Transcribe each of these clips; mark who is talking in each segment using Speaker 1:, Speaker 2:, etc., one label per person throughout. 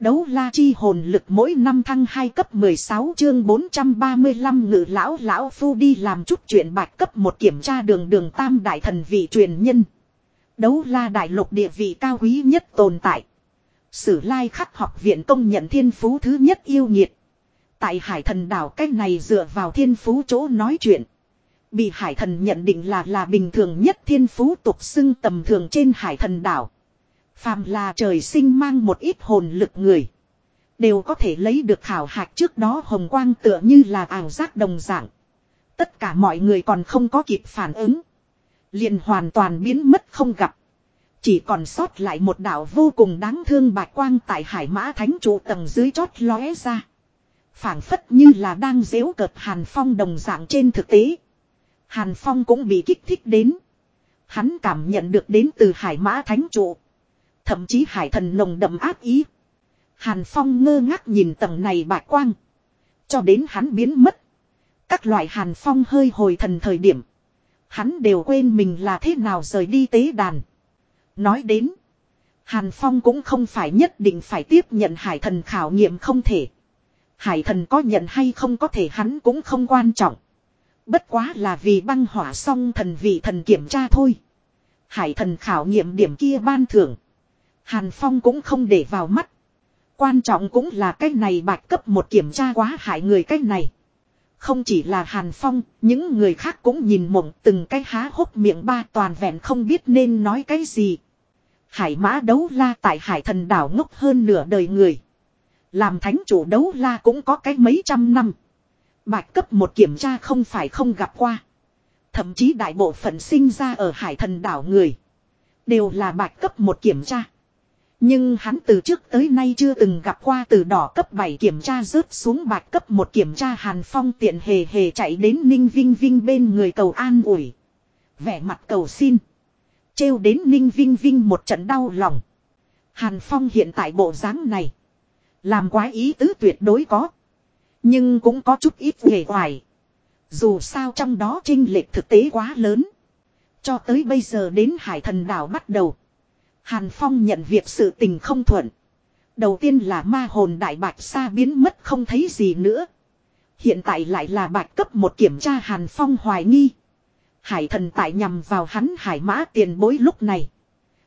Speaker 1: Đấu la chi hồn lực mỗi năm thăng 2 cấp 16 chương 435 ngự lão lão phu đi làm chút chuyện bạch cấp một kiểm tra đường đường tam đại thần vị truyền nhân. Đấu la đại lục địa vị cao quý nhất tồn tại. Sử lai khắc học viện công nhận thiên phú thứ nhất yêu nhiệt. Tại hải thần đảo cách này dựa vào thiên phú chỗ nói chuyện. Bị hải thần nhận định là là bình thường nhất thiên phú tục xưng tầm thường trên hải thần đảo. Phàm là trời sinh mang một ít hồn lực người. Đều có thể lấy được khảo hạch trước đó hồng quang tựa như là ảo giác đồng dạng. Tất cả mọi người còn không có kịp phản ứng. liền hoàn toàn biến mất không gặp. Chỉ còn sót lại một đảo vô cùng đáng thương bạch quang tại hải mã thánh trụ tầng dưới chót lóe ra. phảng phất như là đang dễu cợt hàn phong đồng dạng trên thực tế. Hàn phong cũng bị kích thích đến. Hắn cảm nhận được đến từ hải mã thánh trụ. Thậm chí hải thần nồng đậm ác ý. Hàn Phong ngơ ngác nhìn tầng này bạch quang. Cho đến hắn biến mất. Các loại Hàn Phong hơi hồi thần thời điểm. Hắn đều quên mình là thế nào rời đi tế đàn. Nói đến. Hàn Phong cũng không phải nhất định phải tiếp nhận hải thần khảo nghiệm không thể. Hải thần có nhận hay không có thể hắn cũng không quan trọng. Bất quá là vì băng hỏa xong thần vị thần kiểm tra thôi. Hải thần khảo nghiệm điểm kia ban thưởng. Hàn Phong cũng không để vào mắt. Quan trọng cũng là cái này bạch cấp một kiểm tra quá hại người cái này. Không chỉ là Hàn Phong, những người khác cũng nhìn mộng từng cái há hốc miệng ba toàn vẹn không biết nên nói cái gì. Hải mã đấu la tại hải thần đảo ngốc hơn nửa đời người. Làm thánh chủ đấu la cũng có cái mấy trăm năm. Bạch cấp một kiểm tra không phải không gặp qua. Thậm chí đại bộ phận sinh ra ở hải thần đảo người. Đều là bạch cấp một kiểm tra. Nhưng hắn từ trước tới nay chưa từng gặp qua từ đỏ cấp 7 kiểm tra rớt xuống bạch cấp một kiểm tra Hàn Phong tiện hề hề chạy đến Ninh Vinh Vinh bên người cầu an ủi. Vẻ mặt cầu xin. trêu đến Ninh Vinh Vinh một trận đau lòng. Hàn Phong hiện tại bộ dáng này. Làm quái ý tứ tuyệt đối có. Nhưng cũng có chút ít nghề hoài. Dù sao trong đó trinh lệch thực tế quá lớn. Cho tới bây giờ đến hải thần đảo bắt đầu. Hàn Phong nhận việc sự tình không thuận. Đầu tiên là ma hồn đại bạch xa biến mất không thấy gì nữa. Hiện tại lại là bạch cấp một kiểm tra Hàn Phong hoài nghi. Hải thần tại nhằm vào hắn hải mã tiền bối lúc này.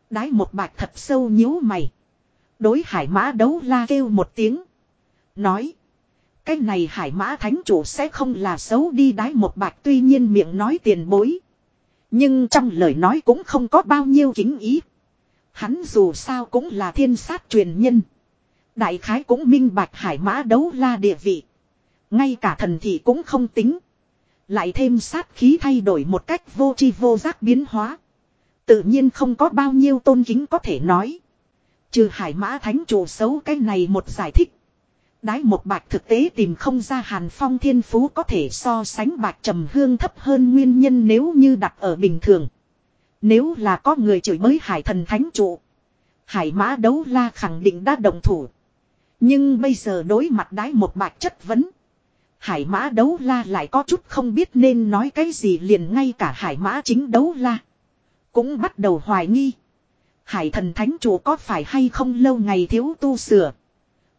Speaker 1: Đái một bạch thật sâu nhíu mày. Đối hải mã đấu la kêu một tiếng. Nói. Cái này hải mã thánh chủ sẽ không là xấu đi đái một bạch tuy nhiên miệng nói tiền bối. Nhưng trong lời nói cũng không có bao nhiêu kính ý. Hắn dù sao cũng là thiên sát truyền nhân. Đại khái cũng minh bạch hải mã đấu la địa vị. Ngay cả thần thị cũng không tính. Lại thêm sát khí thay đổi một cách vô tri vô giác biến hóa. Tự nhiên không có bao nhiêu tôn kính có thể nói. Trừ hải mã thánh chủ xấu cái này một giải thích. Đái một bạch thực tế tìm không ra hàn phong thiên phú có thể so sánh bạch trầm hương thấp hơn nguyên nhân nếu như đặt ở bình thường. Nếu là có người chửi bới hải thần thánh trụ. Hải mã đấu la khẳng định đã đồng thủ. Nhưng bây giờ đối mặt đái một bạch chất vấn. Hải mã đấu la lại có chút không biết nên nói cái gì liền ngay cả hải mã chính đấu la. Cũng bắt đầu hoài nghi. Hải thần thánh chủ có phải hay không lâu ngày thiếu tu sửa.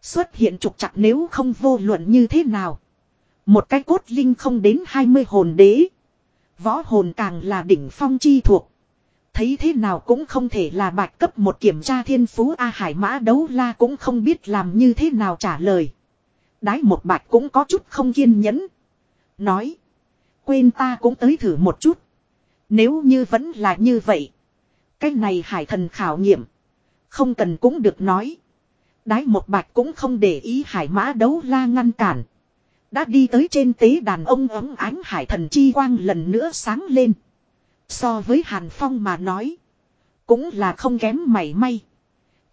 Speaker 1: Xuất hiện trục chặt nếu không vô luận như thế nào. Một cái cốt linh không đến 20 hồn đế. Võ hồn càng là đỉnh phong chi thuộc. Thấy thế nào cũng không thể là bạch cấp một kiểm tra thiên phú A Hải Mã đấu la cũng không biết làm như thế nào trả lời. Đái một bạch cũng có chút không kiên nhẫn. Nói. Quên ta cũng tới thử một chút. Nếu như vẫn là như vậy. Cái này hải thần khảo nghiệm. Không cần cũng được nói. Đái một bạch cũng không để ý hải mã đấu la ngăn cản. Đã đi tới trên tế đàn ông ấm ánh hải thần chi quang lần nữa sáng lên. So với Hàn Phong mà nói. Cũng là không kém mảy may.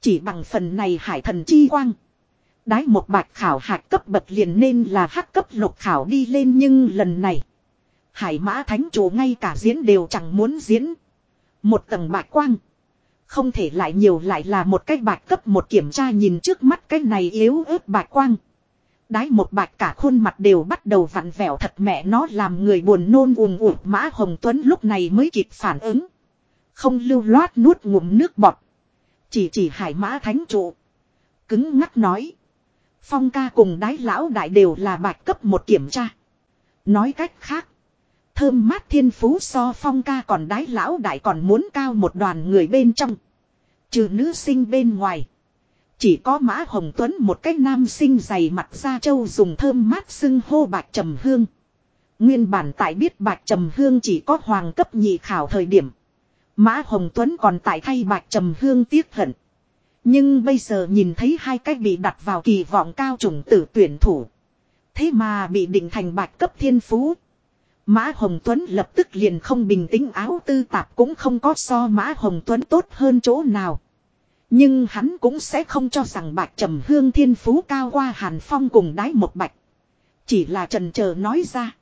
Speaker 1: Chỉ bằng phần này hải thần chi quang. Đái một bạch khảo hạt cấp bậc liền nên là hắc cấp lục khảo đi lên nhưng lần này. Hải mã thánh chủ ngay cả diễn đều chẳng muốn diễn. Một tầng bạch quang. Không thể lại nhiều lại là một cái bạch cấp một kiểm tra nhìn trước mắt cái này yếu ớt bạch quang. Đái một bạch cả khuôn mặt đều bắt đầu vặn vẹo thật mẹ nó làm người buồn nôn uồng ụt mã hồng tuấn lúc này mới kịp phản ứng. Không lưu loát nuốt ngụm nước bọt. Chỉ chỉ hải mã thánh trụ. Cứng ngắc nói. Phong ca cùng đái lão đại đều là bạch cấp một kiểm tra. Nói cách khác. Thơm mát thiên phú so phong ca còn đái lão đại còn muốn cao một đoàn người bên trong. Trừ nữ sinh bên ngoài. Chỉ có Mã Hồng Tuấn một cái nam sinh dày mặt da trâu dùng thơm mát xưng hô bạch trầm hương. Nguyên bản tại biết bạch trầm hương chỉ có hoàng cấp nhị khảo thời điểm. Mã Hồng Tuấn còn tại thay bạch trầm hương tiếc hận. Nhưng bây giờ nhìn thấy hai cái bị đặt vào kỳ vọng cao trùng tử tuyển thủ. Thế mà bị định thành bạch cấp thiên phú. Mã Hồng Tuấn lập tức liền không bình tĩnh áo tư tạp cũng không có so Mã Hồng Tuấn tốt hơn chỗ nào. Nhưng hắn cũng sẽ không cho rằng bạch trầm hương thiên phú cao qua Hàn Phong cùng đái một bạch. Chỉ là trần chờ nói ra.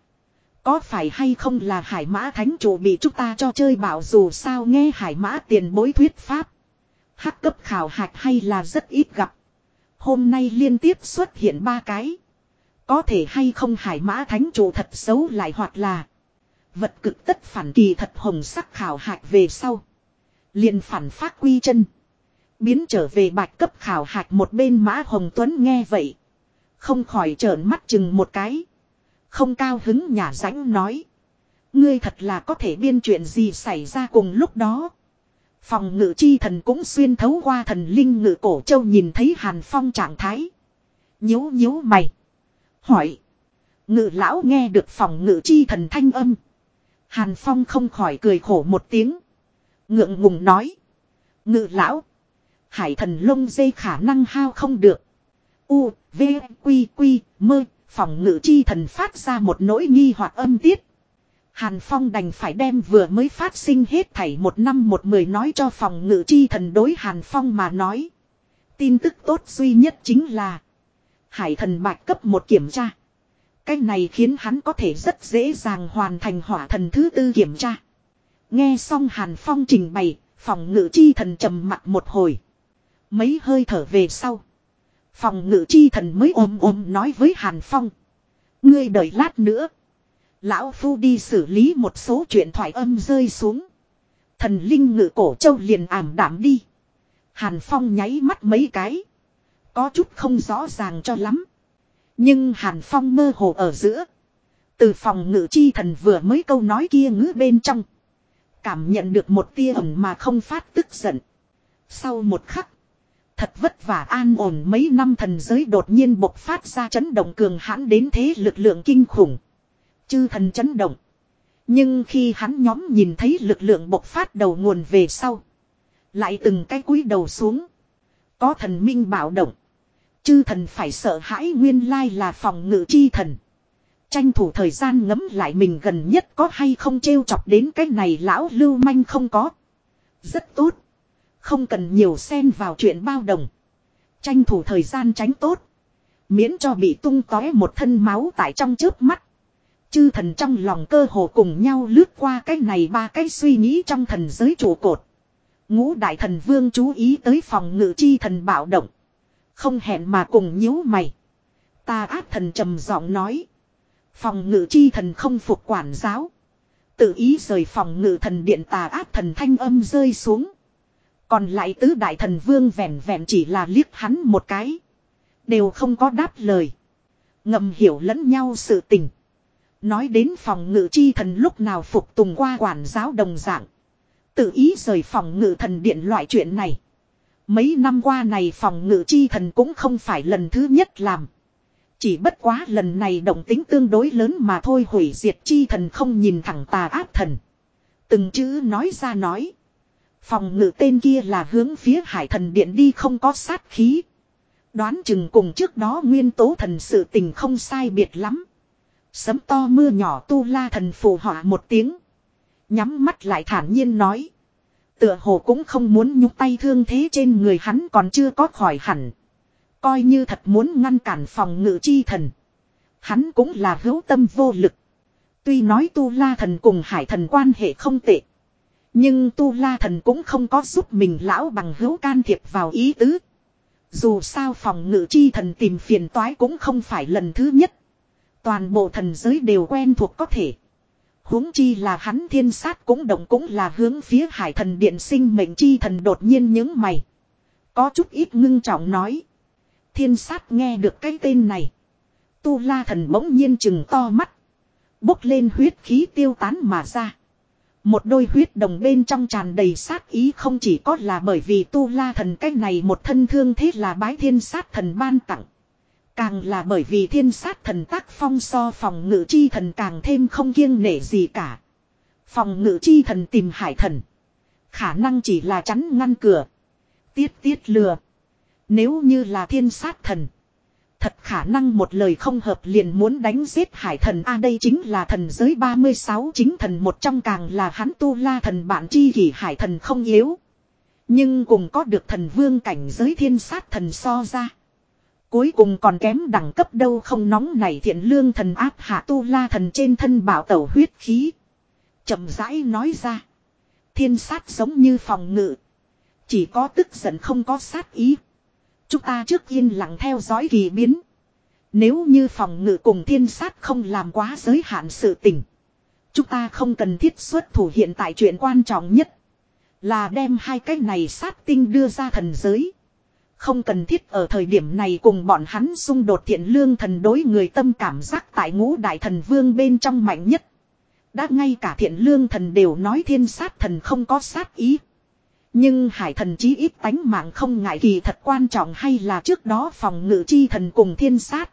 Speaker 1: Có phải hay không là hải mã thánh chủ bị chúng ta cho chơi bảo dù sao nghe hải mã tiền bối thuyết pháp. Hắc cấp khảo hạch hay là rất ít gặp. Hôm nay liên tiếp xuất hiện ba cái. Có thể hay không hải mã thánh chủ thật xấu lại hoặc là. Vật cực tất phản kỳ thật hồng sắc khảo hạch về sau. liền phản phát quy chân. Biến trở về bạch cấp khảo hạch một bên mã hồng tuấn nghe vậy. Không khỏi trợn mắt chừng một cái. Không cao hứng nhà rãnh nói. Ngươi thật là có thể biên chuyện gì xảy ra cùng lúc đó. Phòng ngự chi thần cũng xuyên thấu qua thần linh ngự cổ châu nhìn thấy Hàn Phong trạng thái. Nhíu nhíu mày. Hỏi. Ngự lão nghe được phòng ngự chi thần thanh âm. Hàn Phong không khỏi cười khổ một tiếng. Ngượng ngùng nói. Ngự lão. Hải thần lông dây khả năng hao không được. U, V, Quy, Quy, mơ, phòng ngự chi thần phát ra một nỗi nghi hoặc âm tiết. Hàn Phong đành phải đem vừa mới phát sinh hết thảy một năm một mười nói cho phòng ngự chi thần đối Hàn Phong mà nói. Tin tức tốt duy nhất chính là Hải thần bạch cấp một kiểm tra. Cái này khiến hắn có thể rất dễ dàng hoàn thành hỏa thần thứ tư kiểm tra. Nghe xong Hàn Phong trình bày, phòng ngự chi thần trầm mặt một hồi. Mấy hơi thở về sau. Phòng ngự chi thần mới ôm ôm nói với Hàn Phong. Ngươi đợi lát nữa. Lão Phu đi xử lý một số chuyện thoại âm rơi xuống. Thần linh ngự cổ châu liền ảm đạm đi. Hàn Phong nháy mắt mấy cái. Có chút không rõ ràng cho lắm. Nhưng Hàn Phong mơ hồ ở giữa. Từ phòng ngự chi thần vừa mới câu nói kia ngữ bên trong. Cảm nhận được một tia ẩm mà không phát tức giận. Sau một khắc. Thật vất vả an ổn mấy năm thần giới đột nhiên bộc phát ra chấn động cường hãn đến thế lực lượng kinh khủng. Chư thần chấn động. Nhưng khi hắn nhóm nhìn thấy lực lượng bộc phát đầu nguồn về sau. Lại từng cái cúi đầu xuống. Có thần minh bảo động. Chư thần phải sợ hãi nguyên lai là phòng ngự chi thần. Tranh thủ thời gian ngấm lại mình gần nhất có hay không trêu chọc đến cái này lão lưu manh không có. Rất tốt. Không cần nhiều xen vào chuyện bao đồng. Tranh thủ thời gian tránh tốt. Miễn cho bị tung tóe một thân máu tại trong trước mắt. Chư thần trong lòng cơ hồ cùng nhau lướt qua cái này ba cái suy nghĩ trong thần giới trụ cột. Ngũ đại thần vương chú ý tới phòng ngự chi thần bạo động. Không hẹn mà cùng nhíu mày. Ta ác thần trầm giọng nói. Phòng ngự chi thần không phục quản giáo. Tự ý rời phòng ngự thần điện tà ác thần thanh âm rơi xuống. Còn lại tứ đại thần vương vẹn vẹn chỉ là liếc hắn một cái. Đều không có đáp lời. Ngầm hiểu lẫn nhau sự tình. Nói đến phòng ngự chi thần lúc nào phục tùng qua quản giáo đồng dạng. Tự ý rời phòng ngự thần điện loại chuyện này. Mấy năm qua này phòng ngự chi thần cũng không phải lần thứ nhất làm. Chỉ bất quá lần này động tính tương đối lớn mà thôi hủy diệt chi thần không nhìn thẳng tà áp thần. Từng chữ nói ra nói. Phòng ngự tên kia là hướng phía hải thần điện đi không có sát khí. Đoán chừng cùng trước đó nguyên tố thần sự tình không sai biệt lắm. Sấm to mưa nhỏ tu la thần phù họa một tiếng. Nhắm mắt lại thản nhiên nói. Tựa hồ cũng không muốn nhúc tay thương thế trên người hắn còn chưa có khỏi hẳn. Coi như thật muốn ngăn cản phòng ngự chi thần. Hắn cũng là hữu tâm vô lực. Tuy nói tu la thần cùng hải thần quan hệ không tệ. Nhưng tu la thần cũng không có giúp mình lão bằng hữu can thiệp vào ý tứ. Dù sao phòng ngự chi thần tìm phiền toái cũng không phải lần thứ nhất. Toàn bộ thần giới đều quen thuộc có thể. huống chi là hắn thiên sát cũng động cũng là hướng phía hải thần điện sinh mệnh chi thần đột nhiên những mày. Có chút ít ngưng trọng nói. Thiên sát nghe được cái tên này. Tu la thần bỗng nhiên chừng to mắt. Bốc lên huyết khí tiêu tán mà ra. Một đôi huyết đồng bên trong tràn đầy sát ý không chỉ có là bởi vì tu la thần cách này một thân thương thế là bái thiên sát thần ban tặng. Càng là bởi vì thiên sát thần tác phong so phòng ngự chi thần càng thêm không kiêng nể gì cả. Phòng ngự chi thần tìm hải thần. Khả năng chỉ là chắn ngăn cửa. Tiết tiết lừa. Nếu như là thiên sát thần. Thật khả năng một lời không hợp liền muốn đánh giết hải thần a đây chính là thần giới 36 chính thần một trong càng là hắn tu la thần bạn chi kỷ hải thần không yếu. Nhưng cùng có được thần vương cảnh giới thiên sát thần so ra. Cuối cùng còn kém đẳng cấp đâu không nóng này thiện lương thần áp hạ tu la thần trên thân bảo tẩu huyết khí. chậm rãi nói ra. Thiên sát giống như phòng ngự. Chỉ có tức giận không có sát ý. Chúng ta trước yên lặng theo dõi kỳ biến. Nếu như phòng ngự cùng thiên sát không làm quá giới hạn sự tình. Chúng ta không cần thiết xuất thủ hiện tại chuyện quan trọng nhất. Là đem hai cái này sát tinh đưa ra thần giới. Không cần thiết ở thời điểm này cùng bọn hắn xung đột thiện lương thần đối người tâm cảm giác tại ngũ đại thần vương bên trong mạnh nhất. Đã ngay cả thiện lương thần đều nói thiên sát thần không có sát ý. Nhưng hải thần chí ít tánh mạng không ngại kỳ thật quan trọng hay là trước đó phòng ngự chi thần cùng thiên sát.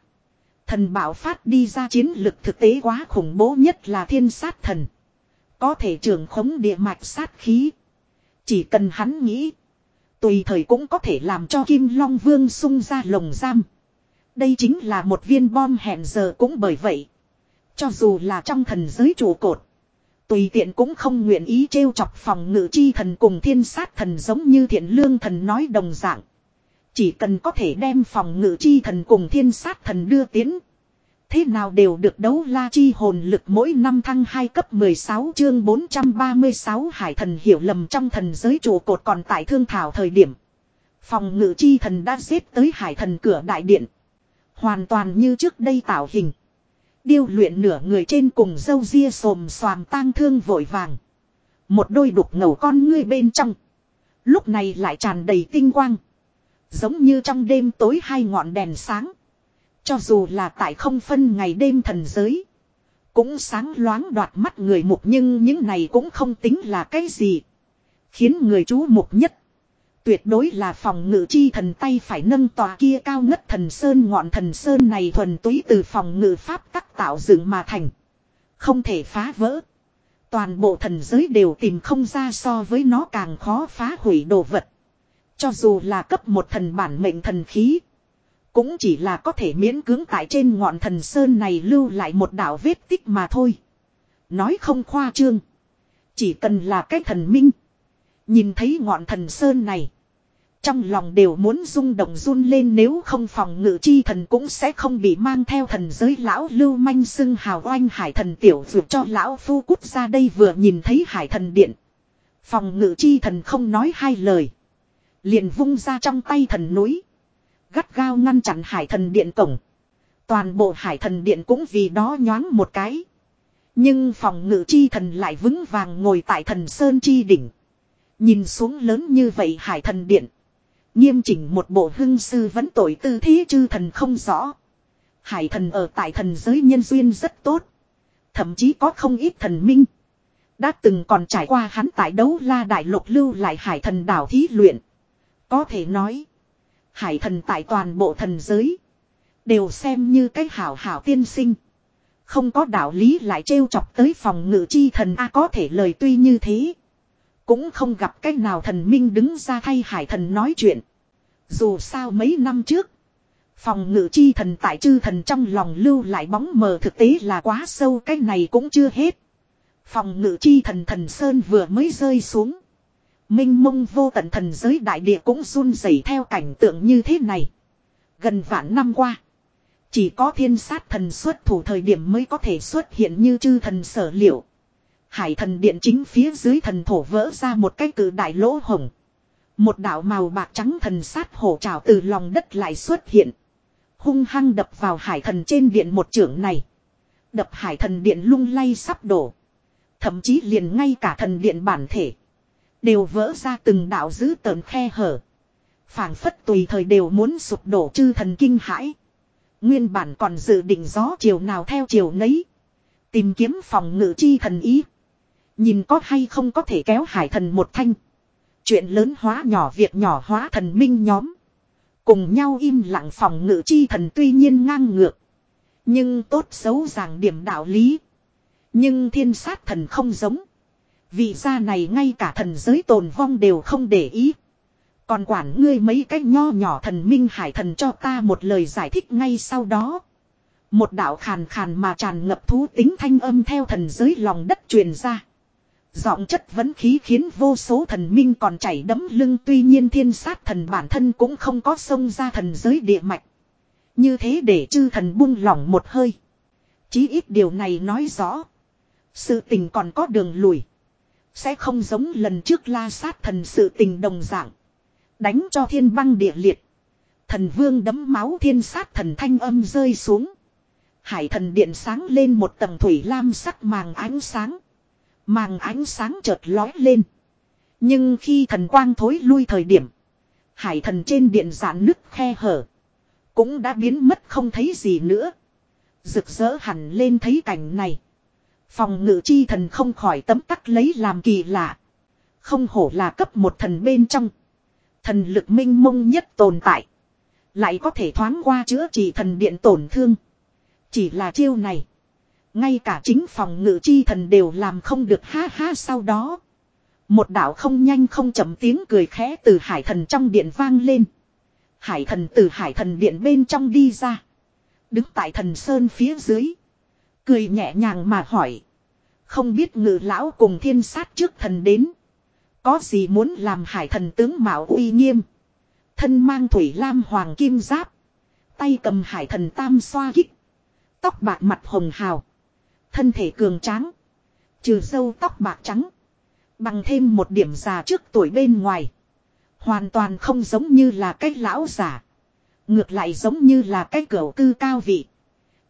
Speaker 1: Thần bảo phát đi ra chiến lực thực tế quá khủng bố nhất là thiên sát thần. Có thể trường khống địa mạch sát khí. Chỉ cần hắn nghĩ. Tùy thời cũng có thể làm cho Kim Long Vương sung ra lồng giam. Đây chính là một viên bom hẹn giờ cũng bởi vậy. Cho dù là trong thần giới trụ cột. Tùy tiện cũng không nguyện ý trêu chọc phòng ngự chi thần cùng thiên sát thần giống như thiện lương thần nói đồng dạng. Chỉ cần có thể đem phòng ngự chi thần cùng thiên sát thần đưa tiến. Thế nào đều được đấu la chi hồn lực mỗi năm thăng 2 cấp 16 chương 436 hải thần hiểu lầm trong thần giới trụ cột còn tại thương thảo thời điểm. Phòng ngự chi thần đã xếp tới hải thần cửa đại điện. Hoàn toàn như trước đây tạo hình. Điêu luyện nửa người trên cùng dâu ria xồm xoàm tang thương vội vàng. Một đôi đục ngầu con ngươi bên trong. Lúc này lại tràn đầy tinh quang. Giống như trong đêm tối hai ngọn đèn sáng. Cho dù là tại không phân ngày đêm thần giới. Cũng sáng loáng đoạt mắt người mục nhưng những này cũng không tính là cái gì. Khiến người chú mục nhất. Tuyệt đối là phòng ngự chi thần tay phải nâng tòa kia cao ngất thần sơn ngọn thần sơn này thuần túy từ phòng ngự pháp tắc tạo dựng mà thành. Không thể phá vỡ. Toàn bộ thần giới đều tìm không ra so với nó càng khó phá hủy đồ vật. Cho dù là cấp một thần bản mệnh thần khí. Cũng chỉ là có thể miễn cưỡng tại trên ngọn thần sơn này lưu lại một đảo vết tích mà thôi. Nói không khoa trương. Chỉ cần là cái thần minh. Nhìn thấy ngọn thần sơn này. Trong lòng đều muốn rung động run lên nếu không phòng ngự chi thần cũng sẽ không bị mang theo thần giới lão lưu manh xưng hào oanh hải thần tiểu dược cho lão phu cút ra đây vừa nhìn thấy hải thần điện. Phòng ngự chi thần không nói hai lời. Liền vung ra trong tay thần núi. Gắt gao ngăn chặn hải thần điện cổng. Toàn bộ hải thần điện cũng vì đó nhoáng một cái. Nhưng phòng ngự chi thần lại vững vàng ngồi tại thần sơn chi đỉnh. Nhìn xuống lớn như vậy hải thần điện. Nghiêm chỉnh một bộ hưng sư vẫn tội tư thế chư thần không rõ. Hải thần ở tại thần giới nhân duyên rất tốt. Thậm chí có không ít thần minh. Đã từng còn trải qua hắn tại đấu la đại lục lưu lại hải thần đảo thí luyện. Có thể nói. Hải thần tại toàn bộ thần giới. Đều xem như cái hảo hảo tiên sinh. Không có đạo lý lại trêu chọc tới phòng ngự chi thần a, có thể lời tuy như thế. Cũng không gặp cách nào thần minh đứng ra thay hải thần nói chuyện. Dù sao mấy năm trước. Phòng ngự chi thần tại chư thần trong lòng lưu lại bóng mờ thực tế là quá sâu, cái này cũng chưa hết. Phòng ngự chi thần thần Sơn vừa mới rơi xuống. Minh mông vô tận thần giới đại địa cũng run rẩy theo cảnh tượng như thế này. Gần vạn năm qua. Chỉ có thiên sát thần xuất thủ thời điểm mới có thể xuất hiện như chư thần sở liệu. Hải thần điện chính phía dưới thần thổ vỡ ra một cái cử đại lỗ hồng. Một đạo màu bạc trắng thần sát hổ trào từ lòng đất lại xuất hiện. Hung hăng đập vào hải thần trên điện một trưởng này. Đập hải thần điện lung lay sắp đổ. Thậm chí liền ngay cả thần điện bản thể. Đều vỡ ra từng đạo giữ tờn khe hở. phảng phất tùy thời đều muốn sụp đổ chư thần kinh hãi. Nguyên bản còn dự định gió chiều nào theo chiều nấy. Tìm kiếm phòng ngự chi thần ý. Nhìn có hay không có thể kéo hải thần một thanh. Chuyện lớn hóa nhỏ việc nhỏ hóa thần minh nhóm. Cùng nhau im lặng phòng ngự chi thần tuy nhiên ngang ngược. Nhưng tốt xấu ràng điểm đạo lý. Nhưng thiên sát thần không giống. Vì ra này ngay cả thần giới tồn vong đều không để ý. Còn quản ngươi mấy cái nho nhỏ thần minh hải thần cho ta một lời giải thích ngay sau đó. Một đạo khàn khàn mà tràn ngập thú tính thanh âm theo thần giới lòng đất truyền ra. Giọng chất vấn khí khiến vô số thần minh còn chảy đấm lưng tuy nhiên thiên sát thần bản thân cũng không có sông ra thần giới địa mạch. Như thế để chư thần buông lỏng một hơi. Chí ít điều này nói rõ. Sự tình còn có đường lùi. Sẽ không giống lần trước la sát thần sự tình đồng dạng. Đánh cho thiên băng địa liệt. Thần vương đấm máu thiên sát thần thanh âm rơi xuống. Hải thần điện sáng lên một tầng thủy lam sắc màng ánh sáng. Màng ánh sáng chợt lói lên. Nhưng khi thần quang thối lui thời điểm. Hải thần trên điện giãn nứt khe hở. Cũng đã biến mất không thấy gì nữa. Rực rỡ hẳn lên thấy cảnh này. Phòng ngự chi thần không khỏi tấm tắc lấy làm kỳ lạ. Không hổ là cấp một thần bên trong. Thần lực minh mông nhất tồn tại. Lại có thể thoáng qua chữa trị thần điện tổn thương. Chỉ là chiêu này. Ngay cả chính phòng ngự chi thần đều làm không được ha ha sau đó. Một đạo không nhanh không chậm tiếng cười khẽ từ hải thần trong điện vang lên. Hải thần từ hải thần điện bên trong đi ra. Đứng tại thần sơn phía dưới. Cười nhẹ nhàng mà hỏi. Không biết ngự lão cùng thiên sát trước thần đến. Có gì muốn làm hải thần tướng mạo uy nghiêm. Thân mang thủy lam hoàng kim giáp. Tay cầm hải thần tam xoa kích. Tóc bạc mặt hồng hào. Thân thể cường tráng. Trừ sâu tóc bạc trắng. Bằng thêm một điểm già trước tuổi bên ngoài. Hoàn toàn không giống như là cái lão giả. Ngược lại giống như là cái cửa cư cao vị.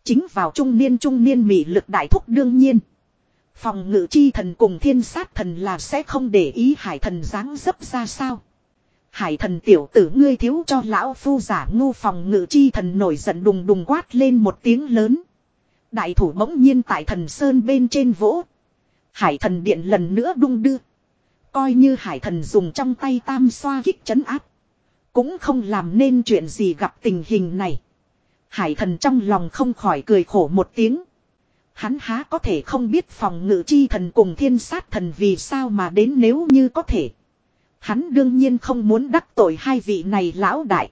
Speaker 1: Chính vào trung niên trung niên mị lực đại thúc đương nhiên. Phòng ngự chi thần cùng thiên sát thần là sẽ không để ý hải thần dáng dấp ra sao. Hải thần tiểu tử ngươi thiếu cho lão phu giả ngu phòng ngự chi thần nổi giận đùng đùng quát lên một tiếng lớn. Đại thủ bỗng nhiên tại thần sơn bên trên vỗ. Hải thần điện lần nữa đung đưa. Coi như hải thần dùng trong tay tam xoa kích chấn áp. Cũng không làm nên chuyện gì gặp tình hình này. Hải thần trong lòng không khỏi cười khổ một tiếng. Hắn há có thể không biết phòng ngự chi thần cùng thiên sát thần vì sao mà đến nếu như có thể. Hắn đương nhiên không muốn đắc tội hai vị này lão đại.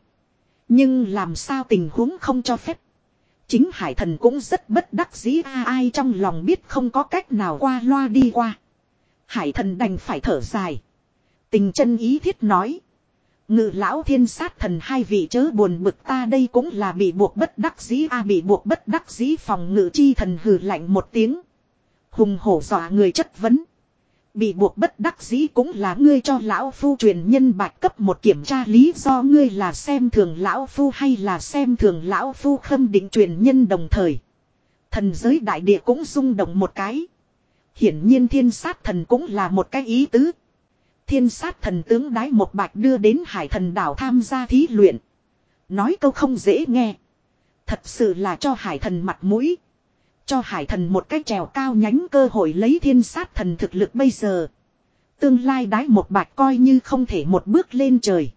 Speaker 1: Nhưng làm sao tình huống không cho phép. Chính hải thần cũng rất bất đắc dĩ, a, ai trong lòng biết không có cách nào qua loa đi qua. Hải thần đành phải thở dài. Tình chân ý thiết nói. Ngự lão thiên sát thần hai vị chớ buồn bực ta đây cũng là bị buộc bất đắc dĩ, a, bị buộc bất đắc dĩ, phòng ngự chi thần hừ lạnh một tiếng. Hùng hổ dọa người chất vấn. Bị buộc bất đắc dĩ cũng là ngươi cho lão phu truyền nhân bạch cấp một kiểm tra lý do ngươi là xem thường lão phu hay là xem thường lão phu khâm định truyền nhân đồng thời. Thần giới đại địa cũng rung động một cái. Hiển nhiên thiên sát thần cũng là một cái ý tứ. Thiên sát thần tướng đái một bạch đưa đến hải thần đảo tham gia thí luyện. Nói câu không dễ nghe. Thật sự là cho hải thần mặt mũi. Cho hải thần một cái trèo cao nhánh cơ hội lấy thiên sát thần thực lực bây giờ. Tương lai đái một bạch coi như không thể một bước lên trời.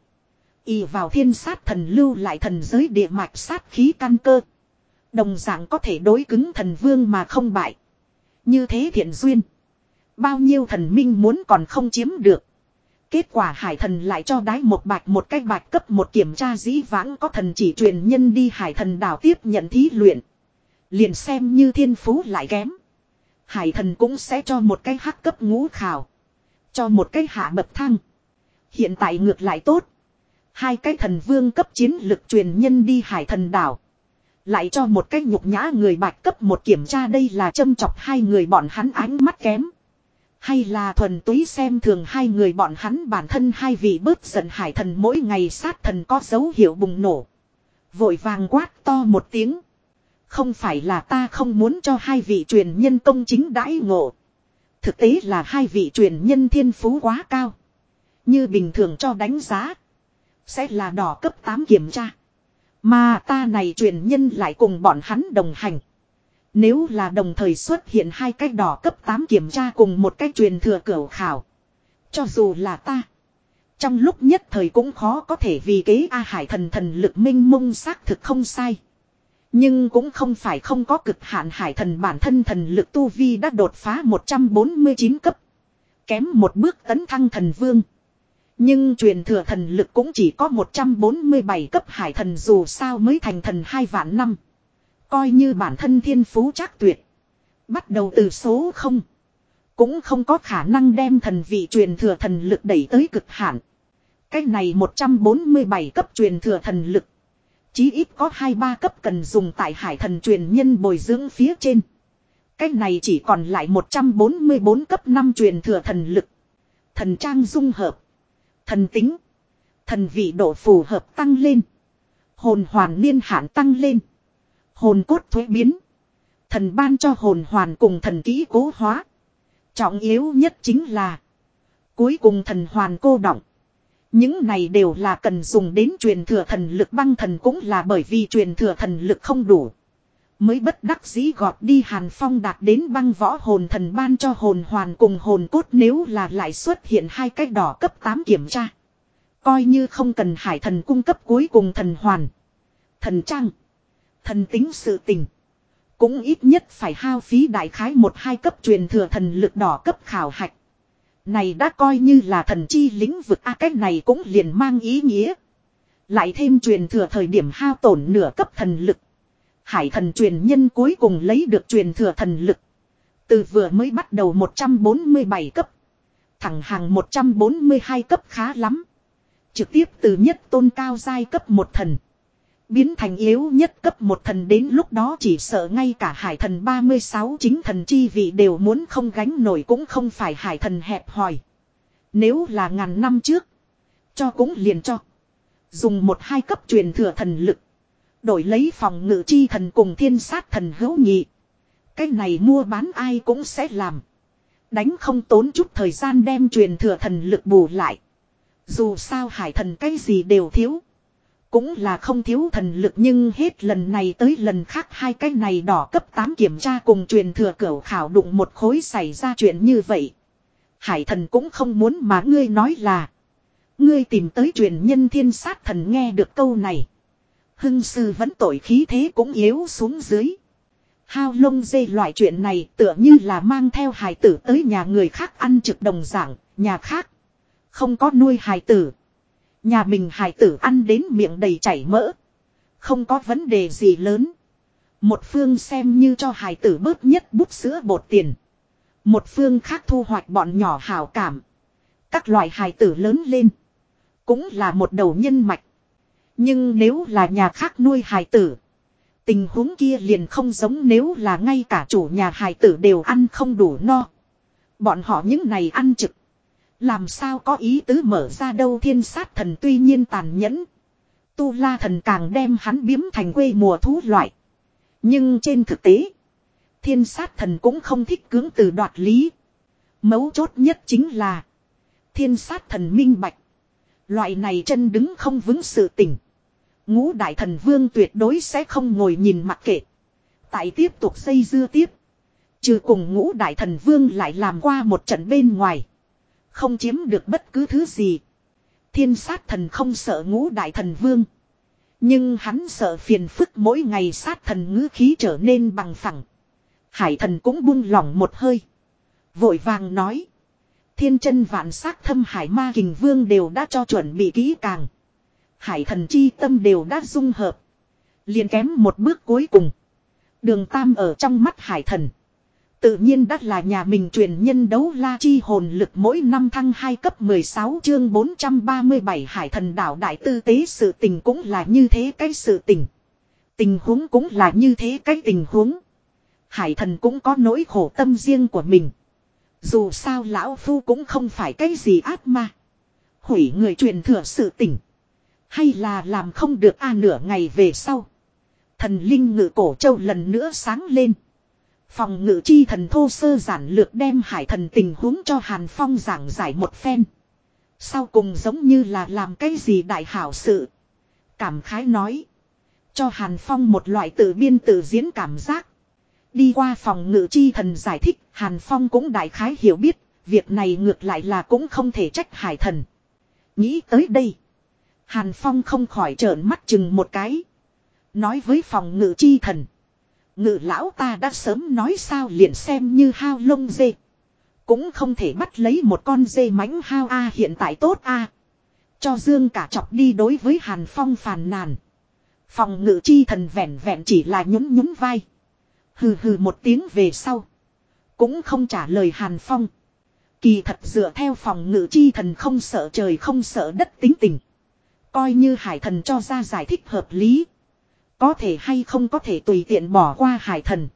Speaker 1: Y vào thiên sát thần lưu lại thần giới địa mạch sát khí căn cơ. Đồng dạng có thể đối cứng thần vương mà không bại. Như thế thiện duyên. Bao nhiêu thần minh muốn còn không chiếm được. Kết quả hải thần lại cho đái một bạch một cách bạch cấp một kiểm tra dĩ vãng có thần chỉ truyền nhân đi hải thần đảo tiếp nhận thí luyện. Liền xem như thiên phú lại kém. Hải thần cũng sẽ cho một cái hắc cấp ngũ khảo. Cho một cái hạ bậc thăng. Hiện tại ngược lại tốt. Hai cái thần vương cấp chiến lực truyền nhân đi hải thần đảo. Lại cho một cái nhục nhã người bạch cấp một kiểm tra đây là châm chọc hai người bọn hắn ánh mắt kém. Hay là thuần túy xem thường hai người bọn hắn bản thân hai vị bớt giận hải thần mỗi ngày sát thần có dấu hiệu bùng nổ. Vội vàng quát to một tiếng. Không phải là ta không muốn cho hai vị truyền nhân công chính đãi ngộ. Thực tế là hai vị truyền nhân thiên phú quá cao. Như bình thường cho đánh giá. Sẽ là đỏ cấp 8 kiểm tra. Mà ta này truyền nhân lại cùng bọn hắn đồng hành. Nếu là đồng thời xuất hiện hai cái đỏ cấp 8 kiểm tra cùng một cái truyền thừa cửu khảo. Cho dù là ta. Trong lúc nhất thời cũng khó có thể vì kế A Hải thần thần lực minh mông xác thực không sai. Nhưng cũng không phải không có cực hạn hải thần bản thân thần lực tu vi đã đột phá 149 cấp. Kém một bước tấn thăng thần vương. Nhưng truyền thừa thần lực cũng chỉ có 147 cấp hải thần dù sao mới thành thần hai vạn năm. Coi như bản thân thiên phú chắc tuyệt. Bắt đầu từ số 0. Cũng không có khả năng đem thần vị truyền thừa thần lực đẩy tới cực hạn. Cái này 147 cấp truyền thừa thần lực. Chí ít có 2-3 cấp cần dùng tại hải thần truyền nhân bồi dưỡng phía trên. Cách này chỉ còn lại 144 cấp 5 truyền thừa thần lực. Thần trang dung hợp. Thần tính. Thần vị độ phù hợp tăng lên. Hồn hoàn niên hạn tăng lên. Hồn cốt thuế biến. Thần ban cho hồn hoàn cùng thần kỹ cố hóa. Trọng yếu nhất chính là. Cuối cùng thần hoàn cô động. Những này đều là cần dùng đến truyền thừa thần lực, băng thần cũng là bởi vì truyền thừa thần lực không đủ. Mới bất đắc dĩ gọt đi hàn phong đạt đến băng võ hồn thần ban cho hồn hoàn cùng hồn cốt nếu là lại xuất hiện hai cái đỏ cấp 8 kiểm tra. Coi như không cần hải thần cung cấp cuối cùng thần hoàn. Thần trang. Thần tính sự tình. Cũng ít nhất phải hao phí đại khái một hai cấp truyền thừa thần lực đỏ cấp khảo hạch. Này đã coi như là thần chi lĩnh vực a à, cách này cũng liền mang ý nghĩa. Lại thêm truyền thừa thời điểm hao tổn nửa cấp thần lực. Hải thần truyền nhân cuối cùng lấy được truyền thừa thần lực. Từ vừa mới bắt đầu 147 cấp. Thẳng hàng 142 cấp khá lắm. Trực tiếp từ nhất tôn cao giai cấp một thần. Biến thành yếu nhất cấp một thần đến lúc đó chỉ sợ ngay cả hải thần 36 chính thần chi vị đều muốn không gánh nổi cũng không phải hải thần hẹp hòi. Nếu là ngàn năm trước. Cho cũng liền cho. Dùng một hai cấp truyền thừa thần lực. Đổi lấy phòng ngự chi thần cùng thiên sát thần hữu nhị. Cái này mua bán ai cũng sẽ làm. Đánh không tốn chút thời gian đem truyền thừa thần lực bù lại. Dù sao hải thần cái gì đều thiếu. Cũng là không thiếu thần lực nhưng hết lần này tới lần khác hai cái này đỏ cấp 8 kiểm tra cùng truyền thừa cửu khảo đụng một khối xảy ra chuyện như vậy. Hải thần cũng không muốn mà ngươi nói là. Ngươi tìm tới truyền nhân thiên sát thần nghe được câu này. Hưng sư vẫn tội khí thế cũng yếu xuống dưới. Hao lông dê loại chuyện này tựa như là mang theo hài tử tới nhà người khác ăn trực đồng dạng, nhà khác. Không có nuôi hài tử. Nhà mình hài tử ăn đến miệng đầy chảy mỡ. Không có vấn đề gì lớn. Một phương xem như cho hài tử bớt nhất bút sữa bột tiền. Một phương khác thu hoạch bọn nhỏ hào cảm. Các loại hài tử lớn lên. Cũng là một đầu nhân mạch. Nhưng nếu là nhà khác nuôi hài tử. Tình huống kia liền không giống nếu là ngay cả chủ nhà hài tử đều ăn không đủ no. Bọn họ những này ăn trực. Làm sao có ý tứ mở ra đâu thiên sát thần tuy nhiên tàn nhẫn. Tu la thần càng đem hắn biếm thành quê mùa thú loại. Nhưng trên thực tế. Thiên sát thần cũng không thích cưỡng từ đoạt lý. Mấu chốt nhất chính là. Thiên sát thần minh bạch. Loại này chân đứng không vững sự tỉnh. Ngũ đại thần vương tuyệt đối sẽ không ngồi nhìn mặc kệ. Tại tiếp tục xây dưa tiếp. Trừ cùng ngũ đại thần vương lại làm qua một trận bên ngoài. Không chiếm được bất cứ thứ gì. Thiên sát thần không sợ ngũ đại thần vương. Nhưng hắn sợ phiền phức mỗi ngày sát thần ngữ khí trở nên bằng phẳng. Hải thần cũng buông lỏng một hơi. Vội vàng nói. Thiên chân vạn sát thâm hải ma kình vương đều đã cho chuẩn bị kỹ càng. Hải thần chi tâm đều đã dung hợp. liền kém một bước cuối cùng. Đường tam ở trong mắt hải thần. Tự nhiên đắt là nhà mình truyền nhân đấu la chi hồn lực mỗi năm thăng 2 cấp 16 chương 437 hải thần đảo đại tư tế sự tình cũng là như thế cái sự tình. Tình huống cũng là như thế cái tình huống. Hải thần cũng có nỗi khổ tâm riêng của mình. Dù sao lão phu cũng không phải cái gì ác ma. Hủy người truyền thừa sự tình. Hay là làm không được a nửa ngày về sau. Thần linh ngự cổ châu lần nữa sáng lên. Phòng ngự chi thần thô sơ giản lược đem hải thần tình huống cho Hàn Phong giảng giải một phen. Sau cùng giống như là làm cái gì đại hảo sự. Cảm khái nói. Cho Hàn Phong một loại tự biên tự diễn cảm giác. Đi qua phòng ngự chi thần giải thích, Hàn Phong cũng đại khái hiểu biết, việc này ngược lại là cũng không thể trách hải thần. Nghĩ tới đây. Hàn Phong không khỏi trợn mắt chừng một cái. Nói với phòng ngự chi thần. Ngự lão ta đã sớm nói sao liền xem như hao lông dê. Cũng không thể bắt lấy một con dê mánh hao a hiện tại tốt a Cho Dương cả chọc đi đối với Hàn Phong phàn nàn. Phòng ngự chi thần vẹn vẹn chỉ là nhún nhún vai. Hừ hừ một tiếng về sau. Cũng không trả lời Hàn Phong. Kỳ thật dựa theo phòng ngự chi thần không sợ trời không sợ đất tính tình. Coi như hải thần cho ra giải thích hợp lý. Có thể hay không có thể tùy tiện bỏ qua hải thần.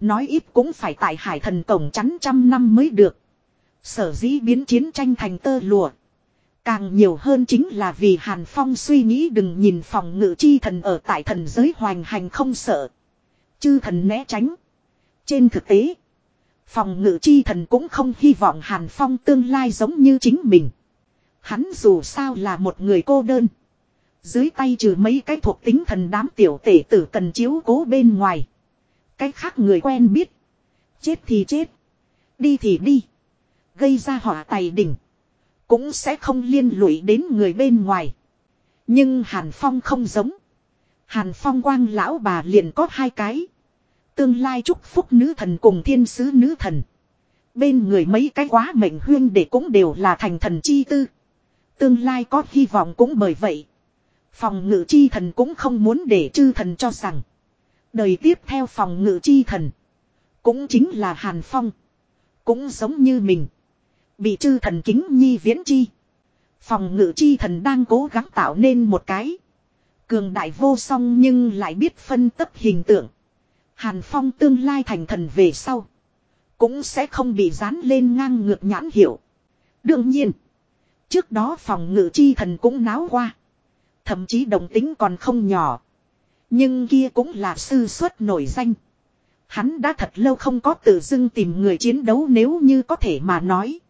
Speaker 1: Nói ít cũng phải tại hải thần cổng chắn trăm năm mới được. Sở dĩ biến chiến tranh thành tơ lụa. Càng nhiều hơn chính là vì Hàn Phong suy nghĩ đừng nhìn phòng ngự chi thần ở tại thần giới hoành hành không sợ. Chư thần né tránh. Trên thực tế, phòng ngự chi thần cũng không hy vọng Hàn Phong tương lai giống như chính mình. Hắn dù sao là một người cô đơn. Dưới tay trừ mấy cái thuộc tính thần đám tiểu tể tử cần chiếu cố bên ngoài. Cái khác người quen biết. Chết thì chết. Đi thì đi. Gây ra họa tài đỉnh. Cũng sẽ không liên lụy đến người bên ngoài. Nhưng Hàn Phong không giống. Hàn Phong quang lão bà liền có hai cái. Tương lai chúc phúc nữ thần cùng thiên sứ nữ thần. Bên người mấy cái quá mệnh huyên để cũng đều là thành thần chi tư. Tương lai có hy vọng cũng bởi vậy. Phòng ngự chi thần cũng không muốn để chư thần cho rằng. Đời tiếp theo phòng ngự chi thần. Cũng chính là Hàn Phong. Cũng giống như mình. Bị chư thần kính nhi viễn chi. Phòng ngự chi thần đang cố gắng tạo nên một cái. Cường đại vô song nhưng lại biết phân tấp hình tượng. Hàn Phong tương lai thành thần về sau. Cũng sẽ không bị dán lên ngang ngược nhãn hiệu. Đương nhiên. Trước đó phòng ngự chi thần cũng náo qua. Thậm chí đồng tính còn không nhỏ. Nhưng kia cũng là sư xuất nổi danh. Hắn đã thật lâu không có tự dưng tìm người chiến đấu nếu như có thể mà nói.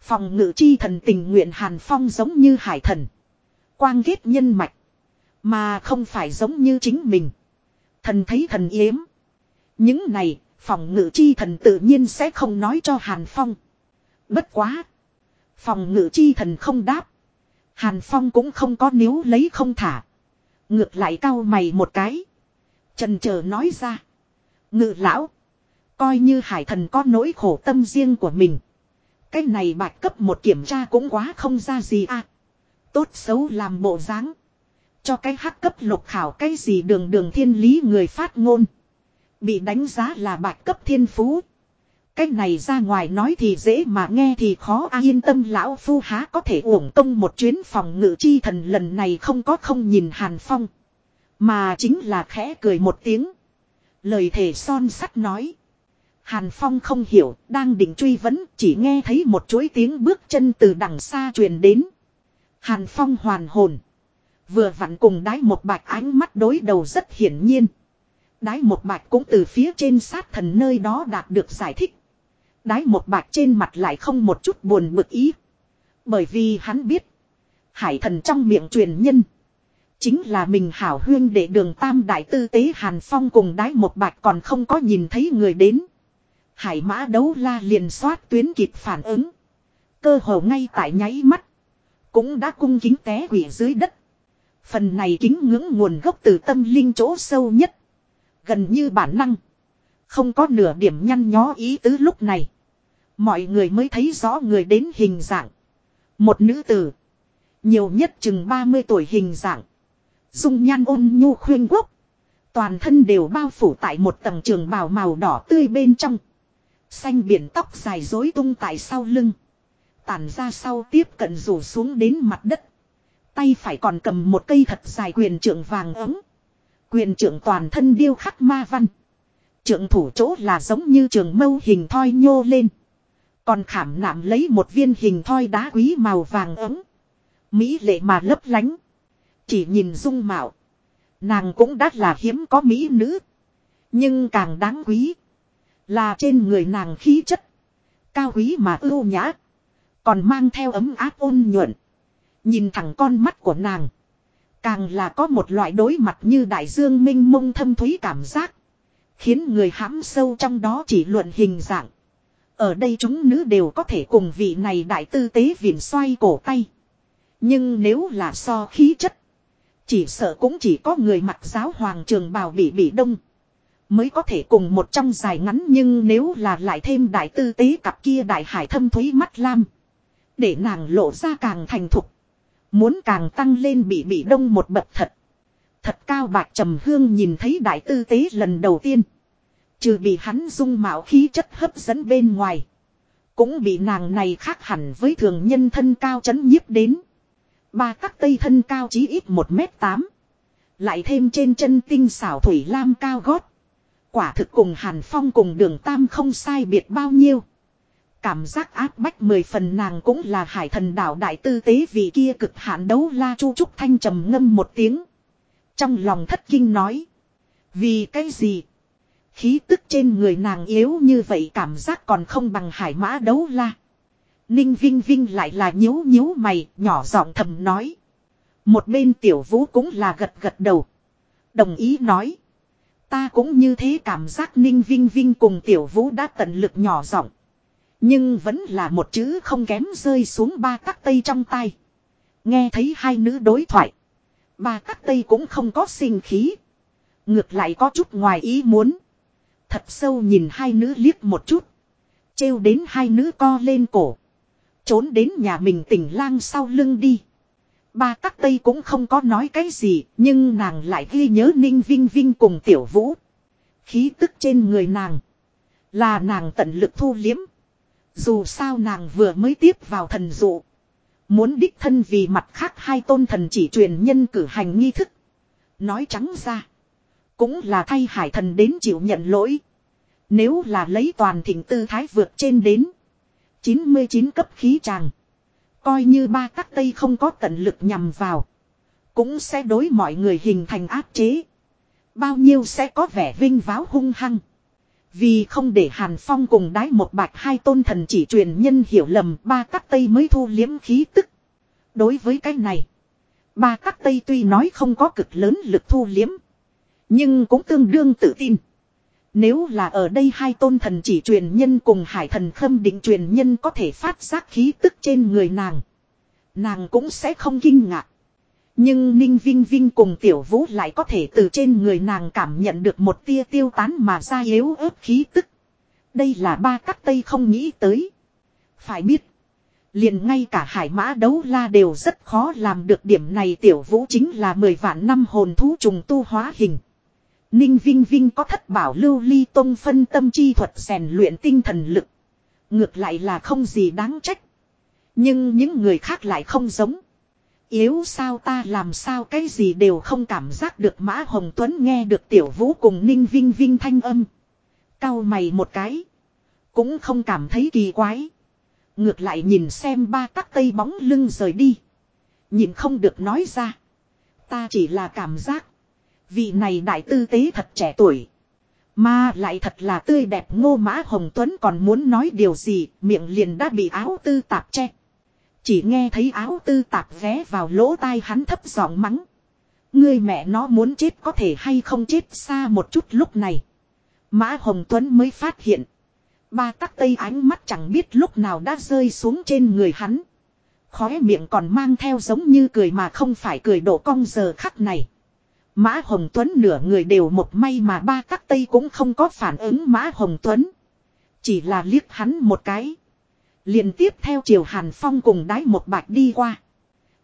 Speaker 1: Phòng ngự chi thần tình nguyện Hàn Phong giống như hải thần. Quang ghét nhân mạch. Mà không phải giống như chính mình. Thần thấy thần yếm. Những này, phòng ngự chi thần tự nhiên sẽ không nói cho Hàn Phong. Bất quá. Phòng ngự chi thần không đáp. Hàn Phong cũng không có níu lấy không thả. Ngược lại cau mày một cái. Trần chờ nói ra. Ngự lão. Coi như hải thần có nỗi khổ tâm riêng của mình. Cái này bạch cấp một kiểm tra cũng quá không ra gì à. Tốt xấu làm bộ dáng. Cho cái hắc cấp lục khảo cái gì đường đường thiên lý người phát ngôn. Bị đánh giá là bạch cấp thiên phú. Cái này ra ngoài nói thì dễ mà nghe thì khó a yên tâm lão phu há có thể uổng công một chuyến phòng ngự chi thần lần này không có không nhìn Hàn Phong. Mà chính là khẽ cười một tiếng. Lời thể son sắt nói. Hàn Phong không hiểu, đang định truy vấn, chỉ nghe thấy một chuỗi tiếng bước chân từ đằng xa truyền đến. Hàn Phong hoàn hồn. Vừa vặn cùng đái một bạch ánh mắt đối đầu rất hiển nhiên. Đái một bạch cũng từ phía trên sát thần nơi đó đạt được giải thích. Đái một bạch trên mặt lại không một chút buồn bực ý. Bởi vì hắn biết. Hải thần trong miệng truyền nhân. Chính là mình hảo huyên để đường tam đại tư tế Hàn Phong cùng đái một bạch còn không có nhìn thấy người đến. Hải mã đấu la liền xoát tuyến kịp phản ứng. Cơ hồ ngay tại nháy mắt. Cũng đã cung kính té quỷ dưới đất. Phần này kính ngưỡng nguồn gốc từ tâm linh chỗ sâu nhất. Gần như bản năng. Không có nửa điểm nhăn nhó ý tứ lúc này. Mọi người mới thấy rõ người đến hình dạng. Một nữ tử. Nhiều nhất chừng 30 tuổi hình dạng. Dung nhan ôn nhu khuyên quốc. Toàn thân đều bao phủ tại một tầng trường bào màu đỏ tươi bên trong. Xanh biển tóc dài rối tung tại sau lưng. Tản ra sau tiếp cận rủ xuống đến mặt đất. Tay phải còn cầm một cây thật dài quyền trưởng vàng ấm. Quyền trưởng toàn thân điêu khắc ma văn. Trượng thủ chỗ là giống như trường mâu hình thoi nhô lên. Còn khảm nạm lấy một viên hình thoi đá quý màu vàng ấm. Mỹ lệ mà lấp lánh. Chỉ nhìn dung mạo. Nàng cũng đắt là hiếm có mỹ nữ. Nhưng càng đáng quý. Là trên người nàng khí chất. Cao quý mà ưu nhã. Còn mang theo ấm áp ôn nhuận. Nhìn thẳng con mắt của nàng. Càng là có một loại đối mặt như đại dương minh mông thâm thúy cảm giác. Khiến người hãm sâu trong đó chỉ luận hình dạng. Ở đây chúng nữ đều có thể cùng vị này đại tư tế viền xoay cổ tay. Nhưng nếu là so khí chất. Chỉ sợ cũng chỉ có người mặc giáo hoàng trường bào bị bị đông. Mới có thể cùng một trong dài ngắn nhưng nếu là lại thêm đại tư tế cặp kia đại hải thâm thúy mắt lam. Để nàng lộ ra càng thành thục. Muốn càng tăng lên bị bị đông một bậc thật. Thật cao bạc trầm hương nhìn thấy đại tư tế lần đầu tiên. Trừ bị hắn dung mạo khí chất hấp dẫn bên ngoài. Cũng bị nàng này khác hẳn với thường nhân thân cao chấn nhiếp đến. Ba các tây thân cao chí ít 1 mét 8 Lại thêm trên chân tinh xảo thủy lam cao gót. Quả thực cùng Hàn Phong cùng đường Tam không sai biệt bao nhiêu. Cảm giác áp bách mười phần nàng cũng là hải thần đảo đại tư tế vì kia cực hạn đấu la chu trúc thanh trầm ngâm một tiếng. Trong lòng thất kinh nói. Vì cái gì? Khí tức trên người nàng yếu như vậy cảm giác còn không bằng hải mã đấu la. Ninh Vinh Vinh lại là nhíu nhíu mày, nhỏ giọng thầm nói. Một bên tiểu vũ cũng là gật gật đầu. Đồng ý nói. Ta cũng như thế cảm giác Ninh Vinh Vinh cùng tiểu vũ đã tận lực nhỏ giọng. Nhưng vẫn là một chữ không kém rơi xuống ba các tây trong tay. Nghe thấy hai nữ đối thoại. Ba các tây cũng không có sinh khí. Ngược lại có chút ngoài ý muốn. Thật sâu nhìn hai nữ liếc một chút. trêu đến hai nữ co lên cổ. Trốn đến nhà mình tỉnh lang sau lưng đi. Ba các tây cũng không có nói cái gì, nhưng nàng lại ghi nhớ Ninh Vinh Vinh cùng Tiểu Vũ. Khí tức trên người nàng. Là nàng tận lực thu liếm. Dù sao nàng vừa mới tiếp vào thần dụ. Muốn đích thân vì mặt khác hai tôn thần chỉ truyền nhân cử hành nghi thức. Nói trắng ra. Cũng là thay hải thần đến chịu nhận lỗi. Nếu là lấy toàn thịnh tư thái vượt trên đến. 99 cấp khí tràng. Coi như ba các tây không có tận lực nhằm vào. Cũng sẽ đối mọi người hình thành áp chế. Bao nhiêu sẽ có vẻ vinh váo hung hăng. Vì không để Hàn Phong cùng đái một bạch hai tôn thần chỉ truyền nhân hiểu lầm, ba các tây mới thu liếm khí tức. Đối với cái này. Ba các tây tuy nói không có cực lớn lực thu liếm. Nhưng cũng tương đương tự tin. Nếu là ở đây hai tôn thần chỉ truyền nhân cùng hải thần khâm định truyền nhân có thể phát giác khí tức trên người nàng. Nàng cũng sẽ không kinh ngạc. Nhưng Ninh Vinh Vinh cùng Tiểu Vũ lại có thể từ trên người nàng cảm nhận được một tia tiêu tán mà ra yếu ớt khí tức. Đây là ba các tây không nghĩ tới. Phải biết. Liền ngay cả hải mã đấu la đều rất khó làm được điểm này Tiểu Vũ chính là mười vạn năm hồn thú trùng tu hóa hình. Ninh Vinh Vinh có thất bảo lưu ly tông phân tâm chi thuật rèn luyện tinh thần lực. Ngược lại là không gì đáng trách. Nhưng những người khác lại không giống. Yếu sao ta làm sao cái gì đều không cảm giác được Mã Hồng Tuấn nghe được tiểu vũ cùng Ninh Vinh Vinh thanh âm. Cao mày một cái. Cũng không cảm thấy kỳ quái. Ngược lại nhìn xem ba các tây bóng lưng rời đi. Nhìn không được nói ra. Ta chỉ là cảm giác. Vị này đại tư tế thật trẻ tuổi. Mà lại thật là tươi đẹp ngô mã hồng tuấn còn muốn nói điều gì, miệng liền đã bị áo tư tạp che. Chỉ nghe thấy áo tư tạp ghé vào lỗ tai hắn thấp giọng mắng. Người mẹ nó muốn chết có thể hay không chết xa một chút lúc này. Mã Hồng Tuấn mới phát hiện. Ba tắc tây ánh mắt chẳng biết lúc nào đã rơi xuống trên người hắn. Khóe miệng còn mang theo giống như cười mà không phải cười độ cong giờ khắc này. Mã Hồng Tuấn nửa người đều một may mà ba các tây cũng không có phản ứng Mã Hồng Tuấn. Chỉ là liếc hắn một cái. liền tiếp theo chiều Hàn Phong cùng đái một bạch đi qua.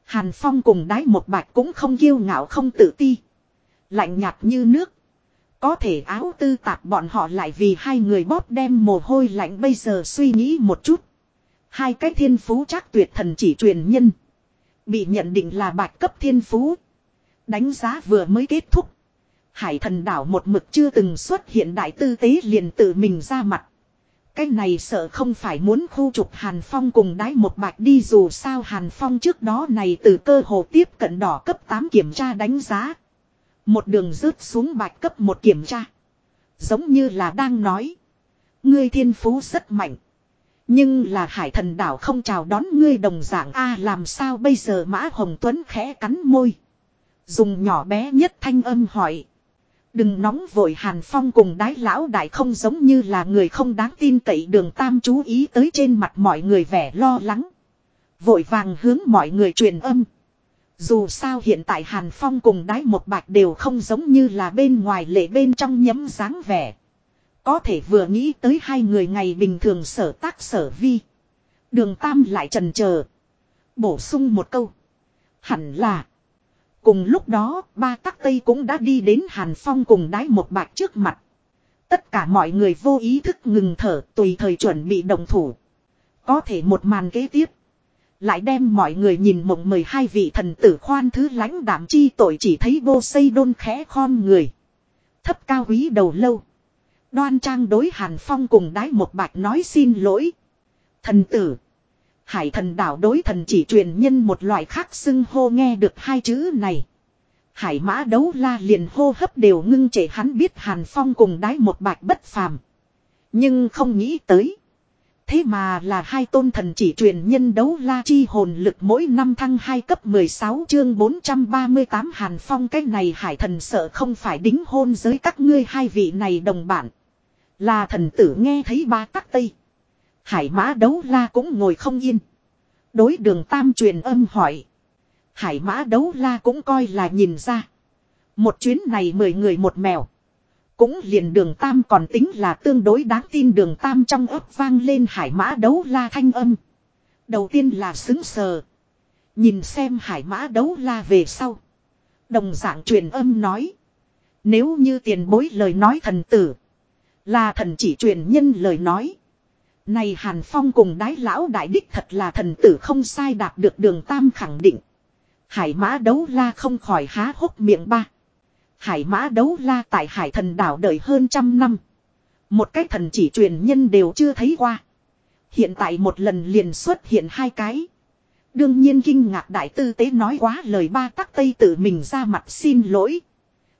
Speaker 1: Hàn Phong cùng đái một bạch cũng không kiêu ngạo không tự ti. Lạnh nhạt như nước. Có thể áo tư tạp bọn họ lại vì hai người bóp đem mồ hôi lạnh bây giờ suy nghĩ một chút. Hai cái thiên phú chắc tuyệt thần chỉ truyền nhân. Bị nhận định là bạch cấp thiên phú. Đánh giá vừa mới kết thúc. Hải thần đảo một mực chưa từng xuất hiện đại tư tế liền tự mình ra mặt. Cái này sợ không phải muốn khu trục Hàn Phong cùng đái một bạch đi dù sao Hàn Phong trước đó này từ cơ hồ tiếp cận đỏ cấp 8 kiểm tra đánh giá. Một đường rớt xuống bạch cấp một kiểm tra. Giống như là đang nói. Ngươi thiên phú rất mạnh. Nhưng là hải thần đảo không chào đón ngươi đồng dạng a à, làm sao bây giờ Mã Hồng Tuấn khẽ cắn môi. Dùng nhỏ bé nhất thanh âm hỏi. Đừng nóng vội Hàn Phong cùng đái lão đại không giống như là người không đáng tin cậy đường tam chú ý tới trên mặt mọi người vẻ lo lắng. Vội vàng hướng mọi người truyền âm. Dù sao hiện tại Hàn Phong cùng đái một bạch đều không giống như là bên ngoài lệ bên trong nhấm dáng vẻ. Có thể vừa nghĩ tới hai người ngày bình thường sở tác sở vi. Đường Tam lại trần chờ Bổ sung một câu. Hẳn là. Cùng lúc đó, ba tắc tây cũng đã đi đến Hàn Phong cùng đái một bạc trước mặt. Tất cả mọi người vô ý thức ngừng thở tùy thời chuẩn bị đồng thủ. Có thể một màn kế tiếp. Lại đem mọi người nhìn mộng mời hai vị thần tử khoan thứ lãnh đảm chi tội chỉ thấy vô xây đôn khẽ khom người. Thấp cao quý đầu lâu. Đoan trang đối Hàn Phong cùng đái một bạch nói xin lỗi. Thần tử. Hải thần đảo đối thần chỉ truyền nhân một loại khác xưng hô nghe được hai chữ này. Hải mã đấu la liền hô hấp đều ngưng trệ hắn biết Hàn Phong cùng đái một bạch bất phàm. Nhưng không nghĩ tới. Thế mà là hai tôn thần chỉ truyền nhân đấu la chi hồn lực mỗi năm thăng 2 cấp 16 chương 438 Hàn Phong cái này hải thần sợ không phải đính hôn giới các ngươi hai vị này đồng bản. Là thần tử nghe thấy ba tắc tây. Hải mã đấu la cũng ngồi không yên. Đối đường tam truyền âm hỏi. Hải mã đấu la cũng coi là nhìn ra. Một chuyến này mười người một mèo. Cũng liền đường tam còn tính là tương đối đáng tin đường tam trong ấp vang lên hải mã đấu la thanh âm. Đầu tiên là xứng sờ. Nhìn xem hải mã đấu la về sau. Đồng dạng truyền âm nói. Nếu như tiền bối lời nói thần tử. Là thần chỉ truyền nhân lời nói. Này Hàn Phong cùng đái lão đại đích thật là thần tử không sai đạt được đường tam khẳng định. Hải mã đấu la không khỏi há hốc miệng ba. Hải mã đấu la tại hải thần đảo đời hơn trăm năm. Một cái thần chỉ truyền nhân đều chưa thấy qua. Hiện tại một lần liền xuất hiện hai cái. Đương nhiên kinh ngạc đại tư tế nói quá lời ba tắc tây tự mình ra mặt xin lỗi.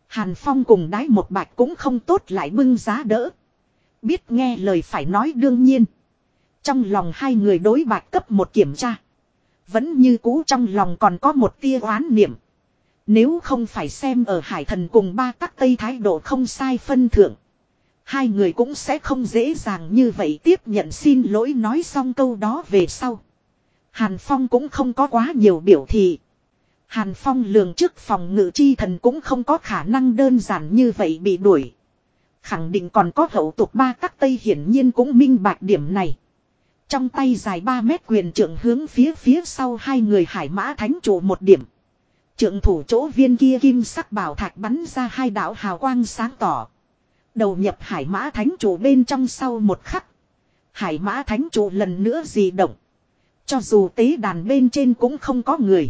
Speaker 1: Hàn Phong cùng đái một bạch cũng không tốt lại bưng giá đỡ. Biết nghe lời phải nói đương nhiên. Trong lòng hai người đối bạch cấp một kiểm tra. Vẫn như cũ trong lòng còn có một tia oán niệm. Nếu không phải xem ở hải thần cùng ba các tây thái độ không sai phân thượng. Hai người cũng sẽ không dễ dàng như vậy tiếp nhận xin lỗi nói xong câu đó về sau. Hàn Phong cũng không có quá nhiều biểu thị. Hàn Phong lường trước phòng ngự chi thần cũng không có khả năng đơn giản như vậy bị đuổi. Khẳng định còn có hậu tục ba các tây hiển nhiên cũng minh bạch điểm này. Trong tay dài 3 mét quyền trưởng hướng phía phía sau hai người hải mã thánh chủ một điểm. trưởng thủ chỗ viên kia kim sắc bảo thạch bắn ra hai đạo hào quang sáng tỏ. Đầu nhập hải mã thánh chủ bên trong sau một khắc. Hải mã thánh chủ lần nữa di động. Cho dù tế đàn bên trên cũng không có người.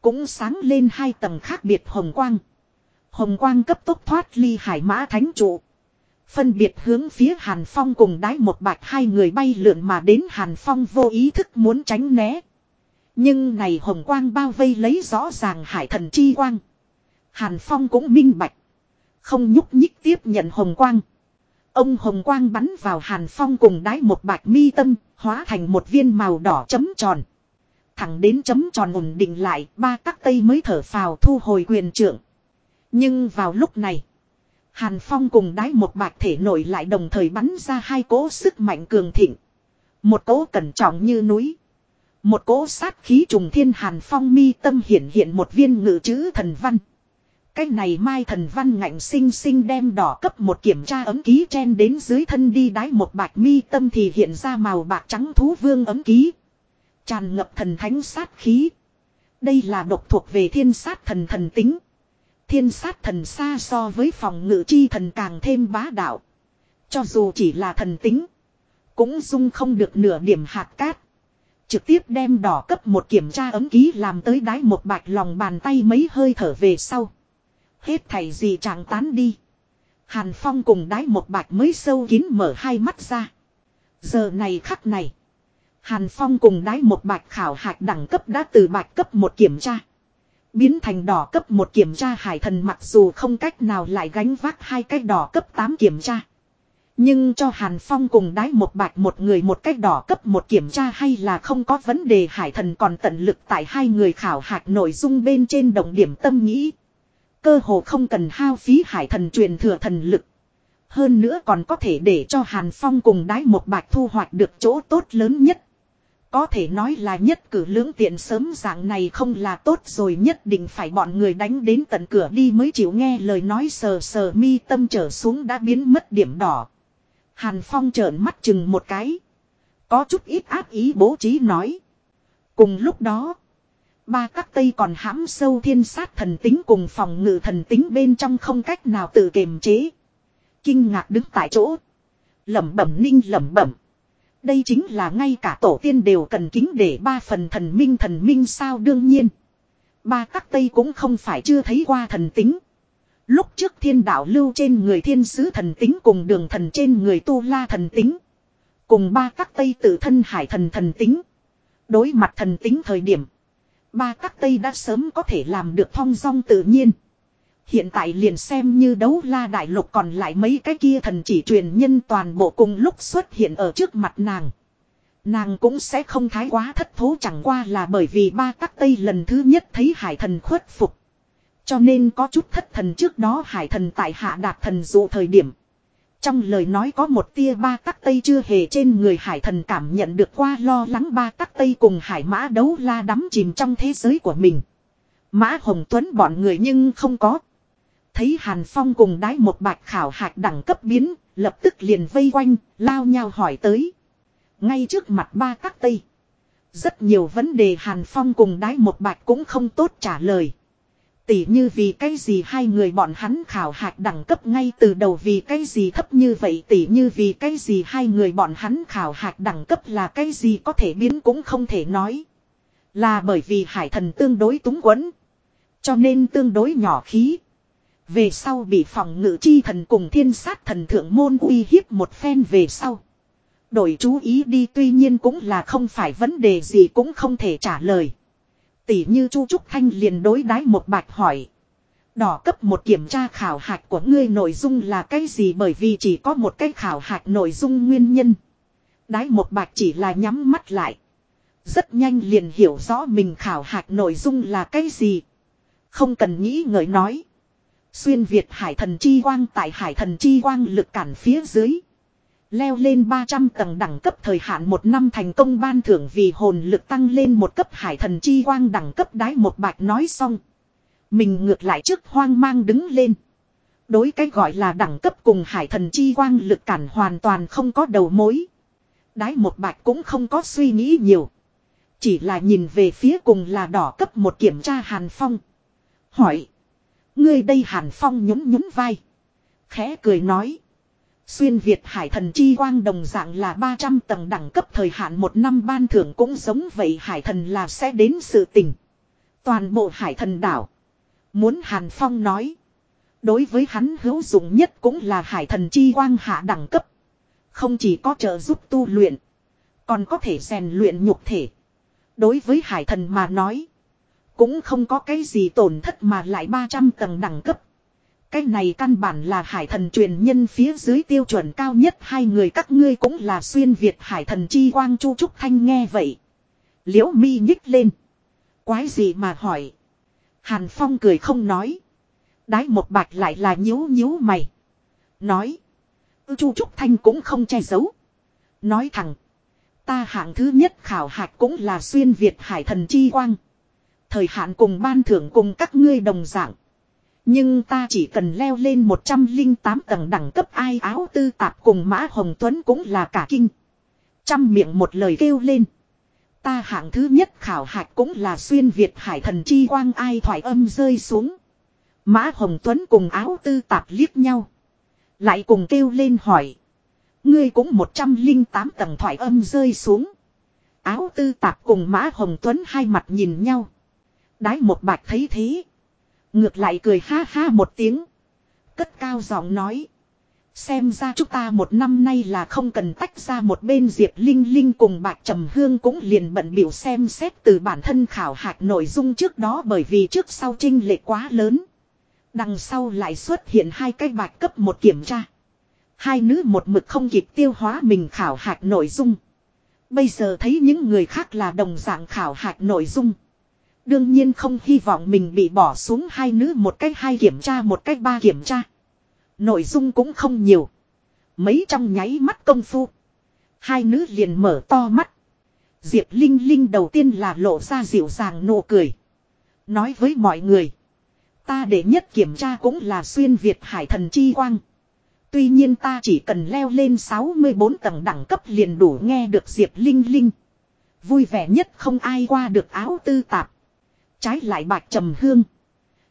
Speaker 1: Cũng sáng lên hai tầng khác biệt hồng quang. Hồng quang cấp tốc thoát ly hải mã thánh trụ. Phân biệt hướng phía Hàn Phong cùng đái một bạch hai người bay lượn mà đến Hàn Phong vô ý thức muốn tránh né. Nhưng này hồng quang bao vây lấy rõ ràng hải thần chi quang. Hàn Phong cũng minh bạch. Không nhúc nhích tiếp nhận hồng quang. Ông hồng quang bắn vào Hàn Phong cùng đái một bạch mi tâm, hóa thành một viên màu đỏ chấm tròn. Thẳng đến chấm tròn ổn định lại, ba các tây mới thở phào thu hồi quyền trưởng. Nhưng vào lúc này, Hàn Phong cùng đái một bạch thể nổi lại đồng thời bắn ra hai cỗ sức mạnh cường thịnh. Một cỗ cẩn trọng như núi. Một cỗ sát khí trùng thiên Hàn Phong mi tâm hiển hiện một viên ngự chữ thần văn. Cái này mai thần văn ngạnh sinh sinh đem đỏ cấp một kiểm tra ấm ký chen đến dưới thân đi đái một bạch mi tâm thì hiện ra màu bạc trắng thú vương ấm ký. Tràn ngập thần thánh sát khí. Đây là độc thuộc về thiên sát thần thần tính. Thiên sát thần xa so với phòng ngự chi thần càng thêm bá đạo. Cho dù chỉ là thần tính. Cũng dung không được nửa điểm hạt cát. Trực tiếp đem đỏ cấp một kiểm tra ấm ký làm tới đáy một bạch lòng bàn tay mấy hơi thở về sau. Hết thầy gì chẳng tán đi. Hàn Phong cùng đáy một bạch mới sâu kín mở hai mắt ra. Giờ này khắc này. Hàn Phong cùng đáy một bạch khảo hạch đẳng cấp đã từ bạch cấp một kiểm tra. Biến thành đỏ cấp một kiểm tra hải thần mặc dù không cách nào lại gánh vác hai cái đỏ cấp 8 kiểm tra. Nhưng cho Hàn Phong cùng đái một bạch một người một cách đỏ cấp một kiểm tra hay là không có vấn đề, hải thần còn tận lực tại hai người khảo hạch nội dung bên trên đồng điểm tâm nghĩ. Cơ hồ không cần hao phí, hải thần truyền thừa thần lực. Hơn nữa còn có thể để cho Hàn Phong cùng đái một bạch thu hoạch được chỗ tốt lớn nhất. Có thể nói là nhất cử lưỡng tiện sớm dạng này không là tốt rồi, nhất định phải bọn người đánh đến tận cửa đi mới chịu nghe lời nói sờ sờ mi tâm trở xuống đã biến mất điểm đỏ. Hàn Phong trợn mắt chừng một cái. Có chút ít áp ý bố trí nói. Cùng lúc đó. Ba các tây còn hãm sâu thiên sát thần tính cùng phòng ngự thần tính bên trong không cách nào tự kiềm chế. Kinh ngạc đứng tại chỗ. lẩm bẩm ninh lẩm bẩm. Đây chính là ngay cả tổ tiên đều cần kính để ba phần thần minh thần minh sao đương nhiên. Ba các tây cũng không phải chưa thấy qua thần tính. Lúc trước thiên đạo lưu trên người thiên sứ thần tính cùng đường thần trên người tu la thần tính. Cùng ba các tây tự thân hải thần thần tính. Đối mặt thần tính thời điểm. Ba các tây đã sớm có thể làm được thong dong tự nhiên. Hiện tại liền xem như đấu la đại lục còn lại mấy cái kia thần chỉ truyền nhân toàn bộ cùng lúc xuất hiện ở trước mặt nàng. Nàng cũng sẽ không thái quá thất thố chẳng qua là bởi vì ba các tây lần thứ nhất thấy hải thần khuất phục. Cho nên có chút thất thần trước đó hải thần tại hạ đạt thần dụ thời điểm. Trong lời nói có một tia ba tắc tây chưa hề trên người hải thần cảm nhận được qua lo lắng ba tắc tây cùng hải mã đấu la đắm chìm trong thế giới của mình. Mã Hồng Tuấn bọn người nhưng không có. Thấy Hàn Phong cùng đái một bạch khảo hạch đẳng cấp biến, lập tức liền vây quanh, lao nhau hỏi tới. Ngay trước mặt ba các tây. Rất nhiều vấn đề Hàn Phong cùng đái một bạch cũng không tốt trả lời. Tỉ như vì cái gì hai người bọn hắn khảo hạch đẳng cấp ngay từ đầu vì cái gì thấp như vậy tỉ như vì cái gì hai người bọn hắn khảo hạch đẳng cấp là cái gì có thể biến cũng không thể nói. Là bởi vì hải thần tương đối túng quẫn. Cho nên tương đối nhỏ khí. Về sau bị phòng ngự chi thần cùng thiên sát thần thượng môn uy hiếp một phen về sau. Đổi chú ý đi, tuy nhiên cũng là không phải vấn đề gì cũng không thể trả lời tỷ như Chu Trúc Thanh liền đối đái một bạch hỏi. Đỏ cấp một kiểm tra khảo hạch của ngươi nội dung là cái gì bởi vì chỉ có một cái khảo hạch nội dung nguyên nhân. Đái một bạch chỉ là nhắm mắt lại. Rất nhanh liền hiểu rõ mình khảo hạch nội dung là cái gì. Không cần nghĩ ngợi nói. Xuyên Việt hải thần chi quang tại hải thần chi quang lực cản phía dưới. Leo lên 300 tầng đẳng cấp thời hạn một năm thành công ban thưởng vì hồn lực tăng lên một cấp hải thần chi quang đẳng cấp đái một bạch nói xong. Mình ngược lại trước hoang mang đứng lên. Đối cái gọi là đẳng cấp cùng hải thần chi quang lực cản hoàn toàn không có đầu mối. Đái một bạch cũng không có suy nghĩ nhiều. Chỉ là nhìn về phía cùng là đỏ cấp một kiểm tra Hàn Phong. Hỏi. Ngươi đây Hàn Phong nhún nhún vai. Khẽ cười nói. Xuyên Việt Hải Thần Chi Quang đồng dạng là 300 tầng đẳng cấp thời hạn một năm ban thưởng cũng giống vậy Hải Thần là sẽ đến sự tình. Toàn bộ Hải Thần đảo. Muốn Hàn Phong nói. Đối với hắn hữu dụng nhất cũng là Hải Thần Chi Quang hạ đẳng cấp. Không chỉ có trợ giúp tu luyện. Còn có thể rèn luyện nhục thể. Đối với Hải Thần mà nói. Cũng không có cái gì tổn thất mà lại 300 tầng đẳng cấp. Cái này căn bản là hải thần truyền nhân phía dưới tiêu chuẩn cao nhất hai người các ngươi cũng là xuyên Việt hải thần chi quang chu trúc thanh nghe vậy. Liễu mi nhích lên. Quái gì mà hỏi. Hàn Phong cười không nói. Đái một bạch lại là nhíu nhíu mày. Nói. Chu Trúc Thanh cũng không che giấu. Nói thẳng. Ta hạng thứ nhất khảo hạch cũng là xuyên Việt hải thần chi quang. Thời hạn cùng ban thưởng cùng các ngươi đồng dạng. Nhưng ta chỉ cần leo lên 108 tầng đẳng cấp ai áo tư tạp cùng Mã Hồng Tuấn cũng là cả kinh. Trăm miệng một lời kêu lên. Ta hạng thứ nhất khảo hạch cũng là xuyên Việt hải thần chi quang ai thoại âm rơi xuống. Mã Hồng Tuấn cùng áo tư tạp liếc nhau. Lại cùng kêu lên hỏi. Ngươi cũng 108 tầng thoại âm rơi xuống. Áo tư tạp cùng Mã Hồng Tuấn hai mặt nhìn nhau. Đái một bạch thấy thế. Ngược lại cười ha ha một tiếng. Cất cao giọng nói. Xem ra chúng ta một năm nay là không cần tách ra một bên Diệp Linh Linh cùng Bạc Trầm Hương cũng liền bận biểu xem xét từ bản thân khảo hạch nội dung trước đó bởi vì trước sau trinh lệ quá lớn. Đằng sau lại xuất hiện hai cái bạch cấp một kiểm tra. Hai nữ một mực không kịp tiêu hóa mình khảo hạch nội dung. Bây giờ thấy những người khác là đồng dạng khảo hạch nội dung. Đương nhiên không hy vọng mình bị bỏ xuống hai nữ một cách hai kiểm tra một cách ba kiểm tra. Nội dung cũng không nhiều. Mấy trong nháy mắt công phu. Hai nữ liền mở to mắt. Diệp Linh Linh đầu tiên là lộ ra dịu dàng nụ cười. Nói với mọi người. Ta để nhất kiểm tra cũng là xuyên Việt hải thần chi quang. Tuy nhiên ta chỉ cần leo lên 64 tầng đẳng cấp liền đủ nghe được Diệp Linh Linh. Vui vẻ nhất không ai qua được áo tư tạp. Trái lại bạch trầm hương.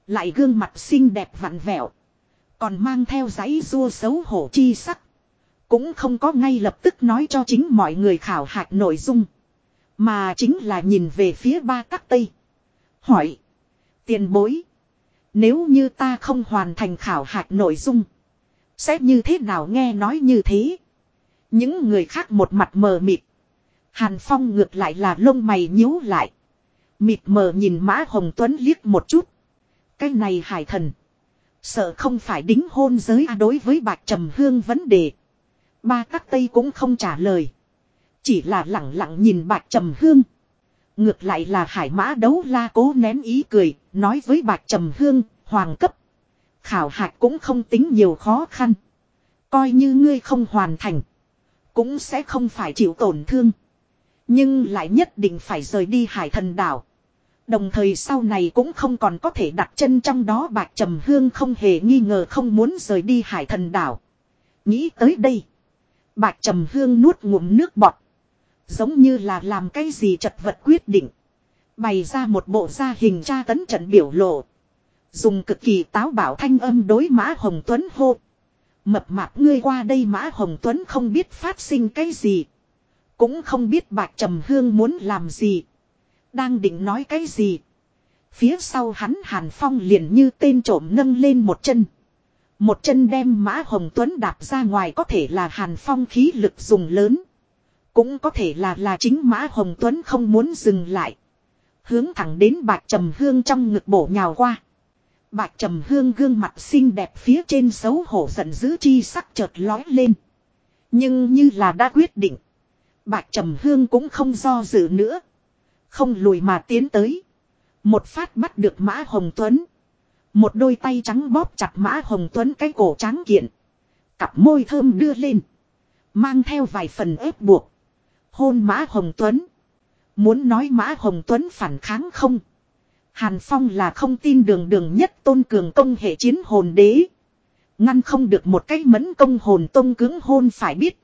Speaker 1: Lại gương mặt xinh đẹp vặn vẹo. Còn mang theo giấy rua xấu hổ chi sắc. Cũng không có ngay lập tức nói cho chính mọi người khảo hạch nội dung. Mà chính là nhìn về phía ba các tây. Hỏi. Tiền bối. Nếu như ta không hoàn thành khảo hạch nội dung. Sẽ như thế nào nghe nói như thế. Những người khác một mặt mờ mịt. Hàn Phong ngược lại là lông mày nhíu lại. Mịt mờ nhìn Mã Hồng Tuấn liếc một chút. Cái này hải thần. Sợ không phải đính hôn giới à đối với bạch trầm hương vấn đề. Ba các tây cũng không trả lời. Chỉ là lặng lặng nhìn bạch trầm hương. Ngược lại là hải mã đấu la cố nén ý cười, nói với bạch trầm hương, hoàng cấp. Khảo hạch cũng không tính nhiều khó khăn. Coi như ngươi không hoàn thành. Cũng sẽ không phải chịu tổn thương. Nhưng lại nhất định phải rời đi hải thần đảo. Đồng thời sau này cũng không còn có thể đặt chân trong đó bạch trầm hương không hề nghi ngờ không muốn rời đi hải thần đảo. Nghĩ tới đây. Bạch trầm hương nuốt ngụm nước bọt. Giống như là làm cái gì chật vật quyết định. Bày ra một bộ gia hình tra tấn trận biểu lộ. Dùng cực kỳ táo bảo thanh âm đối Mã Hồng Tuấn hô. Mập mạp ngươi qua đây Mã Hồng Tuấn không biết phát sinh cái gì. Cũng không biết bạc trầm hương muốn làm gì. Đang định nói cái gì. Phía sau hắn Hàn Phong liền như tên trộm nâng lên một chân. Một chân đem Mã Hồng Tuấn đạp ra ngoài có thể là Hàn Phong khí lực dùng lớn. Cũng có thể là là chính Mã Hồng Tuấn không muốn dừng lại. Hướng thẳng đến Bạch trầm hương trong ngực bổ nhào qua. Bạch trầm hương gương mặt xinh đẹp phía trên xấu hổ giận dữ chi sắc chợt lói lên. Nhưng như là đã quyết định. Bạch trầm hương cũng không do dự nữa. Không lùi mà tiến tới. Một phát bắt được mã hồng tuấn. Một đôi tay trắng bóp chặt mã hồng tuấn cái cổ trắng kiện. Cặp môi thơm đưa lên. Mang theo vài phần ép buộc. Hôn mã hồng tuấn. Muốn nói mã hồng tuấn phản kháng không. Hàn Phong là không tin đường đường nhất tôn cường công hệ chiến hồn đế. Ngăn không được một cái mẫn công hồn tông cứng hôn phải biết.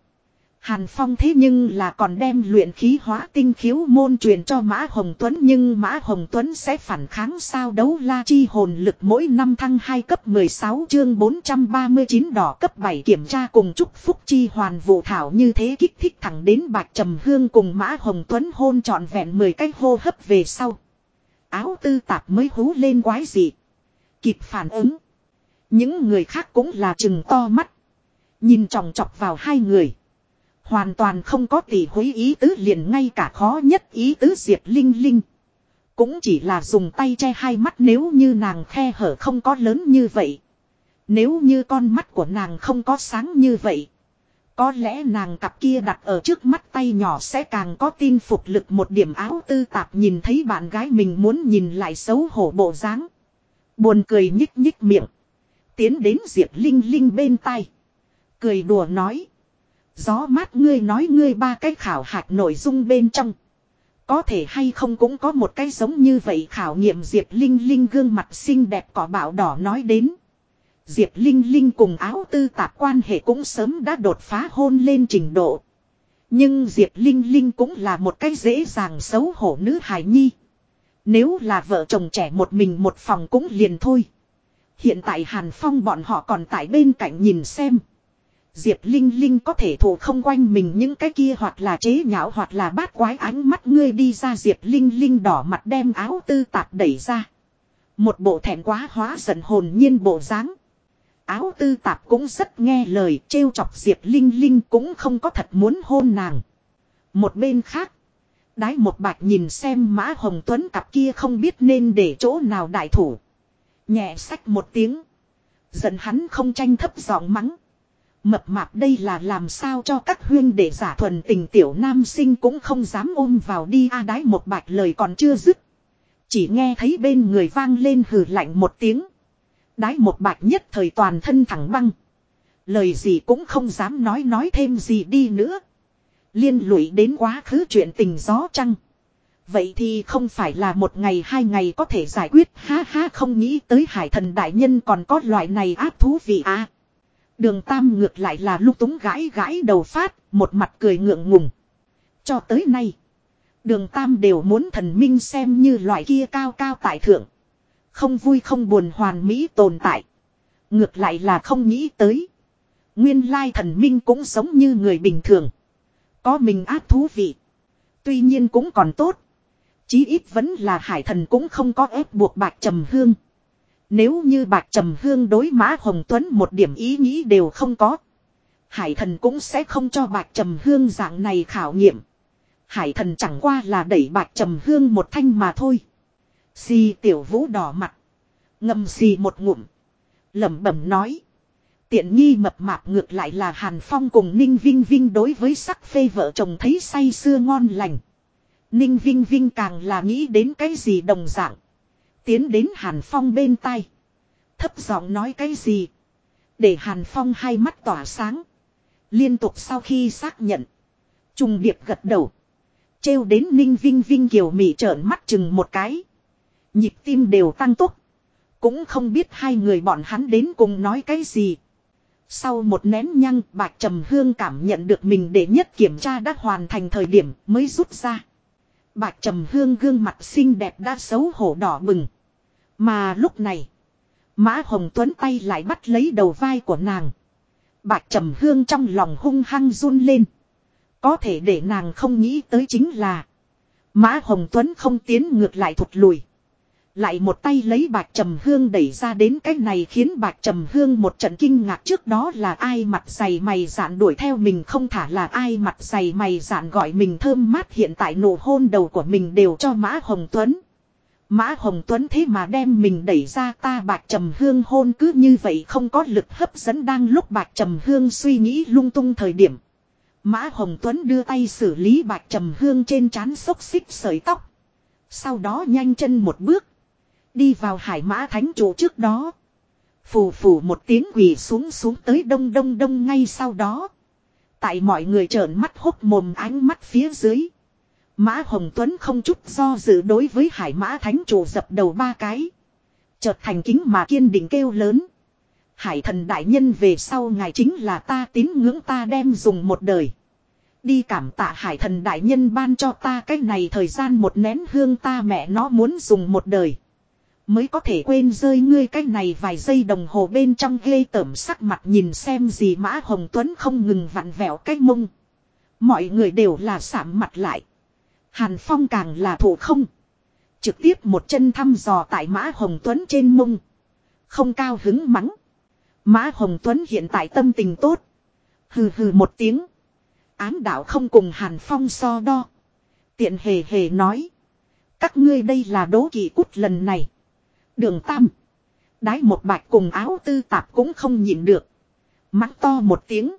Speaker 1: Hàn Phong thế nhưng là còn đem luyện khí hóa tinh khiếu môn truyền cho Mã Hồng Tuấn, nhưng Mã Hồng Tuấn sẽ phản kháng sao đấu la chi hồn lực mỗi năm thăng 2 cấp 16 chương 439 đỏ cấp 7 kiểm tra cùng chúc phúc chi hoàn vụ thảo như thế kích thích thẳng đến Bạch Trầm Hương cùng Mã Hồng Tuấn hôn trọn vẹn 10 cái hô hấp về sau áo tư tạp mới hú lên quái gì. Kịp phản ứng. Những người khác cũng là chừng to mắt. Nhìn tròng chọc vào hai người. Hoàn toàn không có tỷ hối ý tứ liền ngay cả khó nhất ý tứ diệp linh linh. Cũng chỉ là dùng tay che hai mắt nếu như nàng khe hở không có lớn như vậy. Nếu như con mắt của nàng không có sáng như vậy. Có lẽ nàng cặp kia đặt ở trước mắt tay nhỏ sẽ càng có tin phục lực một điểm áo tư tạp nhìn thấy bạn gái mình muốn nhìn lại xấu hổ bộ dáng. Buồn cười nhích nhích miệng. Tiến đến Diệp Linh Linh bên tay. Cười đùa nói. Gió mát ngươi nói ngươi ba cái khảo hạch nội dung bên trong. Có thể hay không cũng có một cái giống như vậy khảo nghiệm Diệp Linh Linh gương mặt xinh đẹp cỏ bạo đỏ nói đến. Diệp Linh Linh cùng áo tư tạp quan hệ cũng sớm đã đột phá hôn lên trình độ. Nhưng Diệp Linh Linh cũng là một cái dễ dàng xấu hổ nữ hài nhi. Nếu là vợ chồng trẻ một mình một phòng cũng liền thôi. Hiện tại Hàn Phong bọn họ còn tại bên cạnh nhìn xem. Diệp Linh Linh có thể thủ không quanh mình những cái kia hoặc là chế nhạo hoặc là bát quái ánh mắt ngươi đi ra Diệp Linh Linh đỏ mặt đem áo tư tạp đẩy ra. Một bộ thẹn quá hóa giận hồn nhiên bộ dáng áo tư tạp cũng rất nghe lời trêu chọc Diệp Linh Linh cũng không có thật muốn hôn nàng. Một bên khác, đái một bạch nhìn xem Mã Hồng Tuấn cặp kia không biết nên để chỗ nào đại thủ. Nhẹ sách một tiếng. Giận hắn không tranh thấp giọng mắng. Mập mạp đây là làm sao cho các huyên để giả thuần tình tiểu nam sinh cũng không dám ôm vào đi a đái một bạch lời còn chưa dứt. Chỉ nghe thấy bên người vang lên hừ lạnh một tiếng. Đái một bạch nhất thời toàn thân thẳng băng. Lời gì cũng không dám nói nói thêm gì đi nữa. Liên lụy đến quá khứ chuyện tình gió trăng. Vậy thì không phải là một ngày hai ngày có thể giải quyết, ha ha không nghĩ tới hải thần đại nhân còn có loại này ác thú vị à. Đường Tam ngược lại là lúc túng gãi gãi đầu phát, một mặt cười ngượng ngùng. Cho tới nay, đường Tam đều muốn thần minh xem như loại kia cao cao tại thượng. Không vui không buồn hoàn mỹ tồn tại. Ngược lại là không nghĩ tới. Nguyên lai thần minh cũng giống như người bình thường. Có mình ác thú vị. Tuy nhiên cũng còn tốt. Chí ít vẫn là hải thần cũng không có ép buộc bạc trầm hương. Nếu như bạc trầm hương đối mã Hồng Tuấn một điểm ý nghĩ đều không có. Hải thần cũng sẽ không cho bạc trầm hương dạng này khảo nghiệm. Hải thần chẳng qua là đẩy bạc trầm hương một thanh mà thôi. Xì tiểu vũ đỏ mặt. Ngầm xì một ngụm. lẩm bẩm nói. Tiện nghi mập mạp ngược lại là Hàn Phong cùng Ninh Vinh Vinh đối với sắc phê vợ chồng thấy say sưa ngon lành. Ninh Vinh Vinh càng là nghĩ đến cái gì đồng dạng. Tiến đến Hàn Phong bên tai. Thấp giọng nói cái gì. Để Hàn Phong hai mắt tỏa sáng. Liên tục sau khi xác nhận. Trùng điệp gật đầu. Trêu đến Ninh Vinh Vinh kiều mị trợn mắt chừng một cái. Nhịp tim đều tăng tốc. Cũng không biết hai người bọn hắn đến cùng nói cái gì. Sau một nén nhăng bạc trầm hương cảm nhận được mình để nhất kiểm tra đã hoàn thành thời điểm mới rút ra. Bạc trầm hương gương mặt xinh đẹp đã xấu hổ đỏ bừng. Mà lúc này, Mã Hồng Tuấn tay lại bắt lấy đầu vai của nàng. Bạc trầm hương trong lòng hung hăng run lên. Có thể để nàng không nghĩ tới chính là Mã Hồng Tuấn không tiến ngược lại thụt lùi. Lại một tay lấy bạc trầm hương đẩy ra đến cái này khiến bạc trầm hương một trận kinh ngạc trước đó là ai mặt dày mày dạn đuổi theo mình không thả là ai mặt dày mày dạn gọi mình thơm mát hiện tại nụ hôn đầu của mình đều cho Mã Hồng Tuấn. Mã Hồng Tuấn thế mà đem mình đẩy ra ta bạc trầm hương hôn cứ như vậy không có lực hấp dẫn đang lúc bạc trầm hương suy nghĩ lung tung thời điểm. Mã Hồng Tuấn đưa tay xử lý bạc trầm hương trên trán xốc xích sợi tóc. Sau đó nhanh chân một bước. Đi vào hải mã thánh chủ trước đó. Phù phù một tiếng quỳ xuống xuống tới đông đông đông ngay sau đó. Tại mọi người trợn mắt hốt mồm ánh mắt phía dưới. Mã Hồng Tuấn không chút do dự đối với hải mã thánh chủ dập đầu ba cái. Chợt thành kính mà kiên định kêu lớn. Hải thần đại nhân về sau ngài chính là ta tín ngưỡng ta đem dùng một đời. Đi cảm tạ hải thần đại nhân ban cho ta cái này thời gian một nén hương ta mẹ nó muốn dùng một đời. Mới có thể quên rơi ngươi cái này vài giây đồng hồ bên trong ghê tởm sắc mặt nhìn xem gì mã Hồng Tuấn không ngừng vặn vẹo cái mông. Mọi người đều là sạm mặt lại. Hàn Phong càng là thủ không. Trực tiếp một chân thăm dò tại Mã Hồng Tuấn trên mông. Không cao hứng mắng. Mã Hồng Tuấn hiện tại tâm tình tốt. Hừ hừ một tiếng. Ám đạo không cùng Hàn Phong so đo. Tiện hề hề nói. Các ngươi đây là đố kỵ cút lần này. Đường Tam. Đái một bạch cùng áo tư tạp cũng không nhịn được. Mắng to một tiếng.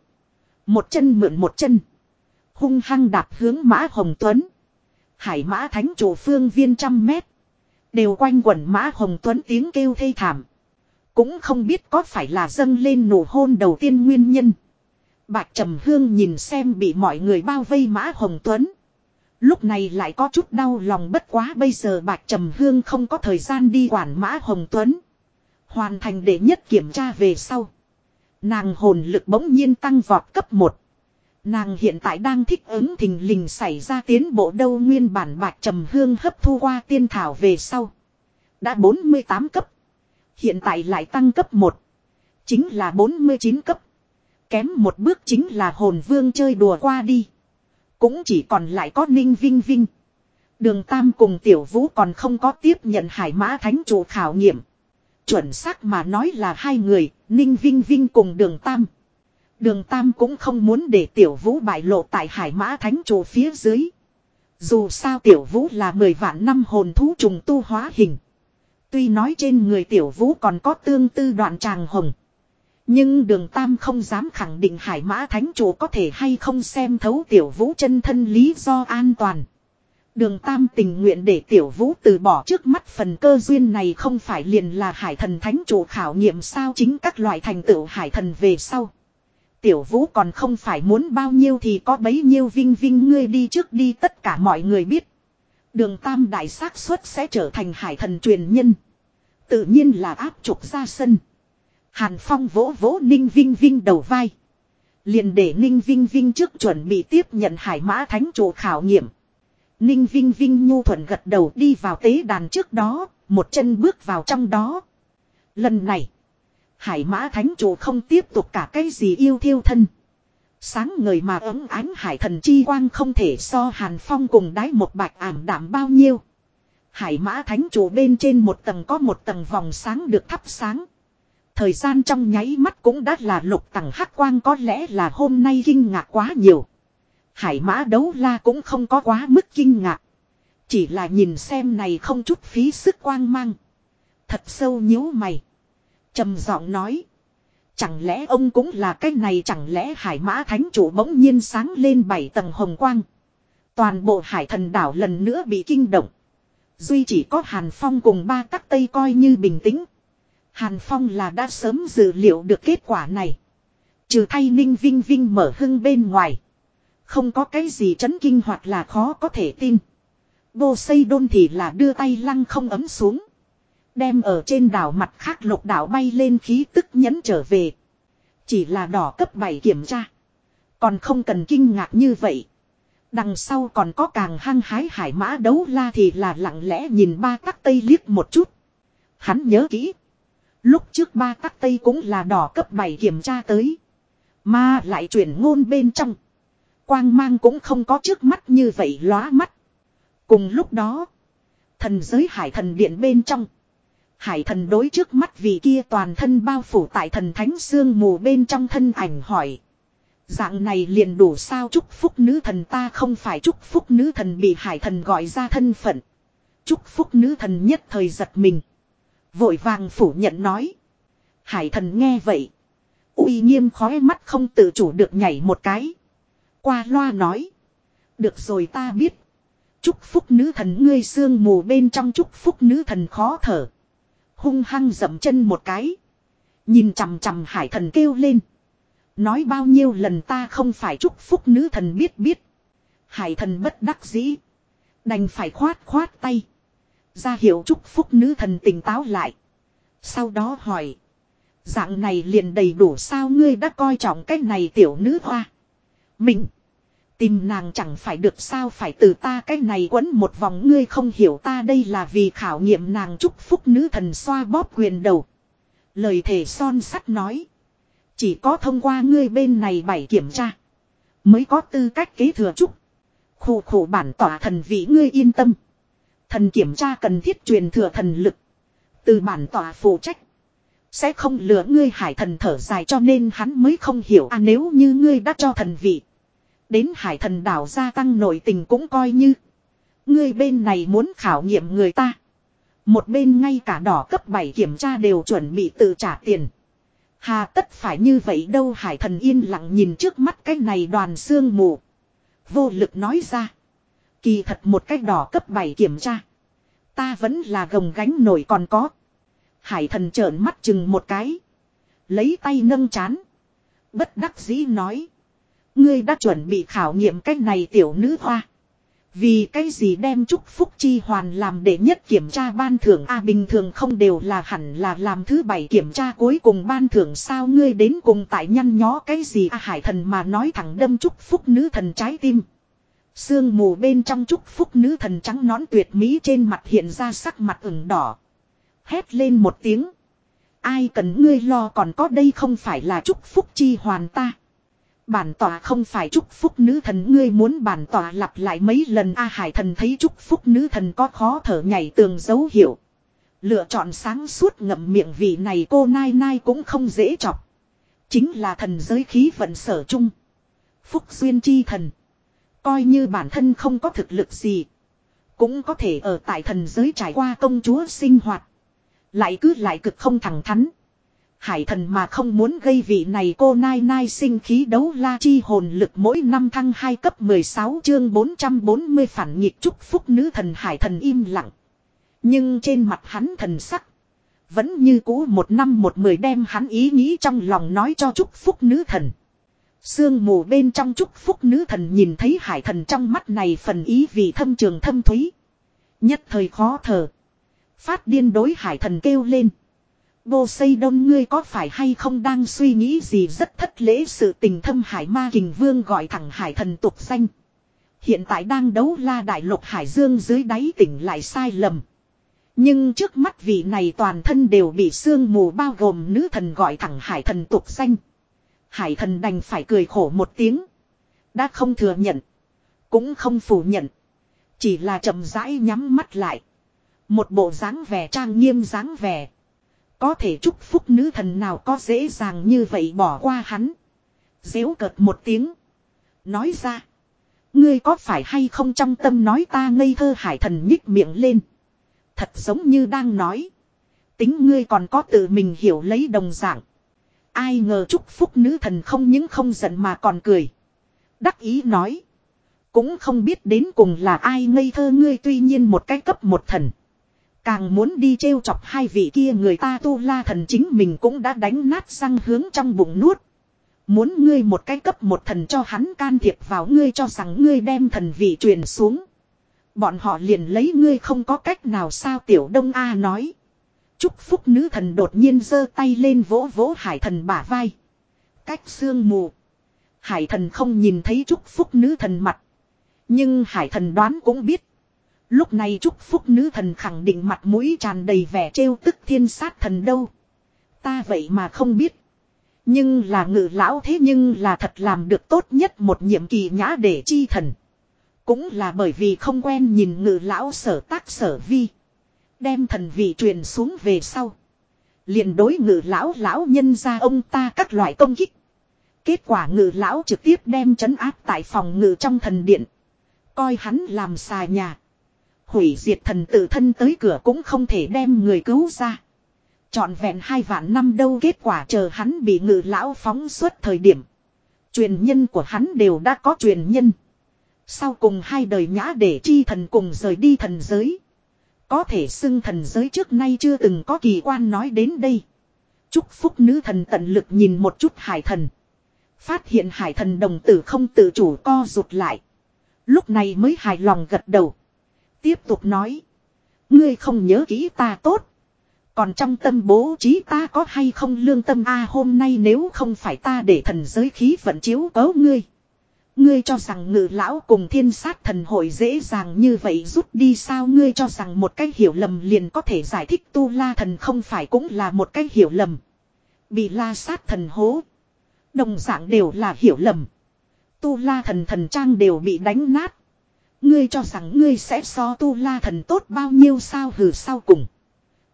Speaker 1: Một chân mượn một chân. Hung hăng đạp hướng Mã Hồng Tuấn. Hải mã thánh chủ phương viên trăm mét. Đều quanh quẩn mã hồng tuấn tiếng kêu thê thảm. Cũng không biết có phải là dâng lên nụ hôn đầu tiên nguyên nhân. Bạch Trầm Hương nhìn xem bị mọi người bao vây mã hồng tuấn. Lúc này lại có chút đau lòng bất quá bây giờ Bạch Trầm Hương không có thời gian đi quản mã hồng tuấn. Hoàn thành để nhất kiểm tra về sau. Nàng hồn lực bỗng nhiên tăng vọt cấp 1. Nàng hiện tại đang thích ứng thình lình xảy ra tiến bộ đâu nguyên bản bạc trầm hương hấp thu qua tiên thảo về sau. Đã 48 cấp. Hiện tại lại tăng cấp 1. Chính là 49 cấp. Kém một bước chính là hồn vương chơi đùa qua đi. Cũng chỉ còn lại có ninh vinh vinh. Đường Tam cùng Tiểu Vũ còn không có tiếp nhận hải mã thánh chủ khảo nghiệm. Chuẩn xác mà nói là hai người, Ninh Vinh Vinh cùng Đường Tam. Đường Tam cũng không muốn để Tiểu Vũ bại lộ tại Hải Mã Thánh Chủ phía dưới. Dù sao Tiểu Vũ là 10 vạn năm hồn thú trùng tu hóa hình. Tuy nói trên người Tiểu Vũ còn có tương tư đoạn tràng hồng. Nhưng đường Tam không dám khẳng định hải mã thánh chủ có thể hay không xem thấu tiểu vũ chân thân lý do an toàn. Đường Tam tình nguyện để tiểu vũ từ bỏ trước mắt phần cơ duyên này không phải liền là hải thần thánh chủ khảo nghiệm sao chính các loại thành tựu hải thần về sau. Tiểu vũ còn không phải muốn bao nhiêu thì có bấy nhiêu vinh vinh ngươi đi trước đi tất cả mọi người biết. Đường Tam đại xác suất sẽ trở thành hải thần truyền nhân. Tự nhiên là áp trục ra sân. Hàn Phong vỗ vỗ Ninh Vinh Vinh đầu vai. Liền để Ninh Vinh Vinh trước chuẩn bị tiếp nhận hải mã thánh chủ khảo nghiệm. Ninh Vinh Vinh nhu thuận gật đầu đi vào tế đàn trước đó, một chân bước vào trong đó. Lần này, hải mã thánh chủ không tiếp tục cả cái gì yêu thiêu thân. Sáng người mà ấm ánh hải thần chi quang không thể so hàn phong cùng đái một bạch ảm đạm bao nhiêu. Hải mã thánh chủ bên trên một tầng có một tầng vòng sáng được thắp sáng. Thời gian trong nháy mắt cũng đã là lục tầng hắc quang có lẽ là hôm nay kinh ngạc quá nhiều. Hải mã đấu la cũng không có quá mức kinh ngạc. Chỉ là nhìn xem này không chút phí sức quang mang. Thật sâu nhíu mày trầm giọng nói. Chẳng lẽ ông cũng là cái này, chẳng lẽ hải mã thánh chủ bỗng nhiên sáng lên bảy tầng hồng quang. Toàn bộ hải thần đảo lần nữa bị kinh động. Duy chỉ có Hàn Phong cùng ba các tây coi như bình tĩnh. Hàn Phong là đã sớm dự liệu được kết quả này. Trừ thay Ninh Vinh Vinh mở hưng bên ngoài. Không có cái gì chấn kinh hoặc là khó có thể tin. Bô xây đôn thì là đưa tay lăng không ấm xuống. Đem ở trên đảo mặt khác lục đảo bay lên khí tức nhấn trở về. Chỉ là đỏ cấp 7 kiểm tra. Còn không cần kinh ngạc như vậy. Đằng sau còn có càng hăng hái hải mã đấu la thì là lặng lẽ nhìn ba tắc tây liếc một chút. Hắn nhớ kỹ. Lúc trước ba tắc tây cũng là đỏ cấp 7 kiểm tra tới. Mà lại chuyển ngôn bên trong. Quang mang cũng không có trước mắt như vậy lóa mắt. Cùng lúc đó. Thần giới hải thần điện bên trong. Hải thần đối trước mắt vì kia toàn thân bao phủ tại thần thánh xương mù bên trong thân ảnh hỏi. Dạng này liền đủ sao chúc phúc nữ thần ta không phải chúc phúc nữ thần bị hải thần gọi ra thân phận. Chúc phúc nữ thần nhất thời giật mình. Vội vàng phủ nhận nói. Hải thần nghe vậy. uy nghiêm khói mắt không tự chủ được nhảy một cái. Qua loa nói. Được rồi ta biết. Chúc phúc nữ thần ngươi sương mù bên trong chúc phúc nữ thần khó thở. Hung hăng dậm chân một cái. Nhìn chằm chằm hải thần kêu lên. Nói bao nhiêu lần ta không phải chúc phúc nữ thần biết biết. Hải thần bất đắc dĩ. Đành phải khoát khoát tay. Ra hiệu chúc phúc nữ thần tỉnh táo lại. Sau đó hỏi. Dạng này liền đầy đủ sao ngươi đã coi trọng cái này tiểu nữ hoa. Mình. Tìm nàng chẳng phải được sao phải từ ta cái này quấn một vòng ngươi không hiểu ta đây là vì khảo nghiệm nàng chúc phúc nữ thần xoa bóp quyền đầu. Lời thể son sắt nói. Chỉ có thông qua ngươi bên này bảy kiểm tra. Mới có tư cách kế thừa chúc. Khổ khổ bản tỏa thần vị ngươi yên tâm. Thần kiểm tra cần thiết truyền thừa thần lực. Từ bản tỏa phụ trách. Sẽ không lừa ngươi hải thần thở dài cho nên hắn mới không hiểu à nếu như ngươi đã cho thần vị. Đến hải thần đảo gia tăng nội tình cũng coi như. người bên này muốn khảo nghiệm người ta. Một bên ngay cả đỏ cấp 7 kiểm tra đều chuẩn bị tự trả tiền. Hà tất phải như vậy đâu hải thần yên lặng nhìn trước mắt cái này đoàn xương mù. Vô lực nói ra. Kỳ thật một cái đỏ cấp 7 kiểm tra. Ta vẫn là gồng gánh nổi còn có. Hải thần trợn mắt chừng một cái. Lấy tay nâng chán. Bất đắc dĩ nói. Ngươi đã chuẩn bị khảo nghiệm cách này tiểu nữ hoa. Vì cái gì đem chúc phúc chi hoàn làm để nhất kiểm tra ban thưởng A bình thường không đều là hẳn là làm thứ bảy kiểm tra cuối cùng ban thưởng sao ngươi đến cùng tại nhăn nhó cái gì A hải thần mà nói thẳng đâm chúc phúc nữ thần trái tim. Sương mù bên trong chúc phúc nữ thần trắng nón tuyệt mỹ trên mặt hiện ra sắc mặt ửng đỏ. Hét lên một tiếng. Ai cần ngươi lo còn có đây không phải là chúc phúc chi hoàn ta. Bản tỏa không phải chúc phúc nữ thần, ngươi muốn bản tỏa lặp lại mấy lần A Hải thần thấy chúc phúc nữ thần có khó thở nhảy tường dấu hiệu. Lựa chọn sáng suốt ngậm miệng vì này cô nai nai cũng không dễ chọc. Chính là thần giới khí vận sở chung. Phúc duyên chi thần. Coi như bản thân không có thực lực gì. Cũng có thể ở tại thần giới trải qua công chúa sinh hoạt. Lại cứ lại cực không thẳng thắn. Hải thần mà không muốn gây vị này cô nai nai sinh khí đấu la chi hồn lực mỗi năm thăng 2 cấp 16 chương 440 phản nghịch chúc phúc nữ thần hải thần im lặng. Nhưng trên mặt hắn thần sắc. Vẫn như cũ một năm một mười đem hắn ý nghĩ trong lòng nói cho chúc phúc nữ thần. Sương mù bên trong chúc phúc nữ thần nhìn thấy hải thần trong mắt này phần ý vì thâm trường thâm thúy. Nhất thời khó thở. Phát điên đối hải thần kêu lên. Bô xây đông, ngươi có phải hay không đang suy nghĩ gì rất thất lễ sự tình thâm hải ma kình vương gọi thẳng hải thần tục danh. Hiện tại đang đấu la đại lục hải dương dưới đáy tỉnh lại sai lầm. Nhưng trước mắt vị này toàn thân đều bị sương mù bao gồm nữ thần gọi thẳng hải thần tục danh. Hải thần đành phải cười khổ một tiếng. Đã không thừa nhận. Cũng không phủ nhận. Chỉ là chậm rãi nhắm mắt lại. Một bộ dáng vẻ trang nghiêm dáng vẻ. Có thể chúc phúc nữ thần nào có dễ dàng như vậy bỏ qua hắn. Dễu cợt một tiếng. Nói ra. Ngươi có phải hay không trong tâm nói ta ngây thơ hải thần nhích miệng lên. Thật giống như đang nói. Tính ngươi còn có tự mình hiểu lấy đồng dạng. Ai ngờ chúc phúc nữ thần không những không giận mà còn cười. Đắc ý nói. Cũng không biết đến cùng là ai ngây thơ ngươi tuy nhiên một cái cấp một thần. Càng muốn đi trêu chọc hai vị kia người ta tu la thần chính mình cũng đã đánh nát răng hướng trong bụng nuốt. Muốn ngươi một cái cấp một thần cho hắn can thiệp vào ngươi cho rằng ngươi đem thần vị truyền xuống. Bọn họ liền lấy ngươi không có cách nào sao tiểu đông A nói. Chúc phúc nữ thần đột nhiên giơ tay lên vỗ vỗ hải thần bả vai. Cách xương mù. Hải thần không nhìn thấy chúc phúc nữ thần mặt. Nhưng hải thần đoán cũng biết. Lúc này chúc phúc nữ thần khẳng định mặt mũi tràn đầy vẻ trêu tức thiên sát thần đâu. Ta vậy mà không biết. Nhưng là ngự lão thế nhưng là thật làm được tốt nhất một nhiệm kỳ nhã để chi thần. Cũng là bởi vì không quen nhìn ngự lão sở tác sở vi. Đem thần vị truyền xuống về sau. liền đối ngự lão lão nhân ra ông ta các loại công kích. Kết quả ngự lão trực tiếp đem trấn áp tại phòng ngự trong thần điện. Coi hắn làm xà nhà. Hủy diệt thần tự thân tới cửa cũng không thể đem người cứu ra. Chọn vẹn hai vạn năm đâu kết quả chờ hắn bị ngự lão phóng suốt thời điểm. Truyền nhân của hắn đều đã có truyền nhân. Sau cùng hai đời nhã để chi thần cùng rời đi thần giới. Có thể xưng thần giới trước nay chưa từng có kỳ quan nói đến đây. Chúc phúc nữ thần tận lực nhìn một chút hải thần. Phát hiện hải thần đồng tử không tự chủ co rụt lại. Lúc này mới hài lòng gật đầu. Tiếp tục nói. Ngươi không nhớ kỹ ta tốt. Còn trong tâm bố trí ta có hay không lương tâm a, hôm nay nếu không phải ta để thần giới khí vận chiếu cấu ngươi. Ngươi cho rằng ngự lão cùng thiên sát thần hội dễ dàng như vậy rút đi sao ngươi cho rằng một cái hiểu lầm liền có thể giải thích tu la thần không phải cũng là một cái hiểu lầm. Bị la sát thần hố. Đồng dạng đều là hiểu lầm. Tu la thần thần trang đều bị đánh nát. Ngươi cho rằng ngươi sẽ so tu la thần tốt bao nhiêu sao hừ sau cùng.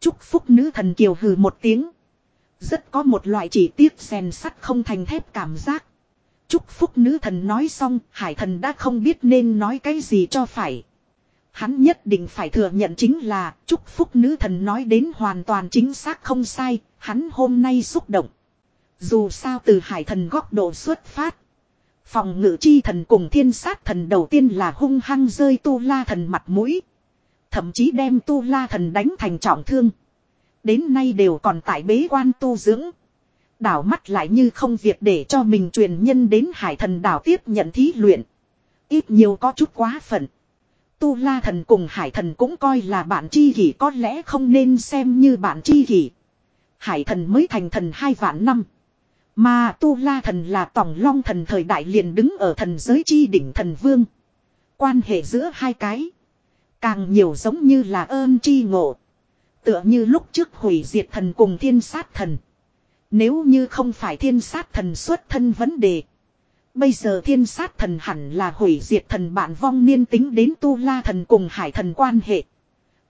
Speaker 1: Chúc phúc nữ thần kiều hừ một tiếng. Rất có một loại chỉ tiếc rèn sắt không thành thép cảm giác. Chúc phúc nữ thần nói xong, hải thần đã không biết nên nói cái gì cho phải. Hắn nhất định phải thừa nhận chính là chúc phúc nữ thần nói đến hoàn toàn chính xác không sai, hắn hôm nay xúc động. Dù sao từ hải thần góc độ xuất phát. Phòng ngự chi thần cùng thiên sát thần đầu tiên là hung hăng rơi tu la thần mặt mũi. Thậm chí đem tu la thần đánh thành trọng thương. Đến nay đều còn tại bế quan tu dưỡng. Đảo mắt lại như không việc để cho mình truyền nhân đến hải thần đảo tiếp nhận thí luyện. Ít nhiều có chút quá phận. Tu la thần cùng hải thần cũng coi là bạn chi kỷ, có lẽ không nên xem như bạn chi kỷ. Hải thần mới thành thần hai vạn năm. Mà Tu La Thần là tổng long thần thời đại liền đứng ở thần giới chi đỉnh thần vương. Quan hệ giữa hai cái. Càng nhiều giống như là ơn chi ngộ. Tựa như lúc trước hủy diệt thần cùng thiên sát thần. Nếu như không phải thiên sát thần xuất thân vấn đề. Bây giờ thiên sát thần hẳn là hủy diệt thần bạn vong niên tính đến tu la thần cùng hải thần quan hệ.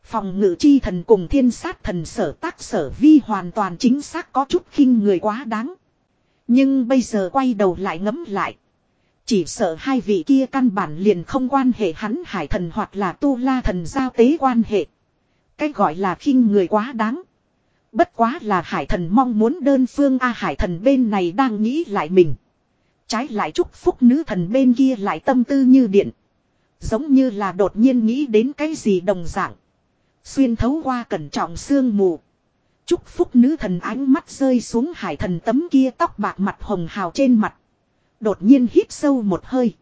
Speaker 1: Phòng ngự chi thần cùng thiên sát thần sở tác sở vi hoàn toàn chính xác có chút khinh người quá đáng. Nhưng bây giờ quay đầu lại ngấm lại. Chỉ sợ hai vị kia căn bản liền không quan hệ hắn hải thần hoặc là tu la thần giao tế quan hệ. Cái gọi là khinh người quá đáng. Bất quá là hải thần mong muốn đơn phương A hải thần bên này đang nghĩ lại mình. Trái lại chúc phúc nữ thần bên kia lại tâm tư như điện. Giống như là đột nhiên nghĩ đến cái gì đồng dạng. Xuyên thấu qua cẩn trọng sương mù. Chúc phúc nữ thần ánh mắt rơi xuống hải thần tấm kia tóc bạc mặt hồng hào trên mặt. Đột nhiên hít sâu một hơi.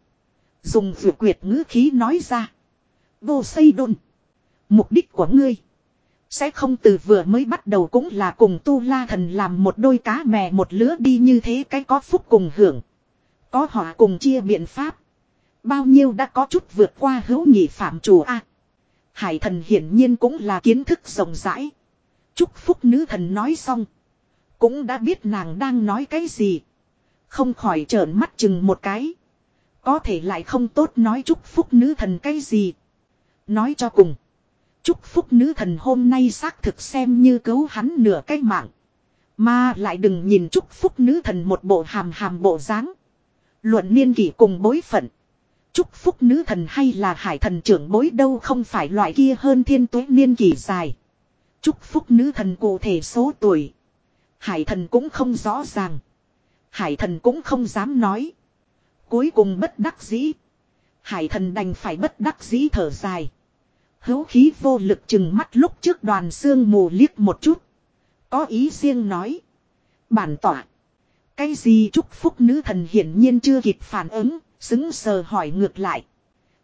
Speaker 1: Dùng vừa quyệt ngữ khí nói ra. Vô xây đôn. Mục đích của ngươi. Sẽ không từ vừa mới bắt đầu cũng là cùng tu la thần làm một đôi cá mè một lứa đi như thế cái có phúc cùng hưởng. Có họ cùng chia biện pháp. Bao nhiêu đã có chút vượt qua hữu nghị phạm chủ A. Hải thần hiển nhiên cũng là kiến thức rộng rãi. Chúc phúc nữ thần nói xong. Cũng đã biết nàng đang nói cái gì. Không khỏi trợn mắt chừng một cái. Có thể lại không tốt nói chúc phúc nữ thần cái gì. Nói cho cùng. Chúc phúc nữ thần hôm nay xác thực xem như cứu hắn nửa cái mạng. Mà lại đừng nhìn chúc phúc nữ thần một bộ hàm hàm bộ dáng. Luận niên kỷ cùng bối phận. Chúc phúc nữ thần hay là hải thần trưởng bối đâu không phải loại kia hơn thiên tuế niên kỷ dài. Chúc phúc nữ thần cụ thể số tuổi. Hải thần cũng không rõ ràng. Hải thần cũng không dám nói. Cuối cùng bất đắc dĩ. Hải thần đành phải bất đắc dĩ thở dài. Hấu khí vô lực chừng mắt lúc trước đoàn xương mù liếc một chút. Có ý riêng nói. Bản tỏa. Cái gì chúc phúc nữ thần hiển nhiên chưa kịp phản ứng, xứng sờ hỏi ngược lại.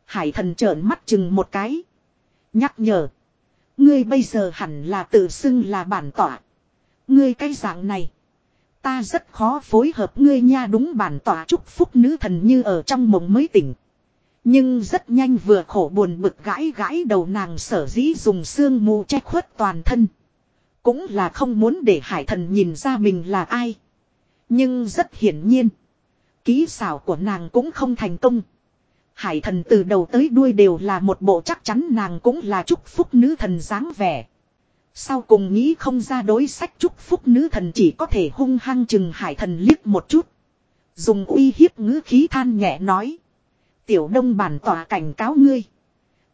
Speaker 1: Hải thần trợn mắt chừng một cái. Nhắc nhở. Ngươi bây giờ hẳn là tự xưng là bản tỏa. Ngươi cái dạng này. Ta rất khó phối hợp ngươi nha đúng bản tỏa chúc phúc nữ thần như ở trong mộng mới tỉnh. Nhưng rất nhanh vừa khổ buồn bực gãi gãi đầu nàng sở dĩ dùng xương mù che khuất toàn thân. Cũng là không muốn để hải thần nhìn ra mình là ai. Nhưng rất hiển nhiên. Ký xảo của nàng cũng không thành công. Hải thần từ đầu tới đuôi đều là một bộ chắc chắn nàng cũng là chúc phúc nữ thần dáng vẻ. Sau cùng nghĩ không ra đối sách chúc phúc nữ thần chỉ có thể hung hăng chừng hải thần liếc một chút. Dùng uy hiếp ngữ khí than nhẹ nói. Tiểu đông bản tỏa cảnh cáo ngươi.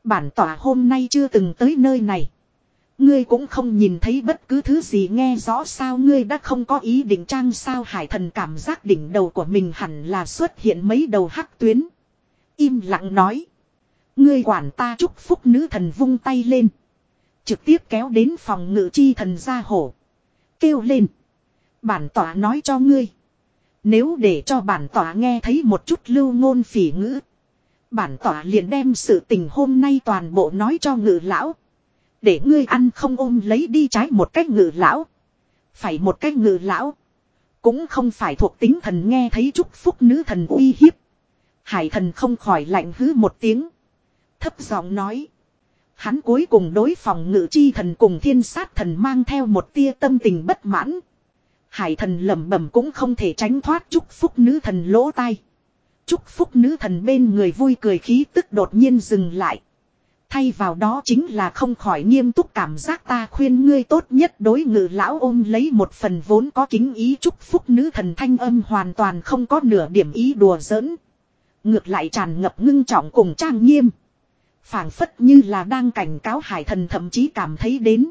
Speaker 1: Bản tỏa hôm nay chưa từng tới nơi này. Ngươi cũng không nhìn thấy bất cứ thứ gì nghe rõ sao ngươi đã không có ý định trang sao hải thần cảm giác đỉnh đầu của mình hẳn là xuất hiện mấy đầu hắc tuyến. Im lặng nói. Ngươi quản ta chúc phúc nữ thần vung tay lên. Trực tiếp kéo đến phòng ngự chi thần ra hổ. Kêu lên. Bản tỏa nói cho ngươi. Nếu để cho bản tỏa nghe thấy một chút lưu ngôn phỉ ngữ. Bản tỏa liền đem sự tình hôm nay toàn bộ nói cho ngự lão. Để ngươi ăn không ôm lấy đi trái một cách ngự lão. Phải một cách ngự lão. Cũng không phải thuộc tính thần nghe thấy chúc phúc nữ thần uy hiếp. Hải thần không khỏi lạnh hứ một tiếng. Thấp giọng nói. Hắn cuối cùng đối phòng ngự chi thần cùng thiên sát thần mang theo một tia tâm tình bất mãn. Hải thần lẩm bẩm cũng không thể tránh thoát chúc phúc nữ thần lỗ tai. Chúc phúc nữ thần bên người vui cười khí tức đột nhiên dừng lại. Thay vào đó chính là không khỏi nghiêm túc cảm giác ta khuyên ngươi tốt nhất đối ngự lão ôm lấy một phần vốn có kính ý chúc phúc nữ thần thanh âm hoàn toàn không có nửa điểm ý đùa giỡn. Ngược lại tràn ngập ngưng trọng cùng trang nghiêm. phảng phất như là đang cảnh cáo hải thần thậm chí cảm thấy đến.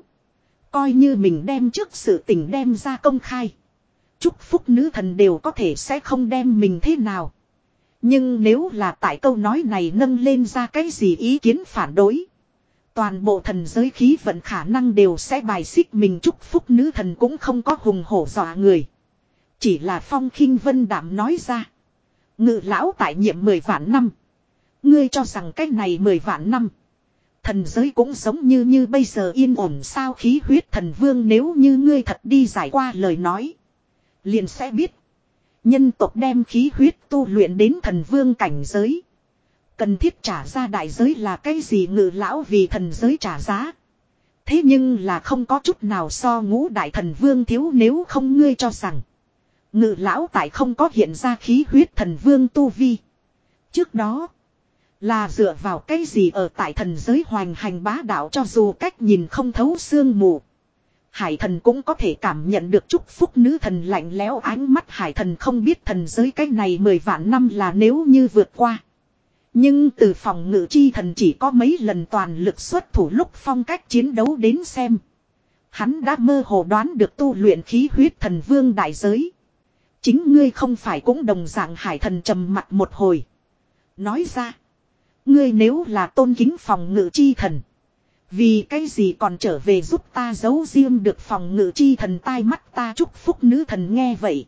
Speaker 1: Coi như mình đem trước sự tình đem ra công khai. Chúc phúc nữ thần đều có thể sẽ không đem mình thế nào. Nhưng nếu là tại câu nói này nâng lên ra cái gì ý kiến phản đối. Toàn bộ thần giới khí vận khả năng đều sẽ bài xích mình chúc phúc nữ thần cũng không có hùng hổ dọa người. Chỉ là phong khinh vân đảm nói ra. Ngự lão tại nhiệm mười vạn năm. Ngươi cho rằng cái này mười vạn năm. Thần giới cũng giống như như bây giờ yên ổn sao khí huyết thần vương nếu như ngươi thật đi giải qua lời nói. Liền sẽ biết. Nhân tộc đem khí huyết tu luyện đến thần vương cảnh giới. Cần thiết trả ra đại giới là cái gì ngự lão vì thần giới trả giá. Thế nhưng là không có chút nào so ngũ đại thần vương thiếu nếu không ngươi cho rằng. Ngự lão tại không có hiện ra khí huyết thần vương tu vi. Trước đó. Là dựa vào cái gì ở tại thần giới hoành hành bá đạo cho dù cách nhìn không thấu xương mù. Hải thần cũng có thể cảm nhận được chúc phúc nữ thần lạnh lẽo ánh mắt hải thần không biết thần giới cái này mười vạn năm là nếu như vượt qua. Nhưng từ phòng ngự chi thần chỉ có mấy lần toàn lực xuất thủ lúc phong cách chiến đấu đến xem. Hắn đã mơ hồ đoán được tu luyện khí huyết thần vương đại giới. Chính ngươi không phải cũng đồng dạng hải thần trầm mặt một hồi. Nói ra. Ngươi nếu là tôn kính phòng ngự chi thần. Vì cái gì còn trở về giúp ta giấu riêng được phòng ngự chi thần tai mắt ta chúc phúc nữ thần nghe vậy.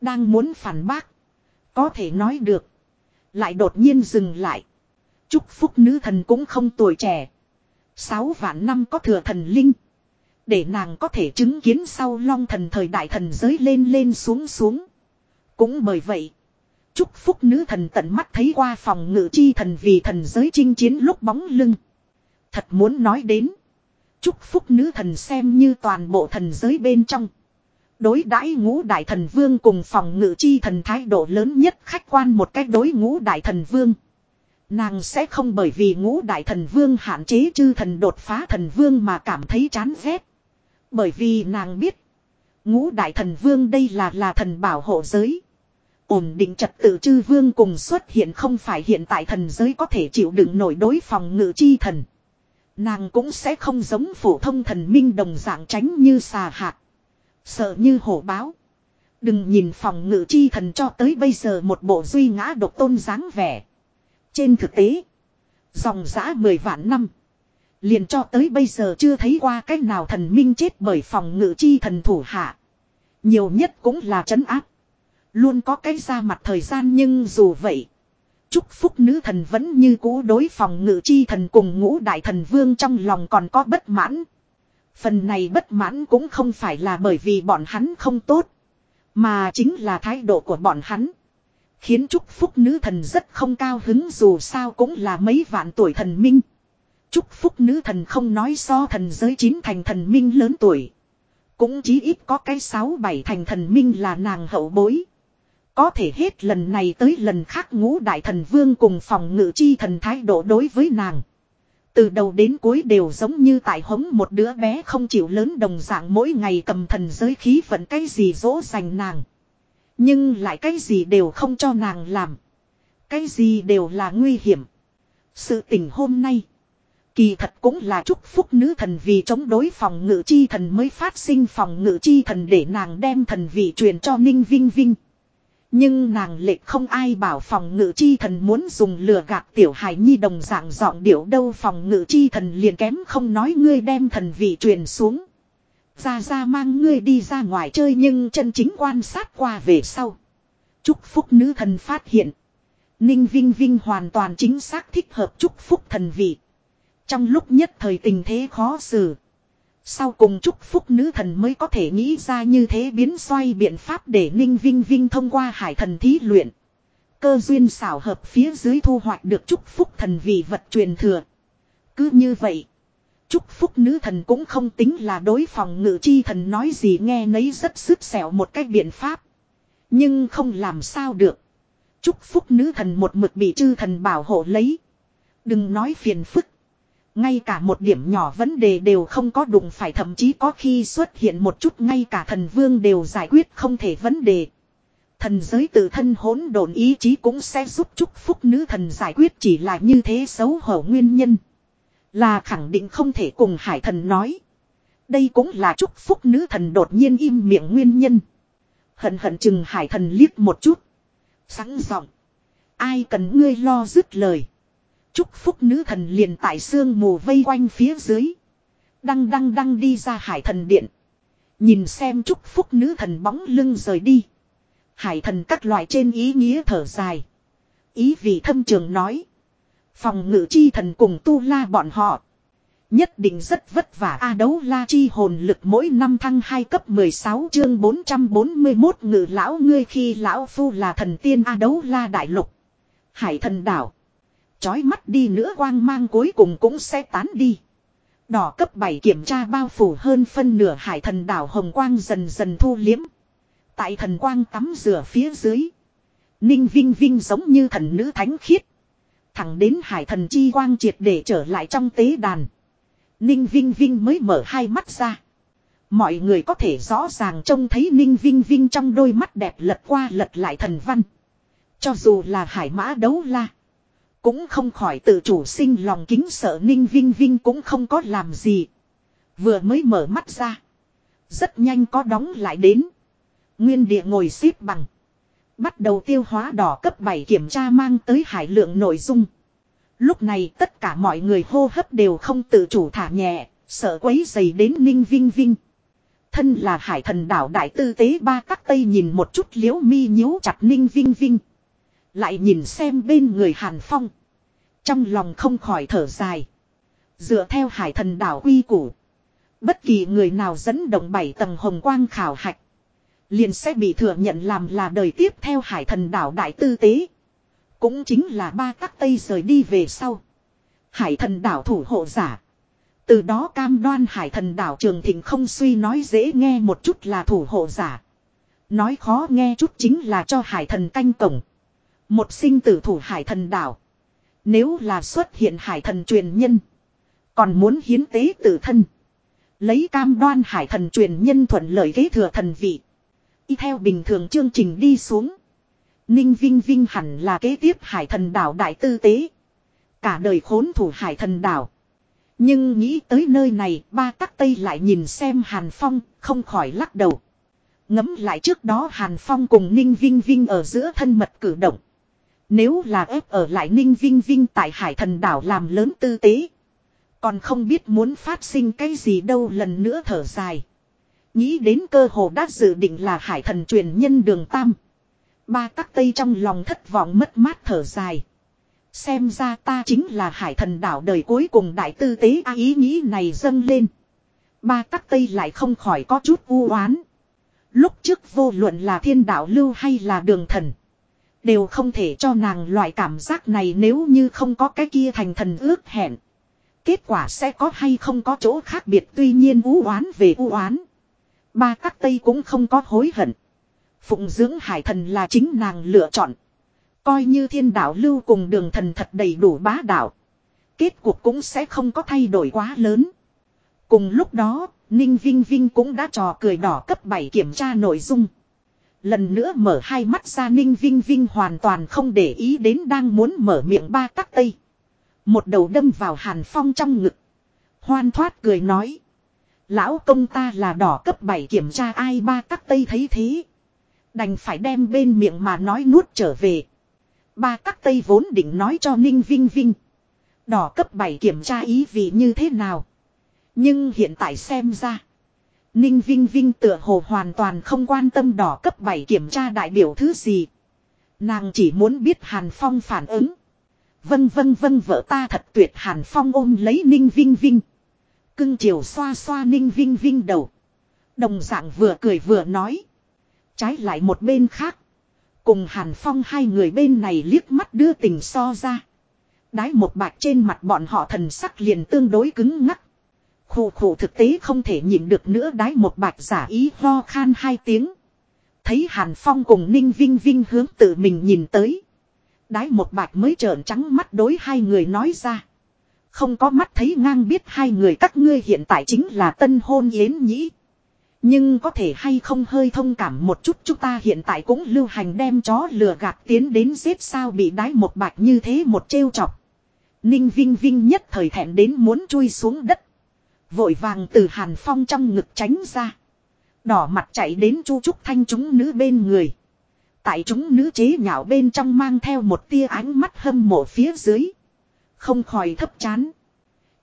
Speaker 1: Đang muốn phản bác. Có thể nói được. Lại đột nhiên dừng lại. Chúc phúc nữ thần cũng không tuổi trẻ. Sáu vạn năm có thừa thần linh. Để nàng có thể chứng kiến sau long thần thời đại thần giới lên lên xuống xuống. Cũng bởi vậy. Chúc phúc nữ thần tận mắt thấy qua phòng ngự chi thần vì thần giới chinh chiến lúc bóng lưng. Thật muốn nói đến. Chúc phúc nữ thần xem như toàn bộ thần giới bên trong. Đối đãi ngũ đại thần vương cùng phòng ngự chi thần thái độ lớn nhất khách quan một cách đối ngũ đại thần vương. Nàng sẽ không bởi vì ngũ đại thần vương hạn chế chư thần đột phá thần vương mà cảm thấy chán ghét. Bởi vì nàng biết. Ngũ đại thần vương đây là là thần bảo hộ giới. Ổn định trật tự chư vương cùng xuất hiện không phải hiện tại thần giới có thể chịu đựng nổi đối phòng ngự chi thần. Nàng cũng sẽ không giống phổ thông thần minh đồng dạng tránh như xà hạt. Sợ như hổ báo. Đừng nhìn phòng ngự chi thần cho tới bây giờ một bộ duy ngã độc tôn dáng vẻ. Trên thực tế. Dòng giã mười vạn năm. Liền cho tới bây giờ chưa thấy qua cách nào thần minh chết bởi phòng ngự chi thần thủ hạ. Nhiều nhất cũng là chấn áp. Luôn có cái ra mặt thời gian nhưng dù vậy. Chúc phúc nữ thần vẫn như cũ đối phòng ngự chi thần cùng ngũ đại thần vương trong lòng còn có bất mãn. Phần này bất mãn cũng không phải là bởi vì bọn hắn không tốt. Mà chính là thái độ của bọn hắn. Khiến chúc phúc nữ thần rất không cao hứng dù sao cũng là mấy vạn tuổi thần minh. Chúc phúc nữ thần không nói so thần giới chín thành thần minh lớn tuổi. Cũng chí ít có cái sáu bảy thành thần minh là nàng hậu bối. Có thể hết lần này tới lần khác ngũ đại thần vương cùng phòng ngự chi thần thái độ đối với nàng. Từ đầu đến cuối đều giống như tại hống một đứa bé không chịu lớn đồng dạng mỗi ngày cầm thần giới khí vận cái gì dỗ dành nàng. Nhưng lại cái gì đều không cho nàng làm. Cái gì đều là nguy hiểm. Sự tình hôm nay. Kỳ thật cũng là chúc phúc nữ thần vì chống đối phòng ngự chi thần mới phát sinh phòng ngự chi thần để nàng đem thần vị truyền cho Ninh Vinh Vinh. Nhưng nàng lệ không ai bảo phòng ngự chi thần muốn dùng lừa gạt tiểu hải nhi đồng dạng giọng điệu đâu phòng ngự chi thần liền kém không nói ngươi đem thần vị truyền xuống. Ra ra mang ngươi đi ra ngoài chơi nhưng chân chính quan sát qua về sau. Chúc phúc nữ thần phát hiện. Ninh Vinh Vinh hoàn toàn chính xác thích hợp chúc phúc thần vị. Trong lúc nhất thời tình thế khó xử. Sau cùng chúc phúc nữ thần mới có thể nghĩ ra như thế biến xoay biện pháp để Ninh Vinh Vinh thông qua hải thần thí luyện. Cơ duyên xảo hợp phía dưới thu hoạch được chúc phúc thần vị vật truyền thừa. Cứ như vậy. Chúc phúc nữ thần cũng không tính là đối phòng ngự chi thần nói gì nghe nấy rất sức sẹo một cách biện pháp. Nhưng không làm sao được. Chúc phúc nữ thần một mực bị chư thần bảo hộ lấy. Đừng nói phiền phức. Ngay cả một điểm nhỏ vấn đề đều không có đụng phải, thậm chí có khi xuất hiện một chút, ngay cả thần vương đều giải quyết không thể vấn đề. Thần giới tự thân hỗn độn ý chí cũng sẽ giúp chúc phúc, nữ thần giải quyết chỉ là như thế xấu hổ nguyên nhân. Là khẳng định không thể cùng hải thần nói. Đây cũng là chúc phúc, nữ thần đột nhiên im miệng nguyên nhân. Hận hận chừng hải thần liếc một chút. Sẵn giọng. Ai cần ngươi lo dứt lời. Chúc phúc nữ thần liền tại sương mù vây quanh phía dưới. Đăng đăng đăng đi ra hải thần điện. Nhìn xem chúc phúc nữ thần bóng lưng rời đi. Hải thần các loại trên ý nghĩa thở dài. Ý vị thâm trường nói. Phòng ngự chi thần cùng tu la bọn họ. Nhất định rất vất vả A đấu la chi hồn lực mỗi năm thăng 2 cấp 16 chương 441 ngự lão ngươi khi lão phu là thần tiên A đấu la đại lục. Hải thần đảo. Chói mắt đi nữa quang mang cuối cùng cũng sẽ tán đi. Đỏ cấp 7 kiểm tra bao phủ hơn phân nửa hải thần đảo hồng quang dần dần thu liếm. Tại thần quang tắm rửa phía dưới. Ninh Vinh Vinh giống như thần nữ thánh khiết. Thẳng đến hải thần chi quang triệt để trở lại trong tế đàn. Ninh Vinh Vinh mới mở hai mắt ra. Mọi người có thể rõ ràng trông thấy Ninh Vinh Vinh trong đôi mắt đẹp lật qua lật lại thần văn. Cho dù là hải mã đấu la. Cũng không khỏi tự chủ sinh lòng kính sợ Ninh Vinh Vinh cũng không có làm gì. Vừa mới mở mắt ra. Rất nhanh có đóng lại đến. Nguyên địa ngồi xếp bằng. Bắt đầu tiêu hóa đỏ cấp 7 kiểm tra mang tới hải lượng nội dung. Lúc này tất cả mọi người hô hấp đều không tự chủ thả nhẹ, sợ quấy dày đến ninh vinh vinh. Thân là hải thần đảo đại tư tế ba các tây nhìn một chút liễu mi nhíu chặt ninh vinh vinh. Lại nhìn xem bên người hàn phong. Trong lòng không khỏi thở dài. Dựa theo hải thần đảo quy củ. Bất kỳ người nào dẫn động bảy tầng hồng quang khảo hạch. Liền sẽ bị thừa nhận làm là đời tiếp theo hải thần đảo đại tư tế. Cũng chính là ba các tây rời đi về sau. Hải thần đảo thủ hộ giả. Từ đó cam đoan hải thần đảo trường thịnh không suy nói dễ nghe một chút là thủ hộ giả. Nói khó nghe chút chính là cho hải thần canh cổng. Một sinh tử thủ hải thần đảo. Nếu là xuất hiện hải thần truyền nhân. Còn muốn hiến tế tử thân. Lấy cam đoan hải thần truyền nhân thuận lợi kế thừa thần vị. Y theo bình thường chương trình đi xuống. Ninh Vinh Vinh hẳn là kế tiếp hải thần đảo đại tư tế. Cả đời khốn thủ hải thần đảo. Nhưng nghĩ tới nơi này, ba tắc tây lại nhìn xem Hàn Phong, không khỏi lắc đầu. Ngấm lại trước đó Hàn Phong cùng Ninh Vinh Vinh ở giữa thân mật cử động. Nếu là ép ở lại Ninh Vinh Vinh tại hải thần đảo làm lớn tư tế. Còn không biết muốn phát sinh cái gì đâu lần nữa thở dài. Nghĩ đến cơ hồ đã dự định là hải thần truyền nhân đường tam. Ba tắc tây trong lòng thất vọng mất mát thở dài. Xem ra ta chính là hải thần đảo đời cuối cùng đại tư tế, a ý nghĩ này dâng lên. Ba tắc tây lại không khỏi có chút u oán. Lúc trước vô luận là thiên đạo lưu hay là đường thần. Đều không thể cho nàng loại cảm giác này nếu như không có cái kia thành thần ước hẹn. Kết quả sẽ có hay không có chỗ khác biệt tuy nhiên u oán về u oán. Ba các tây cũng không có hối hận. Phụng dưỡng hải thần là chính nàng lựa chọn. Coi như thiên đạo lưu cùng đường thần thật đầy đủ bá đạo. Kết cuộc cũng sẽ không có thay đổi quá lớn. Cùng lúc đó, Ninh Vinh Vinh cũng đã trò cười đỏ cấp 7 kiểm tra nội dung. Lần nữa mở hai mắt ra Ninh Vinh Vinh hoàn toàn không để ý đến đang muốn mở miệng ba tắc tây. Một đầu đâm vào Hàn Phong trong ngực. Hoan thoát cười nói. Lão công ta là đỏ cấp 7 kiểm tra ai ba tắc tây thấy thế. Đành phải đem bên miệng mà nói nuốt trở về. Ba tắc tây vốn định nói cho Ninh Vinh Vinh. Đỏ cấp 7 kiểm tra ý vị như thế nào. Nhưng hiện tại xem ra. Ninh Vinh Vinh tựa hồ hoàn toàn không quan tâm đỏ cấp 7 kiểm tra đại biểu thứ gì. Nàng chỉ muốn biết Hàn Phong phản ứng. Vâng vâng vâng vợ ta thật tuyệt Hàn Phong ôm lấy Ninh Vinh Vinh. Cưng chiều xoa xoa Ninh Vinh Vinh đầu. Đồng dạng vừa cười vừa nói. Trái lại một bên khác. Cùng Hàn Phong hai người bên này liếc mắt đưa tình so ra. Đái một bạch trên mặt bọn họ thần sắc liền tương đối cứng ngắc. Khổ khổ thực tế không thể nhịn được nữa đái một bạch giả ý ho khan hai tiếng. Thấy Hàn Phong cùng Ninh Vinh Vinh hướng tự mình nhìn tới. Đái một bạch mới trợn trắng mắt đối hai người nói ra. Không có mắt thấy ngang biết hai người các ngươi hiện tại chính là tân hôn yến nhĩ. Nhưng có thể hay không hơi thông cảm một chút chúng ta hiện tại cũng lưu hành đem chó lừa gạt tiến đến giết sao bị đái một bạch như thế một trêu chọc. Ninh Vinh Vinh nhất thời thẹn đến muốn chui xuống đất. Vội vàng từ Hàn Phong trong ngực tránh ra. Đỏ mặt chạy đến chu trúc thanh chúng nữ bên người. Tại chúng nữ chế nhạo bên trong mang theo một tia ánh mắt hâm mộ phía dưới. Không khỏi thấp chán.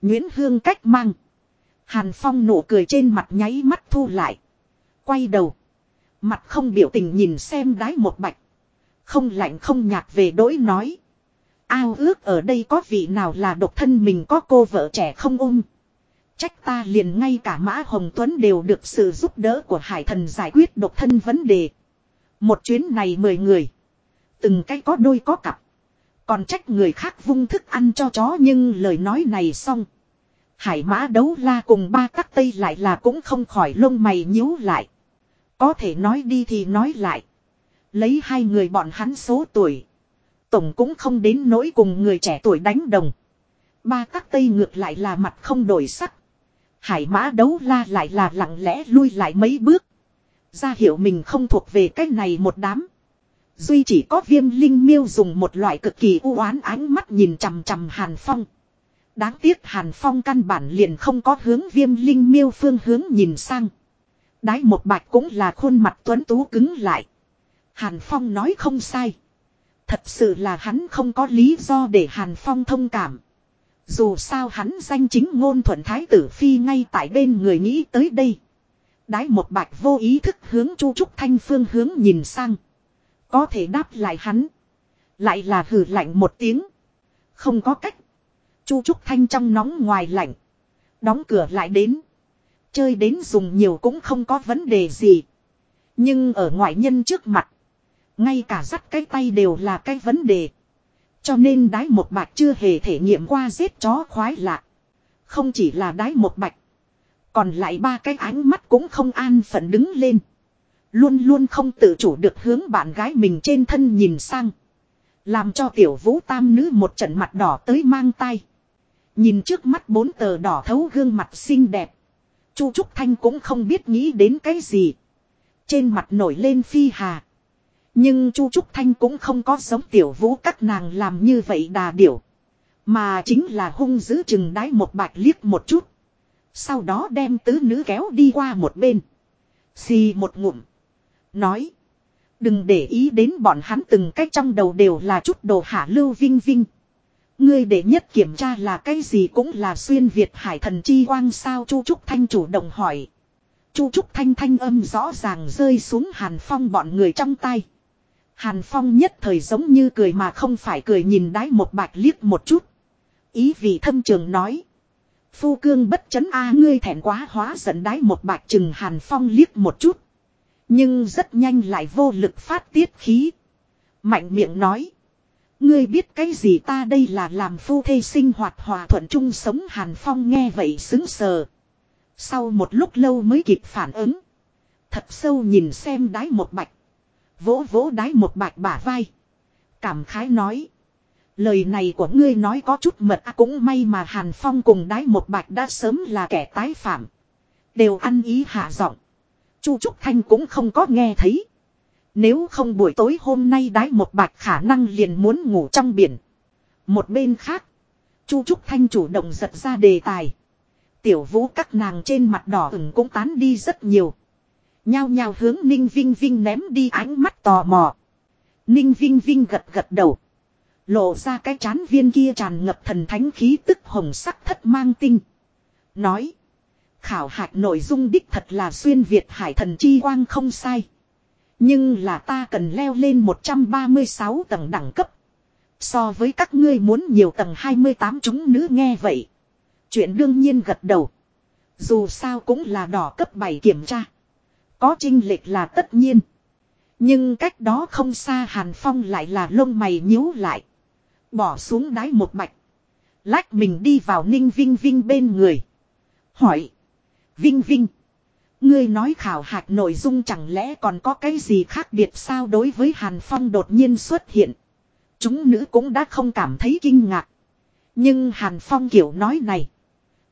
Speaker 1: Nguyễn Hương cách mang. Hàn Phong nụ cười trên mặt nháy mắt thu lại. Quay đầu. Mặt không biểu tình nhìn xem đái một bạch. Không lạnh không nhạt về đối nói. Ao ước ở đây có vị nào là độc thân mình có cô vợ trẻ không ôm. Trách ta liền ngay cả Mã Hồng Tuấn đều được sự giúp đỡ của Hải Thần giải quyết độc thân vấn đề. Một chuyến này mười người. Từng cái có đôi có cặp. Còn trách người khác vung thức ăn cho chó nhưng lời nói này xong. Hải mã đấu la cùng ba các tây lại là cũng không khỏi lông mày nhíu lại. Có thể nói đi thì nói lại. Lấy hai người bọn hắn số tuổi. Tổng cũng không đến nỗi cùng người trẻ tuổi đánh đồng. Ba các tây ngược lại là mặt không đổi sắc. Hải mã đấu la lại là lặng lẽ lui lại mấy bước. Ra hiểu mình không thuộc về cái này một đám. Duy chỉ có viêm linh miêu dùng một loại cực kỳ u oán ánh mắt nhìn chằm chằm hàn phong. Đáng tiếc Hàn Phong căn bản liền không có hướng viêm linh miêu phương hướng nhìn sang. Đái một bạch cũng là khuôn mặt tuấn tú cứng lại. Hàn Phong nói không sai. Thật sự là hắn không có lý do để Hàn Phong thông cảm. Dù sao hắn danh chính ngôn thuận thái tử phi ngay tại bên người nghĩ tới đây. Đái một bạch vô ý thức hướng Chu Trúc Thanh phương hướng nhìn sang. Có thể đáp lại hắn. Lại là hử lạnh một tiếng. Không có cách. Chu Trúc Thanh trong nóng ngoài lạnh. Đóng cửa lại đến. Chơi đến dùng nhiều cũng không có vấn đề gì. Nhưng ở ngoại nhân trước mặt. Ngay cả dắt cái tay đều là cái vấn đề. Cho nên đái một bạch chưa hề thể nghiệm qua giết chó khoái lạ. Không chỉ là đái một bạch. Còn lại ba cái ánh mắt cũng không an phận đứng lên. Luôn luôn không tự chủ được hướng bạn gái mình trên thân nhìn sang. Làm cho tiểu vũ tam nữ một trận mặt đỏ tới mang tay. Nhìn trước mắt bốn tờ đỏ thấu gương mặt xinh đẹp. Chu Trúc Thanh cũng không biết nghĩ đến cái gì. Trên mặt nổi lên phi hà. Nhưng Chu Trúc Thanh cũng không có giống tiểu vũ các nàng làm như vậy đà điểu. Mà chính là hung dữ chừng đái một bạch liếc một chút. Sau đó đem tứ nữ kéo đi qua một bên. Xì một ngụm. Nói. Đừng để ý đến bọn hắn từng cách trong đầu đều là chút đồ hạ lưu vinh vinh. Ngươi để nhất kiểm tra là cái gì cũng là xuyên Việt hải thần chi quang sao Chu Trúc Thanh chủ động hỏi. Chu Trúc Thanh thanh âm rõ ràng rơi xuống Hàn Phong bọn người trong tay. Hàn Phong nhất thời giống như cười mà không phải cười nhìn đái một bạch liếc một chút. Ý vị thâm trường nói. Phu cương bất chấn a, ngươi thẹn quá hóa giận đái một bạch chừng Hàn Phong liếc một chút. Nhưng rất nhanh lại vô lực phát tiết khí. Mạnh miệng nói. Ngươi biết cái gì ta đây là làm phu thê sinh hoạt hòa thuận chung sống Hàn Phong nghe vậy xứng sờ. Sau một lúc lâu mới kịp phản ứng. Thật sâu nhìn xem đái một bạch. Vỗ vỗ đái một bạch bả vai. Cảm khái nói. Lời này của ngươi nói có chút mật à cũng may mà Hàn Phong cùng đái một bạch đã sớm là kẻ tái phạm. Đều ăn ý hạ giọng. Chu Trúc Thanh cũng không có nghe thấy. Nếu không buổi tối hôm nay đái một bạch khả năng liền muốn ngủ trong biển. Một bên khác. Chu Trúc Thanh chủ động giật ra đề tài. Tiểu vũ các nàng trên mặt đỏ ửng cũng tán đi rất nhiều. Nhao nhao hướng Ninh Vinh Vinh ném đi ánh mắt tò mò. Ninh Vinh Vinh gật gật đầu. Lộ ra cái chán viên kia tràn ngập thần thánh khí tức hồng sắc thất mang tinh. Nói. Khảo hạch nội dung đích thật là xuyên Việt hải thần chi quang không sai. Nhưng là ta cần leo lên 136 tầng đẳng cấp. So với các ngươi muốn nhiều tầng 28 chúng nữ nghe vậy. Chuyện đương nhiên gật đầu. Dù sao cũng là đỏ cấp 7 kiểm tra. Có trinh lệch là tất nhiên. Nhưng cách đó không xa Hàn Phong lại là lông mày nhíu lại. Bỏ xuống đáy một mạch, Lách mình đi vào ninh vinh vinh bên người. Hỏi. Vinh vinh. Ngươi nói khảo hạch nội dung chẳng lẽ còn có cái gì khác biệt sao đối với Hàn Phong đột nhiên xuất hiện. Chúng nữ cũng đã không cảm thấy kinh ngạc. Nhưng Hàn Phong kiểu nói này.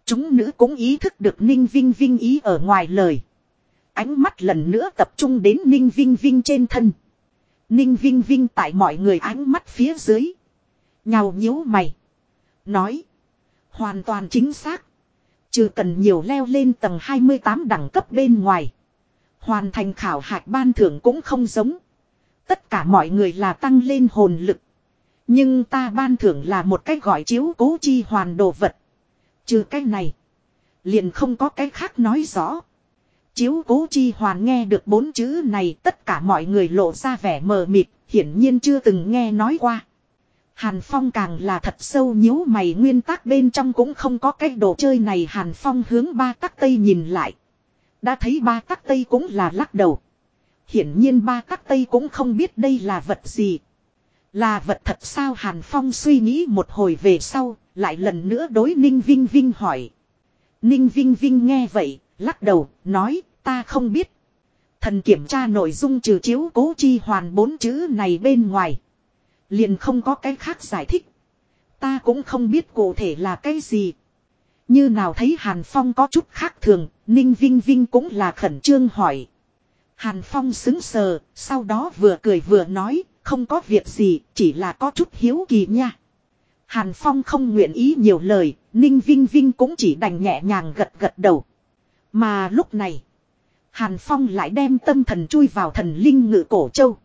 Speaker 1: Chúng nữ cũng ý thức được Ninh Vinh Vinh ý ở ngoài lời. Ánh mắt lần nữa tập trung đến Ninh Vinh Vinh trên thân. Ninh Vinh Vinh tại mọi người ánh mắt phía dưới. Nhào nhíu mày. Nói. Hoàn toàn chính xác. Chứ cần nhiều leo lên tầng 28 đẳng cấp bên ngoài. Hoàn thành khảo hạch ban thưởng cũng không giống. Tất cả mọi người là tăng lên hồn lực. Nhưng ta ban thưởng là một cách gọi chiếu cố chi hoàn đồ vật. Trừ cái này. Liền không có cái khác nói rõ. Chiếu cố chi hoàn nghe được bốn chữ này tất cả mọi người lộ ra vẻ mờ mịt, hiển nhiên chưa từng nghe nói qua. Hàn Phong càng là thật sâu nhíu mày nguyên tắc bên trong cũng không có cái đồ chơi này Hàn Phong hướng ba tắc tây nhìn lại. Đã thấy ba tắc tây cũng là lắc đầu. Hiển nhiên ba tắc tây cũng không biết đây là vật gì. Là vật thật sao Hàn Phong suy nghĩ một hồi về sau, lại lần nữa đối Ninh Vinh Vinh hỏi. Ninh Vinh Vinh nghe vậy, lắc đầu, nói, ta không biết. Thần kiểm tra nội dung trừ chiếu cố chi hoàn bốn chữ này bên ngoài. Liền không có cái khác giải thích. Ta cũng không biết cụ thể là cái gì. Như nào thấy Hàn Phong có chút khác thường, Ninh Vinh Vinh cũng là khẩn trương hỏi. Hàn Phong xứng sờ, sau đó vừa cười vừa nói, không có việc gì, chỉ là có chút hiếu kỳ nha. Hàn Phong không nguyện ý nhiều lời, Ninh Vinh Vinh cũng chỉ đành nhẹ nhàng gật gật đầu. Mà lúc này. Hàn Phong lại đem tâm thần chui vào thần linh ngự cổ châu.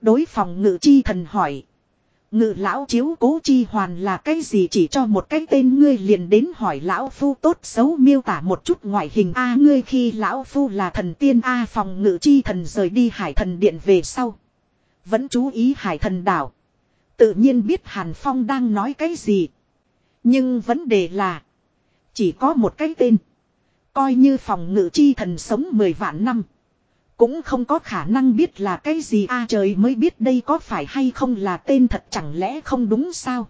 Speaker 1: Đối phòng ngự chi thần hỏi. Ngự lão chiếu cố chi hoàn là cái gì chỉ cho một cái tên ngươi liền đến hỏi lão phu tốt xấu miêu tả một chút ngoại hình a ngươi khi lão phu là thần tiên a phòng ngự chi thần rời đi hải thần điện về sau. Vẫn chú ý hải thần đảo. Tự nhiên biết Hàn Phong đang nói cái gì. Nhưng vấn đề là. Chỉ có một cái tên. Coi như phòng ngự chi thần sống 10 vạn năm. Cũng không có khả năng biết là cái gì a à, trời mới biết đây có phải hay không là tên thật chẳng lẽ không đúng sao.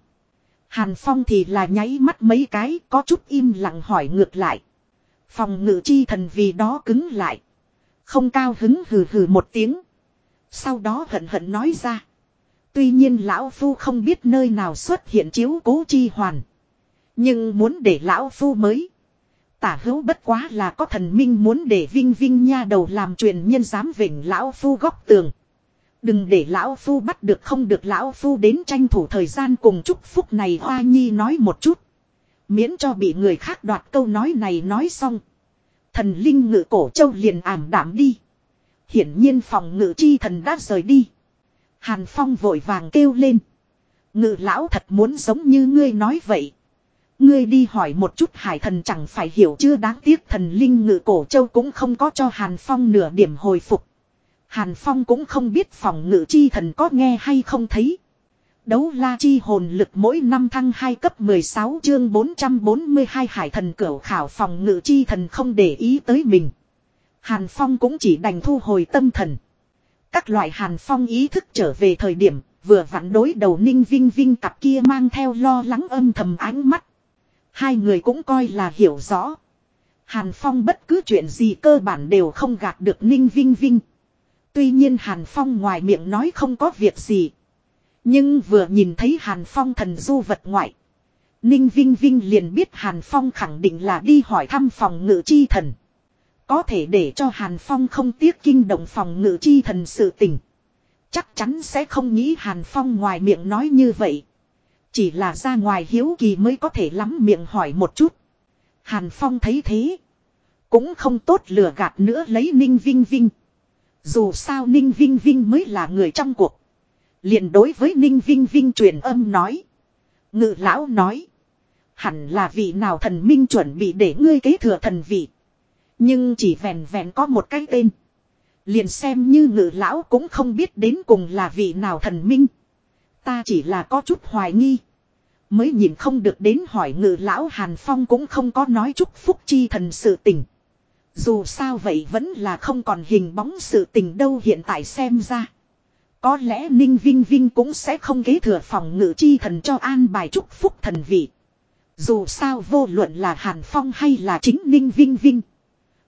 Speaker 1: Hàn Phong thì là nháy mắt mấy cái, có chút im lặng hỏi ngược lại. Phòng ngự chi thần vì đó cứng lại. Không cao hứng hừ hừ một tiếng. Sau đó hận hận nói ra. Tuy nhiên lão phu không biết nơi nào xuất hiện chiếu cố chi hoàn. Nhưng muốn để lão phu mới. Tả hữu bất quá là có thần minh muốn để vinh vinh nha đầu làm truyền nhân dám vỉnh lão phu góc tường. Đừng để lão phu bắt được không được lão phu đến tranh thủ thời gian cùng chúc phúc này hoa nhi nói một chút. Miễn cho bị người khác đoạt câu nói này nói xong. Thần linh ngự cổ châu liền ảm đảm đi. Hiển nhiên phòng ngự chi thần đã rời đi. Hàn Phong vội vàng kêu lên. Ngự lão thật muốn giống như ngươi nói vậy. Ngươi đi hỏi một chút hải thần chẳng phải hiểu chưa đáng tiếc thần linh ngự cổ châu cũng không có cho Hàn Phong nửa điểm hồi phục. Hàn Phong cũng không biết phòng ngự chi thần có nghe hay không thấy. Đấu la chi hồn lực mỗi năm thăng 2 cấp 16 chương 442 hải thần cửu khảo phòng ngự chi thần không để ý tới mình. Hàn Phong cũng chỉ đành thu hồi tâm thần. Các loại Hàn Phong ý thức trở về thời điểm, vừa vặn đối đầu ninh vinh vinh cặp kia mang theo lo lắng âm thầm ánh mắt. Hai người cũng coi là hiểu rõ. Hàn Phong bất cứ chuyện gì cơ bản đều không gạt được Ninh Vinh Vinh. Tuy nhiên Hàn Phong ngoài miệng nói không có việc gì. Nhưng vừa nhìn thấy Hàn Phong thần du vật ngoại. Ninh Vinh Vinh liền biết Hàn Phong khẳng định là đi hỏi thăm phòng ngự chi thần. Có thể để cho Hàn Phong không tiếc kinh động phòng ngự chi thần sự tình. Chắc chắn sẽ không nghĩ Hàn Phong ngoài miệng nói như vậy. Chỉ là ra ngoài hiếu kỳ mới có thể lắm miệng hỏi một chút. Hàn Phong thấy thế. Cũng không tốt lừa gạt nữa lấy Ninh Vinh Vinh. Dù sao Ninh Vinh Vinh mới là người trong cuộc. liền đối với Ninh Vinh Vinh truyền âm nói. Ngự lão nói. Hẳn là vị nào thần minh chuẩn bị để ngươi kế thừa thần vị. Nhưng chỉ vẹn vẹn có một cái tên. Liền xem như ngự lão cũng không biết đến cùng là vị nào thần minh. Ta chỉ là có chút hoài nghi. Mới nhìn không được đến hỏi ngự lão Hàn Phong cũng không có nói chúc phúc chi thần sự tình. Dù sao vậy vẫn là không còn hình bóng sự tình đâu hiện tại xem ra. Có lẽ Ninh Vinh Vinh cũng sẽ không kế thừa phòng ngự chi thần cho an bài chúc phúc thần vị. Dù sao vô luận là Hàn Phong hay là chính Ninh Vinh Vinh.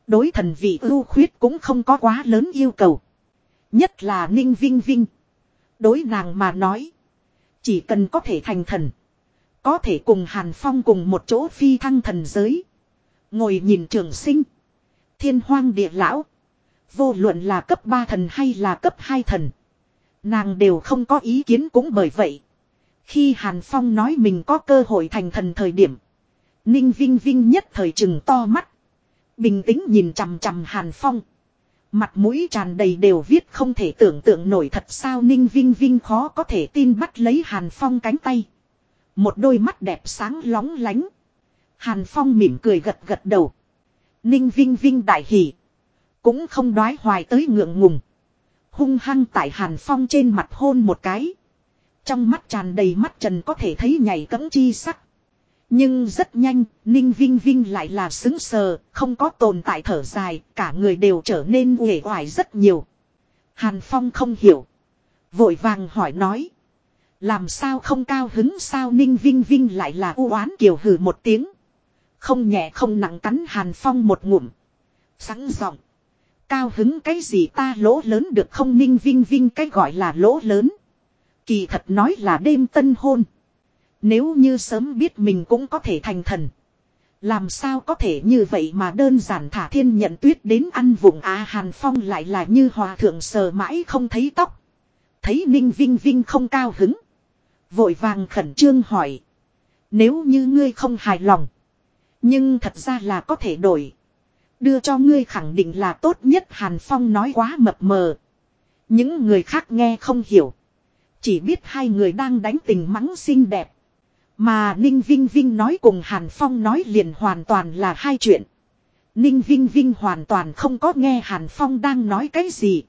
Speaker 1: Đối thần vị ưu khuyết cũng không có quá lớn yêu cầu. Nhất là Ninh Vinh Vinh. Đối nàng mà nói. Chỉ cần có thể thành thần. Có thể cùng Hàn Phong cùng một chỗ phi thăng thần giới. Ngồi nhìn trường sinh. Thiên hoang địa lão. Vô luận là cấp 3 thần hay là cấp 2 thần. Nàng đều không có ý kiến cũng bởi vậy. Khi Hàn Phong nói mình có cơ hội thành thần thời điểm. Ninh Vinh Vinh nhất thời chừng to mắt. Bình tĩnh nhìn chằm chằm Hàn Phong. Mặt mũi tràn đầy đều viết không thể tưởng tượng nổi thật sao Ninh Vinh Vinh khó có thể tin bắt lấy Hàn Phong cánh tay. Một đôi mắt đẹp sáng lóng lánh. Hàn Phong mỉm cười gật gật đầu. Ninh Vinh Vinh đại hỉ. Cũng không đoái hoài tới ngượng ngùng. Hung hăng tại Hàn Phong trên mặt hôn một cái. Trong mắt tràn đầy mắt trần có thể thấy nhảy cẫng chi sắc. Nhưng rất nhanh, Ninh Vinh Vinh lại là xứng sờ, không có tồn tại thở dài, cả người đều trở nên uể oải rất nhiều. Hàn Phong không hiểu. Vội vàng hỏi nói. Làm sao không cao hứng sao Ninh Vinh Vinh lại là u oán kiều hừ một tiếng. Không nhẹ không nặng cắn Hàn Phong một ngụm. Sẵn giọng. Cao hứng cái gì ta lỗ lớn được không Ninh Vinh Vinh cái gọi là lỗ lớn. Kỳ thật nói là đêm tân hôn. Nếu như sớm biết mình cũng có thể thành thần. Làm sao có thể như vậy mà đơn giản thả thiên nhận tuyết đến ăn vùng Á Hàn Phong lại là như hòa thượng sờ mãi không thấy tóc. Thấy Ninh Vinh Vinh không cao hứng. Vội vàng khẩn trương hỏi. Nếu như ngươi không hài lòng. Nhưng thật ra là có thể đổi. Đưa cho ngươi khẳng định là tốt nhất Hàn Phong nói quá mập mờ. Những người khác nghe không hiểu. Chỉ biết hai người đang đánh tình mắng xinh đẹp. Mà Ninh Vinh Vinh nói cùng Hàn Phong nói liền hoàn toàn là hai chuyện. Ninh Vinh Vinh hoàn toàn không có nghe Hàn Phong đang nói cái gì.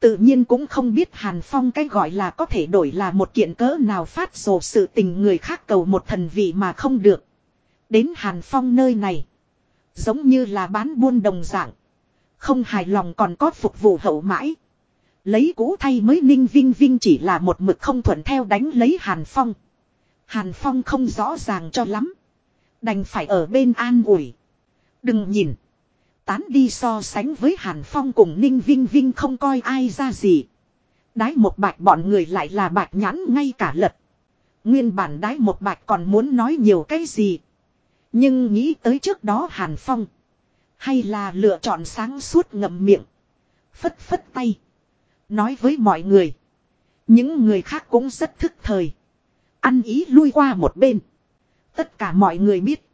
Speaker 1: Tự nhiên cũng không biết Hàn Phong cái gọi là có thể đổi là một kiện cỡ nào phát rồ sự tình người khác cầu một thần vị mà không được. Đến Hàn Phong nơi này. Giống như là bán buôn đồng dạng. Không hài lòng còn có phục vụ hậu mãi. Lấy cũ thay mới Ninh Vinh Vinh chỉ là một mực không thuận theo đánh lấy Hàn Phong. Hàn Phong không rõ ràng cho lắm. Đành phải ở bên an ủi. Đừng nhìn. Tán đi so sánh với Hàn Phong cùng Ninh Vinh Vinh không coi ai ra gì. Đái một bạch bọn người lại là bạch nhãn ngay cả lật. Nguyên bản đái một bạch còn muốn nói nhiều cái gì. Nhưng nghĩ tới trước đó Hàn Phong. Hay là lựa chọn sáng suốt ngậm miệng. Phất phất tay. Nói với mọi người. Những người khác cũng rất thức thời. Ăn ý lui qua một bên. Tất cả mọi người biết.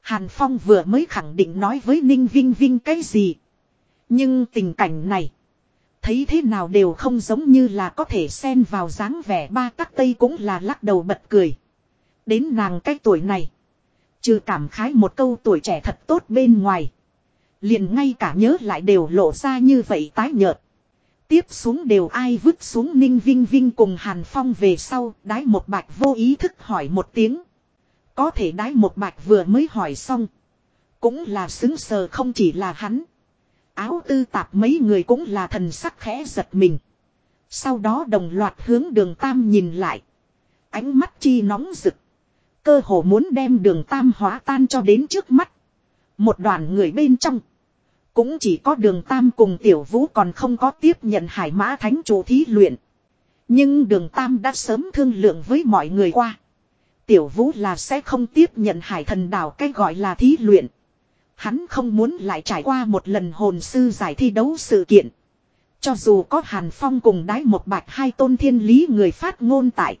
Speaker 1: Hàn Phong vừa mới khẳng định nói với Ninh Vinh Vinh cái gì. Nhưng tình cảnh này. Thấy thế nào đều không giống như là có thể xen vào dáng vẻ ba các tây cũng là lắc đầu bật cười. Đến nàng cái tuổi này. Trừ cảm khái một câu tuổi trẻ thật tốt bên ngoài. Liền ngay cả nhớ lại đều lộ ra như vậy tái nhợt. Tiếp xuống đều ai vứt xuống Ninh Vinh Vinh cùng Hàn Phong về sau, đái một bạch vô ý thức hỏi một tiếng. Có thể đái một bạch vừa mới hỏi xong. Cũng là xứng sờ không chỉ là hắn. Áo tư tạp mấy người cũng là thần sắc khẽ giật mình. Sau đó đồng loạt hướng đường Tam nhìn lại. Ánh mắt chi nóng rực. Cơ hồ muốn đem đường Tam hóa tan cho đến trước mắt. Một đoàn người bên trong. Cũng chỉ có đường Tam cùng Tiểu Vũ còn không có tiếp nhận hải mã thánh chủ thí luyện. Nhưng đường Tam đã sớm thương lượng với mọi người qua. Tiểu Vũ là sẽ không tiếp nhận hải thần đảo cái gọi là thí luyện. Hắn không muốn lại trải qua một lần hồn sư giải thi đấu sự kiện. Cho dù có Hàn Phong cùng đái một bạch hai tôn thiên lý người phát ngôn tại.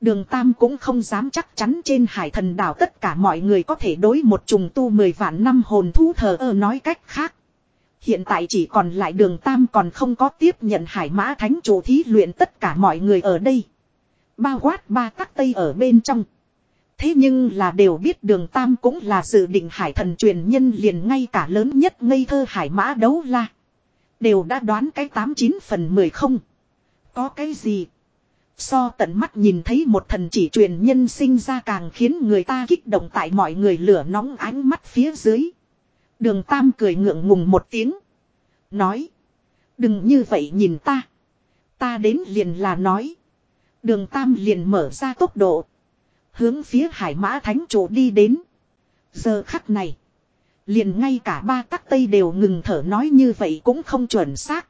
Speaker 1: Đường Tam cũng không dám chắc chắn trên hải thần đảo tất cả mọi người có thể đối một trùng tu mười vạn năm hồn thú thờ ơ nói cách khác. Hiện tại chỉ còn lại đường Tam còn không có tiếp nhận hải mã thánh chủ thí luyện tất cả mọi người ở đây. Bao quát ba tắc tây ở bên trong. Thế nhưng là đều biết đường Tam cũng là dự định hải thần truyền nhân liền ngay cả lớn nhất ngây thơ hải mã đấu la. Đều đã đoán cái 89 phần 10 không. Có cái gì? So tận mắt nhìn thấy một thần chỉ truyền nhân sinh ra càng khiến người ta kích động tại mọi người lửa nóng ánh mắt phía dưới. Đường Tam cười ngượng ngùng một tiếng. Nói. Đừng như vậy nhìn ta. Ta đến liền là nói. Đường Tam liền mở ra tốc độ. Hướng phía hải mã thánh chủ đi đến. Giờ khắc này. Liền ngay cả ba tắc tây đều ngừng thở nói như vậy cũng không chuẩn xác.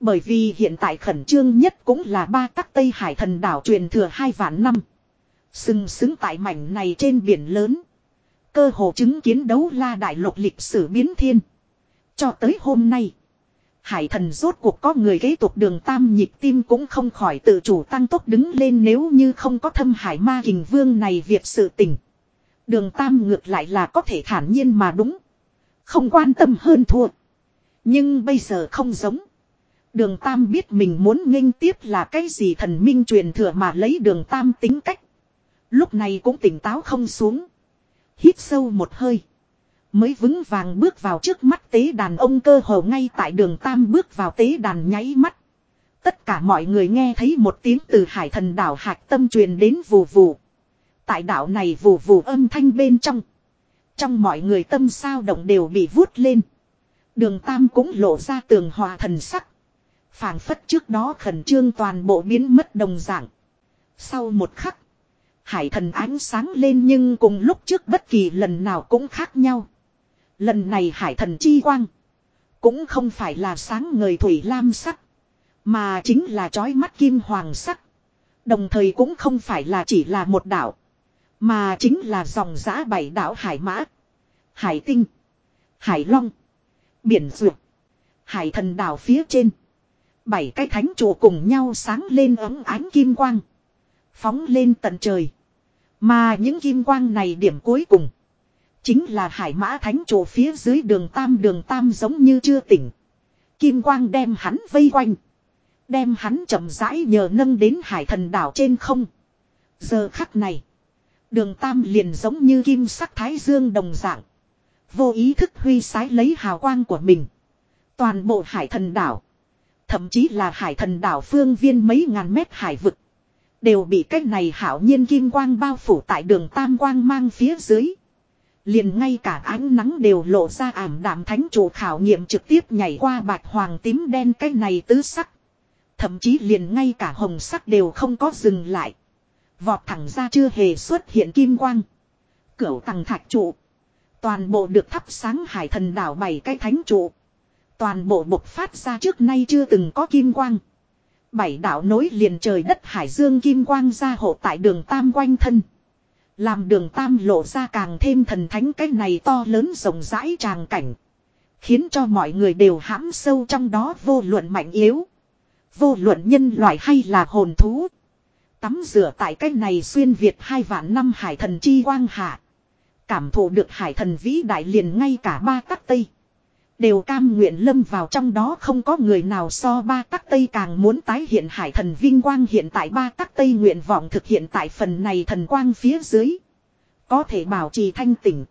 Speaker 1: Bởi vì hiện tại khẩn trương nhất cũng là ba tắc tây hải thần đảo truyền thừa hai vạn năm. Sừng sững tại mảnh này trên biển lớn. Cơ hồ chứng kiến đấu la đại lục lịch sử biến thiên. Cho tới hôm nay. Hải thần rốt cuộc có người kế tục đường tam nhịp tim cũng không khỏi tự chủ tăng tốc đứng lên nếu như không có thâm hải ma kình vương này việc sự tình. Đường tam ngược lại là có thể thản nhiên mà đúng. Không quan tâm hơn thua. Nhưng bây giờ không giống. Đường tam biết mình muốn nghênh tiếp là cái gì thần minh truyền thừa mà lấy đường tam tính cách. Lúc này cũng tỉnh táo không xuống. Hít sâu một hơi. Mới vững vàng bước vào trước mắt tế đàn ông cơ hồ ngay tại đường Tam bước vào tế đàn nháy mắt. Tất cả mọi người nghe thấy một tiếng từ hải thần đảo hạc tâm truyền đến vù vù. Tại đảo này vù vù âm thanh bên trong. Trong mọi người tâm sao động đều bị vuốt lên. Đường Tam cũng lộ ra tường hòa thần sắc. phảng phất trước đó khẩn trương toàn bộ biến mất đồng dạng. Sau một khắc. Hải thần ánh sáng lên nhưng cùng lúc trước bất kỳ lần nào cũng khác nhau. Lần này hải thần chi quang. Cũng không phải là sáng ngời thủy lam sắc. Mà chính là trói mắt kim hoàng sắc. Đồng thời cũng không phải là chỉ là một đảo. Mà chính là dòng giã bảy đảo hải mã. Hải tinh. Hải long. Biển dược. Hải thần đảo phía trên. Bảy cái thánh trụ cùng nhau sáng lên ấm ánh kim quang. Phóng lên tận trời. Mà những kim quang này điểm cuối cùng. Chính là hải mã thánh chỗ phía dưới đường tam đường tam giống như chưa tỉnh. Kim quang đem hắn vây quanh. Đem hắn chậm rãi nhờ nâng đến hải thần đảo trên không. Giờ khắc này. Đường tam liền giống như kim sắc thái dương đồng dạng. Vô ý thức huy sái lấy hào quang của mình. Toàn bộ hải thần đảo. Thậm chí là hải thần đảo phương viên mấy ngàn mét hải vực. Đều bị cái này hảo nhiên kim quang bao phủ tại đường tam quang mang phía dưới. Liền ngay cả ánh nắng đều lộ ra ảm đạm thánh chủ khảo nghiệm trực tiếp nhảy qua bạch hoàng tím đen cái này tứ sắc. Thậm chí liền ngay cả hồng sắc đều không có dừng lại. Vọt thẳng ra chưa hề xuất hiện kim quang. Cửu tầng thạch trụ. Toàn bộ được thắp sáng hải thần đảo bảy cái thánh trụ. Toàn bộ bộc phát ra trước nay chưa từng có kim quang. Bảy đảo nối liền trời đất hải dương kim quang ra hộ tại đường tam quanh thân. Làm đường tam lộ ra càng thêm thần thánh cái này to lớn rộng rãi tràng cảnh. Khiến cho mọi người đều hãm sâu trong đó vô luận mạnh yếu. Vô luận nhân loại hay là hồn thú. Tắm rửa tại cái này xuyên Việt hai vạn năm hải thần chi quang hạ. Cảm thụ được hải thần vĩ đại liền ngay cả ba tắc tây. Đều cam nguyện lâm vào trong đó không có người nào so ba tắc tây càng muốn tái hiện hải thần vinh quang hiện tại ba tắc tây nguyện vọng thực hiện tại phần này thần quang phía dưới. Có thể bảo trì thanh tỉnh.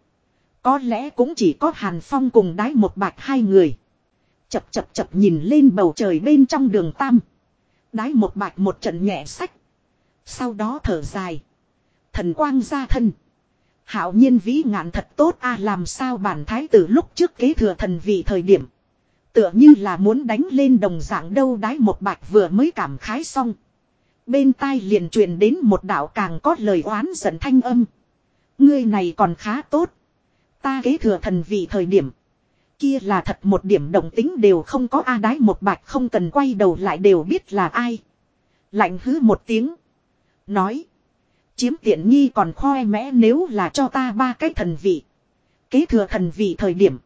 Speaker 1: Có lẽ cũng chỉ có hàn phong cùng đái một bạch hai người. Chập chập chập nhìn lên bầu trời bên trong đường tam. Đái một bạch một trận nhẹ sách. Sau đó thở dài. Thần quang ra thân. Hảo nhiên vĩ ngạn thật tốt a, làm sao bản thái tử lúc trước kế thừa thần vị thời điểm. Tựa như là muốn đánh lên đồng dạng đâu, đái một bạch vừa mới cảm khái xong. Bên tai liền truyền đến một đạo càng có lời oán giận thanh âm. Ngươi này còn khá tốt. Ta kế thừa thần vị thời điểm. Kia là thật một điểm động tính đều không có a, đái một bạch không cần quay đầu lại đều biết là ai. Lạnh hứ một tiếng. Nói. Chiếm tiện nghi còn khoe mẽ nếu là cho ta ba cái thần vị. Kế thừa thần vị thời điểm.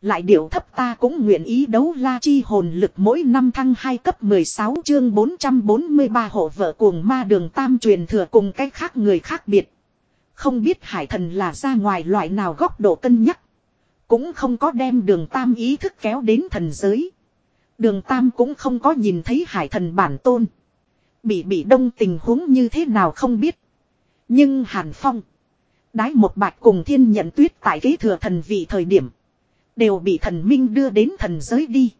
Speaker 1: Lại điệu thấp ta cũng nguyện ý đấu la chi hồn lực mỗi năm thăng 2 cấp 16 chương 443 hộ vợ cuồng ma đường tam truyền thừa cùng cách khác người khác biệt. Không biết hải thần là ra ngoài loại nào góc độ cân nhắc. Cũng không có đem đường tam ý thức kéo đến thần giới. Đường tam cũng không có nhìn thấy hải thần bản tôn. Bị bị đông tình huống như thế nào không biết. Nhưng Hàn Phong. Đái một bạch cùng thiên nhận tuyết tại kế thừa thần vị thời điểm. Đều bị thần minh đưa đến thần giới đi.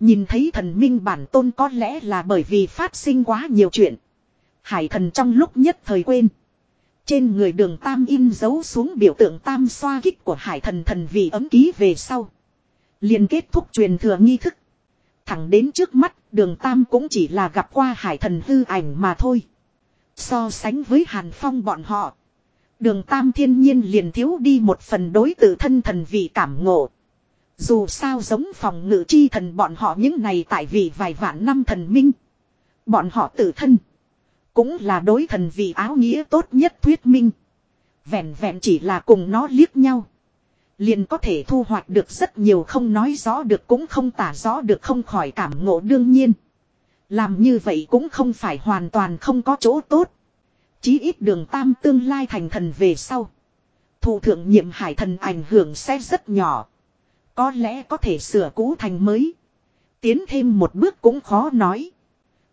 Speaker 1: Nhìn thấy thần minh bản tôn có lẽ là bởi vì phát sinh quá nhiều chuyện. Hải thần trong lúc nhất thời quên. Trên người đường tam in dấu xuống biểu tượng tam xoa kích của hải thần thần vị ấm ký về sau. liền kết thúc truyền thừa nghi thức. Thẳng đến trước mắt, đường tam cũng chỉ là gặp qua hải thần hư ảnh mà thôi. So sánh với Hàn Phong bọn họ. Đường Tam thiên nhiên liền thiếu đi một phần đối tự thân thần vị cảm ngộ. Dù sao giống phòng ngự chi thần bọn họ những này tại vì vài vạn năm thần minh. Bọn họ tự thân. Cũng là đối thần vị áo nghĩa tốt nhất thuyết minh. Vẹn vẹn chỉ là cùng nó liếc nhau. Liền có thể thu hoạch được rất nhiều không nói rõ được cũng không tả rõ được không khỏi cảm ngộ đương nhiên. Làm như vậy cũng không phải hoàn toàn không có chỗ tốt. Chí ít đường tam tương lai thành thần về sau. Thủ thượng nhiệm hải thần ảnh hưởng sẽ rất nhỏ. Có lẽ có thể sửa cũ thành mới. Tiến thêm một bước cũng khó nói.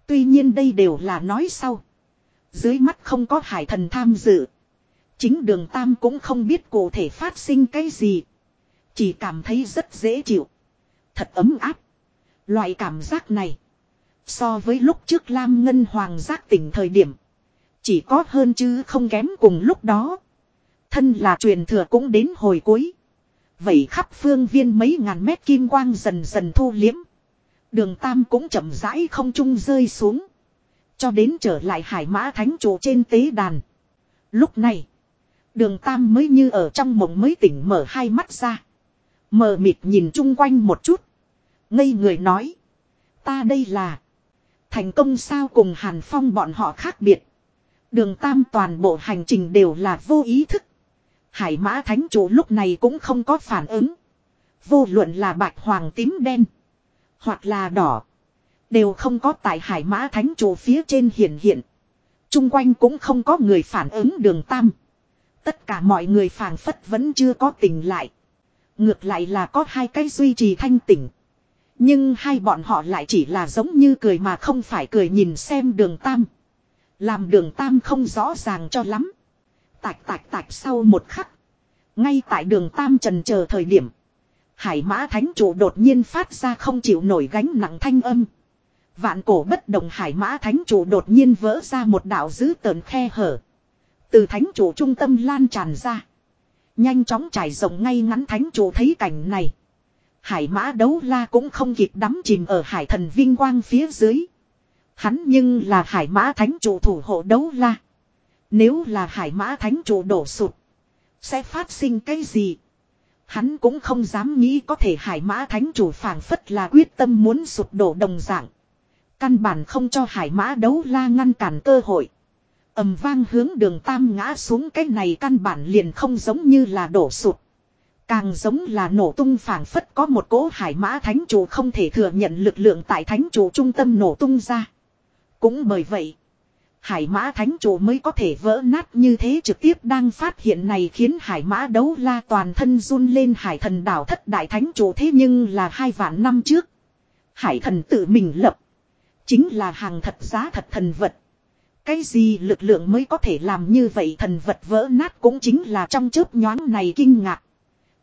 Speaker 1: Tuy nhiên đây đều là nói sau. Dưới mắt không có hải thần tham dự. Chính đường tam cũng không biết cụ thể phát sinh cái gì. Chỉ cảm thấy rất dễ chịu. Thật ấm áp. Loại cảm giác này. So với lúc trước Lam Ngân Hoàng giác tỉnh thời điểm. Chỉ có hơn chứ không kém cùng lúc đó. Thân là truyền thừa cũng đến hồi cuối. Vậy khắp phương viên mấy ngàn mét kim quang dần dần thu liếm. Đường Tam cũng chậm rãi không trung rơi xuống. Cho đến trở lại hải mã thánh chủ trên tế đàn. Lúc này. Đường Tam mới như ở trong mộng mới tỉnh mở hai mắt ra. Mờ mịt nhìn chung quanh một chút. Ngây người nói. Ta đây là. Thành công sao cùng Hàn Phong bọn họ khác biệt. Đường Tam toàn bộ hành trình đều là vô ý thức. Hải mã thánh chủ lúc này cũng không có phản ứng. Vô luận là bạch hoàng tím đen. Hoặc là đỏ. Đều không có tại hải mã thánh chủ phía trên hiện hiện. Trung quanh cũng không có người phản ứng đường tam. Tất cả mọi người phản phất vẫn chưa có tỉnh lại. Ngược lại là có hai cái duy trì thanh tỉnh. Nhưng hai bọn họ lại chỉ là giống như cười mà không phải cười nhìn xem đường tam. Làm đường tam không rõ ràng cho lắm. Tạch tạch tạch sau một khắc. Ngay tại đường tam trần chờ thời điểm. Hải mã thánh chủ đột nhiên phát ra không chịu nổi gánh nặng thanh âm. Vạn cổ bất động hải mã thánh chủ đột nhiên vỡ ra một đạo dữ tờn khe hở. Từ thánh chủ trung tâm lan tràn ra. Nhanh chóng trải rộng ngay ngắn thánh chủ thấy cảnh này. Hải mã đấu la cũng không kịp đắm chìm ở hải thần vinh quang phía dưới. Hắn nhưng là hải mã thánh chủ thủ hộ đấu la. Nếu là hải mã thánh chủ đổ sụt. Sẽ phát sinh cái gì? Hắn cũng không dám nghĩ có thể hải mã thánh chủ phảng phất là quyết tâm muốn sụp đổ đồng dạng. Căn bản không cho hải mã đấu la ngăn cản cơ hội ầm vang hướng đường tam ngã xuống, cái này căn bản liền không giống như là đổ sụt. Càng giống là nổ tung phảng phất có một cỗ hải mã thánh chủ không thể thừa nhận lực lượng tại thánh chủ trung tâm nổ tung ra. Cũng bởi vậy, hải mã thánh chủ mới có thể vỡ nát như thế trực tiếp đang phát hiện này khiến hải mã đấu la toàn thân run lên hải thần đảo thất đại thánh chủ thế nhưng là hai vạn năm trước. Hải thần tự mình lập. Chính là hàng thật giá thật thần vật. Cái gì lực lượng mới có thể làm như vậy thần vật vỡ nát cũng chính là trong chớp nhoáng này kinh ngạc.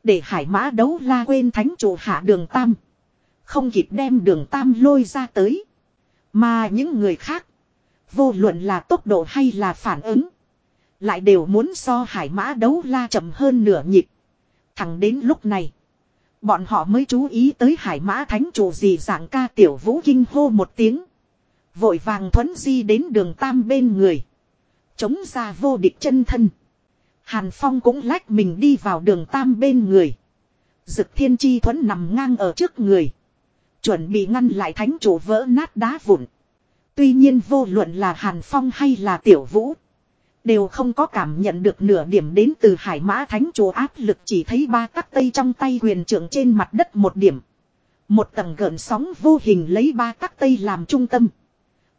Speaker 1: Để hải mã đấu la quên thánh chủ hạ đường tam. Không kịp đem đường tam lôi ra tới. Mà những người khác. Vô luận là tốc độ hay là phản ứng. Lại đều muốn so hải mã đấu la chậm hơn nửa nhịp. Thẳng đến lúc này. Bọn họ mới chú ý tới hải mã thánh chủ gì dạng ca tiểu vũ kinh hô một tiếng. Vội vàng thuấn di đến đường tam bên người. Chống ra vô địch chân thân. Hàn Phong cũng lách mình đi vào đường tam bên người. Dực thiên chi thuẫn nằm ngang ở trước người. Chuẩn bị ngăn lại thánh chủ vỡ nát đá vụn. Tuy nhiên vô luận là Hàn Phong hay là Tiểu Vũ. Đều không có cảm nhận được nửa điểm đến từ hải mã thánh chủ áp lực chỉ thấy ba tắc tây trong tay huyền trưởng trên mặt đất một điểm. Một tầng gợn sóng vô hình lấy ba tắc tây làm trung tâm.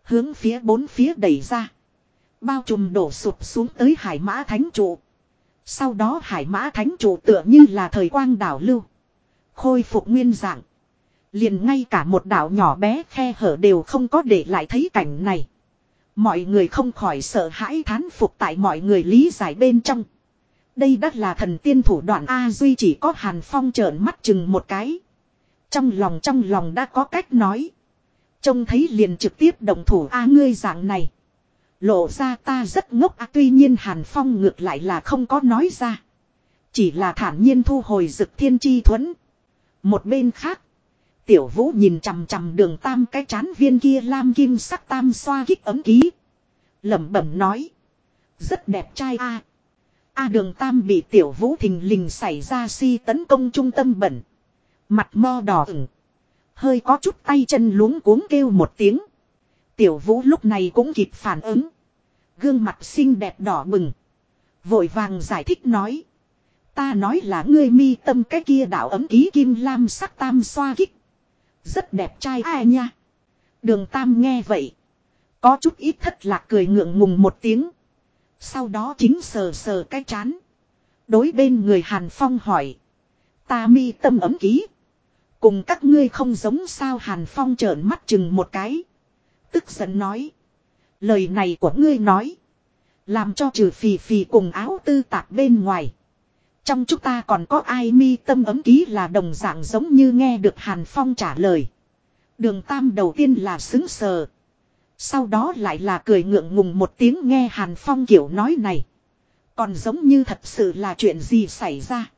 Speaker 1: Hướng phía bốn phía đẩy ra. Bao trùm đổ sụp xuống tới hải mã thánh trụ. Sau đó hải mã thánh chủ tựa như là thời quang đảo lưu. Khôi phục nguyên dạng. Liền ngay cả một đảo nhỏ bé khe hở đều không có để lại thấy cảnh này. Mọi người không khỏi sợ hãi thán phục tại mọi người lý giải bên trong. Đây đắt là thần tiên thủ đoạn A Duy chỉ có Hàn Phong trợn mắt chừng một cái. Trong lòng trong lòng đã có cách nói. Trông thấy liền trực tiếp động thủ a ngươi dạng này. Lộ ra ta rất ngốc à, tuy nhiên Hàn Phong ngược lại là không có nói ra. Chỉ là thản nhiên thu hồi dực thiên chi thuẫn. Một bên khác. Tiểu vũ nhìn chằm chằm đường tam cái chán viên kia lam kim sắc tam xoa kích ấm ký. lẩm bẩm nói. Rất đẹp trai a. A đường tam bị tiểu vũ thình lình xảy ra si tấn công trung tâm bẩn. Mặt mo đỏ ửng. Hơi có chút tay chân luống cuống kêu một tiếng. Tiểu vũ lúc này cũng kịp phản ứng. Gương mặt xinh đẹp đỏ bừng. Vội vàng giải thích nói. Ta nói là ngươi mi tâm cái kia đạo ấm ký kim lam sắc tam xoa kích. Rất đẹp trai ai nha. Đường tam nghe vậy. Có chút ít thất lạc cười ngượng ngùng một tiếng. Sau đó chính sờ sờ cái chán. Đối bên người Hàn Phong hỏi. Ta mi tâm ấm ký. Cùng các ngươi không giống sao Hàn Phong trợn mắt chừng một cái. Tức giận nói. Lời này của ngươi nói. Làm cho trừ phì phì cùng áo tư tạp bên ngoài. Trong chúng ta còn có ai mi tâm ấm ký là đồng dạng giống như nghe được Hàn Phong trả lời. Đường Tam đầu tiên là xứng sờ. Sau đó lại là cười ngượng ngùng một tiếng nghe Hàn Phong kiểu nói này. Còn giống như thật sự là chuyện gì xảy ra.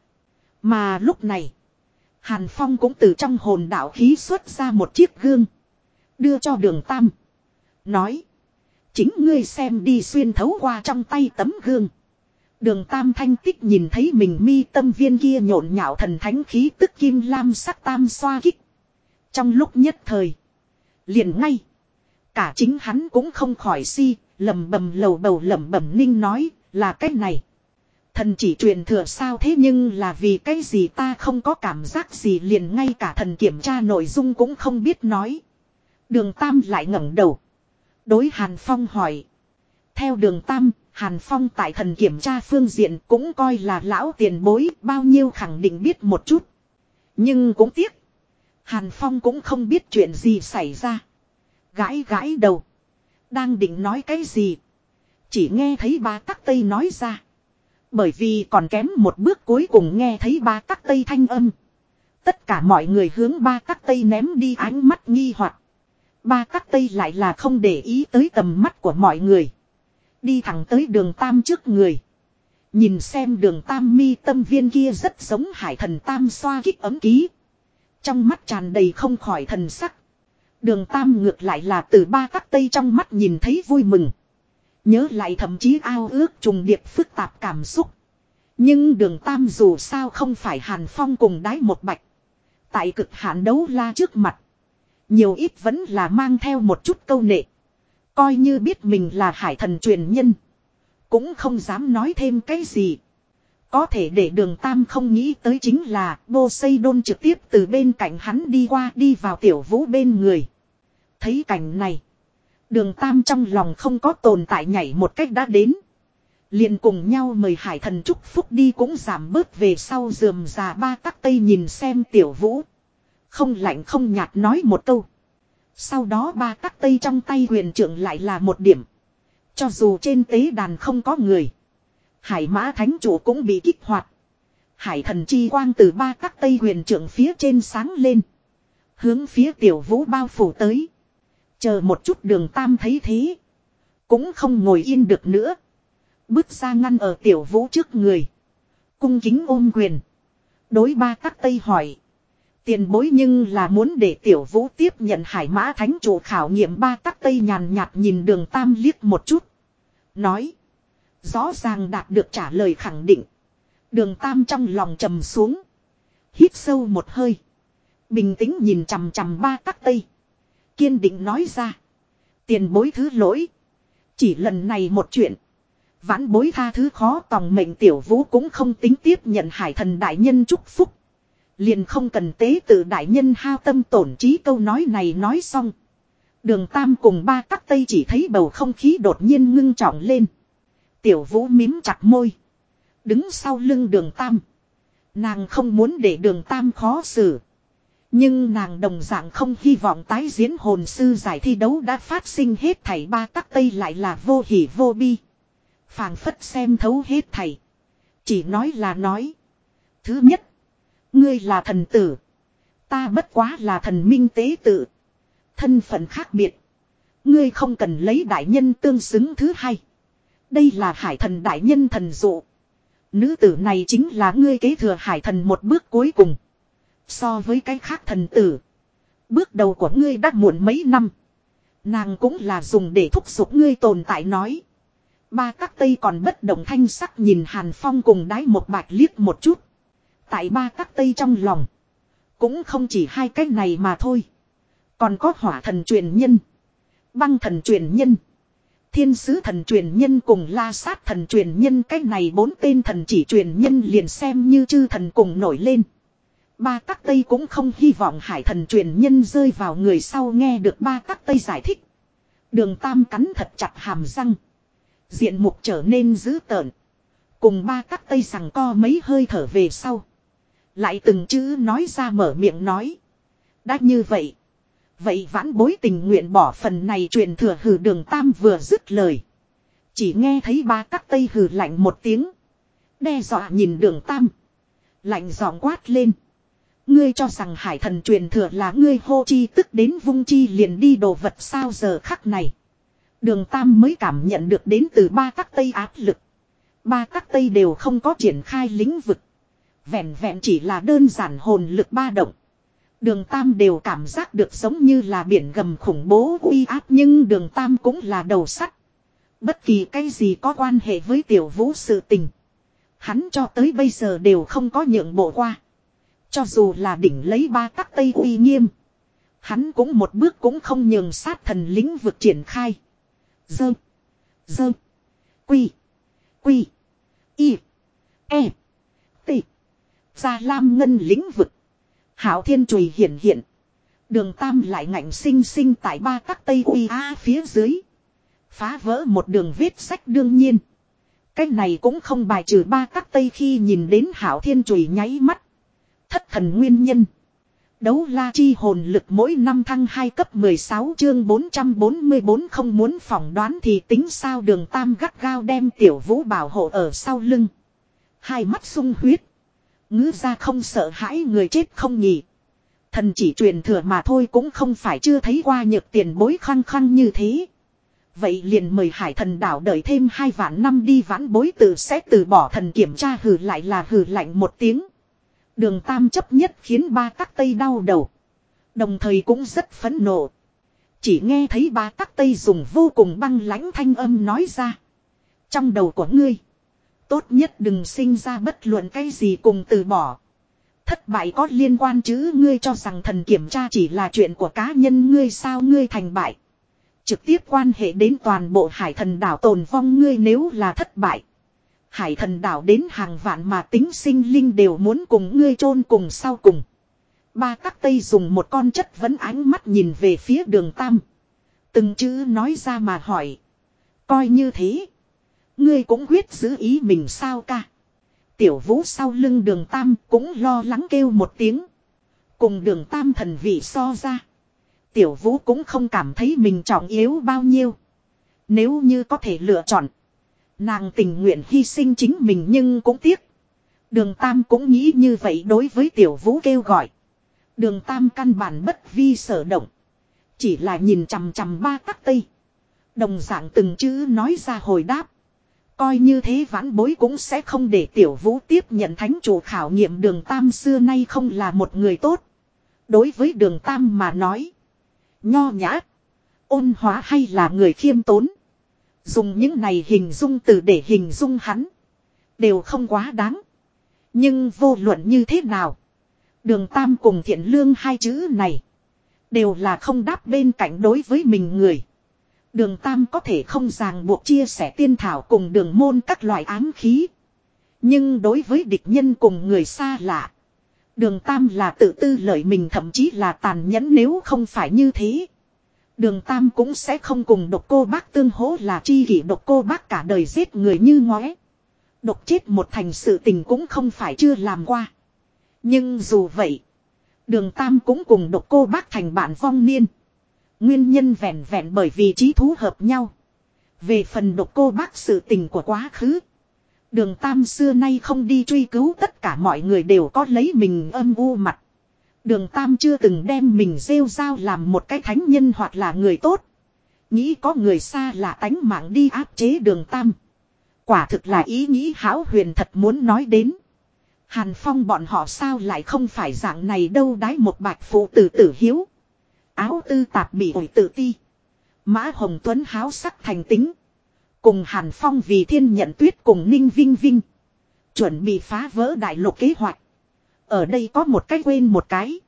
Speaker 1: Mà lúc này. Hàn Phong cũng từ trong hồn đạo khí xuất ra một chiếc gương. Đưa cho đường Tam. Nói. Chính ngươi xem đi xuyên thấu qua trong tay tấm gương. Đường Tam thanh tích nhìn thấy mình mi tâm viên kia nhộn nhạo thần thánh khí tức kim lam sắc tam xoa kích. Trong lúc nhất thời. Liền ngay. Cả chính hắn cũng không khỏi si, lầm bầm lầu bầu lẩm bẩm ninh nói, là cái này. Thần chỉ truyền thừa sao thế nhưng là vì cái gì ta không có cảm giác gì liền ngay cả thần kiểm tra nội dung cũng không biết nói. Đường Tam lại ngẩng đầu. Đối Hàn Phong hỏi. Theo đường Tam, Hàn Phong tại thần kiểm tra phương diện cũng coi là lão tiền bối bao nhiêu khẳng định biết một chút. Nhưng cũng tiếc. Hàn Phong cũng không biết chuyện gì xảy ra. Gãi gãi đầu. Đang định nói cái gì. Chỉ nghe thấy ba tắc tây nói ra. Bởi vì còn kém một bước cuối cùng nghe thấy ba tắc tây thanh âm. Tất cả mọi người hướng ba tắc tây ném đi ánh mắt nghi hoặc Ba các tây lại là không để ý tới tầm mắt của mọi người. Đi thẳng tới đường tam trước người. Nhìn xem đường tam mi tâm viên kia rất giống hải thần tam xoa kích ấm ký. Trong mắt tràn đầy không khỏi thần sắc. Đường tam ngược lại là từ ba các tây trong mắt nhìn thấy vui mừng. Nhớ lại thậm chí ao ước trùng điệp phức tạp cảm xúc. Nhưng đường tam dù sao không phải hàn phong cùng đái một bạch. Tại cực hạn đấu la trước mặt. Nhiều ít vẫn là mang theo một chút câu nệ. Coi như biết mình là hải thần truyền nhân. Cũng không dám nói thêm cái gì. Có thể để đường Tam không nghĩ tới chính là vô xây đôn trực tiếp từ bên cạnh hắn đi qua đi vào tiểu vũ bên người. Thấy cảnh này. Đường Tam trong lòng không có tồn tại nhảy một cách đã đến. liền cùng nhau mời hải thần chúc phúc đi cũng giảm bớt về sau dườm già ba tắc tây nhìn xem tiểu vũ. Không lạnh không nhạt nói một câu. Sau đó ba tắc tây trong tay huyền trưởng lại là một điểm. Cho dù trên tế đàn không có người. Hải mã thánh chủ cũng bị kích hoạt. Hải thần chi quang từ ba tắc tây huyền trưởng phía trên sáng lên. Hướng phía tiểu vũ bao phủ tới. Chờ một chút đường tam thấy thế. Cũng không ngồi yên được nữa. Bước ra ngăn ở tiểu vũ trước người. Cung kính ôm quyền. Đối ba tắc tây hỏi. Tiền bối nhưng là muốn để tiểu vũ tiếp nhận hải mã thánh chủ khảo nghiệm ba tắc tây nhàn nhạt nhìn đường tam liếc một chút. Nói. Rõ ràng đạt được trả lời khẳng định. Đường tam trong lòng trầm xuống. Hít sâu một hơi. Bình tĩnh nhìn chằm chằm ba tắc tây. Kiên định nói ra. Tiền bối thứ lỗi. Chỉ lần này một chuyện. Vãn bối tha thứ khó tòng mệnh tiểu vũ cũng không tính tiếp nhận hải thần đại nhân chúc phúc. Liền không cần tế tự đại nhân hao tâm tổn trí câu nói này nói xong. Đường Tam cùng ba tắc tây chỉ thấy bầu không khí đột nhiên ngưng trọng lên. Tiểu vũ mím chặt môi. Đứng sau lưng đường Tam. Nàng không muốn để đường Tam khó xử. Nhưng nàng đồng dạng không hy vọng tái diễn hồn sư giải thi đấu đã phát sinh hết thảy ba tắc tây lại là vô hỉ vô bi. phảng phất xem thấu hết thảy. Chỉ nói là nói. Thứ nhất. Ngươi là thần tử. Ta bất quá là thần minh tế tự. Thân phận khác biệt. Ngươi không cần lấy đại nhân tương xứng thứ hai. Đây là hải thần đại nhân thần dụ. Nữ tử này chính là ngươi kế thừa hải thần một bước cuối cùng. So với cái khác thần tử. Bước đầu của ngươi đã muộn mấy năm. Nàng cũng là dùng để thúc giục ngươi tồn tại nói. Ba các tây còn bất động thanh sắc nhìn Hàn Phong cùng đái một bạch liếc một chút. Tại ba các tây trong lòng. Cũng không chỉ hai cái này mà thôi. Còn có hỏa thần truyền nhân. Băng thần truyền nhân. Thiên sứ thần truyền nhân cùng la sát thần truyền nhân cái này bốn tên thần chỉ truyền nhân liền xem như chư thần cùng nổi lên. Ba tắc Tây cũng không hy vọng hải thần truyền nhân rơi vào người sau nghe được ba tắc Tây giải thích. Đường Tam cắn thật chặt hàm răng. Diện mục trở nên dữ tợn. Cùng ba tắc Tây sằng co mấy hơi thở về sau. Lại từng chữ nói ra mở miệng nói. Đã như vậy. Vậy vãn bối tình nguyện bỏ phần này truyền thừa hử đường Tam vừa dứt lời. Chỉ nghe thấy ba các Tây hử lạnh một tiếng. Đe dọa nhìn đường Tam. Lạnh giọng quát lên. Ngươi cho rằng hải thần truyền thừa là ngươi hô chi tức đến vung chi liền đi đồ vật sao giờ khắc này. Đường Tam mới cảm nhận được đến từ ba các tây áp lực. Ba các tây đều không có triển khai lĩnh vực. Vẹn vẹn chỉ là đơn giản hồn lực ba động. Đường Tam đều cảm giác được giống như là biển gầm khủng bố uy áp, nhưng đường Tam cũng là đầu sắt. Bất kỳ cái gì có quan hệ với tiểu vũ sự tình. Hắn cho tới bây giờ đều không có nhượng bộ qua. Cho dù là đỉnh lấy ba tắc tây uy nghiêm. Hắn cũng một bước cũng không nhường sát thần lĩnh vực triển khai. Dơ. Dơ. Quy. Quy. Y. E. Ra Gia Lam Ngân lĩnh vực. Hảo thiên chùy hiện hiện. Đường Tam lại ngạnh sinh sinh tại ba các tây uy a phía dưới. Phá vỡ một đường vết sách đương nhiên. Cách này cũng không bài trừ ba các tây khi nhìn đến hảo thiên chùy nháy mắt. Thất thần nguyên nhân. Đấu la chi hồn lực mỗi năm thăng 2 cấp 16 chương 444 không muốn phỏng đoán thì tính sao đường tam gắt gao đem tiểu vũ bảo hộ ở sau lưng. Hai mắt sung huyết. Ngữ ra không sợ hãi người chết không nhỉ. Thần chỉ truyền thừa mà thôi cũng không phải chưa thấy qua nhược tiền bối khăng khăng như thế. Vậy liền mời hải thần đảo đợi thêm hai vạn năm đi vãn bối tự sẽ từ bỏ thần kiểm tra hừ lại là hừ lạnh một tiếng. Đường tam chấp nhất khiến ba tắc tây đau đầu. Đồng thời cũng rất phẫn nộ. Chỉ nghe thấy ba tắc tây dùng vô cùng băng lãnh thanh âm nói ra. Trong đầu của ngươi. Tốt nhất đừng sinh ra bất luận cái gì cùng từ bỏ. Thất bại có liên quan chứ ngươi cho rằng thần kiểm tra chỉ là chuyện của cá nhân, ngươi sao ngươi thành bại. Trực tiếp quan hệ đến toàn bộ hải thần đảo tồn vong, ngươi nếu là thất bại. Hải thần đảo đến hàng vạn mà tính sinh linh đều muốn cùng ngươi chôn cùng sau cùng. Ba các tây dùng một con chất vấn ánh mắt nhìn về phía đường tam. Từng chữ nói ra mà hỏi. Coi như thế. Ngươi cũng quyết giữ ý mình sao ca. Tiểu vũ sau lưng đường tam cũng lo lắng kêu một tiếng. Cùng đường tam thần vị so ra. Tiểu vũ cũng không cảm thấy mình trọng yếu bao nhiêu. Nếu như có thể lựa chọn. Nàng tình nguyện hy sinh chính mình nhưng cũng tiếc. Đường Tam cũng nghĩ như vậy đối với tiểu vũ kêu gọi. Đường Tam căn bản bất vi sở động. Chỉ là nhìn chằm chằm ba tắc tây. Đồng dạng từng chữ nói ra hồi đáp. Coi như thế vãn bối cũng sẽ không để tiểu vũ tiếp nhận thánh chủ khảo nghiệm đường Tam xưa nay không là một người tốt. Đối với đường Tam mà nói. Nho nhã. Ôn hóa hay là người khiêm tốn. Dùng những này hình dung từ để hình dung hắn. Đều không quá đáng. Nhưng vô luận như thế nào. Đường Tam cùng thiện lương hai chữ này. Đều là không đáp bên cạnh đối với mình người. Đường Tam có thể không ràng buộc chia sẻ tiên thảo cùng đường môn các loại ám khí. Nhưng đối với địch nhân cùng người xa lạ. Đường Tam là tự tư lợi mình thậm chí là tàn nhẫn nếu không phải như thế. Đường Tam cũng sẽ không cùng độc cô bác tương hỗ là chi kỷ độc cô bác cả đời giết người như ngóe. Độc chết một thành sự tình cũng không phải chưa làm qua. Nhưng dù vậy, đường Tam cũng cùng độc cô bác thành bạn vong niên. Nguyên nhân vẹn vẹn bởi vì trí thú hợp nhau. Về phần độc cô bác sự tình của quá khứ. Đường Tam xưa nay không đi truy cứu tất cả mọi người đều có lấy mình âm u mặt. Đường Tam chưa từng đem mình rêu rao làm một cái thánh nhân hoặc là người tốt. Nghĩ có người xa là tánh mạng đi áp chế đường Tam. Quả thực là ý nghĩ hão huyền thật muốn nói đến. Hàn Phong bọn họ sao lại không phải dạng này đâu đái một bạch phụ tử tử hiếu. Áo tư tạp bị ổi tự ti. Mã Hồng Tuấn háo sắc thành tính. Cùng Hàn Phong vì thiên nhận tuyết cùng Ninh Vinh Vinh. Chuẩn bị phá vỡ đại lục kế hoạch. Ở đây có một cái quên một cái.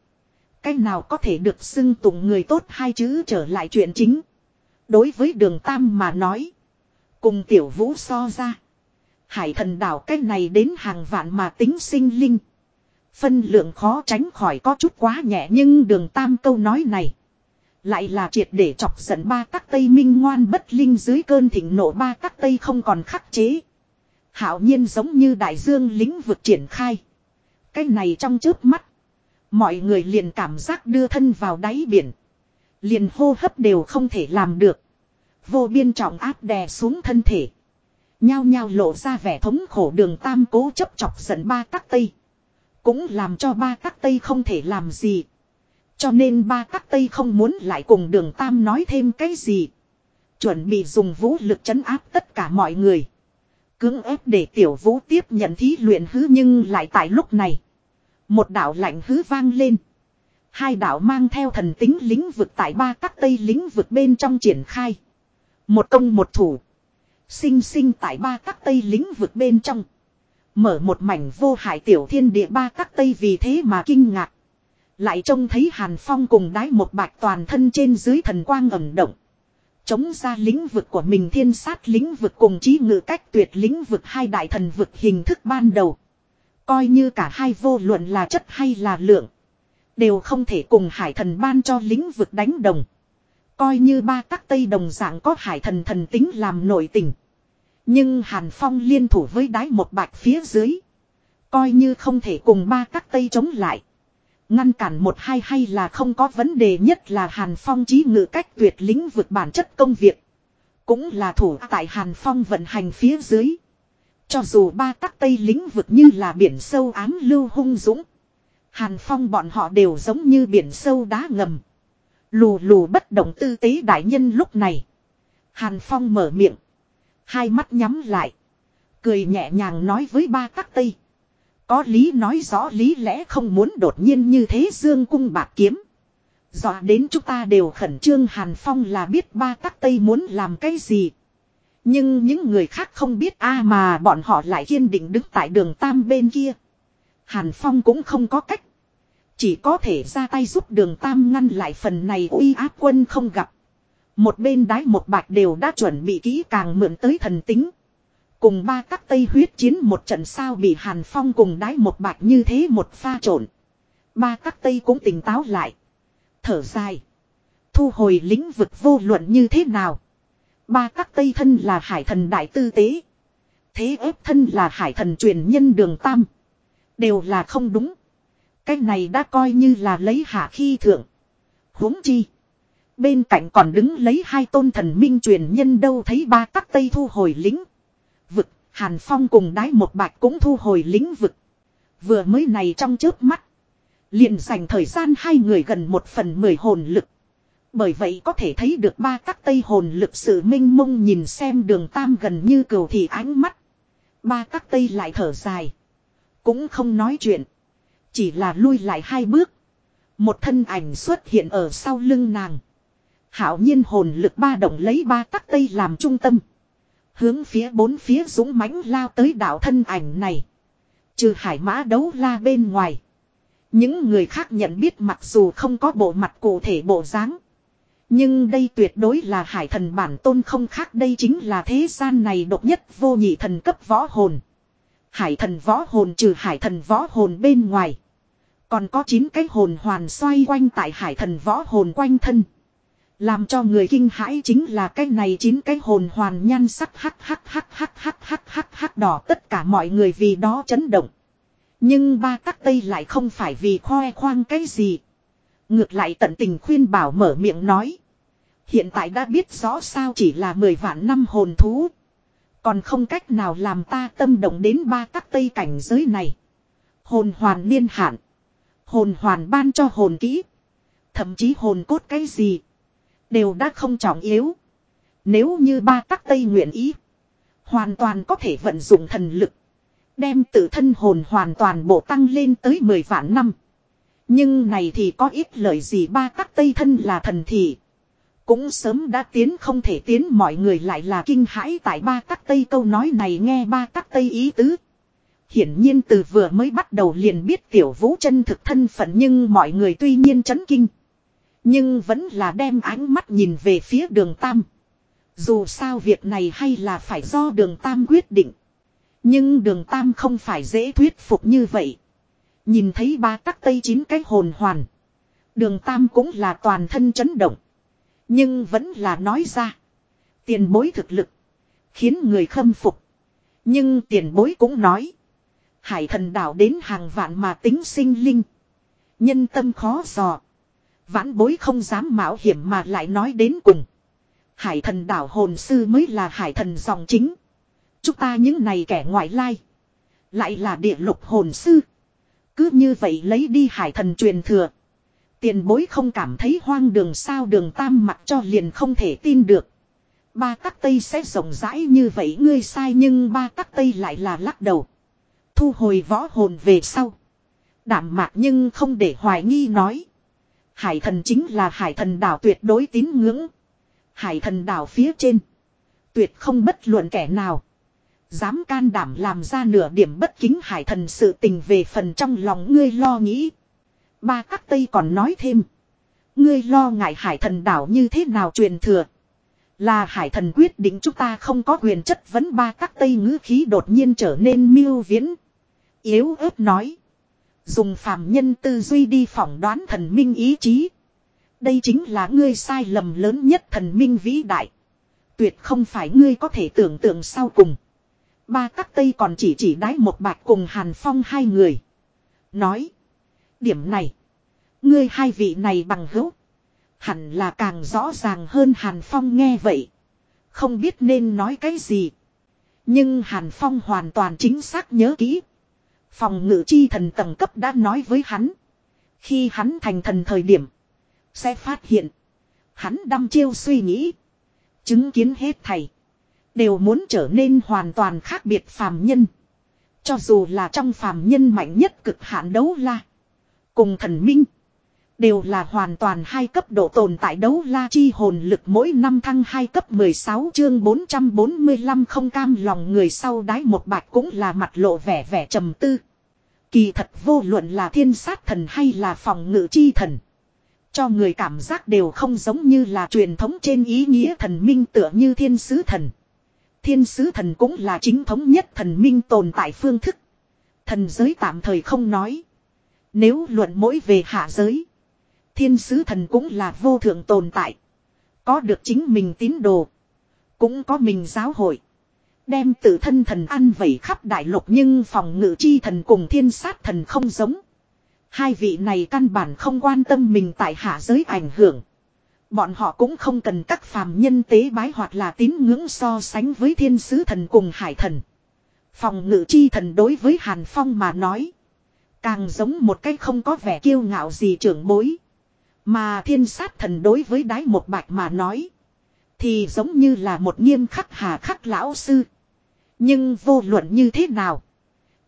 Speaker 1: Cái nào có thể được xưng tụng người tốt hai chữ trở lại chuyện chính. Đối với đường Tam mà nói. Cùng tiểu vũ so ra. Hải thần đảo cái này đến hàng vạn mà tính sinh linh. Phân lượng khó tránh khỏi có chút quá nhẹ nhưng đường Tam câu nói này. Lại là triệt để chọc giận ba tắc tây minh ngoan bất linh dưới cơn thịnh nộ ba tắc tây không còn khắc chế. Hảo nhiên giống như đại dương lĩnh vực triển khai. Cái này trong trước mắt. Mọi người liền cảm giác đưa thân vào đáy biển. Liền hô hấp đều không thể làm được. Vô biên trọng áp đè xuống thân thể. Nhao nhao lộ ra vẻ thống khổ đường tam cố chấp chọc giận ba tắc tây. Cũng làm cho ba tắc tây không thể làm gì. Cho nên ba tắc tây không muốn lại cùng đường tam nói thêm cái gì. Chuẩn bị dùng vũ lực chấn áp tất cả mọi người. Cưỡng ép để tiểu vũ tiếp nhận thí luyện hứ nhưng lại tại lúc này. Một đạo lạnh hứ vang lên. Hai đạo mang theo thần tính lĩnh vực tại ba các tây lĩnh vực bên trong triển khai. Một công một thủ. Sinh sinh tại ba các tây lĩnh vực bên trong. Mở một mảnh vô hại tiểu thiên địa ba các tây vì thế mà kinh ngạc. Lại trông thấy Hàn Phong cùng đái một bạch toàn thân trên dưới thần quang ẩm động. Chống ra lĩnh vực của mình thiên sát lĩnh vực cùng trí ngự cách tuyệt lĩnh vực hai đại thần vực hình thức ban đầu. Coi như cả hai vô luận là chất hay là lượng. Đều không thể cùng hải thần ban cho lĩnh vực đánh đồng. Coi như ba các tây đồng dạng có hải thần thần tính làm nội tình. Nhưng Hàn Phong liên thủ với đái một bạch phía dưới. Coi như không thể cùng ba các tây chống lại. Ngăn cản một hai hay là không có vấn đề nhất là Hàn Phong trí ngự cách tuyệt lĩnh vực bản chất công việc. Cũng là thủ tại Hàn Phong vận hành phía dưới. Cho dù ba các tây lĩnh vực như là biển sâu ám lưu hung dũng. Hàn Phong bọn họ đều giống như biển sâu đá ngầm. Lù lù bất động tư tế đại nhân lúc này. Hàn Phong mở miệng. Hai mắt nhắm lại. Cười nhẹ nhàng nói với ba các tây. Có lý nói rõ lý lẽ không muốn đột nhiên như thế dương cung bạc kiếm. Dọa đến chúng ta đều khẩn trương Hàn Phong là biết ba tắc tây muốn làm cái gì. Nhưng những người khác không biết a mà bọn họ lại kiên định đứng tại đường Tam bên kia. Hàn Phong cũng không có cách. Chỉ có thể ra tay giúp đường Tam ngăn lại phần này uy áp quân không gặp. Một bên đái một bạch đều đã chuẩn bị kỹ càng mượn tới thần tính. Cùng ba các tây huyết chiến một trận sao bị Hàn Phong cùng đái một bạch như thế một pha trộn. Ba các tây cũng tỉnh táo lại. Thở dài. Thu hồi lĩnh vực vô luận như thế nào. Ba các tây thân là hải thần đại tư tế. Thế ép thân là hải thần truyền nhân đường tam. Đều là không đúng. Cái này đã coi như là lấy hạ khi thượng. huống chi. Bên cạnh còn đứng lấy hai tôn thần minh truyền nhân đâu thấy ba các tây thu hồi lính. Hàn Phong cùng đái một bạch cũng thu hồi lĩnh vực. Vừa mới này trong chớp mắt. liền dành thời gian hai người gần một phần mười hồn lực. Bởi vậy có thể thấy được ba các tây hồn lực sự minh mông nhìn xem đường tam gần như cầu thì ánh mắt. Ba các tây lại thở dài. Cũng không nói chuyện. Chỉ là lui lại hai bước. Một thân ảnh xuất hiện ở sau lưng nàng. Hảo nhiên hồn lực ba động lấy ba các tây làm trung tâm. Hướng phía bốn phía dũng mãnh lao tới đảo thân ảnh này. Trừ hải mã đấu la bên ngoài. Những người khác nhận biết mặc dù không có bộ mặt cụ thể bộ dáng. Nhưng đây tuyệt đối là hải thần bản tôn không khác, đây chính là thế gian này độc nhất vô nhị thần cấp võ hồn. Hải thần võ hồn trừ hải thần võ hồn bên ngoài. Còn có 9 cái hồn hoàn xoay quanh tại hải thần võ hồn quanh thân. Làm cho người kinh hãi chính là cái này chín cái hồn hoàn nhan sắc hắc hắc hắc hắc hắc hắc hắc hắc đỏ tất cả mọi người vì đó chấn động. Nhưng ba tắc tây lại không phải vì khoe khoang cái gì. Ngược lại tận tình khuyên bảo mở miệng nói. Hiện tại đã biết rõ sao chỉ là 10 vạn năm hồn thú. Còn không cách nào làm ta tâm động đến ba tắc tây cảnh giới này. Hồn hoàn niên hạn. Hồn hoàn ban cho hồn kỹ. Thậm chí hồn cốt cái gì. Đều đã không trọng yếu. Nếu như ba tắc tây nguyện ý. Hoàn toàn có thể vận dụng thần lực. Đem tự thân hồn hoàn toàn bộ tăng lên tới 10 vạn năm. Nhưng này thì có ít lợi gì ba tắc tây thân là thần thị. Cũng sớm đã tiến không thể tiến, mọi người lại là kinh hãi tại ba tắc tây câu nói này nghe ba tắc tây ý tứ. Hiển nhiên từ vừa mới bắt đầu liền biết tiểu vũ chân thực thân phận nhưng mọi người tuy nhiên chấn kinh. Nhưng vẫn là đem ánh mắt nhìn về phía đường Tam. Dù sao việc này hay là phải do đường Tam quyết định. Nhưng đường Tam không phải dễ thuyết phục như vậy. Nhìn thấy ba tắc tây chín cái hồn hoàn. Đường Tam cũng là toàn thân chấn động. Nhưng vẫn là nói ra. Tiền bối thực lực. Khiến người khâm phục. Nhưng tiền bối cũng nói. Hải thần đảo đến hàng vạn mà tính sinh linh. Nhân tâm khó dò. Vãn bối không dám mạo hiểm mà lại nói đến cùng. Hải thần đảo hồn sư mới là hải thần dòng chính. Chúng ta những này kẻ ngoại lai. Lại là địa lục hồn sư. Cứ như vậy lấy đi hải thần truyền thừa. Tiền bối không cảm thấy hoang đường sao đường tam mặt cho liền không thể tin được. Ba tắc tây sẽ rộng rãi như vậy ngươi sai nhưng ba tắc tây lại là lắc đầu. Thu hồi võ hồn về sau. Đảm mạc nhưng không để hoài nghi nói. Hải thần chính là hải thần đảo tuyệt đối tín ngưỡng. Hải thần đảo phía trên. Tuyệt không bất luận kẻ nào. Dám can đảm làm ra nửa điểm bất kính hải thần sự tình về phần trong lòng ngươi lo nghĩ. Ba các tây còn nói thêm. Ngươi lo ngại hải thần đảo như thế nào truyền thừa. Là hải thần quyết định chúng ta không có quyền chất vấn ba các tây ngữ khí đột nhiên trở nên miêu viễn. Yếu ớt nói. Dùng phàm nhân tư duy đi phỏng đoán thần minh ý chí. Đây chính là ngươi sai lầm lớn nhất thần minh vĩ đại. Tuyệt không phải ngươi có thể tưởng tượng sau cùng. Ba các tây còn chỉ chỉ đái một bạc cùng Hàn Phong hai người. Nói. Điểm này. Ngươi hai vị này bằng hữu. Hẳn là càng rõ ràng hơn Hàn Phong nghe vậy. Không biết nên nói cái gì. Nhưng Hàn Phong hoàn toàn chính xác nhớ kỹ. Phòng ngự chi thần tầng cấp đã nói với hắn. Khi hắn thành thần thời điểm. Sẽ phát hiện. Hắn đăm chiêu suy nghĩ. Chứng kiến hết thầy. Đều muốn trở nên hoàn toàn khác biệt phàm nhân. Cho dù là trong phàm nhân mạnh nhất cực hạn đấu la. Cùng thần minh. Đều là hoàn toàn hai cấp độ tồn tại đấu la chi hồn lực mỗi năm thăng hai cấp 16 chương 445 không cam lòng người sau đái một bạch cũng là mặt lộ vẻ vẻ trầm tư. Kỳ thật vô luận là thiên sát thần hay là phòng ngự chi thần. Cho người cảm giác đều không giống như là truyền thống trên ý nghĩa thần minh tựa như thiên sứ thần. Thiên sứ thần cũng là chính thống nhất thần minh tồn tại phương thức. Thần giới tạm thời không nói. Nếu luận mỗi về hạ giới. Thiên sứ thần cũng là vô thượng tồn tại. Có được chính mình tín đồ. Cũng có mình giáo hội. Đem tự thân thần ăn vẩy khắp đại lục nhưng phòng ngự chi thần cùng thiên sát thần không giống. Hai vị này căn bản không quan tâm mình tại hạ giới ảnh hưởng. Bọn họ cũng không cần các phàm nhân tế bái hoặc là tín ngưỡng so sánh với thiên sứ thần cùng hải thần. Phòng ngự chi thần đối với Hàn Phong mà nói. Càng giống một cái không có vẻ kiêu ngạo gì trưởng bối. Mà thiên sát thần đối với đái một bạch mà nói. Thì giống như là một nghiêm khắc hà khắc lão sư. Nhưng vô luận như thế nào.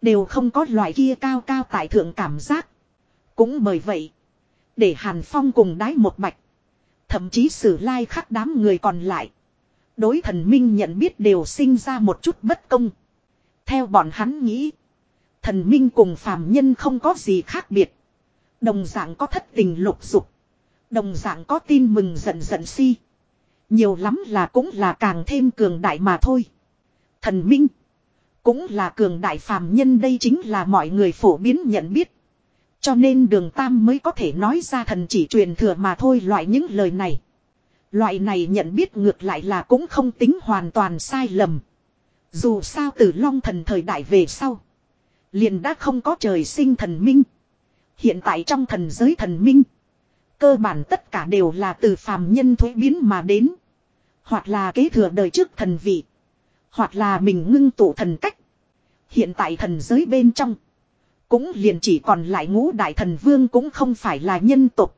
Speaker 1: Đều không có loại kia cao cao tại thượng cảm giác. Cũng bởi vậy. Để Hàn Phong cùng đái một bạch. Thậm chí sử lai khắc đám người còn lại. Đối thần minh nhận biết đều sinh ra một chút bất công. Theo bọn hắn nghĩ. Thần minh cùng phàm nhân không có gì khác biệt. Đồng dạng có thất tình lục dục. Đồng dạng có tin mừng giận giận si. Nhiều lắm là cũng là càng thêm cường đại mà thôi. Thần minh. Cũng là cường đại phàm nhân đây chính là mọi người phổ biến nhận biết. Cho nên đường Tam mới có thể nói ra thần chỉ truyền thừa mà thôi loại những lời này. Loại này nhận biết ngược lại là cũng không tính hoàn toàn sai lầm. Dù sao từ long thần thời đại về sau. Liền đã không có trời sinh thần minh. Hiện tại trong thần giới thần minh. Cơ bản tất cả đều là từ phàm nhân thuế biến mà đến. Hoặc là kế thừa đời trước thần vị. Hoặc là mình ngưng tụ thần cách. Hiện tại thần giới bên trong. Cũng liền chỉ còn lại ngũ đại thần vương cũng không phải là nhân tục.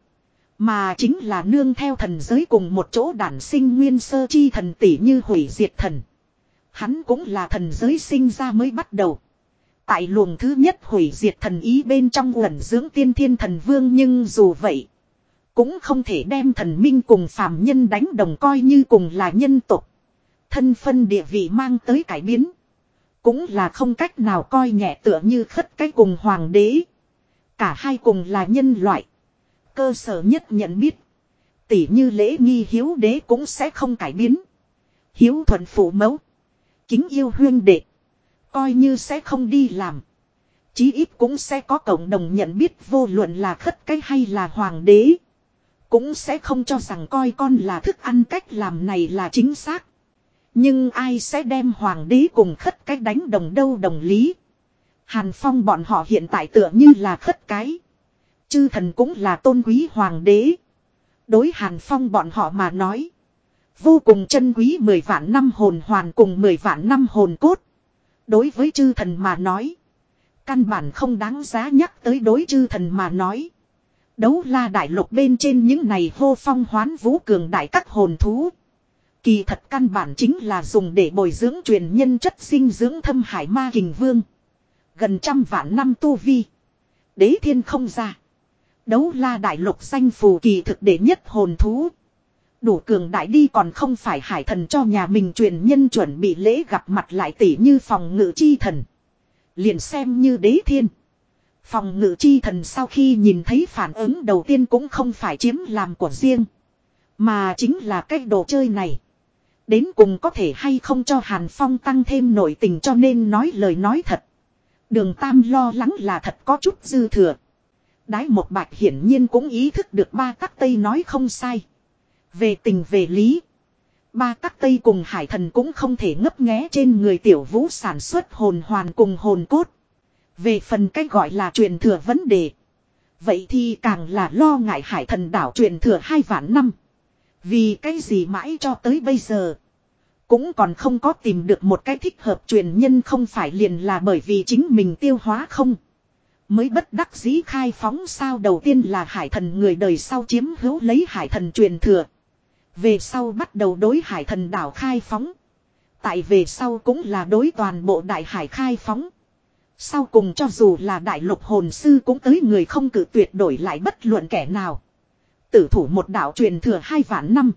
Speaker 1: Mà chính là nương theo thần giới cùng một chỗ đản sinh nguyên sơ chi thần tỷ như hủy diệt thần. Hắn cũng là thần giới sinh ra mới bắt đầu. Tại luồng thứ nhất hủy diệt thần ý bên trong ẩn dưỡng tiên thiên thần vương nhưng dù vậy. Cũng không thể đem thần minh cùng phàm nhân đánh đồng coi như cùng là nhân tục. Thân phân địa vị mang tới cải biến. Cũng là không cách nào coi nhẹ tựa như khất cái cùng hoàng đế. Cả hai cùng là nhân loại. Cơ sở nhất nhận biết. Tỷ như lễ nghi hiếu đế cũng sẽ không cải biến. Hiếu thuận phụ mẫu. Kính yêu huyên đệ. Coi như sẽ không đi làm. Chí ít cũng sẽ có cộng đồng nhận biết vô luận là khất cái hay là hoàng đế. Cũng sẽ không cho rằng coi con là thức ăn cách làm này là chính xác. Nhưng ai sẽ đem hoàng đế cùng khất cái đánh đồng đâu đồng lý. Hàn Phong bọn họ hiện tại tựa như là khất cái. Chư thần cũng là tôn quý hoàng đế. Đối Hàn Phong bọn họ mà nói. Vô cùng chân quý mười vạn năm hồn hoàn cùng mười vạn năm hồn cốt. Đối với chư thần mà nói. Căn bản không đáng giá nhắc tới đối chư thần mà nói. Đấu la đại lục bên trên những này hô phong hoán vũ cường đại các hồn thú. Kỳ thật căn bản chính là dùng để bồi dưỡng truyền nhân chất sinh dưỡng thâm hải ma kình vương. Gần trăm vạn năm tu vi. Đế thiên không ra. Đấu la đại lục danh phù kỳ thực để nhất hồn thú. Đủ cường đại đi còn không phải hải thần cho nhà mình truyền nhân chuẩn bị lễ gặp mặt lại tỷ như phòng ngự chi thần. Liền xem như đế thiên. Phòng ngự chi thần sau khi nhìn thấy phản ứng đầu tiên cũng không phải chiếm làm của riêng. Mà chính là cái đồ chơi này. Đến cùng có thể hay không cho Hàn Phong tăng thêm nội tình cho nên nói lời nói thật. Đường Tam lo lắng là thật có chút dư thừa. Đái một bạch hiển nhiên cũng ý thức được ba các tây nói không sai. Về tình về lý. Ba các tây cùng hải thần cũng không thể ngấp nghé trên người tiểu vũ sản xuất hồn hoàn cùng hồn cốt. Về phần cách gọi là truyền thừa vấn đề. Vậy thì càng là lo ngại hải thần đảo truyền thừa hai vạn năm. Vì cái gì mãi cho tới bây giờ. Cũng còn không có tìm được một cái thích hợp truyền nhân không phải liền là bởi vì chính mình tiêu hóa không. Mới bất đắc dĩ khai phóng sao đầu tiên là hải thần người đời sau chiếm hữu lấy hải thần truyền thừa. Về sau bắt đầu đối hải thần đảo khai phóng. Tại về sau cũng là đối toàn bộ đại hải khai phóng. Sau cùng cho dù là đại lục hồn sư cũng tới người không cử tuyệt đổi lại bất luận kẻ nào. Tử thủ một đạo truyền thừa hai vạn năm.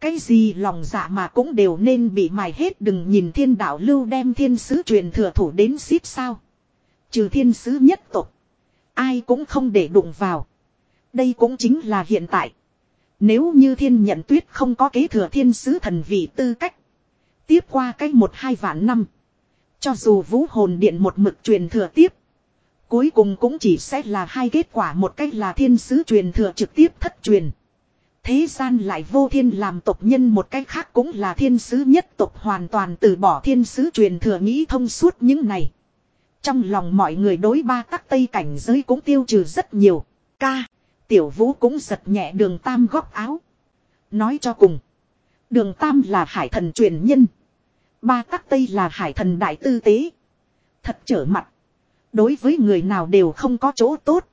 Speaker 1: Cái gì lòng dạ mà cũng đều nên bị mài hết đừng nhìn thiên đạo lưu đem thiên sứ truyền thừa thủ đến xít sao. Trừ thiên sứ nhất tục. Ai cũng không để đụng vào. Đây cũng chính là hiện tại. Nếu như thiên nhận tuyết không có kế thừa thiên sứ thần vị tư cách. Tiếp qua cách một hai vạn năm. Cho dù vũ hồn điện một mực truyền thừa tiếp. Cuối cùng cũng chỉ sẽ là hai kết quả một cách là thiên sứ truyền thừa trực tiếp thất truyền. Thế gian lại vô thiên làm tộc nhân một cách khác cũng là thiên sứ nhất tộc hoàn toàn từ bỏ thiên sứ truyền thừa nghĩ thông suốt những này. Trong lòng mọi người đối ba tắc tây cảnh giới cũng tiêu trừ rất nhiều. Ca, tiểu vũ cũng giật nhẹ đường tam góc áo. Nói cho cùng. Đường tam là hải thần truyền nhân. Ba tắc tây là hải thần đại tư tế. Thật trở mặt. Đối với người nào đều không có chỗ tốt.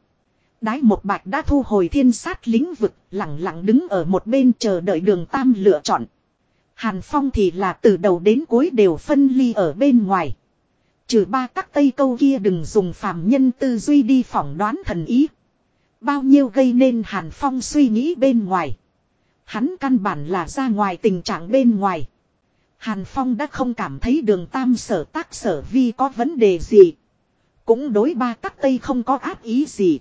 Speaker 1: Đái một bạch đã thu hồi thiên sát lĩnh vực, lặng lặng đứng ở một bên chờ đợi đường tam lựa chọn. Hàn Phong thì là từ đầu đến cuối đều phân ly ở bên ngoài. Trừ ba các tây câu kia đừng dùng phàm nhân tư duy đi phỏng đoán thần ý. Bao nhiêu gây nên Hàn Phong suy nghĩ bên ngoài. Hắn căn bản là ra ngoài tình trạng bên ngoài. Hàn Phong đã không cảm thấy đường tam sở tác sở vi có vấn đề gì. Cũng đối ba các tây không có áp ý gì.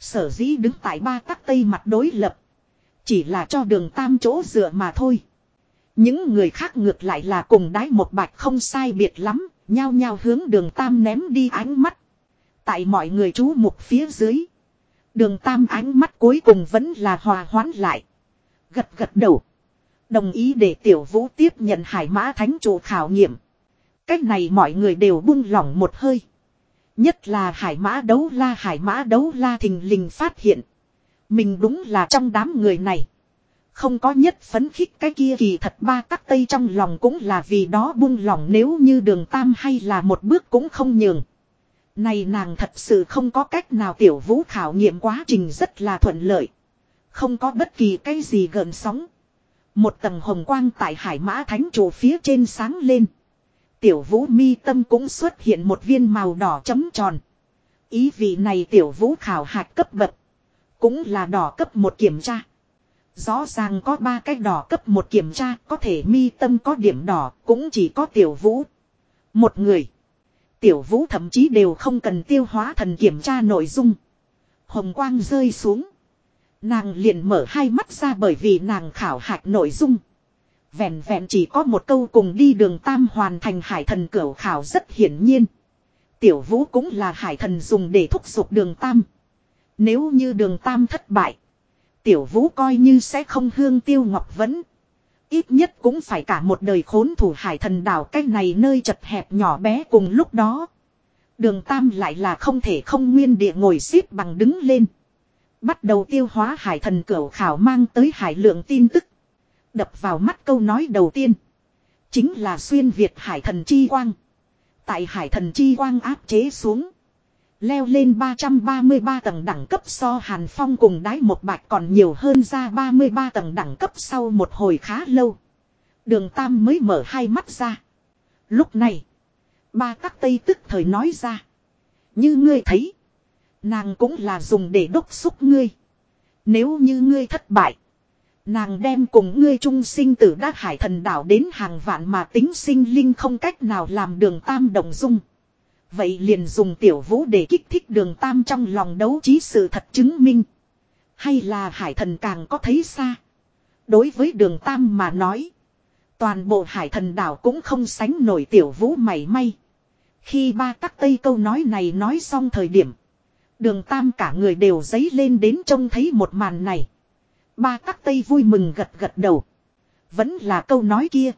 Speaker 1: Sở dĩ đứng tại ba các tây mặt đối lập. Chỉ là cho đường tam chỗ dựa mà thôi. Những người khác ngược lại là cùng đái một bạch không sai biệt lắm, nhao nhao hướng đường tam ném đi ánh mắt. Tại mọi người chú mục phía dưới. Đường tam ánh mắt cuối cùng vẫn là hòa hoãn lại. Gật gật đầu. Đồng ý để tiểu vũ tiếp nhận hải mã thánh chủ khảo nghiệm. Cách này mọi người đều buông lỏng một hơi. Nhất là hải mã đấu la, hải mã đấu la thình lình phát hiện. Mình đúng là trong đám người này. Không có nhất phấn khích cái kia kỳ thật ba các tây trong lòng cũng là vì đó buông lỏng nếu như đường tam hay là một bước cũng không nhường. Này nàng thật sự không có cách nào tiểu vũ khảo nghiệm quá trình rất là thuận lợi. Không có bất kỳ cái gì gợn sóng. Một tầng hồng quang tại hải mã thánh chủ phía trên sáng lên. Tiểu vũ mi tâm cũng xuất hiện một viên màu đỏ chấm tròn. Ý vị này tiểu vũ khảo hạch cấp bậc. Cũng là đỏ cấp một kiểm tra. Rõ ràng có ba cái đỏ cấp một kiểm tra, có thể mi tâm có điểm đỏ, cũng chỉ có tiểu vũ. Một người. Tiểu vũ thậm chí đều không cần tiêu hóa thần kiểm tra nội dung. Hồng quang rơi xuống. Nàng liền mở hai mắt ra bởi vì nàng khảo hạch nội dung. Vẹn vẹn chỉ có một câu cùng đi đường tam hoàn thành hải thần cửu khảo rất hiển nhiên. Tiểu vũ cũng là hải thần dùng để thúc giục đường tam. Nếu như đường tam thất bại. Tiểu vũ coi như sẽ không hương tiêu ngọc vẫn. Ít nhất cũng phải cả một đời khốn thủ hải thần đảo cách này nơi chật hẹp nhỏ bé cùng lúc đó. Đường tam lại là không thể không nguyên địa ngồi xếp bằng đứng lên. Bắt đầu tiêu hóa hải thần cửu khảo mang tới hải lượng tin tức. Đập vào mắt câu nói đầu tiên. Chính là xuyên Việt hải thần chi quang. Tại hải thần chi quang áp chế xuống. Leo lên 333 tầng đẳng cấp so Hàn Phong cùng đái một bạch còn nhiều hơn ra 33 tầng đẳng cấp sau một hồi khá lâu. Đường Tam mới mở hai mắt ra. Lúc này, ba tắc tây tức thời nói ra. Như ngươi thấy, nàng cũng là dùng để đốc xúc ngươi. Nếu như ngươi thất bại, Nàng đem cùng ngươi trung sinh tử đắc hải thần đảo đến hàng vạn mà tính sinh linh không cách nào làm đường tam đồng dung. Vậy liền dùng tiểu vũ để kích thích đường tam trong lòng đấu trí sự thật chứng minh. Hay là hải thần càng có thấy xa. Đối với đường tam mà nói. Toàn bộ hải thần đảo cũng không sánh nổi tiểu vũ mảy may. Khi ba tắc tây câu nói này nói xong thời điểm. Đường Tam cả người đều giấy lên đến trông thấy một màn này. Ba các tây vui mừng gật gật đầu. Vẫn là câu nói kia.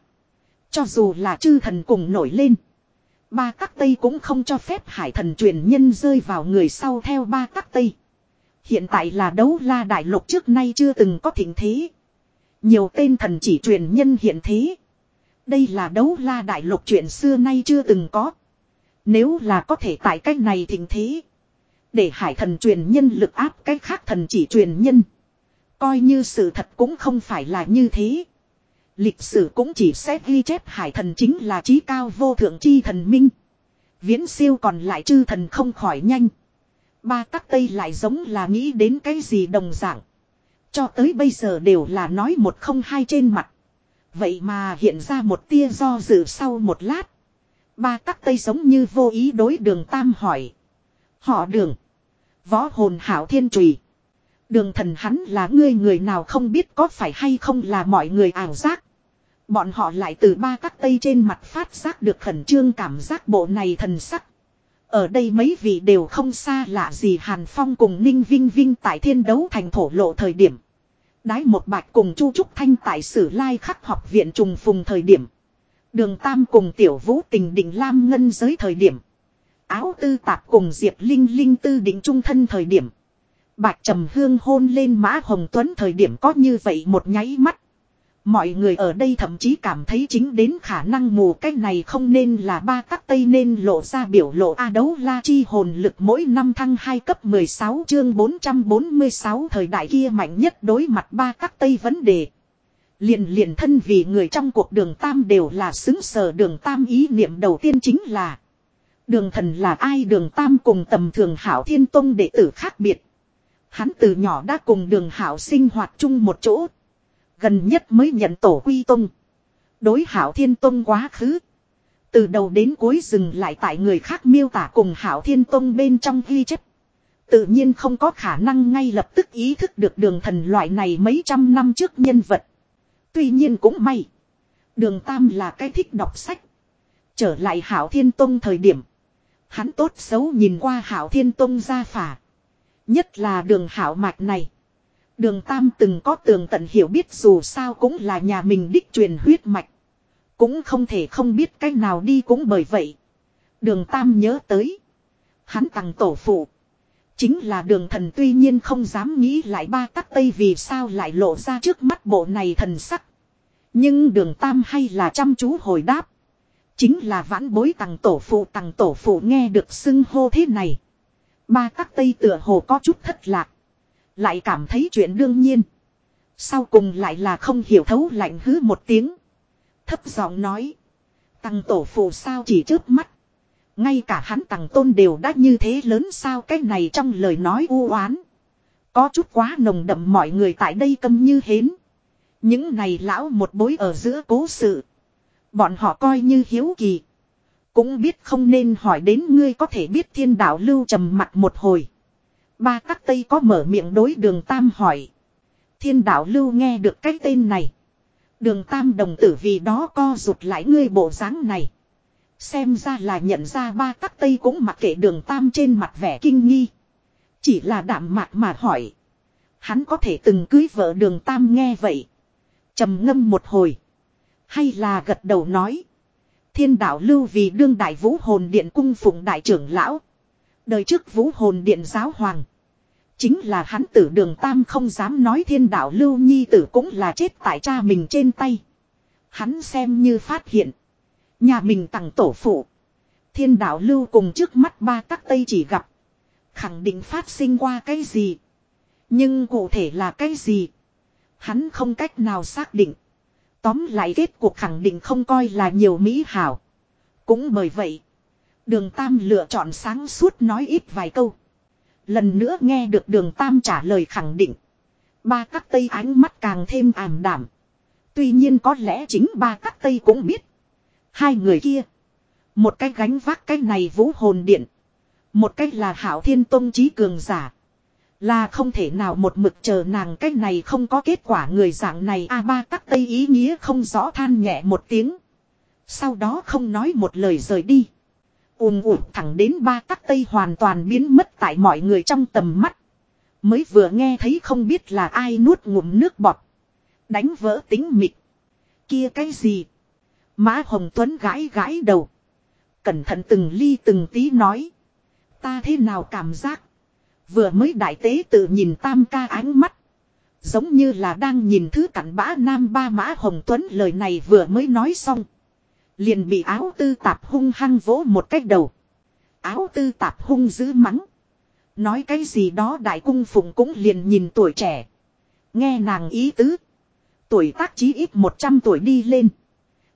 Speaker 1: Cho dù là chư thần cùng nổi lên. Ba các tây cũng không cho phép hải thần truyền nhân rơi vào người sau theo ba các tây. Hiện tại là đấu la đại lục trước nay chưa từng có thịnh thế. Nhiều tên thần chỉ truyền nhân hiện thế. Đây là đấu la đại lục chuyện xưa nay chưa từng có. Nếu là có thể tại cách này thịnh thế. Để hải thần truyền nhân lực áp cách khác thần chỉ truyền nhân. Coi như sự thật cũng không phải là như thế. Lịch sử cũng chỉ sẽ ghi chép hải thần chính là trí cao vô thượng chi thần minh. Viễn siêu còn lại chư thần không khỏi nhanh. Ba các tây lại giống là nghĩ đến cái gì đồng dạng. Cho tới bây giờ đều là nói một không hai trên mặt. Vậy mà hiện ra một tia do dự sau một lát. Ba các tây giống như vô ý đối đường tam hỏi. Họ đường. Võ hồn hảo thiên trùy. Đường thần hắn là ngươi người nào không biết có phải hay không là mọi người ảo giác. Bọn họ lại từ ba các tây trên mặt phát giác được khẩn trương cảm giác bộ này thần sắc. Ở đây mấy vị đều không xa lạ gì Hàn Phong cùng Ninh Vinh Vinh tại thiên đấu thành thổ lộ thời điểm. Đái một bạch cùng Chu Trúc Thanh tại sử lai khắc học viện trùng phùng thời điểm. Đường Tam cùng Tiểu Vũ tình định Lam Ngân giới thời điểm. Áo tư tạp cùng Diệp Linh Linh tư định trung thân thời điểm. Bạch trầm hương hôn lên Mã Hồng Tuấn thời điểm có như vậy một nháy mắt. Mọi người ở đây thậm chí cảm thấy chính đến khả năng mù cái này không nên là ba tắc tây nên lộ ra biểu lộ A đấu la chi hồn lực mỗi năm thăng 2 cấp 16 chương 446 thời đại kia mạnh nhất đối mặt ba tắc tây vấn đề. Liền liền thân vì người trong cuộc đường tam đều là xứng sở đường tam ý niệm đầu tiên chính là Đường thần là ai đường tam cùng tầm thường hảo thiên tông đệ tử khác biệt. Hắn từ nhỏ đã cùng đường hảo sinh hoạt chung một chỗ. Gần nhất mới nhận tổ quy tông. Đối hảo thiên tông quá khứ. Từ đầu đến cuối dừng lại tại người khác miêu tả cùng hảo thiên tông bên trong ghi chép. Tự nhiên không có khả năng ngay lập tức ý thức được đường thần loại này mấy trăm năm trước nhân vật. Tuy nhiên cũng may. Đường Tam là cái thích đọc sách. Trở lại hảo thiên tông thời điểm. Hắn tốt xấu nhìn qua hảo thiên tông gia phả. Nhất là đường hảo mạch này. Đường Tam từng có tường tận hiểu biết dù sao cũng là nhà mình đích truyền huyết mạch. Cũng không thể không biết cách nào đi cũng bởi vậy. Đường Tam nhớ tới. Hắn tặng tổ phụ. Chính là đường thần tuy nhiên không dám nghĩ lại ba tắc tây vì sao lại lộ ra trước mắt bộ này thần sắc. Nhưng đường Tam hay là chăm chú hồi đáp. Chính là vãn bối tằng tổ phụ, tằng tổ phụ nghe được xưng hô thế này. Ba tắc tây tựa hồ có chút thất lạc. Lại cảm thấy chuyện đương nhiên. Sau cùng lại là không hiểu thấu lạnh hứ một tiếng. Thấp giọng nói. Tăng tổ phụ sao chỉ trước mắt. Ngay cả hắn tăng tôn đều đã như thế lớn sao cái này trong lời nói u oán. Có chút quá nồng đậm mọi người tại đây câm như hến. Những này lão một bối ở giữa cố sự. Bọn họ coi như hiếu kỳ. Cũng biết không nên hỏi đến ngươi có thể biết thiên đạo lưu trầm mặt một hồi. Ba các tây có mở miệng đối đường Tam hỏi. Thiên đạo lưu nghe được cái tên này. Đường Tam đồng tử vì đó co rụt lại ngươi bộ dáng này. Xem ra là nhận ra ba các tây cũng mặc kệ đường Tam trên mặt vẻ kinh nghi. Chỉ là đạm mạc mà hỏi. Hắn có thể từng cưới vợ đường Tam nghe vậy. trầm ngâm một hồi. Hay là gật đầu nói. Thiên đạo lưu vì đương đại vũ hồn điện cung phụng đại trưởng lão. Đời trước vũ hồn điện giáo hoàng. Chính là hắn tử đường tam không dám nói thiên đạo lưu nhi tử cũng là chết tại cha mình trên tay. Hắn xem như phát hiện. Nhà mình tặng tổ phụ. Thiên đạo lưu cùng trước mắt ba các tây chỉ gặp. Khẳng định phát sinh qua cái gì. Nhưng cụ thể là cái gì. Hắn không cách nào xác định. Tóm lại kết cuộc khẳng định không coi là nhiều mỹ hảo. Cũng bởi vậy. Đường Tam lựa chọn sáng suốt nói ít vài câu. Lần nữa nghe được đường Tam trả lời khẳng định. Ba các tây ánh mắt càng thêm ảm đảm. Tuy nhiên có lẽ chính ba các tây cũng biết. Hai người kia. Một cái gánh vác cái này vũ hồn điện. Một cách là hảo thiên tông trí cường giả. Là không thể nào một mực chờ nàng cái này không có kết quả người dạng này a ba các tây ý nghĩa không rõ than nhẹ một tiếng. Sau đó không nói một lời rời đi. ùm ùm thẳng đến ba tắc tây hoàn toàn biến mất tại mọi người trong tầm mắt. Mới vừa nghe thấy không biết là ai nuốt ngụm nước bọt. Đánh vỡ tính mịt. Kia cái gì? Mã Hồng Tuấn gãi gãi đầu. Cẩn thận từng ly từng tí nói. Ta thế nào cảm giác? Vừa mới đại tế tự nhìn tam ca ánh mắt. Giống như là đang nhìn thứ cặn bã nam ba mã Hồng Tuấn lời này vừa mới nói xong. Liền bị áo tư tạp hung hăng vỗ một cách đầu. Áo tư tạp hung giữ mắng. Nói cái gì đó đại cung phụng cũng liền nhìn tuổi trẻ. Nghe nàng ý tứ. Tuổi tác chí ít 100 tuổi đi lên.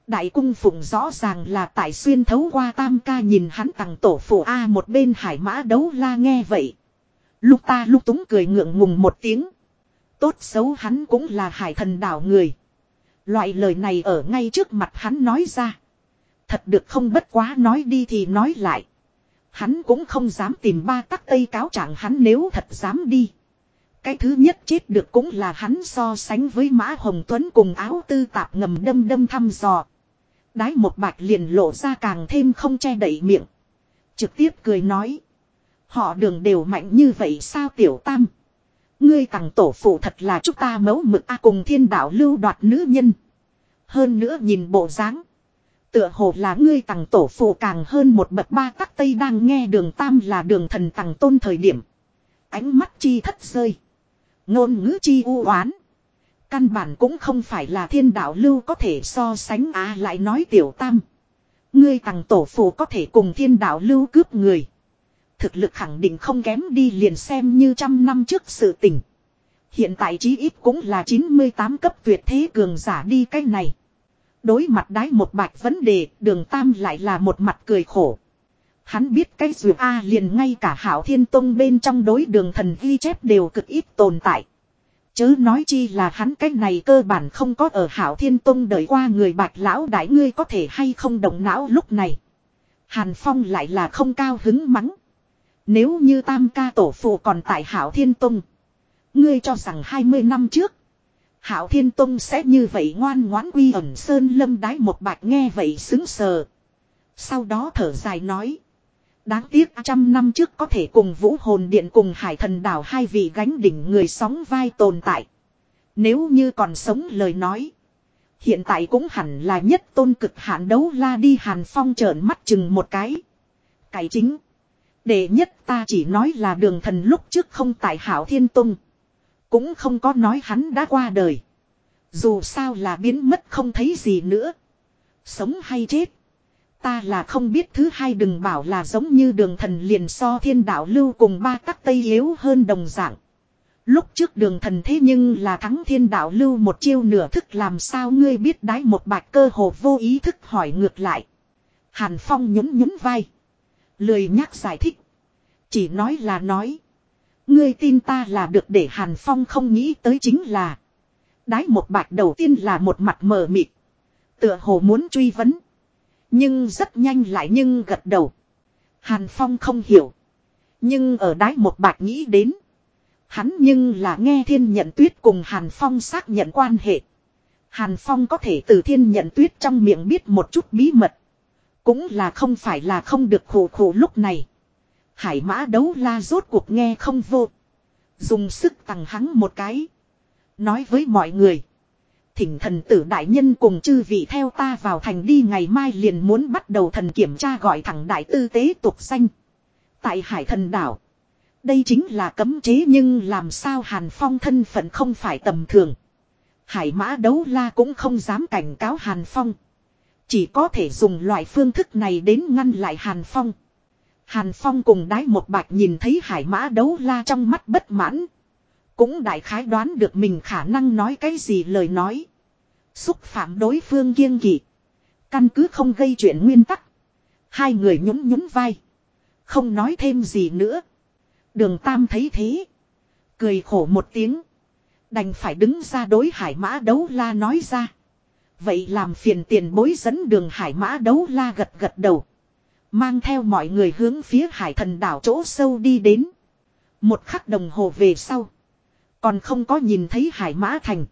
Speaker 1: Đại cung phụng rõ ràng là tại xuyên thấu qua tam ca nhìn hắn tặng tổ phụ A một bên hải mã đấu la nghe vậy. Lúc ta lúc túng cười ngượng ngùng một tiếng. Tốt xấu hắn cũng là hải thần đảo người. Loại lời này ở ngay trước mặt hắn nói ra. Thật được không bất quá nói đi thì nói lại. Hắn cũng không dám tìm ba tắc tây cáo trạng hắn nếu thật dám đi. Cái thứ nhất chết được cũng là hắn so sánh với Mã Hồng Tuấn cùng áo tư tạp ngầm đâm đâm thăm dò. Đái một bạch liền lộ ra càng thêm không che đậy miệng. Trực tiếp cười nói. Họ đường đều mạnh như vậy sao tiểu tam. Ngươi tặng tổ phụ thật là chúng ta mẫu mực a cùng thiên đạo lưu đoạt nữ nhân. Hơn nữa nhìn bộ dáng, Tựa hồ là ngươi tặng tổ phụ càng hơn một bậc ba tắc tây đang nghe đường tam là đường thần tặng tôn thời điểm. Ánh mắt chi thất rơi. Ngôn ngữ chi u oán. Căn bản cũng không phải là thiên đạo lưu có thể so sánh á lại nói tiểu tam. Ngươi tặng tổ phụ có thể cùng thiên đạo lưu cướp người. Thực lực khẳng định không kém đi liền xem như trăm năm trước sự tình. Hiện tại chí ít cũng là 98 cấp tuyệt thế cường giả đi cách này. Đối mặt đái một bạch vấn đề, đường tam lại là một mặt cười khổ. Hắn biết cái dù A liền ngay cả hảo thiên tông bên trong đối đường thần ghi chép đều cực ít tồn tại. Chớ nói chi là hắn cái này cơ bản không có ở hảo thiên tông đợi qua người bạch lão đại ngươi có thể hay không động não lúc này. Hàn Phong lại là không cao hứng mắng. Nếu như tam ca tổ phụ còn tại hảo thiên tông. Ngươi cho rằng 20 năm trước. Hảo Thiên Tông sẽ như vậy ngoan ngoãn quy ẩn sơn lâm đái một bạch nghe vậy xứng sờ. Sau đó thở dài nói. Đáng tiếc trăm năm trước có thể cùng vũ hồn điện cùng hải thần đảo hai vị gánh đỉnh người sóng vai tồn tại. Nếu như còn sống lời nói. Hiện tại cũng hẳn là nhất tôn cực hạn đấu la đi hàn phong trợn mắt chừng một cái. Cái chính. Đệ nhất ta chỉ nói là đường thần lúc trước không tại hảo thiên tông. Cũng không có nói hắn đã qua đời. Dù sao là biến mất không thấy gì nữa. Sống hay chết. Ta là không biết thứ hai đừng bảo là giống như đường thần liền so thiên đạo lưu cùng ba tắc tây yếu hơn đồng dạng. Lúc trước đường thần thế nhưng là thắng thiên đạo lưu một chiêu nửa thức làm sao ngươi biết đái một bạch cơ hồ vô ý thức hỏi ngược lại. Hàn Phong nhún nhún vai. Lười nhắc giải thích. Chỉ nói là nói. Ngươi tin ta là được để Hàn Phong không nghĩ tới chính là. Đái một bạch đầu tiên là một mặt mờ mịt. Tựa hồ muốn truy vấn. Nhưng rất nhanh lại nhưng gật đầu. Hàn Phong không hiểu. Nhưng ở đái một bạch nghĩ đến. Hắn nhưng là nghe thiên nhận tuyết cùng Hàn Phong xác nhận quan hệ. Hàn Phong có thể từ thiên nhận tuyết trong miệng biết một chút bí mật. Cũng là không phải là không được khổ khổ lúc này. Hải mã đấu la rốt cuộc nghe không vô. Dùng sức tặng hắn một cái. Nói với mọi người. Thỉnh thần tử đại nhân cùng chư vị theo ta vào thành đi ngày mai liền muốn bắt đầu thần kiểm tra gọi thẳng đại tư tế tục xanh. Tại hải thần đảo. Đây chính là cấm chế nhưng làm sao Hàn Phong thân phận không phải tầm thường. Hải mã đấu la cũng không dám cảnh cáo Hàn Phong. Chỉ có thể dùng loại phương thức này đến ngăn lại Hàn Phong. Hàn Phong cùng đái một bạch nhìn thấy hải mã đấu la trong mắt bất mãn. Cũng đại khái đoán được mình khả năng nói cái gì lời nói. Xúc phạm đối phương kiêng kỵ. Căn cứ không gây chuyện nguyên tắc. Hai người nhún nhún vai. Không nói thêm gì nữa. Đường Tam thấy thế. Cười khổ một tiếng. Đành phải đứng ra đối hải mã đấu la nói ra. Vậy làm phiền tiền bối dẫn đường hải mã đấu la gật gật đầu. Mang theo mọi người hướng phía hải thần đảo chỗ sâu đi đến. Một khắc đồng hồ về sau. Còn không có nhìn thấy hải mã thành.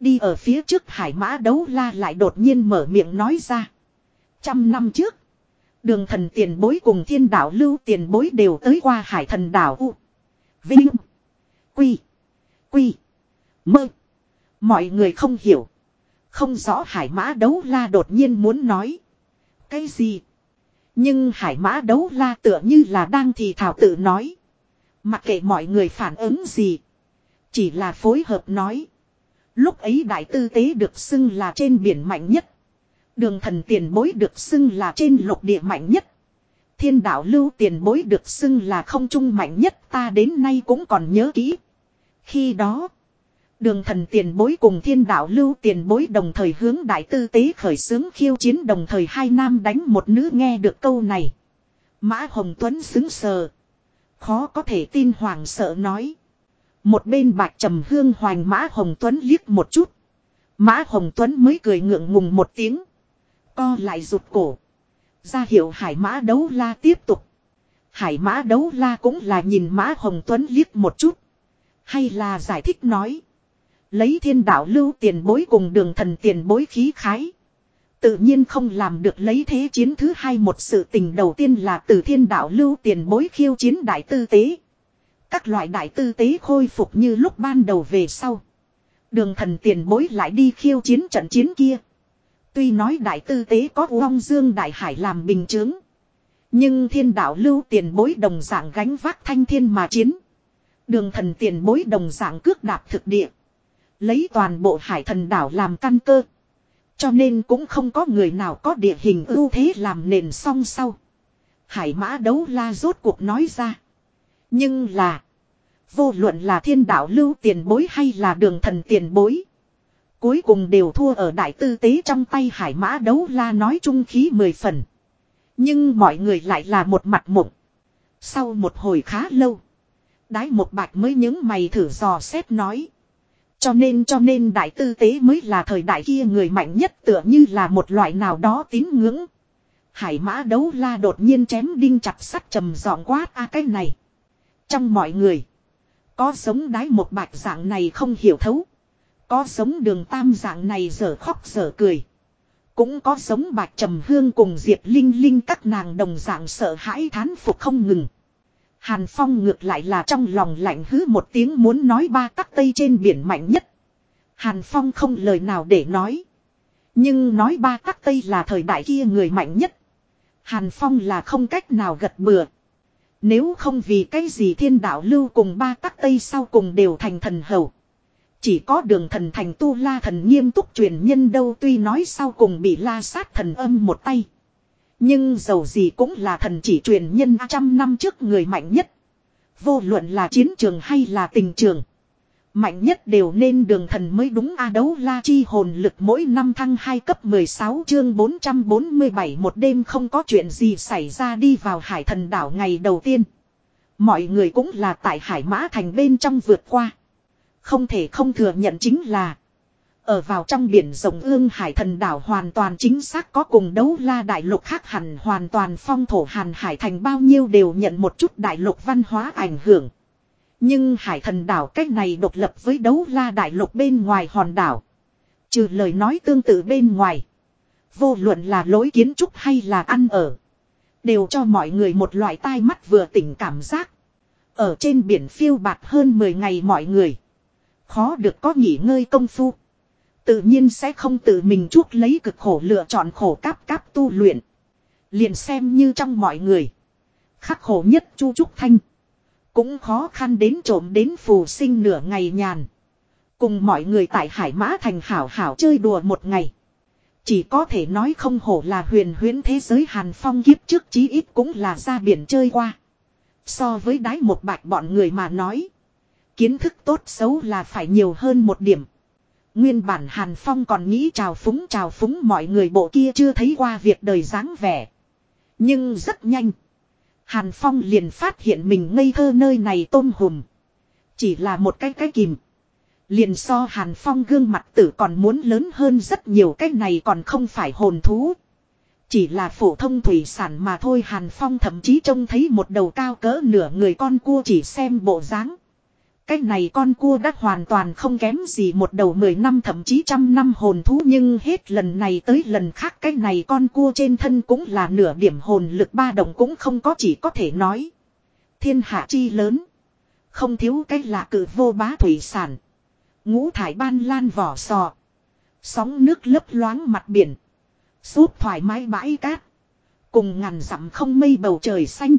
Speaker 1: Đi ở phía trước hải mã đấu la lại đột nhiên mở miệng nói ra. Trăm năm trước. Đường thần tiền bối cùng thiên đạo lưu tiền bối đều tới qua hải thần đảo U. Vinh. Quy. Quy. Mơ. Mọi người không hiểu. Không rõ hải mã đấu la đột nhiên muốn nói. Cái gì? Nhưng hải mã đấu la tựa như là đang thì thảo tự nói. Mặc kệ mọi người phản ứng gì. Chỉ là phối hợp nói. Lúc ấy đại tư tế được xưng là trên biển mạnh nhất. Đường thần tiền bối được xưng là trên lục địa mạnh nhất. Thiên đạo lưu tiền bối được xưng là không trung mạnh nhất ta đến nay cũng còn nhớ kỹ. Khi đó, đường thần tiền bối cùng thiên đạo lưu tiền bối đồng thời hướng đại tư tế khởi xướng khiêu chiến đồng thời hai nam đánh một nữ nghe được câu này. Mã Hồng Tuấn xứng sờ. Khó có thể tin hoàng sợ nói. Một bên bạch trầm hương hoàng Mã Hồng Tuấn liếc một chút. Mã Hồng Tuấn mới cười ngượng ngùng một tiếng. Co lại rụt cổ. Ra hiệu hải mã đấu la tiếp tục. Hải mã đấu la cũng là nhìn Mã Hồng Tuấn liếc một chút. Hay là giải thích nói. Lấy thiên đạo lưu tiền bối cùng đường thần tiền bối khí khái. Tự nhiên không làm được lấy thế chiến thứ hai một sự tình đầu tiên là từ thiên đạo lưu tiền bối khiêu chiến đại tư tế. Các loại đại tư tế khôi phục như lúc ban đầu về sau. Đường thần tiền bối lại đi khiêu chiến trận chiến kia. Tuy nói đại tư tế có Long Dương Đại Hải làm bình chứng. Nhưng thiên đạo lưu tiền bối đồng dạng gánh vác thanh thiên mà chiến. Đường thần tiền bối đồng dạng cước đạp thực địa. Lấy toàn bộ hải thần đảo làm căn cơ. Cho nên cũng không có người nào có địa hình ưu thế làm nền song sau. Hải mã đấu la rốt cuộc nói ra. Nhưng là. Vô luận là thiên đạo lưu tiền bối hay là đường thần tiền bối. Cuối cùng đều thua ở đại tư tế trong tay hải mã đấu la nói trung khí mười phần. Nhưng mọi người lại là một mặt mộng. Sau một hồi khá lâu. Đái một bạch mới những mày thử dò xét nói. Cho nên cho nên đại tư tế mới là thời đại kia người mạnh nhất tựa như là một loại nào đó tín ngưỡng. Hải mã đấu la đột nhiên chém đinh chặt sắt trầm giọng quát, a, cái này. Trong mọi người. Có sống đái một bạch dạng này không hiểu thấu. Có sống đường tam dạng này dở khóc dở cười. Cũng có sống bạch trầm hương cùng diệp linh linh các nàng đồng dạng sợ hãi thán phục không ngừng. Hàn Phong ngược lại là trong lòng lạnh hứ một tiếng muốn nói ba tắc tây trên biển mạnh nhất. Hàn Phong không lời nào để nói. Nhưng nói ba tắc tây là thời đại kia người mạnh nhất. Hàn Phong là không cách nào gật bừa. Nếu không vì cái gì thiên đạo lưu cùng ba tắc tây sau cùng đều thành thần hầu. Chỉ có đường thần thành tu la thần nghiêm túc truyền nhân đâu tuy nói sau cùng bị la sát thần âm một tay. Nhưng dầu gì cũng là thần chỉ truyền nhân trăm năm trước người mạnh nhất. Vô luận là chiến trường hay là tình trường. Mạnh nhất đều nên đường thần mới đúng a đấu la chi hồn lực mỗi năm thăng 2 cấp 16 chương 447 một đêm không có chuyện gì xảy ra đi vào hải thần đảo ngày đầu tiên. Mọi người cũng là tại hải mã thành bên trong vượt qua. Không thể không thừa nhận chính là ở vào trong biển rồng ương hải thần đảo hoàn toàn chính xác có cùng đấu la đại lục khác hẳn hoàn toàn phong thổ hàn hải thành bao nhiêu đều nhận một chút đại lục văn hóa ảnh hưởng. Nhưng hải thần đảo cách này độc lập với đấu la đại lục bên ngoài hòn đảo. Trừ lời nói tương tự bên ngoài. Vô luận là lối kiến trúc hay là ăn ở. Đều cho mọi người một loại tai mắt vừa tỉnh cảm giác. Ở trên biển phiêu bạt hơn 10 ngày mọi người. Khó được có nghỉ ngơi công phu. Tự nhiên sẽ không tự mình chuốc lấy cực khổ lựa chọn khổ cáp cáp tu luyện. Liền xem như trong mọi người. Khắc khổ nhất Chu Trúc Thanh. Cũng khó khăn đến trộm đến phù sinh nửa ngày nhàn. Cùng mọi người tại Hải Mã Thành hảo hảo chơi đùa một ngày. Chỉ có thể nói không hổ là huyền huyễn thế giới Hàn Phong kiếp trước chí ít cũng là ra biển chơi qua. So với đái một bạch bọn người mà nói. Kiến thức tốt xấu là phải nhiều hơn một điểm. Nguyên bản Hàn Phong còn nghĩ chào phúng chào phúng mọi người bộ kia chưa thấy qua việc đời dáng vẻ. Nhưng rất nhanh. Hàn Phong liền phát hiện mình ngây thơ nơi này tôm hùm. Chỉ là một cái cái kìm. Liền so Hàn Phong gương mặt tử còn muốn lớn hơn rất nhiều, cái này còn không phải hồn thú. Chỉ là phổ thông thủy sản mà thôi, Hàn Phong thậm chí trông thấy một đầu cao cỡ nửa người con cua chỉ xem bộ dáng cái này con cua đã hoàn toàn không kém gì một đầu mười năm, thậm chí trăm năm hồn thú, nhưng hết lần này tới lần khác cái này con cua trên thân cũng là nửa điểm hồn lực ba đồng cũng không có chỉ có thể nói. Thiên hạ chi lớn. Không thiếu cái lạ cử vô bá thủy sản. Ngũ thải ban lan vỏ sò. Sóng nước lấp loáng mặt biển. Súp thoải mái bãi cát. Cùng ngàn dặm không mây bầu trời xanh.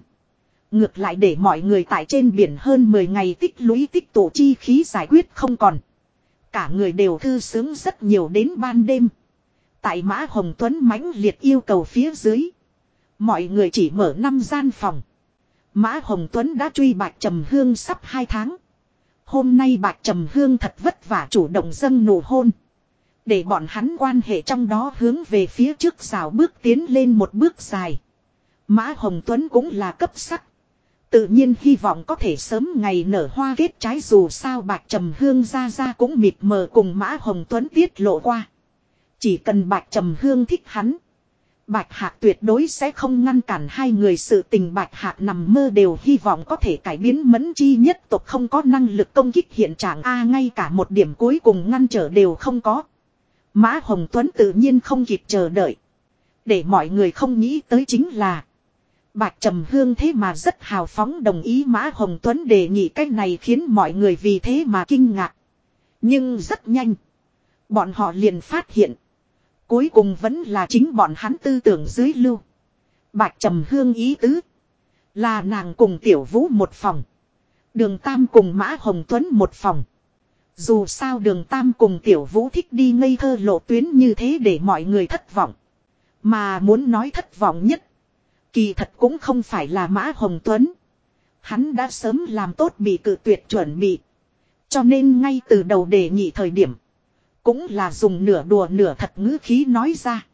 Speaker 1: Ngược lại để mọi người tại trên biển hơn 10 ngày tích lũy tích tổ chi khí giải quyết không còn. Cả người đều thư sướng rất nhiều đến ban đêm. Tại Mã Hồng Tuấn mãnh liệt yêu cầu phía dưới. Mọi người chỉ mở 5 gian phòng. Mã Hồng Tuấn đã truy Bạch Trầm Hương sắp 2 tháng. Hôm nay Bạch Trầm Hương thật vất vả chủ động dâng nụ hôn. Để bọn hắn quan hệ trong đó hướng về phía trước xào bước tiến lên một bước dài. Mã Hồng Tuấn cũng là cấp sắc. Tự nhiên hy vọng có thể sớm ngày nở hoa kết trái dù sao Bạch Trầm Hương ra ra cũng mịt mờ cùng Mã Hồng Tuấn tiết lộ qua. Chỉ cần Bạch Trầm Hương thích hắn. Bạch Hạc tuyệt đối sẽ không ngăn cản hai người sự tình Bạch Hạc nằm mơ đều hy vọng có thể cải biến mẫn chi nhất tộc không có năng lực công kích hiện trạng A ngay cả một điểm cuối cùng ngăn trở đều không có. Mã Hồng Tuấn tự nhiên không kịp chờ đợi. Để mọi người không nghĩ tới chính là Bạch Trầm Hương thế mà rất hào phóng đồng ý Mã Hồng Tuấn đề nghị cách này khiến mọi người vì thế mà kinh ngạc. Nhưng rất nhanh. Bọn họ liền phát hiện. Cuối cùng vẫn là chính bọn hắn tư tưởng dưới lưu. Bạch Trầm Hương ý tứ. Là nàng cùng Tiểu Vũ một phòng. Đường Tam cùng Mã Hồng Tuấn một phòng. Dù sao đường Tam cùng Tiểu Vũ thích đi ngây thơ lộ tuyến như thế để mọi người thất vọng. Mà muốn nói thất vọng nhất. Kỳ thật cũng không phải là Mã Hồng Tuấn. Hắn đã sớm làm tốt bị cự tuyệt chuẩn bị. Cho nên ngay từ đầu đề nghị thời điểm. Cũng là dùng nửa đùa nửa thật ngữ khí nói ra.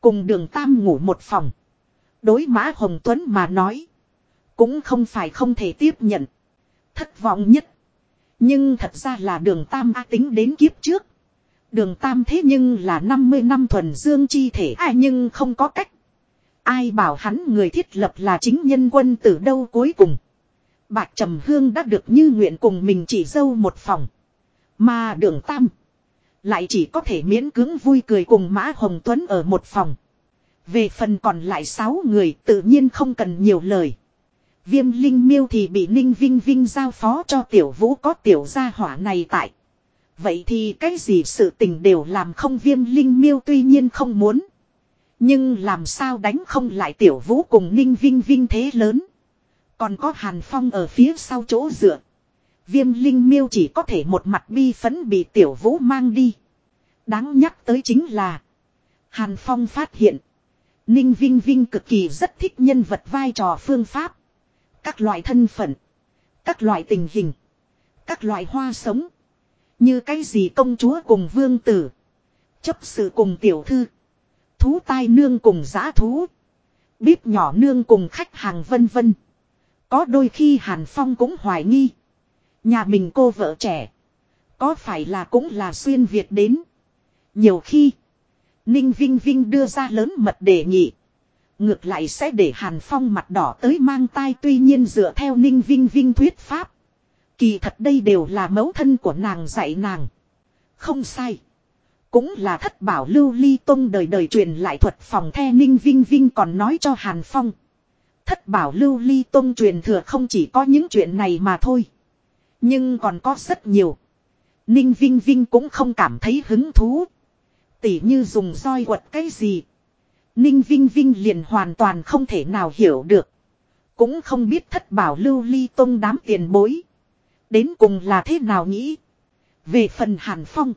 Speaker 1: Cùng đường Tam ngủ một phòng. Đối Mã Hồng Tuấn mà nói. Cũng không phải không thể tiếp nhận. Thất vọng nhất. Nhưng thật ra là đường Tam A tính đến kiếp trước. Đường Tam thế nhưng là 50 năm thuần dương chi thể ai nhưng không có cách. Ai bảo hắn người thiết lập là chính nhân quân từ đâu cuối cùng. Bạch Trầm Hương đã được như nguyện cùng mình chỉ dâu một phòng. Mà đường Tam. Lại chỉ có thể miễn cưỡng vui cười cùng Mã Hồng Tuấn ở một phòng. Về phần còn lại sáu người tự nhiên không cần nhiều lời. Viêm linh miêu thì bị Ninh Vinh Vinh giao phó cho tiểu vũ có tiểu gia hỏa này tại. Vậy thì cái gì sự tình đều làm không viêm linh miêu tuy nhiên không muốn. Nhưng làm sao đánh không lại tiểu vũ cùng Ninh Vinh Vinh thế lớn. Còn có Hàn Phong ở phía sau chỗ dựa. Viêm linh miêu chỉ có thể một mặt bi phấn bị tiểu vũ mang đi. Đáng nhắc tới chính là. Hàn Phong phát hiện. Ninh Vinh Vinh cực kỳ rất thích nhân vật vai trò phương pháp. Các loại thân phận. Các loại tình hình. Các loại hoa sống. Như cái gì công chúa cùng vương tử. Chấp sự cùng tiểu thư. Thú tai nương cùng giã thú. Bíp nhỏ nương cùng khách hàng vân vân. Có đôi khi Hàn Phong cũng hoài nghi. Nhà mình cô vợ trẻ. Có phải là cũng là xuyên Việt đến. Nhiều khi. Ninh Vinh Vinh đưa ra lớn mật đề nghị. Ngược lại sẽ để Hàn Phong mặt đỏ tới mang tai tuy nhiên dựa theo Ninh Vinh Vinh thuyết pháp. Kỳ thật đây đều là mẫu thân của nàng dạy nàng. Không sai. Cũng là thất bảo lưu ly tông đời đời truyền lại thuật phòng the Ninh Vinh Vinh còn nói cho Hàn Phong. Thất bảo lưu ly tông truyền thừa không chỉ có những chuyện này mà thôi. Nhưng còn có rất nhiều. Ninh Vinh Vinh cũng không cảm thấy hứng thú. Tỉ như dùng roi quật cái gì. Ninh Vinh Vinh liền hoàn toàn không thể nào hiểu được. Cũng không biết thất bảo lưu ly tông đám tiền bối. Đến cùng là thế nào nghĩ. Về phần Hàn Phong.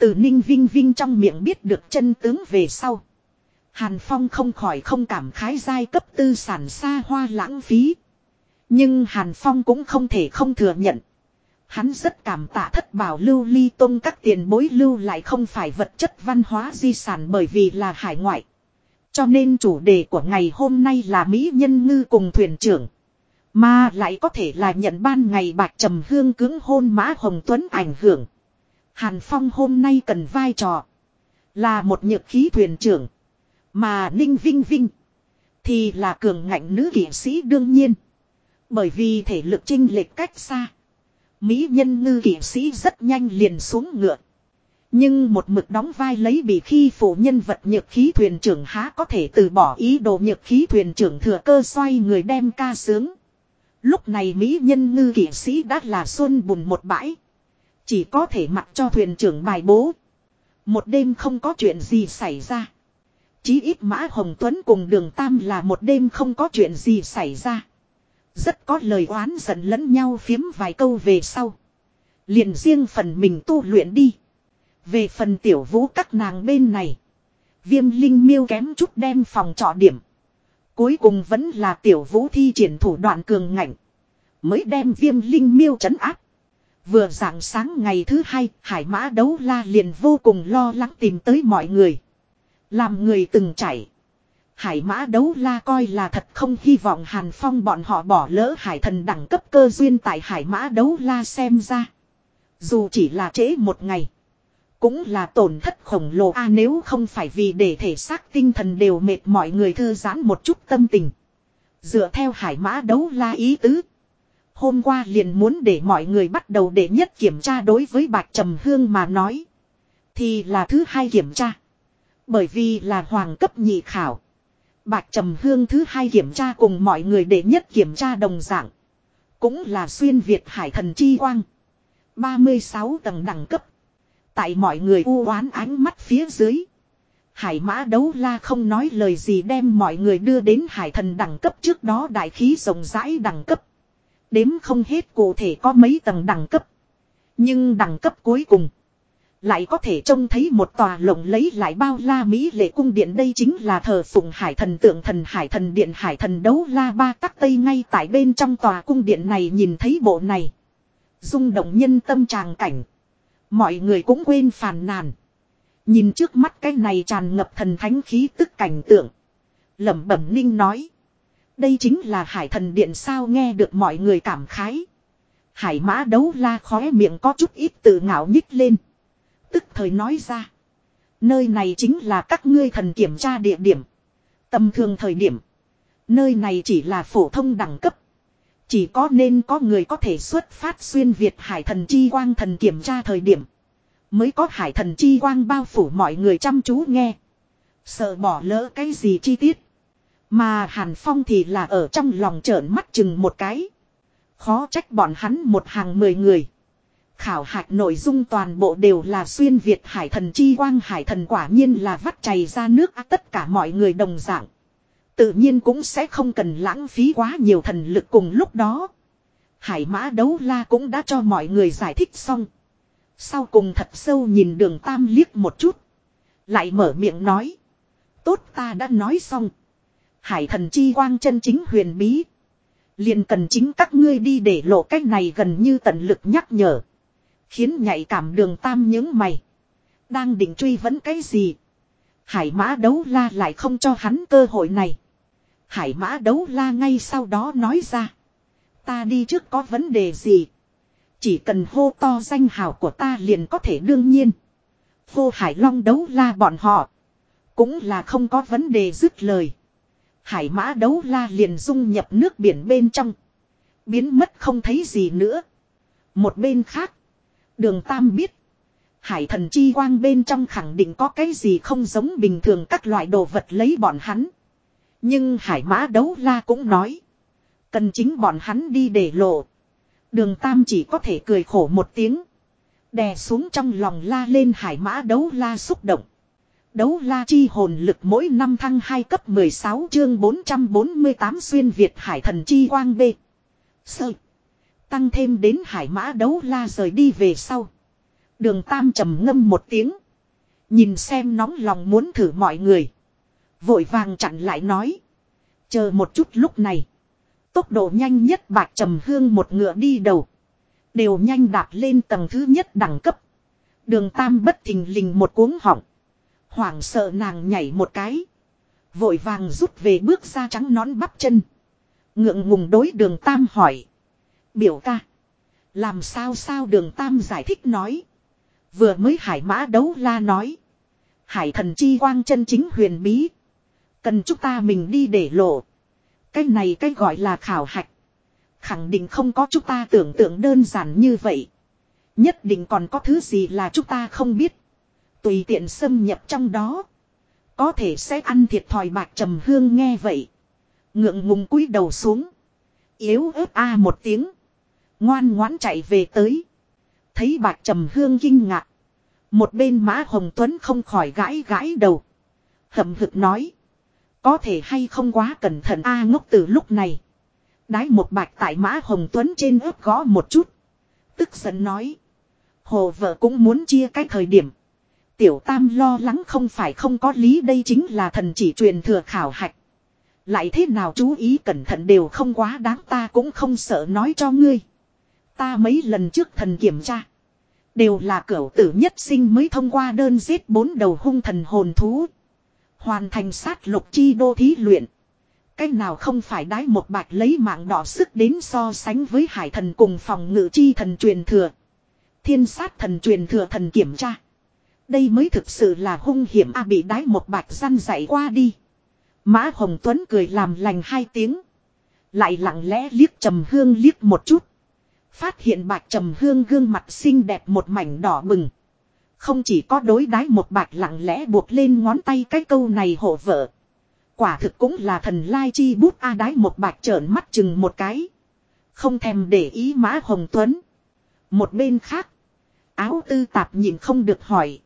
Speaker 1: Từ Ninh Vinh Vinh trong miệng biết được chân tướng về sau. Hàn Phong không khỏi không cảm khái giai cấp tư sản xa hoa lãng phí. Nhưng Hàn Phong cũng không thể không thừa nhận. Hắn rất cảm tạ thất bảo lưu ly tông các tiền bối lưu lại không phải vật chất văn hóa di sản bởi vì là hải ngoại. Cho nên chủ đề của ngày hôm nay là Mỹ nhân ngư cùng thuyền trưởng. Mà lại có thể là nhận ban ngày bạc trầm hương cứng hôn mã hồng tuấn ảnh hưởng. Hàn Phong hôm nay cần vai trò. Là một nhược khí thuyền trưởng. Mà Ninh Vinh Vinh. Thì là cường ngạnh nữ kỷ sĩ đương nhiên. Bởi vì thể lực chinh lệch cách xa. Mỹ nhân ngư kỵ sĩ rất nhanh liền xuống ngựa. Nhưng một mực đóng vai lấy bị khi phụ nhân vật nhược khí thuyền trưởng há có thể từ bỏ ý đồ nhược khí thuyền trưởng thừa cơ xoay người đem ca sướng. Lúc này Mỹ nhân ngư kỵ sĩ đã là xuân bùn một bãi. Chỉ có thể mặc cho thuyền trưởng bài bố. Một đêm không có chuyện gì xảy ra. Chí ít Mã Hồng Tuấn cùng đường Tam là một đêm không có chuyện gì xảy ra. Rất có lời oán giận lẫn nhau phiếm vài câu về sau. Liền riêng phần mình tu luyện đi. Về phần tiểu vũ các nàng bên này. Viêm linh miêu kém chút đem phòng trọ điểm. Cuối cùng vẫn là tiểu vũ thi triển thủ đoạn cường ngạnh. Mới đem viêm linh miêu trấn áp. Vừa rạng sáng ngày thứ hai, hải mã đấu la liền vô cùng lo lắng tìm tới mọi người. Làm người từng chảy. Hải mã đấu la coi là thật không hy vọng Hàn Phong bọn họ bỏ lỡ hải thần đẳng cấp cơ duyên tại hải mã đấu la xem ra. Dù chỉ là trễ một ngày. Cũng là tổn thất khổng lồ a nếu không phải vì để thể xác tinh thần đều mệt mọi người thư giãn một chút tâm tình. Dựa theo hải mã đấu la ý tứ. Hôm qua liền muốn để mọi người bắt đầu để nhất kiểm tra đối với bạch trầm hương mà nói. Thì là thứ hai kiểm tra. Bởi vì là hoàng cấp nhị khảo. Bạch trầm hương thứ hai kiểm tra cùng mọi người để nhất kiểm tra đồng dạng. Cũng là xuyên Việt hải thần chi quang. 36 tầng đẳng cấp. Tại mọi người u oán ánh mắt phía dưới. Hải mã đấu la không nói lời gì đem mọi người đưa đến hải thần đẳng cấp trước đó đại khí rộng rãi đẳng cấp. Đếm không hết cụ thể có mấy tầng đẳng cấp. Nhưng đẳng cấp cuối cùng. Lại có thể trông thấy một tòa lộng lấy lại bao la Mỹ lệ cung điện đây chính là thờ phụng hải thần, tượng thần hải thần, điện hải thần đấu la ba tắc tây ngay tại bên trong tòa cung điện này nhìn thấy bộ này. rung động nhân tâm tràng cảnh. Mọi người cũng quên phàn nàn. Nhìn trước mắt cái này tràn ngập thần thánh khí tức cảnh tượng. lẩm bẩm ninh nói. Đây chính là hải thần điện sao nghe được mọi người cảm khái. Hải mã đấu la khóe miệng có chút ít tự ngạo nhích lên. Tức thời nói ra. Nơi này chính là các ngươi thần kiểm tra địa điểm. Tầm thường thời điểm. Nơi này chỉ là phổ thông đẳng cấp. Chỉ có nên có người có thể xuất phát xuyên Việt hải thần chi quang thần kiểm tra thời điểm. Mới có hải thần chi quang bao phủ mọi người chăm chú nghe. Sợ bỏ lỡ cái gì chi tiết. Mà Hàn Phong thì là ở trong lòng trợn mắt chừng một cái. Khó trách bọn hắn một hàng mười người. Khảo hạch nội dung toàn bộ đều là xuyên Việt hải thần chi quang hải thần quả nhiên là vắt chảy ra nước tất cả mọi người đồng dạng. Tự nhiên cũng sẽ không cần lãng phí quá nhiều thần lực cùng lúc đó. Hải mã đấu la cũng đã cho mọi người giải thích xong. Sau cùng thật sâu nhìn đường tam liếc một chút. Lại mở miệng nói. Tốt ta đã nói xong. Hải thần chi quang chân chính huyền bí. liền cần chính các ngươi đi để lộ cách này gần như tận lực nhắc nhở. Khiến nhạy cảm đường tam những mày. Đang định truy vấn cái gì. Hải mã đấu la lại không cho hắn cơ hội này. Hải mã đấu la ngay sau đó nói ra. Ta đi trước có vấn đề gì. Chỉ cần hô to danh hào của ta liền có thể đương nhiên. Hô hải long đấu la bọn họ. Cũng là không có vấn đề dứt lời. Hải mã đấu la liền dung nhập nước biển bên trong. Biến mất không thấy gì nữa. Một bên khác. Đường Tam biết. Hải thần chi quang bên trong khẳng định có cái gì không giống bình thường các loại đồ vật lấy bọn hắn. Nhưng hải mã đấu la cũng nói. Cần chính bọn hắn đi để lộ. Đường Tam chỉ có thể cười khổ một tiếng. Đè xuống trong lòng la lên hải mã đấu la xúc động. Đấu la chi hồn lực mỗi năm thăng 2 cấp 16 chương 448 xuyên Việt hải thần chi quang B. Sơ. Tăng thêm đến hải mã đấu la rời đi về sau. Đường Tam trầm ngâm một tiếng. Nhìn xem nóng lòng muốn thử mọi người. Vội vàng chặn lại nói. Chờ một chút lúc này. Tốc độ nhanh nhất bạc trầm hương một ngựa đi đầu. Đều nhanh đạp lên tầng thứ nhất đẳng cấp. Đường Tam bất thình lình một cuống họng. Hoảng sợ nàng nhảy một cái. Vội vàng rút về bước ra trắng nón bắp chân. Ngượng ngùng đối đường Tam hỏi. Biểu ca. Làm sao sao đường Tam giải thích nói. Vừa mới hải mã đấu la nói. Hải thần chi quang chân chính huyền bí. Cần chúng ta mình đi để lộ. Cái này cái gọi là khảo hạch. Khẳng định không có chúng ta tưởng tượng đơn giản như vậy. Nhất định còn có thứ gì là chúng ta không biết. Tùy tiện xâm nhập trong đó. Có thể sẽ ăn thiệt thòi bạc trầm hương nghe vậy. Ngượng ngùng cúi đầu xuống. Yếu ớt a một tiếng. Ngoan ngoãn chạy về tới. Thấy bạc trầm hương kinh ngạc. Một bên mã hồng tuấn không khỏi gãi gãi đầu. Hậm hực nói. Có thể hay không quá cẩn thận a ngốc từ lúc này. Đái một bạch tại mã hồng tuấn trên ớt gõ một chút. Tức giận nói. Hồ vợ cũng muốn chia cái thời điểm. Tiểu tam lo lắng không phải không có lý, đây chính là thần chỉ truyền thừa khảo hạch. Lại thế nào chú ý cẩn thận đều không quá đáng, ta cũng không sợ nói cho ngươi. Ta mấy lần trước thần kiểm tra. Đều là cửu tử nhất sinh mới thông qua đơn giết bốn đầu hung thần hồn thú. Hoàn thành sát lục chi đô thí luyện. Cách nào không phải đái một bạch lấy mạng đỏ sức đến so sánh với hải thần cùng phòng ngự chi thần truyền thừa. Thiên sát thần truyền thừa thần kiểm tra. Đây mới thực sự là hung hiểm a bị đái một bạch răn dạy qua đi. Mã Hồng Tuấn cười làm lành hai tiếng. Lại lặng lẽ liếc trầm hương liếc một chút. Phát hiện bạch trầm hương gương mặt xinh đẹp một mảnh đỏ bừng. Không chỉ có đối đái một bạch lặng lẽ buộc lên ngón tay cái câu này hộ vợ. Quả thực cũng là thần lai chi bút a đái một bạch trợn mắt chừng một cái. Không thèm để ý mã hồng tuấn. Một bên khác. Áo tư tạp nhìn không được hỏi.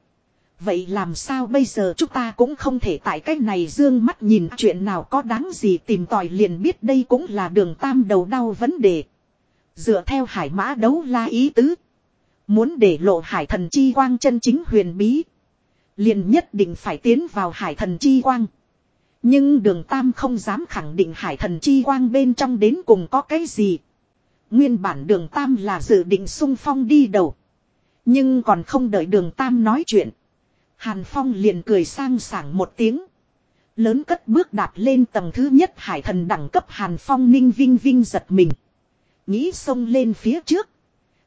Speaker 1: Vậy làm sao bây giờ chúng ta cũng không thể tại cách này dương mắt nhìn chuyện nào có đáng gì tìm tòi liền biết đây cũng là đường tam đầu đau vấn đề. Dựa theo hải mã đấu la ý tứ. Muốn để lộ hải thần chi quang chân chính huyền bí. Liền nhất định phải tiến vào hải thần chi quang. Nhưng đường tam không dám khẳng định hải thần chi quang bên trong đến cùng có cái gì. Nguyên bản đường tam là dự định sung phong đi đầu. Nhưng còn không đợi đường tam nói chuyện. Hàn Phong liền cười sang sảng một tiếng. Lớn cất bước đạp lên tầng thứ nhất hải thần đẳng cấp Hàn Phong ninh vinh vinh giật mình. Nghĩ xông lên phía trước.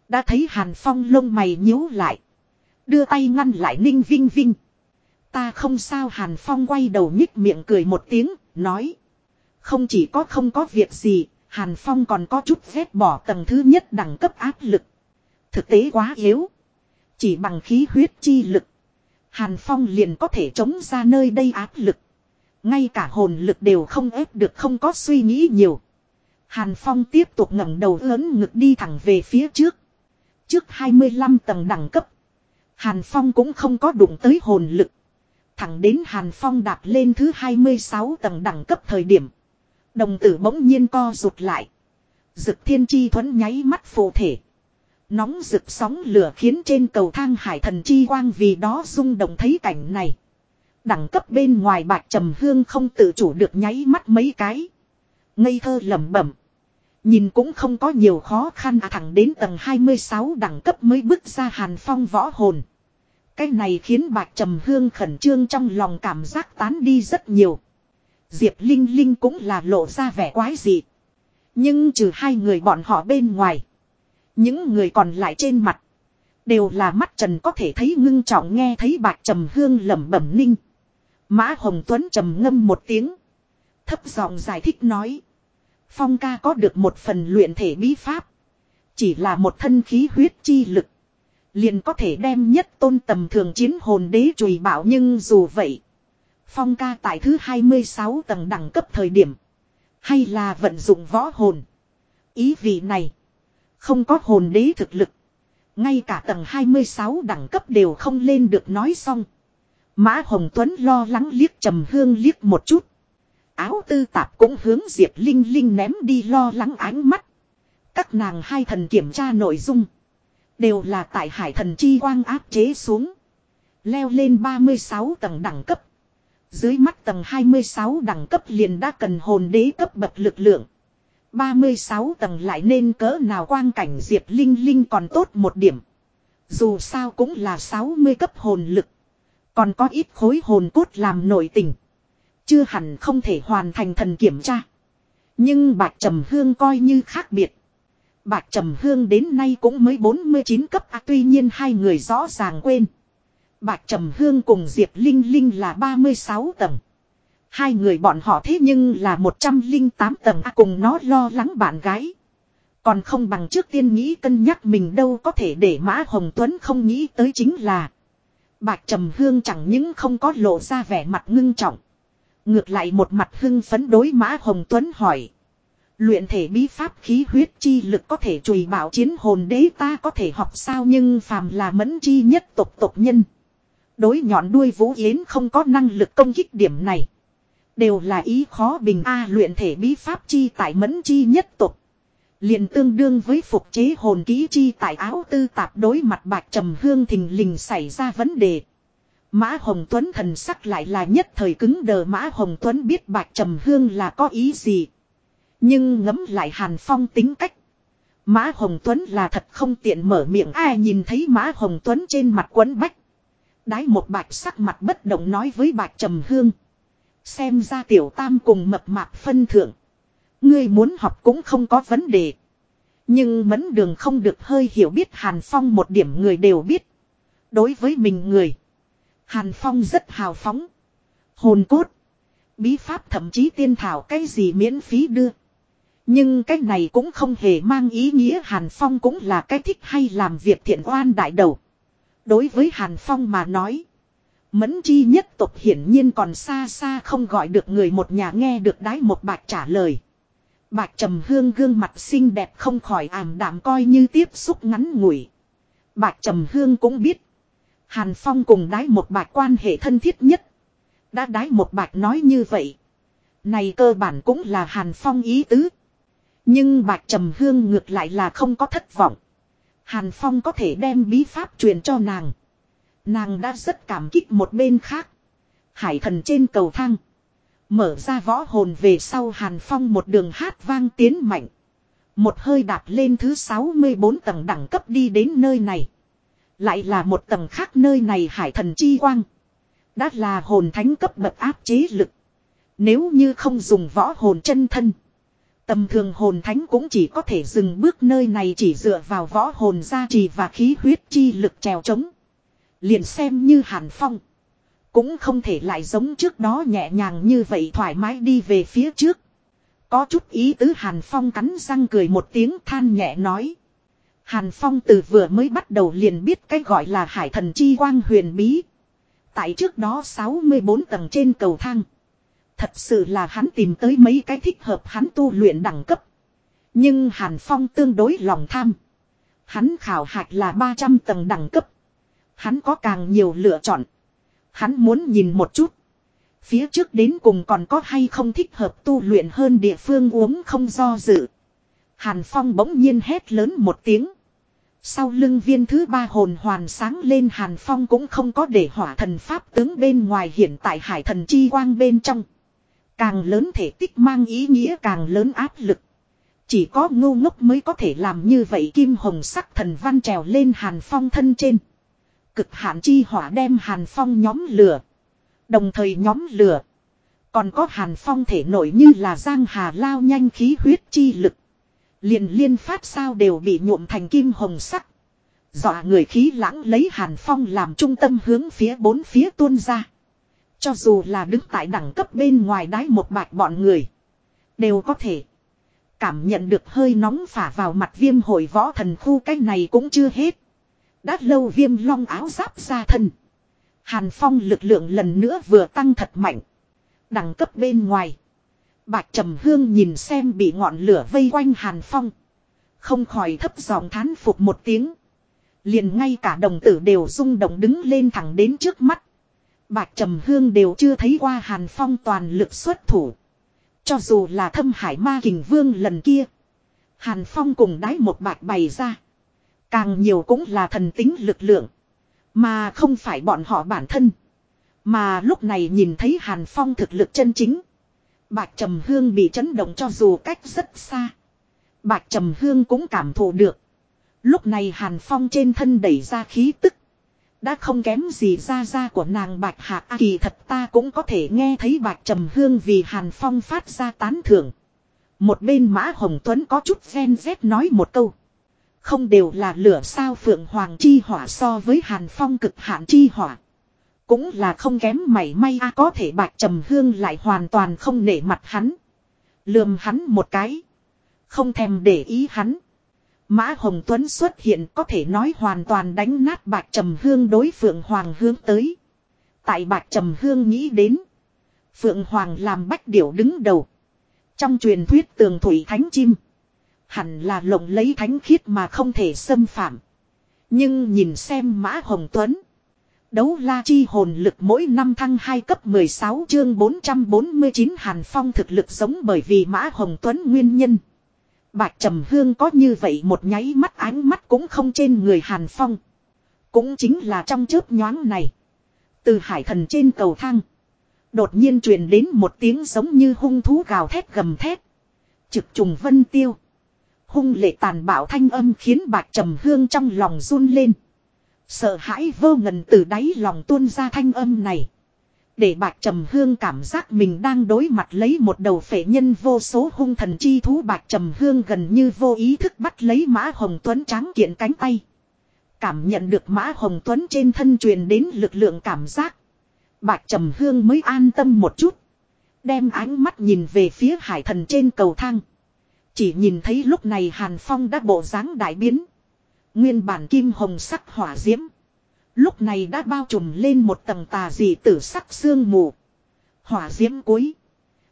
Speaker 1: Đã thấy Hàn Phong lông mày nhíu lại. Đưa tay ngăn lại ninh vinh vinh. Ta không sao Hàn Phong quay đầu nhích miệng cười một tiếng, nói. Không chỉ có không có việc gì, Hàn Phong còn có chút ghét bỏ tầng thứ nhất đẳng cấp áp lực. Thực tế quá yếu. Chỉ bằng khí huyết chi lực. Hàn Phong liền có thể chống ra nơi đây áp lực. Ngay cả hồn lực đều không ép được, không có suy nghĩ nhiều. Hàn Phong tiếp tục ngẩng đầu lớn ngực đi thẳng về phía trước. Trước 25 tầng đẳng cấp. Hàn Phong cũng không có đụng tới hồn lực. Thẳng đến Hàn Phong đạp lên thứ 26 tầng đẳng cấp thời điểm. Đồng tử bỗng nhiên co rụt lại. Dực thiên chi thuẫn nháy mắt phù thể. Nóng rực sóng lửa khiến trên cầu thang hải thần chi quang vì đó rung động thấy cảnh này. Đẳng cấp bên ngoài bạc trầm hương không tự chủ được nháy mắt mấy cái. Ngây thơ lẩm bẩm. Nhìn cũng không có nhiều khó khăn à thẳng đến tầng 26 đẳng cấp mới bước ra hàn phong võ hồn. Cái này khiến bạc trầm hương khẩn trương trong lòng cảm giác tán đi rất nhiều. Diệp Linh Linh cũng là lộ ra vẻ quái dị. Nhưng trừ hai người bọn họ bên ngoài. Những người còn lại trên mặt. Đều là mắt trần có thể thấy ngưng trọng nghe thấy bạc trầm hương lẩm bẩm ninh. Mã Hồng Tuấn trầm ngâm một tiếng. Thấp giọng giải thích nói. Phong ca có được một phần luyện thể bí pháp. Chỉ là một thân khí huyết chi lực. Liền có thể đem nhất tôn tầm thường chiến hồn đế chùi bảo nhưng dù vậy. Phong ca tại thứ 26 tầng đẳng cấp thời điểm. Hay là vận dụng võ hồn. Ý vị này. Không có hồn đế thực lực. Ngay cả tầng 26 đẳng cấp đều không lên được nói xong. Mã Hồng Tuấn lo lắng liếc trầm hương liếc một chút. Áo tư tạp cũng hướng Diệp Linh Linh ném đi lo lắng ánh mắt. Các nàng hai thần kiểm tra nội dung. Đều là tại hải thần chi quang áp chế xuống. Leo lên 36 tầng đẳng cấp. Dưới mắt tầng 26 đẳng cấp liền đã cần hồn đế cấp bậc lực lượng. 36 tầng lại nên cỡ nào quang cảnh Diệp Linh Linh còn tốt một điểm. Dù sao cũng là 60 cấp hồn lực. Còn có ít khối hồn cốt làm nổi tình. Chưa hẳn không thể hoàn thành thần kiểm tra. Nhưng Bạch Trầm Hương coi như khác biệt. Bạch Trầm Hương đến nay cũng mới 49 cấp à, tuy nhiên hai người rõ ràng quên. Bạch Trầm Hương cùng Diệp Linh Linh là 36 tầng. Hai người bọn họ thế nhưng là 108 tầng A cùng nó lo lắng bạn gái. Còn không bằng trước tiên nghĩ cân nhắc mình đâu có thể để Mã Hồng Tuấn không nghĩ tới chính là. Bạch Trầm Hương chẳng những không có lộ ra vẻ mặt ngưng trọng. Ngược lại một mặt hưng phấn đối Mã Hồng Tuấn hỏi. Luyện thể bí pháp khí huyết chi lực có thể chùi bảo chiến hồn đế ta có thể học sao nhưng phàm là mẫn chi nhất tộc tộc nhân. Đối nhọn đuôi vũ yến không có năng lực công kích điểm này. Đều là ý khó bình A luyện thể bí pháp chi tại mẫn chi nhất tộc liền tương đương với phục chế hồn ký chi tại áo tư tạp đối mặt bạch trầm hương thình lình xảy ra vấn đề. Mã Hồng Tuấn thần sắc lại là nhất thời cứng đờ, Mã Hồng Tuấn biết bạch trầm hương là có ý gì. Nhưng ngấm lại Hàn Phong tính cách. Mã Hồng Tuấn là thật không tiện mở miệng, ai nhìn thấy Mã Hồng Tuấn trên mặt quấn bách. Đái một bạch sắc mặt bất động nói với bạch trầm hương. Xem ra tiểu tam cùng mập mạp phân thượng. Ngươi muốn học cũng không có vấn đề. Nhưng mẫn đường không được hơi hiểu biết Hàn Phong một điểm người đều biết. Đối với mình người. Hàn Phong rất hào phóng. Hồn cốt. Bí pháp thậm chí tiên thảo cái gì miễn phí đưa. Nhưng cái này cũng không hề mang ý nghĩa Hàn Phong cũng là cái thích hay làm việc thiện oan đại đầu. Đối với Hàn Phong mà nói. Mẫn chi nhất tục hiển nhiên còn xa xa không gọi được người một nhà nghe được đái một bạch trả lời. Bạch trầm hương gương mặt xinh đẹp không khỏi ảm đạm coi như tiếp xúc ngắn ngủi. Bạch trầm hương cũng biết. Hàn Phong cùng đái một bạch quan hệ thân thiết nhất. Đã đái một bạch nói như vậy. Này cơ bản cũng là Hàn Phong ý tứ. Nhưng bạch trầm hương ngược lại là không có thất vọng. Hàn Phong có thể đem bí pháp truyền cho nàng. Nàng đã rất cảm kích một bên khác. Hải thần trên cầu thang. Mở ra võ hồn về sau Hàn Phong một đường hát vang tiến mạnh. Một hơi đạp lên thứ 64 tầng đẳng cấp đi đến nơi này. Lại là một tầng khác nơi này hải thần chi quang. Đã là hồn thánh cấp bậc áp chế lực. Nếu như không dùng võ hồn chân thân. Tầm thường hồn thánh cũng chỉ có thể dừng bước nơi này chỉ dựa vào võ hồn gia trì và khí huyết chi lực trèo trống. Liền xem như hàn phong. Cũng không thể lại giống trước đó nhẹ nhàng như vậy thoải mái đi về phía trước. Có chút ý tứ Hàn Phong cắn răng cười một tiếng than nhẹ nói. Hàn Phong từ vừa mới bắt đầu liền biết cái gọi là hải thần chi quang huyền bí. Tại trước đó 64 tầng trên cầu thang. Thật sự là hắn tìm tới mấy cái thích hợp hắn tu luyện đẳng cấp. Nhưng Hàn Phong tương đối lòng tham. Hắn khảo hạch là 300 tầng đẳng cấp. Hắn có càng nhiều lựa chọn. Hắn muốn nhìn một chút. Phía trước đến cùng còn có hay không thích hợp tu luyện hơn địa phương uống không do dự. Hàn Phong bỗng nhiên hét lớn một tiếng. Sau lưng viên thứ ba hồn hoàn sáng lên Hàn Phong cũng không có để hỏa thần pháp tướng bên ngoài hiện tại hải thần chi quang bên trong. Càng lớn thể tích mang ý nghĩa càng lớn áp lực. Chỉ có ngu ngốc mới có thể làm như vậy kim hồng sắc thần văn trèo lên Hàn Phong thân trên. Cực hạn chi hỏa đem Hàn Phong nhóm lửa. Đồng thời nhóm lửa. Còn có Hàn Phong thể nổi như là giang hà lao nhanh khí huyết chi lực. liền liên phát sao đều bị nhuộm thành kim hồng sắc. Dọa người khí lãng lấy Hàn Phong làm trung tâm hướng phía bốn phía tuôn ra. Cho dù là đứng tại đẳng cấp bên ngoài đáy một bạch bọn người. Đều có thể. Cảm nhận được hơi nóng phả vào mặt viêm hội võ thần khu cái này cũng chưa hết. Đã lâu viêm long áo giáp ra thân. Hàn Phong lực lượng lần nữa vừa tăng thật mạnh. Đẳng cấp bên ngoài. Bạch Trầm Hương nhìn xem bị ngọn lửa vây quanh Hàn Phong. Không khỏi thấp giọng thán phục một tiếng. Liền ngay cả đồng tử đều rung động đứng lên thẳng đến trước mắt. Bạch Trầm Hương đều chưa thấy qua Hàn Phong toàn lực xuất thủ. Cho dù là thâm hải ma kình vương lần kia. Hàn Phong cùng đái một bạch bày ra. Càng nhiều cũng là thần tính lực lượng. Mà không phải bọn họ bản thân. Mà lúc này nhìn thấy Hàn Phong thực lực chân chính. Bạch Trầm Hương bị chấn động cho dù cách rất xa. Bạch Trầm Hương cũng cảm thụ được. Lúc này Hàn Phong trên thân đẩy ra khí tức. Đã không kém gì ra ra của nàng Bạch Hạ à, Kỳ thật ta cũng có thể nghe thấy Bạch Trầm Hương vì Hàn Phong phát ra tán thưởng. Một bên Mã Hồng Tuấn có chút ghen rét nói một câu. Không đều là lửa sao phượng hoàng chi hỏa so với hàn phong cực hạn chi hỏa. Cũng là không kém mảy may a, có thể bạch trầm hương lại hoàn toàn không nể mặt hắn. Lườm hắn một cái. Không thèm để ý hắn. Mã Hồng Tuấn xuất hiện có thể nói hoàn toàn đánh nát bạc trầm hương đối Phượng Hoàng hướng tới. Tại bạc trầm hương nghĩ đến. Phượng Hoàng làm bách điểu đứng đầu. Trong truyền thuyết tường thủy thánh chim. Hẳn là lộng lấy thánh khiết mà không thể xâm phạm. Nhưng nhìn xem Mã Hồng Tuấn. Đấu la chi hồn lực mỗi năm thăng 2 cấp 16 chương 449 Hàn Phong thực lực giống bởi vì Mã Hồng Tuấn nguyên nhân. Bạch Trầm Hương có như vậy một nháy mắt ánh mắt cũng không trên người Hàn Phong. Cũng chính là trong chớp nhoáng này. Từ hải thần trên cầu thang. Đột nhiên truyền đến một tiếng giống như hung thú gào thét gầm thét. Trực trùng vân tiêu. Hung lệ tàn bạo thanh âm khiến Bạch Trầm Hương trong lòng run lên. Sợ hãi vô ngần từ đáy lòng tuôn ra thanh âm này. Để bạc trầm hương cảm giác mình đang đối mặt lấy một đầu phệ nhân vô số hung thần chi thú bạc trầm hương gần như vô ý thức bắt lấy mã hồng tuấn trắng kiện cánh tay. Cảm nhận được mã hồng tuấn trên thân truyền đến lực lượng cảm giác. Bạc trầm hương mới an tâm một chút. Đem ánh mắt nhìn về phía hải thần trên cầu thang. Chỉ nhìn thấy lúc này Hàn Phong đã bộ dáng đại biến. Nguyên bản kim hồng sắc hỏa diễm. Lúc này đã bao trùm lên một tầng tà dị tử sắc sương mù. Hỏa diễm cuối.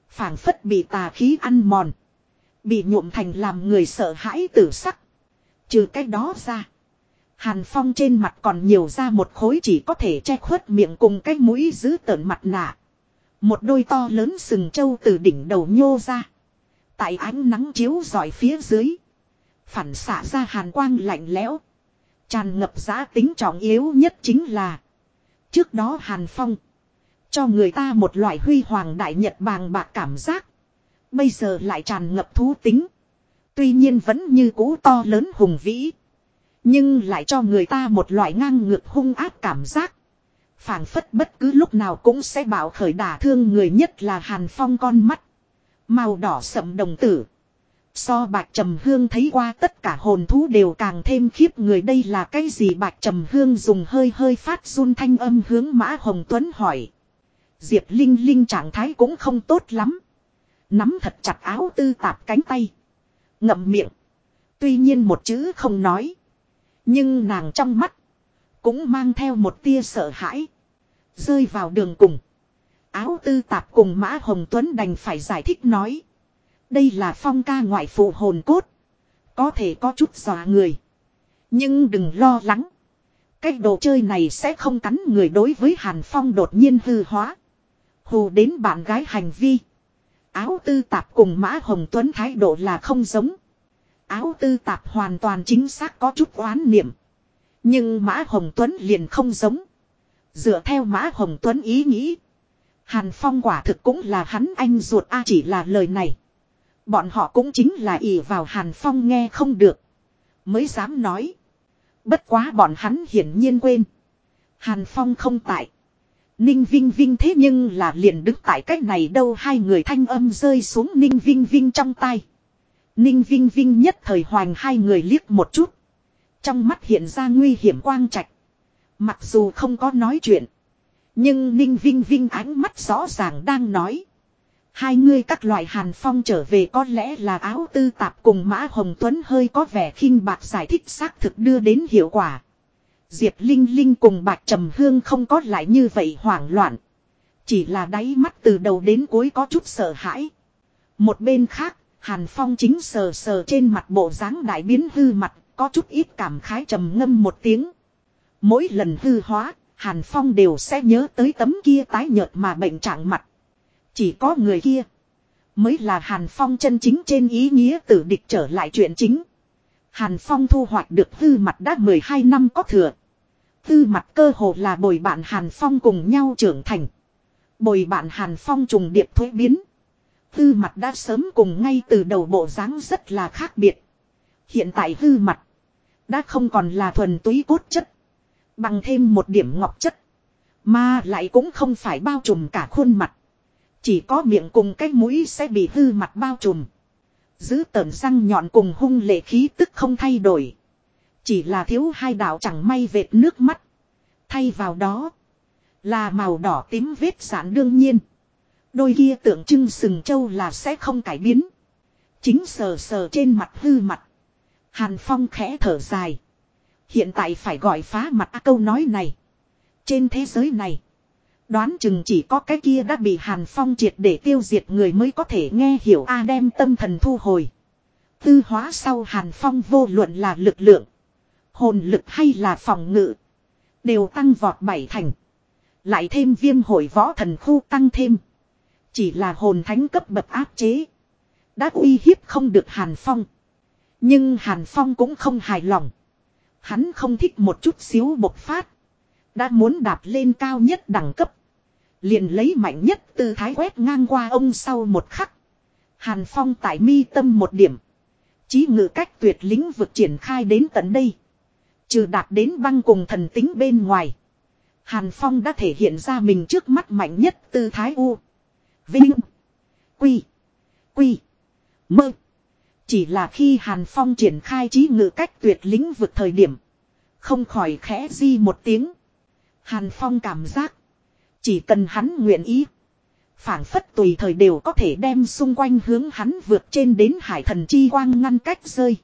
Speaker 1: phảng phất bị tà khí ăn mòn. Bị nhuộm thành làm người sợ hãi tử sắc. Trừ cái đó ra. Hàn Phong trên mặt còn nhiều ra một khối chỉ có thể che khuất miệng cùng cái mũi giữ tợn mặt nạ. Một đôi to lớn sừng trâu từ đỉnh đầu nhô ra. Tại ánh nắng chiếu rọi phía dưới. Phản xạ ra hàn quang lạnh lẽo. Tràn ngập giá tính trọng yếu nhất chính là. Trước đó hàn phong. Cho người ta một loại huy hoàng đại nhật bàng bạc cảm giác. Bây giờ lại tràn ngập thú tính. Tuy nhiên vẫn như cũ to lớn hùng vĩ. Nhưng lại cho người ta một loại ngang ngược hung ác cảm giác. phảng phất bất cứ lúc nào cũng sẽ bảo khởi đả thương người nhất là hàn phong con mắt. Màu đỏ sậm đồng tử. So bạch trầm hương thấy qua tất cả hồn thú đều càng thêm khiếp người đây là cái gì bạch trầm hương dùng hơi hơi phát run thanh âm hướng mã hồng tuấn hỏi. Diệp Linh Linh trạng thái cũng không tốt lắm. Nắm thật chặt áo tư tạp cánh tay. Ngậm miệng. Tuy nhiên một chữ không nói. Nhưng nàng trong mắt. Cũng mang theo một tia sợ hãi. Rơi vào đường cùng. Áo tư tạp cùng Mã Hồng Tuấn đành phải giải thích nói. Đây là phong ca ngoại phụ hồn cốt. Có thể có chút dọa người. Nhưng đừng lo lắng. Cái đồ chơi này sẽ không cắn người đối với Hàn Phong đột nhiên hư hóa. Hù đến bạn gái hành vi. Áo tư tạp cùng Mã Hồng Tuấn thái độ là không giống. Áo tư tạp hoàn toàn chính xác có chút oán niệm. Nhưng Mã Hồng Tuấn liền không giống. Dựa theo Mã Hồng Tuấn ý nghĩ. Hàn Phong quả thực cũng là hắn anh ruột, A chỉ là lời này. Bọn họ cũng chính là ỷ vào Hàn Phong nghe không được. Mới dám nói. Bất quá bọn hắn hiển nhiên quên. Hàn Phong không tại. Ninh Vinh Vinh thế nhưng là liền đứng tại cách này đâu, hai người thanh âm rơi xuống Ninh Vinh Vinh trong tay. Ninh Vinh Vinh nhất thời hoành hai người liếc một chút. Trong mắt hiện ra nguy hiểm quang trạch. Mặc dù không có nói chuyện. Nhưng Ninh Vinh Vinh ánh mắt rõ ràng đang nói. Hai người các loại hàn phong trở về có lẽ là áo tư tạp cùng Mã Hồng Tuấn hơi có vẻ khinh bạc giải thích xác thực đưa đến hiệu quả. Diệp Linh Linh cùng Bạch Trầm Hương không có lại như vậy hoảng loạn. Chỉ là đáy mắt từ đầu đến cuối có chút sợ hãi. Một bên khác, Hàn Phong chính sờ sờ trên mặt bộ dáng đại biến hư mặt, có chút ít cảm khái trầm ngâm một tiếng. Mỗi lần hư hóa, Hàn Phong đều sẽ nhớ tới tấm kia tái nhợt mà bệnh trạng mặt. Chỉ có người kia. Mới là Hàn Phong chân chính trên ý nghĩa tử địch trở lại chuyện chính. Hàn Phong thu hoạch được hư mặt đã 12 năm có thừa. Hư mặt cơ hồ là bồi bạn Hàn Phong cùng nhau trưởng thành. Bồi bạn Hàn Phong trùng điệp thuế biến. Hư mặt đã sớm cùng ngay từ đầu bộ dáng rất là khác biệt. Hiện tại hư mặt. Đã không còn là thuần túy cốt chất. Bằng thêm một điểm ngọc chất. Mà lại cũng không phải bao trùm cả khuôn mặt. Chỉ có miệng cùng cái mũi sẽ bị hư mặt bao trùm. Giữ tờn răng nhọn cùng hung lệ khí tức không thay đổi. Chỉ là thiếu hai đạo chẳng may vệt nước mắt. Thay vào đó. Là màu đỏ tím vết sản đương nhiên. Đôi kia tượng trưng sừng châu là sẽ không cải biến. Chính sờ sờ trên mặt hư mặt. Hàn Phong khẽ thở dài. Hiện tại phải gọi phá mặt câu nói này. Trên thế giới này. Đoán chừng chỉ có cái kia đã bị Hàn Phong triệt để tiêu diệt người mới có thể nghe hiểu A đem tâm thần thu hồi. Tư hóa sau Hàn Phong vô luận là lực lượng. Hồn lực hay là phòng ngự. Đều tăng vọt bảy thành. Lại thêm viêm hội võ thần khu tăng thêm. Chỉ là hồn thánh cấp bậc áp chế. Đã uy hiếp không được Hàn Phong. Nhưng Hàn Phong cũng không hài lòng. Hắn không thích một chút xíu bộc phát. Đã muốn đạp lên cao nhất đẳng cấp. Liền lấy mạnh nhất tư thái quét ngang qua ông sau một khắc. Hàn Phong tại mi tâm một điểm. Chí ngự cách tuyệt lĩnh vực triển khai đến tận đây. Trừ đạt đến băng cùng thần tính bên ngoài. Hàn Phong đã thể hiện ra mình trước mắt mạnh nhất tư thái U. Vinh. Quy. Quy. Mơ. Chỉ là khi Hàn Phong triển khai trí ngự cách tuyệt lĩnh vực thời điểm. Không khỏi khẽ di một tiếng. Hàn Phong cảm giác. Chỉ cần hắn nguyện ý. phảng phất tùy thời đều có thể đem xung quanh hướng hắn vượt trên đến hải thần chi quang ngăn cách rơi.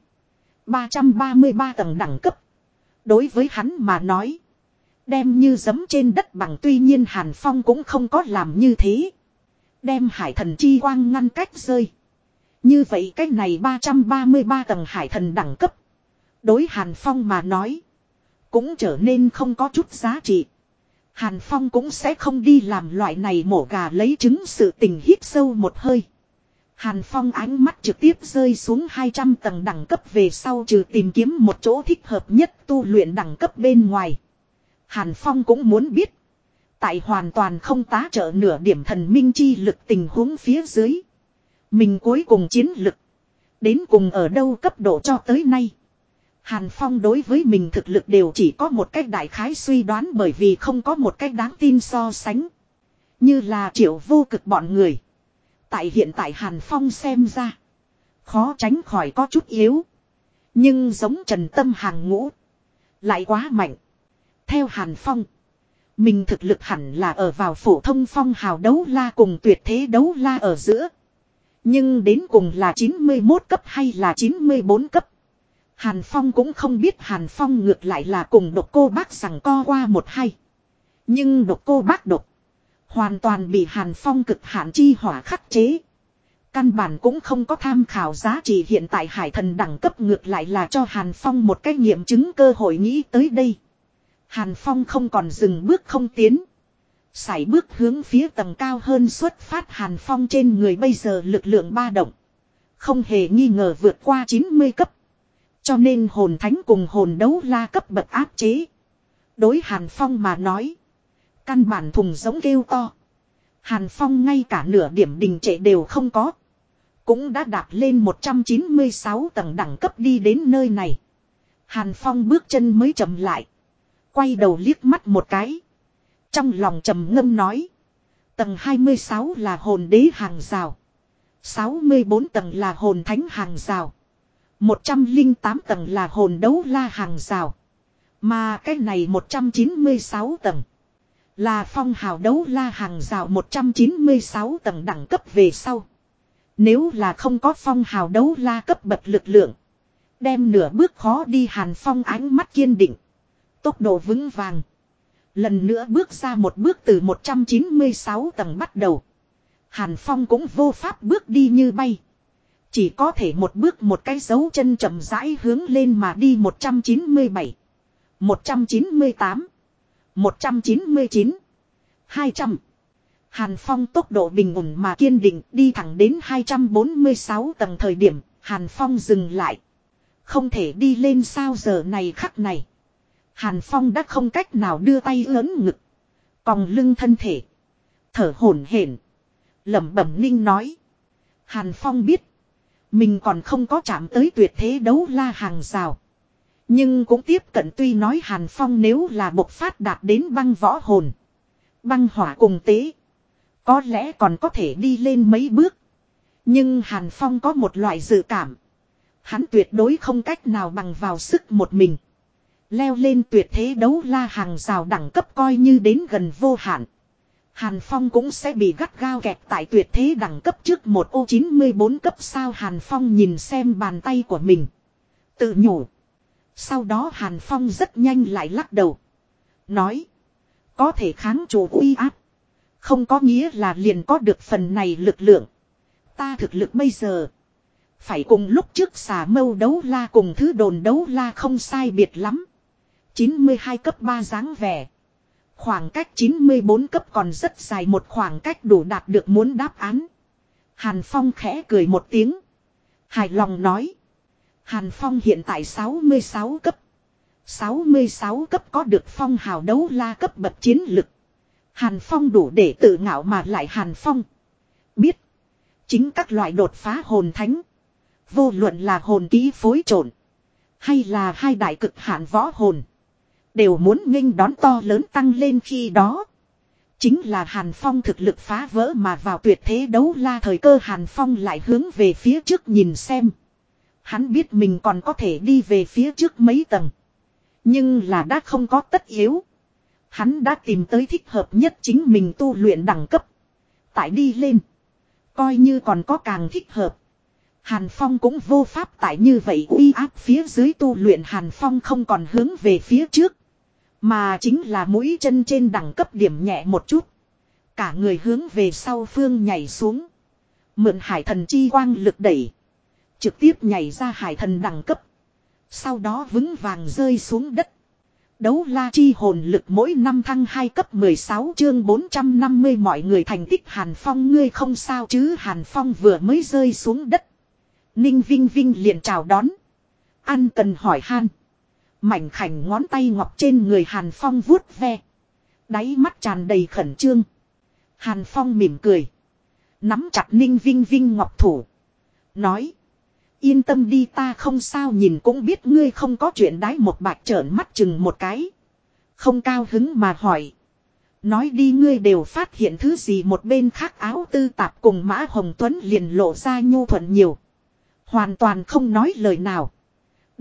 Speaker 1: 333 tầng đẳng cấp. Đối với hắn mà nói. Đem như giấm trên đất bằng tuy nhiên Hàn Phong cũng không có làm như thế. Đem hải thần chi quang ngăn cách rơi. Như vậy cái này 333 tầng hải thần đẳng cấp. Đối Hàn Phong mà nói. Cũng trở nên không có chút giá trị. Hàn Phong cũng sẽ không đi làm loại này mổ gà lấy trứng sự tình hít sâu một hơi. Hàn Phong ánh mắt trực tiếp rơi xuống 200 tầng đẳng cấp về sau trừ tìm kiếm một chỗ thích hợp nhất tu luyện đẳng cấp bên ngoài. Hàn Phong cũng muốn biết. Tại hoàn toàn không tá trợ nửa điểm thần minh chi lực tình huống phía dưới. Mình cuối cùng chiến lực. Đến cùng ở đâu cấp độ cho tới nay. Hàn Phong đối với mình thực lực đều chỉ có một cách đại khái suy đoán bởi vì không có một cách đáng tin so sánh. Như là triệu vô cực bọn người. Tại hiện tại Hàn Phong xem ra. Khó tránh khỏi có chút yếu. Nhưng giống Trần Tâm hàng ngũ. Lại quá mạnh. Theo Hàn Phong. Mình thực lực hẳn là ở vào phổ thông phong hào đấu la cùng tuyệt thế đấu la ở giữa. Nhưng đến cùng là 91 cấp hay là 94 cấp. Hàn Phong cũng không biết, Hàn Phong ngược lại là cùng độc cô bác rằng co qua một hay. Nhưng độc cô bác độc. Hoàn toàn bị Hàn Phong cực hạn chi hỏa khắc chế. Căn bản cũng không có tham khảo giá trị hiện tại hải thần đẳng cấp, ngược lại là cho Hàn Phong một cái nghiệm chứng cơ hội nghĩ tới đây. Hàn Phong không còn dừng bước không tiến. Sải bước hướng phía tầng cao hơn xuất phát Hàn Phong trên người bây giờ lực lượng ba động. Không hề nghi ngờ vượt qua 90 cấp. Cho nên hồn thánh cùng hồn đấu la cấp bậc áp chế. Đối Hàn Phong mà nói. Căn bản thùng giống kêu to. Hàn Phong ngay cả nửa điểm đình trệ đều không có. Cũng đã đạp lên 196 tầng đẳng cấp đi đến nơi này. Hàn Phong bước chân mới chậm lại. Quay đầu liếc mắt một cái. Trong lòng trầm ngâm nói. Tầng 26 là hồn đế hàng rào. 64 tầng là hồn thánh hàng rào. 108 tầng là hồn đấu la hàng rào. Mà cái này 196 tầng. Là phong hào đấu la hàng rào 196 tầng đẳng cấp về sau. Nếu là không có phong hào đấu la cấp bậc lực lượng. Đem nửa bước khó đi hàn phong ánh mắt kiên định. Tốc độ vững vàng. Lần nữa bước ra một bước từ 196 tầng bắt đầu. Hàn Phong cũng vô pháp bước đi như bay. Chỉ có thể một bước một cái dấu chân chậm rãi hướng lên mà đi 197, 198, 199, 200. Hàn Phong tốc độ bình ổn mà kiên định đi thẳng đến 246 tầng thời điểm, Hàn Phong dừng lại. Không thể đi lên sao giờ này khắc này. Hàn Phong đã không cách nào đưa tay lớn ngực. Còng lưng thân thể. Thở hổn hển, lẩm bẩm ninh nói. Hàn Phong biết. Mình còn không có chạm tới tuyệt thế đấu la hàng rào. Nhưng cũng tiếp cận tuy nói Hàn Phong nếu là bộc phát đạt đến băng võ hồn. Băng hỏa cùng tế. Có lẽ còn có thể đi lên mấy bước. Nhưng Hàn Phong có một loại dự cảm. Hắn tuyệt đối không cách nào bằng vào sức một mình. Leo lên tuyệt thế đấu la hàng rào đẳng cấp coi như đến gần vô hạn. Hàn Phong cũng sẽ bị gắt gao kẹt tại tuyệt thế đẳng cấp trước một ô 94 cấp sao Hàn Phong nhìn xem bàn tay của mình. Tự nhủ. Sau đó Hàn Phong rất nhanh lại lắc đầu. Nói. Có thể kháng chủ uy áp. Không có nghĩa là liền có được phần này lực lượng. Ta thực lực bây giờ. Phải cùng lúc trước xà mâu đấu la cùng thứ đồn đấu la không sai biệt lắm. 92 cấp 3 dáng vẻ. Khoảng cách 94 cấp còn rất dài, một khoảng cách đủ đạt được muốn đáp án. Hàn Phong khẽ cười một tiếng. Hài lòng nói. Hàn Phong hiện tại 66 cấp. 66 cấp có được phong hào đấu la cấp bậc chiến lực. Hàn Phong đủ để tự ngạo mà lại Hàn Phong. Biết. Chính các loại đột phá hồn thánh. Vô luận là hồn ký phối trộn. Hay là hai đại cực hạn võ hồn. Đều muốn nghênh đón to lớn tăng lên khi đó. Chính là Hàn Phong thực lực phá vỡ mà vào tuyệt thế đấu la thời cơ Hàn Phong lại hướng về phía trước nhìn xem. Hắn biết mình còn có thể đi về phía trước mấy tầng. Nhưng là đã không có tất yếu. Hắn đã tìm tới thích hợp nhất chính mình tu luyện đẳng cấp. Tại đi lên. Coi như còn có càng thích hợp. Hàn Phong cũng vô pháp tại như vậy uy áp phía dưới tu luyện Hàn Phong không còn hướng về phía trước. Mà chính là mũi chân trên đẳng cấp điểm nhẹ một chút. Cả người hướng về sau phương nhảy xuống. Mượn hải thần chi quang lực đẩy. Trực tiếp nhảy ra hải thần đẳng cấp. Sau đó vững vàng rơi xuống đất. Đấu la chi hồn lực mỗi năm thăng 2 cấp 16 chương 450 mọi người thành tích Hàn Phong ngươi không sao chứ Hàn Phong vừa mới rơi xuống đất. Ninh Vinh Vinh liền chào đón. Ăn cần hỏi han. Mảnh khảnh ngón tay ngọc trên người Hàn Phong vuốt ve. Đáy mắt tràn đầy khẩn trương. Hàn Phong mỉm cười. Nắm chặt Ninh Vinh Vinh ngọc thủ. Nói. Yên tâm đi ta không sao nhìn cũng biết ngươi không có chuyện đái một bạch trợn mắt chừng một cái. Không cao hứng mà hỏi. Nói đi ngươi đều phát hiện thứ gì một bên khác áo tư tạp cùng Mã Hồng Tuấn liền lộ ra nhu thuận nhiều. Hoàn toàn không nói lời nào.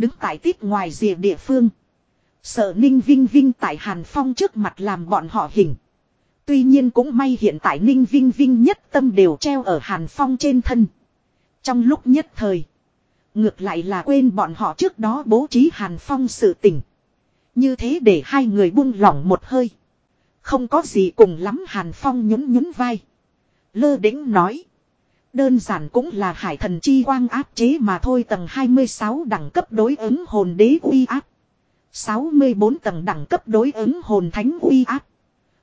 Speaker 1: Đứng tại tít ngoài rìa địa phương. Sợ Ninh Vinh Vinh tại Hàn Phong trước mặt làm bọn họ hình. Tuy nhiên cũng may hiện tại Ninh Vinh Vinh nhất tâm đều treo ở Hàn Phong trên thân. Trong lúc nhất thời. Ngược lại là quên bọn họ trước đó bố trí Hàn Phong sự tình. Như thế để hai người buông lỏng một hơi. Không có gì cùng lắm Hàn Phong nhún nhún vai. Lơ đĩnh nói. Đơn giản cũng là hải thần chi quang áp chế mà thôi tầng 26 đẳng cấp đối ứng hồn đế uy áp. 64 tầng đẳng cấp đối ứng hồn thánh uy áp.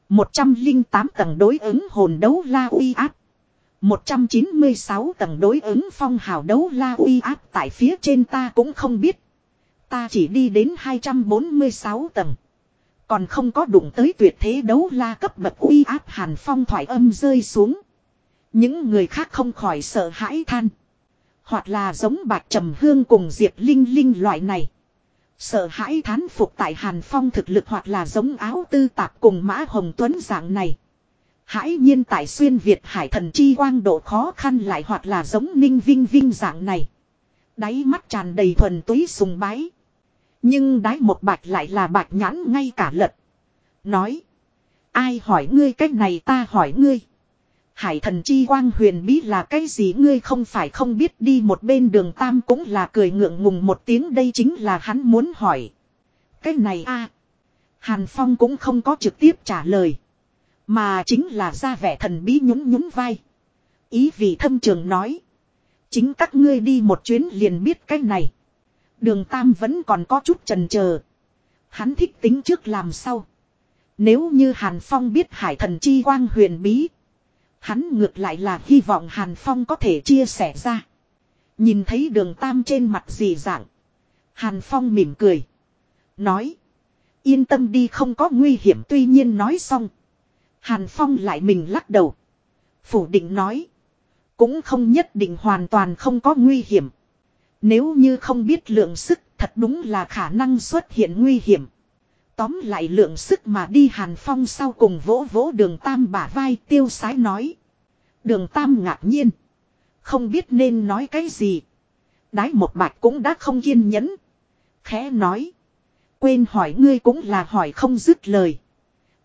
Speaker 1: 108 tầng đối ứng hồn đấu la uy áp. 196 tầng đối ứng phong hào đấu la uy áp tại phía trên ta cũng không biết. Ta chỉ đi đến 246 tầng. Còn không có đụng tới tuyệt thế đấu la cấp bậc uy áp hàn phong thoại âm rơi xuống. Những người khác không khỏi sợ hãi than. Hoặc là giống bạc trầm hương cùng Diệp Linh Linh loại này. Sợ hãi thán phục tại Hàn Phong thực lực hoặc là giống áo tư tạp cùng Mã Hồng Tuấn dạng này. Hãi nhiên tại xuyên Việt hải thần chi quang độ khó khăn lại hoặc là giống ninh vinh vinh dạng này. Đáy mắt tràn đầy thuần túy sùng bái. Nhưng đáy một bạch lại là bạch nhãn ngay cả lật. Nói. Ai hỏi ngươi cách này ta hỏi ngươi. Hải thần chi quang huyền bí là cái gì ngươi không phải không biết đi một bên đường tam cũng là cười ngượng ngùng một tiếng đây chính là hắn muốn hỏi. Cái này a Hàn Phong cũng không có trực tiếp trả lời. Mà chính là ra vẻ thần bí nhún nhún vai. Ý vị thâm trường nói. Chính các ngươi đi một chuyến liền biết cái này. Đường Tam vẫn còn có chút trần chờ Hắn thích tính trước làm sau. Nếu như Hàn Phong biết hải thần chi quang huyền bí. Hắn ngược lại là hy vọng Hàn Phong có thể chia sẻ ra. Nhìn thấy đường Tam trên mặt gì dạng. Hàn Phong mỉm cười. Nói. Yên tâm đi không có nguy hiểm tuy nhiên nói xong. Hàn Phong lại mình lắc đầu. Phủ định nói. Cũng không nhất định hoàn toàn không có nguy hiểm. Nếu như không biết lượng sức thật đúng là khả năng xuất hiện nguy hiểm. Tóm lại lượng sức mà đi Hàn Phong sau cùng vỗ vỗ đường Tam bả vai tiêu sái nói. Đường Tam ngạc nhiên. Không biết nên nói cái gì. Đái một bạch cũng đã không kiên nhẫn. Khẽ nói. Quên hỏi ngươi cũng là hỏi không dứt lời.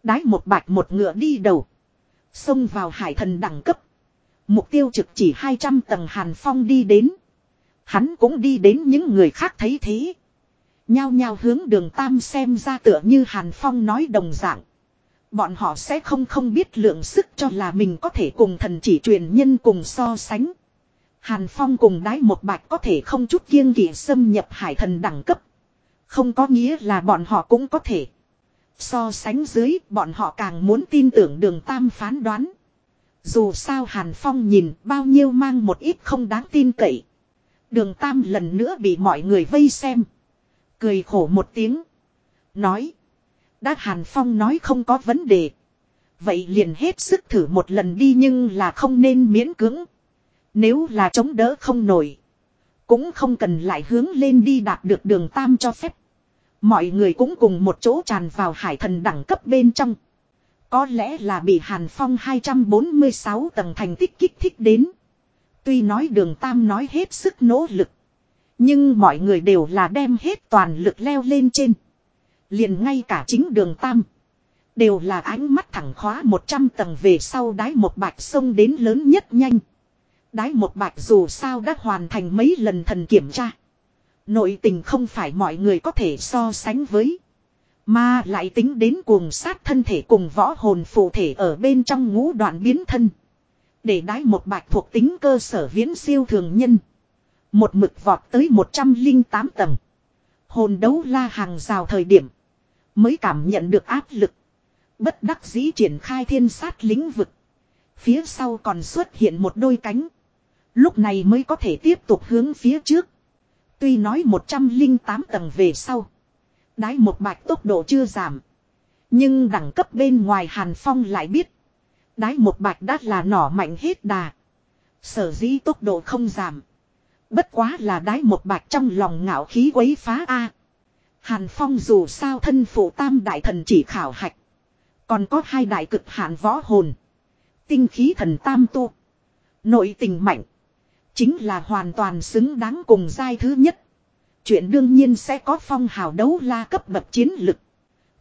Speaker 1: Đái một bạch một ngựa đi đầu. Xông vào hải thần đẳng cấp. Mục tiêu trực chỉ 200 tầng Hàn Phong đi đến. Hắn cũng đi đến những người khác thấy thế. Nhao nhao hướng đường Tam xem ra tựa như Hàn Phong nói đồng dạng. Bọn họ sẽ không không biết lượng sức cho là mình có thể cùng thần chỉ truyền nhân cùng so sánh. Hàn Phong cùng đái một bạch có thể không chút kiêng kỵ xâm nhập hải thần đẳng cấp. Không có nghĩa là bọn họ cũng có thể. So sánh dưới, bọn họ càng muốn tin tưởng đường Tam phán đoán. Dù sao Hàn Phong nhìn bao nhiêu mang một ít không đáng tin cậy. Đường Tam lần nữa bị mọi người vây xem. Cười khổ một tiếng. Nói. Đã Hàn Phong nói không có vấn đề. Vậy liền hết sức thử một lần đi nhưng là không nên miễn cưỡng. Nếu là chống đỡ không nổi. Cũng không cần lại hướng lên đi đạt được đường Tam cho phép. Mọi người cũng cùng một chỗ tràn vào hải thần đẳng cấp bên trong. Có lẽ là bị Hàn Phong 246 tầng thành tích kích thích đến. Tuy nói đường Tam nói hết sức nỗ lực. Nhưng mọi người đều là đem hết toàn lực leo lên trên. Liền ngay cả chính đường Tam. Đều là ánh mắt thẳng khóa 100 tầng về sau đáy một bạch sông đến lớn nhất nhanh. Đáy một bạch dù sao đã hoàn thành mấy lần thần kiểm tra. Nội tình không phải mọi người có thể so sánh với. Mà lại tính đến cuồng sát thân thể cùng võ hồn phụ thể ở bên trong ngũ đoạn biến thân. Để đái một bạch thuộc tính cơ sở viễn siêu thường nhân. Một mực vọt tới 108 tầng. Hồn đấu la hàng rào thời điểm. Mới cảm nhận được áp lực. Bất đắc dĩ triển khai thiên sát lĩnh vực. Phía sau còn xuất hiện một đôi cánh. Lúc này mới có thể tiếp tục hướng phía trước. Tuy nói 108 tầng về sau. Đái một bạch tốc độ chưa giảm. Nhưng đẳng cấp bên ngoài Hàn Phong lại biết. Đái một bạch đã là nỏ mạnh hết đà. Sở dĩ tốc độ không giảm. Bất quá là đái một bạch trong lòng ngạo khí quấy phá A. Hàn Phong dù sao thân phụ tam đại thần chỉ khảo hạch. Còn có hai đại cực hạn võ hồn. Tinh khí thần tam tu. Nội tình mạnh. Chính là hoàn toàn xứng đáng cùng giai thứ nhất. Chuyện đương nhiên sẽ có phong hào đấu la cấp bậc chiến lực.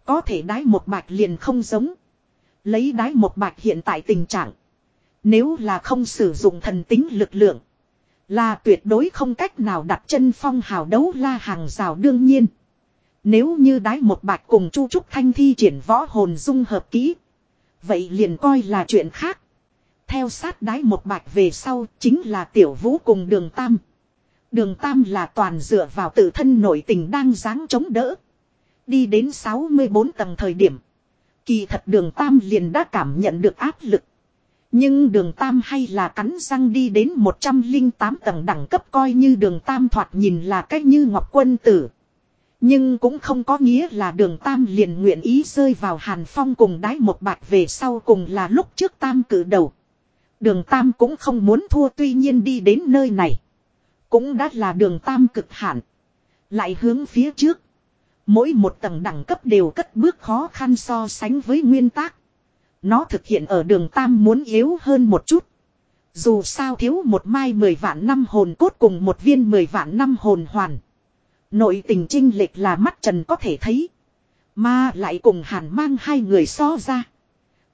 Speaker 1: Có thể đái một bạch liền không giống. Lấy đái một bạch hiện tại tình trạng. Nếu là không sử dụng thần tính lực lượng. Là tuyệt đối không cách nào đặt chân phong hào đấu la hàng rào đương nhiên. Nếu như đái một bạch cùng chu trúc thanh thi triển võ hồn dung hợp kỹ. Vậy liền coi là chuyện khác. Theo sát đái một bạch về sau chính là tiểu vũ cùng đường tam. Đường tam là toàn dựa vào tự thân nội tình đang dáng chống đỡ. Đi đến 64 tầng thời điểm. Kỳ thật đường tam liền đã cảm nhận được áp lực. Nhưng đường tam hay là cắn răng đi đến 108 tầng đẳng cấp coi như đường tam thoạt nhìn là cách như ngọc quân tử. Nhưng cũng không có nghĩa là đường tam liền nguyện ý rơi vào hàn phong cùng đái một bạch về sau cùng là lúc trước tam cử đầu. Đường tam cũng không muốn thua tuy nhiên đi đến nơi này. Cũng đã là đường tam cực hạn. Lại hướng phía trước. Mỗi một tầng đẳng cấp đều cất bước khó khăn so sánh với nguyên tắc. Nó thực hiện ở đường tam muốn yếu hơn một chút. Dù sao thiếu một mai mười vạn năm hồn cốt cùng một viên mười vạn năm hồn hoàn. Nội tình trinh lệch là mắt trần có thể thấy. Mà lại cùng hàn mang hai người so ra.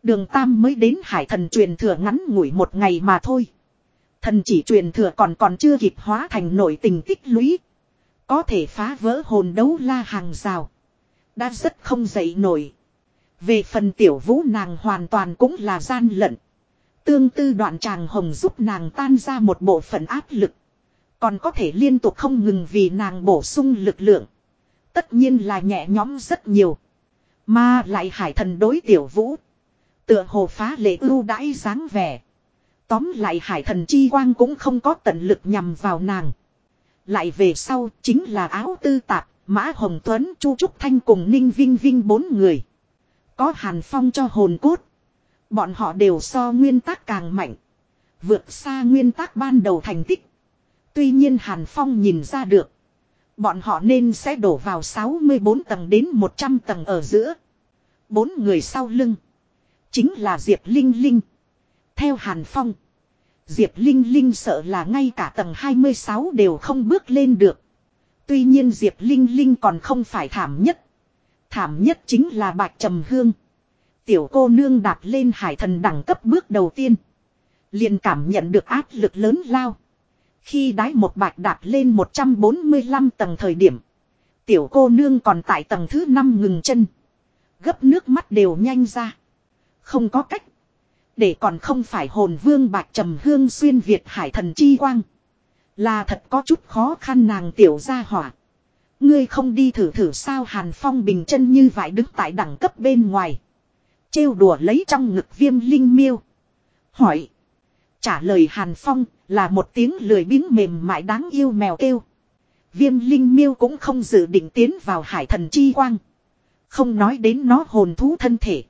Speaker 1: Đường Tam mới đến hải thần truyền thừa ngắn ngủi một ngày mà thôi. Thần chỉ truyền thừa còn còn chưa kịp hóa thành nội tình tích lũy. Có thể phá vỡ hồn đấu la hàng rào. Đã rất không dậy nổi. Về phần tiểu vũ nàng hoàn toàn cũng là gian lận. Tương tư đoạn tràng hồng giúp nàng tan ra một bộ phận áp lực. Còn có thể liên tục không ngừng vì nàng bổ sung lực lượng. Tất nhiên là nhẹ nhõm rất nhiều. Mà lại hải thần đối tiểu vũ. Tựa hồ phá lệ ưu đãi dáng vẻ. Tóm lại hải thần chi quang cũng không có tận lực nhằm vào nàng. Lại về sau chính là áo tư tạp, Mã Hồng Tuấn, Chu Trúc Thanh cùng Ninh Vinh Vinh bốn người. Có hàn phong cho hồn cốt. Bọn họ đều so nguyên tắc càng mạnh. Vượt xa nguyên tắc ban đầu thành tích. Tuy nhiên hàn phong nhìn ra được. Bọn họ nên sẽ đổ vào 64 tầng đến 100 tầng ở giữa. Bốn người sau lưng. Chính là Diệp Linh Linh. Theo Hàn Phong. Diệp Linh Linh sợ là ngay cả tầng 26 đều không bước lên được. Tuy nhiên Diệp Linh Linh còn không phải thảm nhất. Thảm nhất chính là Bạch Trầm Hương. Tiểu cô nương đạt lên hải thần đẳng cấp bước đầu tiên. liền cảm nhận được áp lực lớn lao. Khi đái một bạch đạt lên 145 tầng thời điểm. Tiểu cô nương còn tại tầng thứ 5 ngừng chân. Gấp nước mắt đều nhanh ra. Không có cách. Để còn không phải hồn vương bạch trầm hương xuyên Việt hải thần chi quang. Là thật có chút khó khăn nàng tiểu ra hỏa. Ngươi không đi thử thử sao Hàn Phong bình chân như vậy đứng tại đẳng cấp bên ngoài. Trêu đùa lấy trong ngực viêm linh miêu. Hỏi. Trả lời Hàn Phong, là một tiếng lười biếng mềm mại đáng yêu mèo kêu. Viêm linh miêu cũng không dự định tiến vào hải thần chi quang. Không nói đến nó hồn thú thân thể.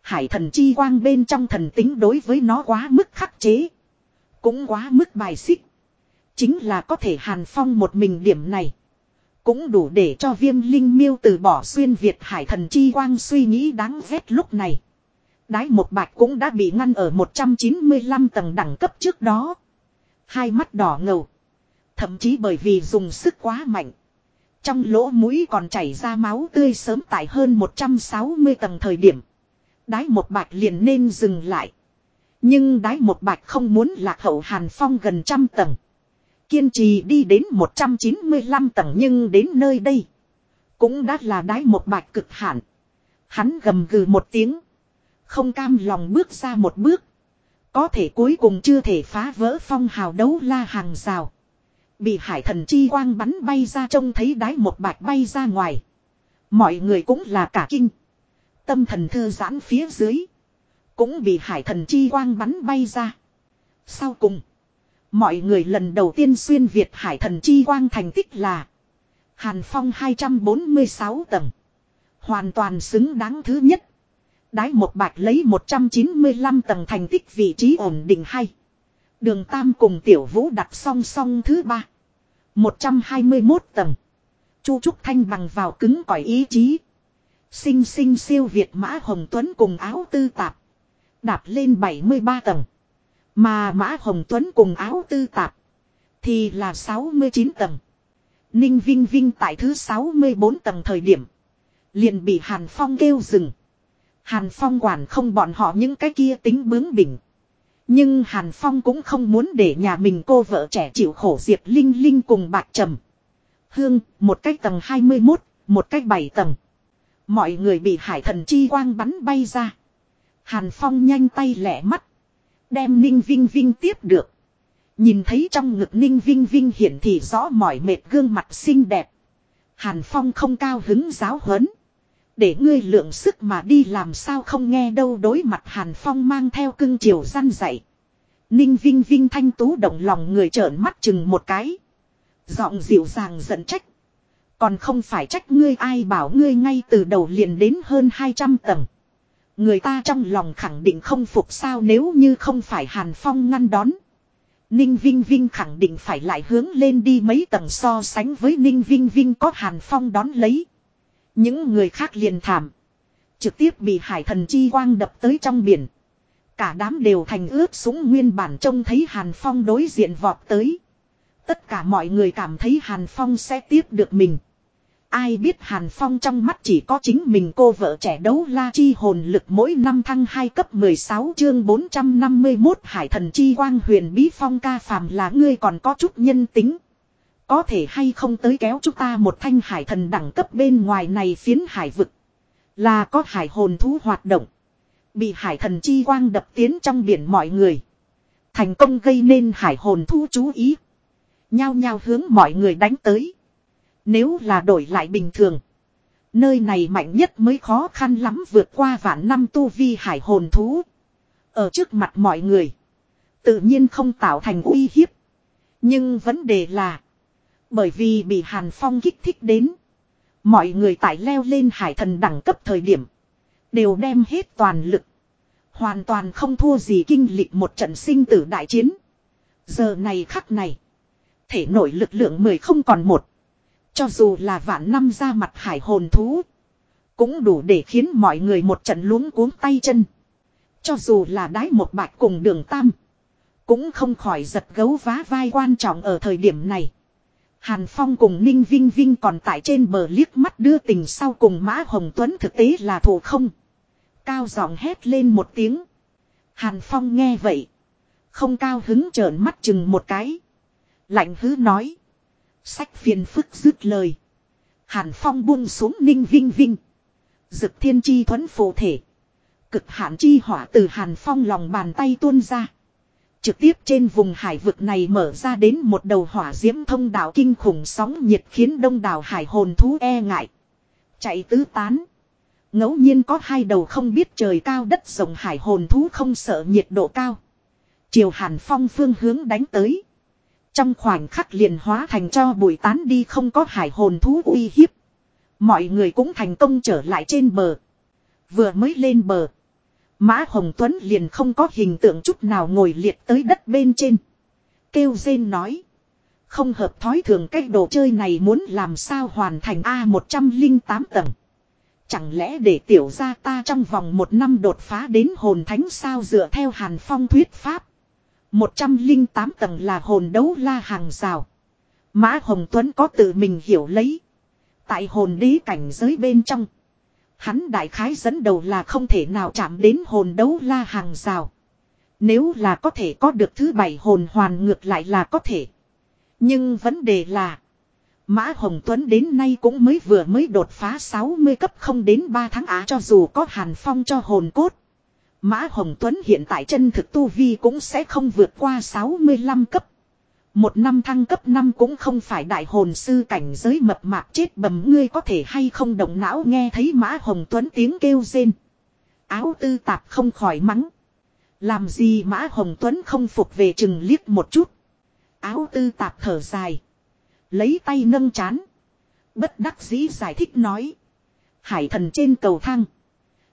Speaker 1: Hải thần chi quang bên trong thần tính đối với nó quá mức khắc chế. Cũng quá mức bài xích. Chính là có thể hàn phong một mình điểm này. Cũng đủ để cho viêm linh miêu từ bỏ xuyên Việt hải thần chi quang suy nghĩ đáng ghét lúc này. Đái một bạch cũng đã bị ngăn ở 195 tầng đẳng cấp trước đó. Hai mắt đỏ ngầu. Thậm chí bởi vì dùng sức quá mạnh. Trong lỗ mũi còn chảy ra máu tươi sớm tại hơn 160 tầng thời điểm. Đái một bạch liền nên dừng lại. Nhưng đái một bạch không muốn lạc hậu hàn phong gần trăm tầng. Kiên trì đi đến 195 tầng nhưng đến nơi đây. Cũng đã là đái một bạch cực hạn. Hắn gầm gừ một tiếng. Không cam lòng bước ra một bước. Có thể cuối cùng chưa thể phá vỡ phong hào đấu la hàng rào. Bị hải thần chi quang bắn bay ra trông thấy đái một bạch bay ra ngoài. Mọi người cũng là cả kinh. Tâm thần thư giãn phía dưới. Cũng bị hải thần chi quang bắn bay ra. Sau cùng. Mọi người lần đầu tiên xuyên Việt hải thần chi quang thành tích là. Hàn Phong 246 tầng. Hoàn toàn xứng đáng thứ nhất. Đái một bạch lấy 195 tầng thành tích vị trí ổn định hay. Đường Tam cùng Tiểu Vũ đặt song song thứ ba. 121 tầng. Chu Trúc Thanh bằng vào cứng cỏi ý chí. Sinh sinh siêu Việt Mã Hồng Tuấn cùng áo tư tạp. Đạp lên 73 tầng. Mà Mã Hồng Tuấn cùng áo tư tạp. Thì là 69 tầng. Ninh Vinh Vinh tại thứ 64 tầng thời điểm. Liền bị Hàn Phong kêu dừng. Hàn Phong quản không bọn họ những cái kia tính bướng bỉnh. Nhưng Hàn Phong cũng không muốn để nhà mình cô vợ trẻ chịu khổ Diệp Linh Linh cùng bạc trầm. Hương, một cách tầng 21, một cách 7 tầng. Mọi người bị hải thần chi quang bắn bay ra. Hàn Phong nhanh tay lẻ mắt. Đem Ninh Vinh Vinh tiếp được. Nhìn thấy trong ngực Ninh Vinh Vinh hiển thị rõ mỏi mệt gương mặt xinh đẹp. Hàn Phong không cao hứng giáo huấn. Để ngươi lượng sức mà đi làm sao không nghe đâu đối mặt Hàn Phong mang theo cưng chiều răn dậy. Ninh Vinh Vinh thanh tú động lòng người trợn mắt chừng một cái. Giọng dịu dàng giận trách. Còn không phải trách ngươi ai bảo ngươi ngay từ đầu liền đến hơn 200 tầng. Người ta trong lòng khẳng định không phục sao nếu như không phải Hàn Phong ngăn đón. Ninh Vinh Vinh khẳng định phải lại hướng lên đi mấy tầng so sánh với Ninh Vinh Vinh có Hàn Phong đón lấy. Những người khác liền thảm. Trực tiếp bị hải thần chi quang đập tới trong biển. Cả đám đều thành ướp súng nguyên bản trông thấy Hàn Phong đối diện vọt tới. Tất cả mọi người cảm thấy Hàn Phong sẽ tiếp được mình. Ai biết Hàn Phong trong mắt chỉ có chính mình cô vợ trẻ đấu la chi hồn lực mỗi năm thăng 2 cấp 16 chương 451 hải thần chi quang huyền bí phong ca phàm là ngươi còn có chút nhân tính. Có thể hay không tới kéo chúng ta một thanh hải thần đẳng cấp bên ngoài này phiến hải vực. Là có hải hồn thú hoạt động. Bị hải thần chi quang đập tiến trong biển mọi người. Thành công gây nên hải hồn thú chú ý. Nhao nhao hướng mọi người đánh tới. Nếu là đổi lại bình thường. Nơi này mạnh nhất mới khó khăn lắm vượt qua vạn năm tu vi hải hồn thú. Ở trước mặt mọi người. Tự nhiên không tạo thành uy hiếp. Nhưng vấn đề là. Bởi vì bị Hàn Phong kích thích đến. Mọi người tại leo lên hải thần đẳng cấp thời điểm. Đều đem hết toàn lực. Hoàn toàn không thua gì kinh lịch một trận sinh tử đại chiến. Giờ này khắc này. Thể nổi lực lượng mười không còn một. Cho dù là vạn năm ra mặt hải hồn thú. Cũng đủ để khiến mọi người một trận luống cuống tay chân. Cho dù là đái một bạch cùng đường tam. Cũng không khỏi giật gấu vá vai quan trọng ở thời điểm này. Hàn Phong cùng Ninh Vinh Vinh còn tại trên bờ liếc mắt đưa tình sau cùng Mã Hồng Tuấn thực tế là thủ không. Cao giọng hét lên một tiếng. Hàn Phong nghe vậy. Không cao hứng trợn mắt chừng một cái. Lạnh hứ nói. Sách phiền phức dứt lời. Hàn phong buông xuống ninh vinh vinh. Dực thiên chi thuẫn phổ thể. Cực hạn chi hỏa từ hàn phong lòng bàn tay tuôn ra. Trực tiếp trên vùng hải vực này mở ra đến một đầu hỏa diễm thông đạo kinh khủng sóng nhiệt khiến đông đảo hải hồn thú e ngại. Chạy tứ tán. ngẫu nhiên có hai đầu không biết trời cao đất rộng hải hồn thú không sợ nhiệt độ cao. Chiều hàn phong phương hướng đánh tới. Trong khoảnh khắc liền hóa thành cho bụi tán đi không có hải hồn thú uy hiếp. Mọi người cũng thành công trở lại trên bờ. Vừa mới lên bờ. Mã Hồng Tuấn liền không có hình tượng chút nào ngồi liệt tới đất bên trên. Kêu rên nói. Không hợp thói thường, cái đồ chơi này muốn làm sao hoàn thành A108 tầng. Chẳng lẽ để tiểu ra ta trong vòng một năm đột phá đến hồn thánh sao dựa theo hàn phong thuyết pháp. 108 tầng là hồn đấu la hàng rào. Mã Hồng Tuấn có tự mình hiểu lấy. Tại hồn đế cảnh giới bên trong. Hắn đại khái dẫn đầu là không thể nào chạm đến hồn đấu la hàng rào. Nếu là có thể có được thứ bảy hồn hoàn ngược lại là có thể. Nhưng vấn đề là. Mã Hồng Tuấn đến nay cũng mới vừa mới đột phá 60 cấp không đến 3 tháng á cho dù có hàn phong cho hồn cốt. Mã Hồng Tuấn hiện tại chân thực tu vi cũng sẽ không vượt qua 65 cấp. Một năm thăng cấp năm cũng không phải đại hồn sư cảnh giới mập mạp chết bầm, ngươi có thể hay không động não nghe thấy Mã Hồng Tuấn tiếng kêu rên. Áo tư tạp không khỏi mắng. Làm gì Mã Hồng Tuấn không phục về chừng liếc một chút. Áo tư tạp thở dài. Lấy tay nâng chán. Bất đắc dĩ giải thích nói. Hải thần trên cầu thang.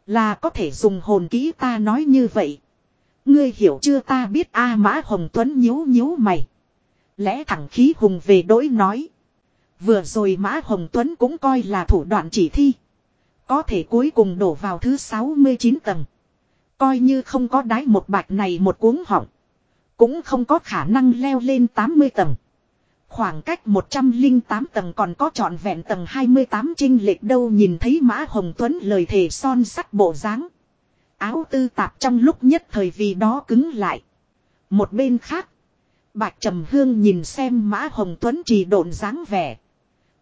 Speaker 1: Là có thể dùng hồn kỹ ta nói như vậy. Ngươi hiểu chưa ta biết A Mã Hồng Tuấn nhíu nhíu mày. Lẽ thẳng khí hùng về đối nói. Vừa rồi Mã Hồng Tuấn cũng coi là thủ đoạn chỉ thi. Có thể cuối cùng đổ vào thứ 69 tầng. Coi như không có đái một bạch này một cuống họng. Cũng không có khả năng leo lên 80 tầng. Khoảng cách 108 tầng còn có trọn vẹn tầng 28 trinh lệch đâu nhìn thấy Mã Hồng Tuấn lời thề son sắt bộ dáng Áo tư tạp trong lúc nhất thời vì đó cứng lại. Một bên khác. Bạch Trầm Hương nhìn xem Mã Hồng Tuấn trì độn dáng vẻ.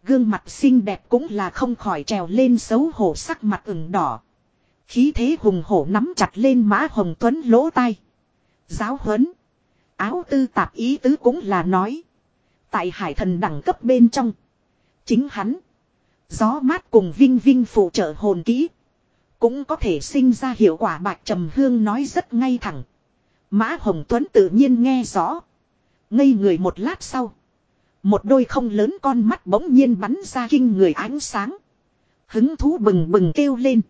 Speaker 1: Gương mặt xinh đẹp cũng là không khỏi trèo lên xấu hổ sắc mặt ửng đỏ. Khí thế hùng hổ nắm chặt lên Mã Hồng Tuấn lỗ tai. Giáo huấn. Áo tư tạp ý tứ cũng là nói. Tại hải thần đẳng cấp bên trong. Chính hắn. Gió mát cùng vinh vinh phụ trợ hồn kỹ. Cũng có thể sinh ra hiệu quả bạc trầm hương nói rất ngay thẳng. Mã Hồng Tuấn tự nhiên nghe rõ. Ngây người một lát sau. Một đôi không lớn con mắt bỗng nhiên bắn ra kinh người ánh sáng. Hứng thú bừng bừng kêu lên.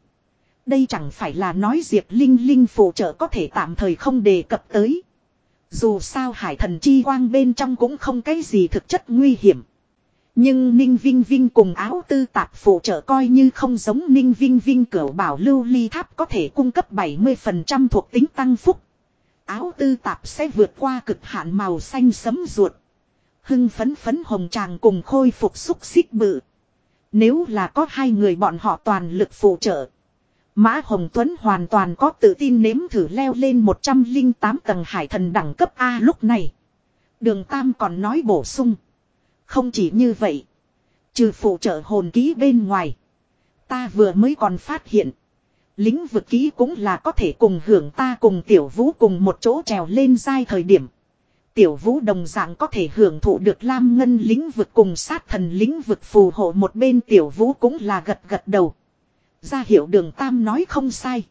Speaker 1: Đây chẳng phải là nói Diệp Linh Linh phụ trợ có thể tạm thời không đề cập tới. Dù sao hải thần chi quang bên trong cũng không cái gì thực chất nguy hiểm. Nhưng Ninh Vinh Vinh cùng áo tư tạp phụ trợ coi như không giống Ninh Vinh Vinh cửu bảo lưu ly tháp có thể cung cấp 70% thuộc tính tăng phúc. Áo tư tạp sẽ vượt qua cực hạn màu xanh sấm ruột. Hưng phấn phấn hồng tràng cùng khôi phục xúc xích bự. Nếu là có hai người bọn họ toàn lực phụ trợ. Mã Hồng Tuấn hoàn toàn có tự tin nếm thử leo lên 108 tầng hải thần đẳng cấp A lúc này. Đường Tam còn nói bổ sung. Không chỉ như vậy. Trừ phụ trợ hồn ký bên ngoài. Ta vừa mới còn phát hiện. Lính vực ký cũng là có thể cùng hưởng ta cùng tiểu vũ cùng một chỗ trèo lên dai thời điểm. Tiểu vũ đồng dạng có thể hưởng thụ được lam ngân lính vực cùng sát thần lính vực phù hộ một bên tiểu vũ cũng là gật gật đầu. Ra hiệu đường tam nói không sai.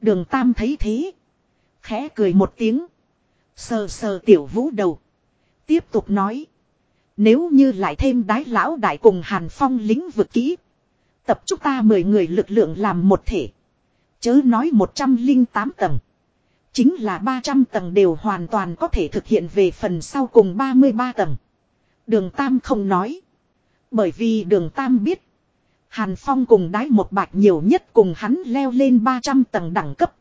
Speaker 1: Đường tam thấy thế. Khẽ cười một tiếng. Sờ sờ tiểu vũ đầu. Tiếp tục nói. Nếu như lại thêm đái lão đại cùng hàn phong lĩnh vực kỹ. Tập chúng ta mười người lực lượng làm một thể. Chớ nói 108 tầng. Chính là 300 tầng đều hoàn toàn có thể thực hiện về phần sau cùng 33 tầng. Đường Tam không nói. Bởi vì đường Tam biết. Hàn Phong cùng đái một bạch nhiều nhất cùng hắn leo lên 300 tầng đẳng cấp.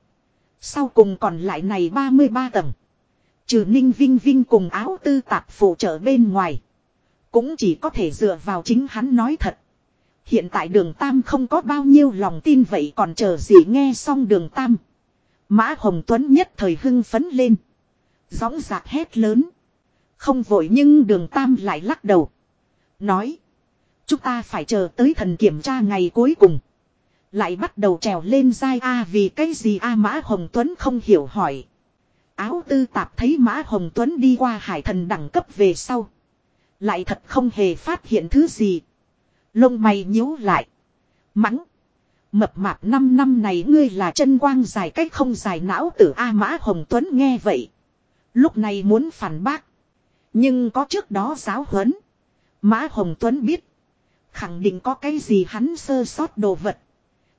Speaker 1: Sau cùng còn lại này 33 tầng. Trừ Ninh Vinh Vinh cùng áo tư tạp phụ trợ bên ngoài. Cũng chỉ có thể dựa vào chính hắn nói thật. Hiện tại đường Tam không có bao nhiêu lòng tin vậy còn chờ gì nghe xong đường Tam. Mã Hồng Tuấn nhất thời hưng phấn lên. Gióng giạc hét lớn. Không vội nhưng đường tam lại lắc đầu. Nói. Chúng ta phải chờ tới thần kiểm tra ngày cuối cùng. Lại bắt đầu trèo lên dai A vì cái gì A Mã Hồng Tuấn không hiểu hỏi. Áo tư tạp thấy Mã Hồng Tuấn đi qua hải thần đẳng cấp về sau. Lại thật không hề phát hiện thứ gì. Lông mày nhíu lại. Mắng. Mập mạp năm năm này ngươi là chân quang dài cách không dài não tử A Mã Hồng Tuấn nghe vậy. Lúc này muốn phản bác. Nhưng có trước đó giáo huấn. Mã Hồng Tuấn biết. Khẳng định có cái gì hắn sơ sót đồ vật.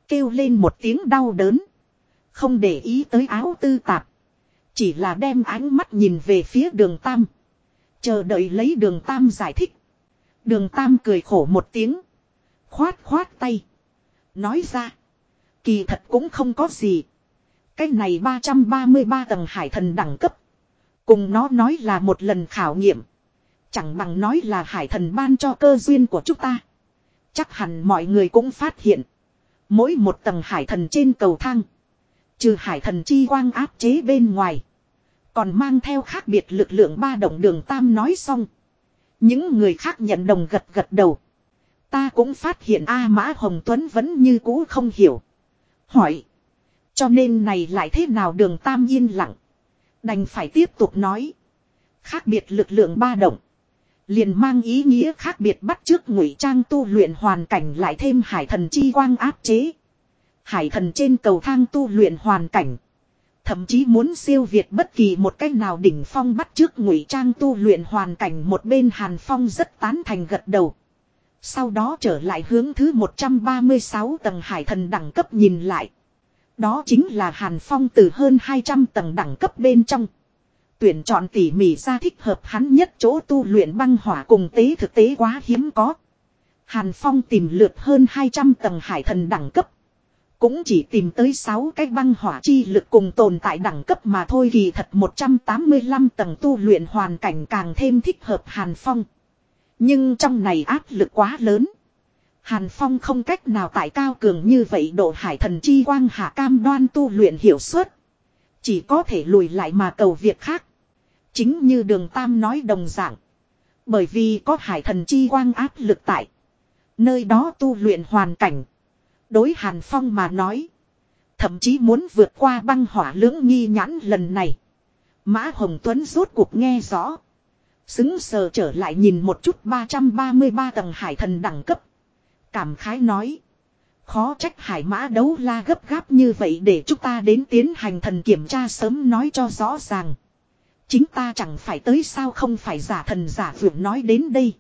Speaker 1: Kêu lên một tiếng đau đớn. Không để ý tới áo tư tạp. Chỉ là đem ánh mắt nhìn về phía đường Tam. Chờ đợi lấy đường Tam giải thích. Đường Tam cười khổ một tiếng. Khoát khoát tay. Nói ra. Kỳ thật cũng không có gì. Cái này 333 tầng hải thần đẳng cấp. Cùng nó nói là một lần khảo nghiệm. Chẳng bằng nói là hải thần ban cho cơ duyên của chúng ta. Chắc hẳn mọi người cũng phát hiện. Mỗi một tầng hải thần trên cầu thang. Trừ hải thần chi quang áp chế bên ngoài. Còn mang theo khác biệt lực lượng ba động đường tam nói xong. Những người khác nhận đồng gật gật đầu. Ta cũng phát hiện A Mã Hồng Tuấn vẫn như cũ không hiểu. Hỏi. Cho nên này lại thế nào đường tam yên lặng. Đành phải tiếp tục nói. Khác biệt lực lượng ba động. Liền mang ý nghĩa khác biệt bắt trước ngụy trang tu luyện hoàn cảnh lại thêm hải thần chi quang áp chế. Hải thần trên cầu thang tu luyện hoàn cảnh. Thậm chí muốn siêu việt bất kỳ một cách nào đỉnh phong bắt trước ngụy trang tu luyện hoàn cảnh một bên hàn phong rất tán thành gật đầu. Sau đó trở lại hướng thứ 136 tầng hải thần đẳng cấp nhìn lại. Đó chính là hàn phong từ hơn 200 tầng đẳng cấp bên trong. Tuyển chọn tỉ mỉ ra thích hợp hắn nhất chỗ tu luyện băng hỏa cùng tế thực tế quá hiếm có. Hàn Phong tìm lượt hơn 200 tầng hải thần đẳng cấp. Cũng chỉ tìm tới 6 cái băng hỏa chi lực cùng tồn tại đẳng cấp mà thôi, kỳ thật 185 tầng tu luyện hoàn cảnh càng thêm thích hợp Hàn Phong. Nhưng trong này áp lực quá lớn. Hàn Phong không cách nào tại cao cường như vậy độ hải thần chi quang hạ cam đoan tu luyện hiệu suất. Chỉ có thể lùi lại mà cầu việc khác. Chính như đường Tam nói đồng dạng. Bởi vì có hải thần chi quang áp lực tại. Nơi đó tu luyện hoàn cảnh. Đối Hàn Phong mà nói. Thậm chí muốn vượt qua băng hỏa lưỡng nghi nhãn lần này. Mã Hồng Tuấn rốt cuộc nghe rõ. Xứng sờ trở lại nhìn một chút 333 tầng hải thần đẳng cấp. Cảm khái nói. Khó trách hải mã đấu la gấp gáp như vậy để chúng ta đến tiến hành thần kiểm tra sớm nói cho rõ ràng. Chính ta chẳng phải tới sao không phải giả thần giả vượng nói đến đây.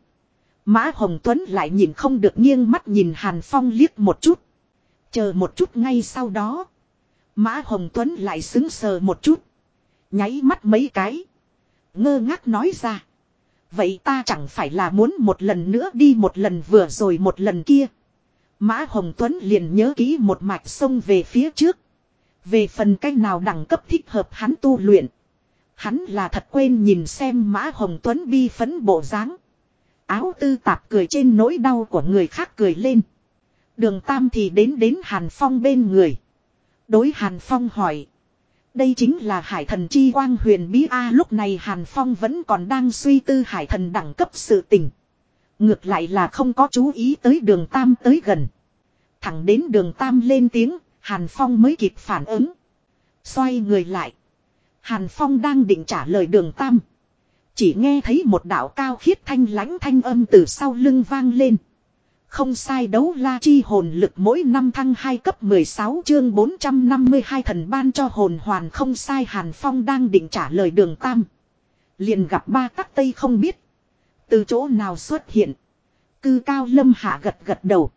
Speaker 1: Mã Hồng Tuấn lại nhìn không được nghiêng mắt nhìn Hàn Phong liếc một chút. Chờ một chút ngay sau đó. Mã Hồng Tuấn lại xứng sờ một chút. Nháy mắt mấy cái. Ngơ ngác nói ra. Vậy ta chẳng phải là muốn một lần nữa đi một lần vừa rồi một lần kia. Mã Hồng Tuấn liền nhớ kỹ một mạch sông về phía trước. Về phần cách nào đẳng cấp thích hợp hắn tu luyện. Hắn là thật quên nhìn xem Mã Hồng Tuấn bi phấn bộ dáng. Áo tư tạp cười trên nỗi đau của người khác cười lên. Đường Tam thì đến đến Hàn Phong bên người. Đối Hàn Phong hỏi. Đây chính là hải thần chi quang huyền bí A lúc này Hàn Phong vẫn còn đang suy tư hải thần đẳng cấp sự tình. Ngược lại là không có chú ý tới đường Tam tới gần. Thẳng đến đường Tam lên tiếng, Hàn Phong mới kịp phản ứng. Xoay người lại. Hàn Phong đang định trả lời đường Tam. Chỉ nghe thấy một đạo cao khiết thanh lãnh thanh âm từ sau lưng vang lên. Không sai đấu la chi hồn lực mỗi năm thăng 2 cấp 16 chương 452 thần ban cho hồn hoàn không sai Hàn Phong đang định trả lời đường Tam. Liền gặp ba tắc tây không biết. Từ chỗ nào xuất hiện. Cư cao lâm hạ gật gật đầu.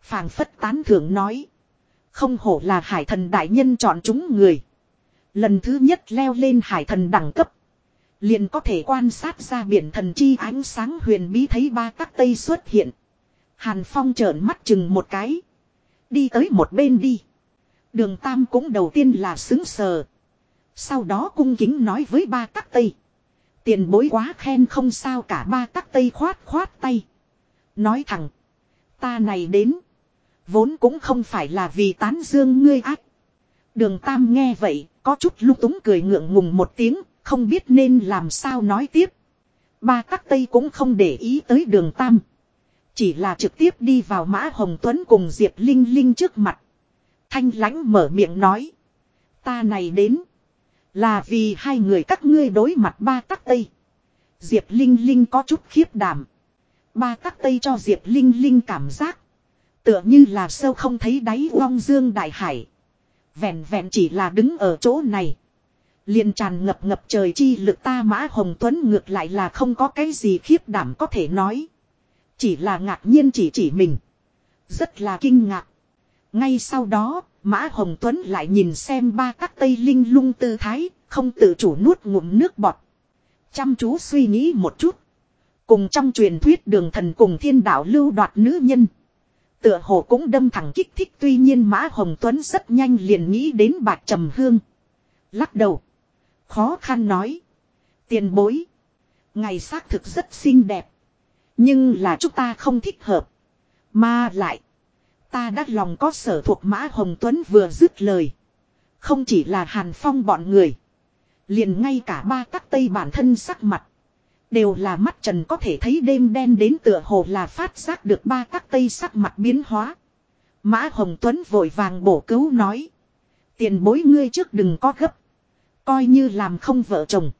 Speaker 1: phảng phất tán thưởng nói. Không hổ là hải thần đại nhân chọn chúng người. Lần thứ nhất leo lên hải thần đẳng cấp. Liền có thể quan sát ra biển thần chi ánh sáng huyền bí thấy ba các tây xuất hiện. Hàn Phong trợn mắt chừng một cái. Đi tới một bên đi. Đường Tam cũng đầu tiên là xứng sờ. Sau đó cung kính nói với ba các tây. Tiền bối quá khen không sao cả ba tắc tây khoát khoát tay. Nói thẳng. Ta này đến. Vốn cũng không phải là vì tán dương ngươi ác. Đường Tam nghe vậy, có chút lúc túng cười ngượng ngùng một tiếng, không biết nên làm sao nói tiếp. Ba tắc tây cũng không để ý tới đường tam. Chỉ là trực tiếp đi vào Mã Hồng Tuấn cùng Diệp Linh Linh trước mặt. Thanh lãnh mở miệng nói. Ta này đến. Là vì hai người các ngươi đối mặt ba tắc tây. Diệp Linh Linh có chút khiếp đảm. Ba tắc tây cho Diệp Linh Linh cảm giác. Tựa như là sâu không thấy đáy long dương đại hải. Vẹn vẹn chỉ là đứng ở chỗ này. liền tràn ngập ngập trời chi lực ta mã hồng tuấn ngược lại là không có cái gì khiếp đảm có thể nói. Chỉ là ngạc nhiên chỉ chỉ mình. Rất là kinh ngạc. Ngay sau đó, Mã Hồng Tuấn lại nhìn xem ba các tây linh lung tư thái, không tự chủ nuốt ngụm nước bọt. Chăm chú suy nghĩ một chút. Cùng trong truyền thuyết đường thần cùng thiên đạo lưu đoạt nữ nhân. Tựa hồ cũng đâm thẳng kích thích tuy nhiên Mã Hồng Tuấn rất nhanh liền nghĩ đến bạc trầm hương. Lắc đầu. Khó khăn nói. Tiền bối. Ngày xác thực rất xinh đẹp. Nhưng là chúng ta không thích hợp. Mà lại. Ta đã lòng có sở thuộc Mã Hồng Tuấn vừa dứt lời. Không chỉ là Hàn Phong bọn người. Liền ngay cả ba các tây bản thân sắc mặt. Đều là mắt trần có thể thấy đêm đen đến tựa hồ là phát giác được ba các tây sắc mặt biến hóa. Mã Hồng Tuấn vội vàng bổ cứu nói. Tiền bối ngươi trước đừng có gấp. Coi như làm không vợ chồng.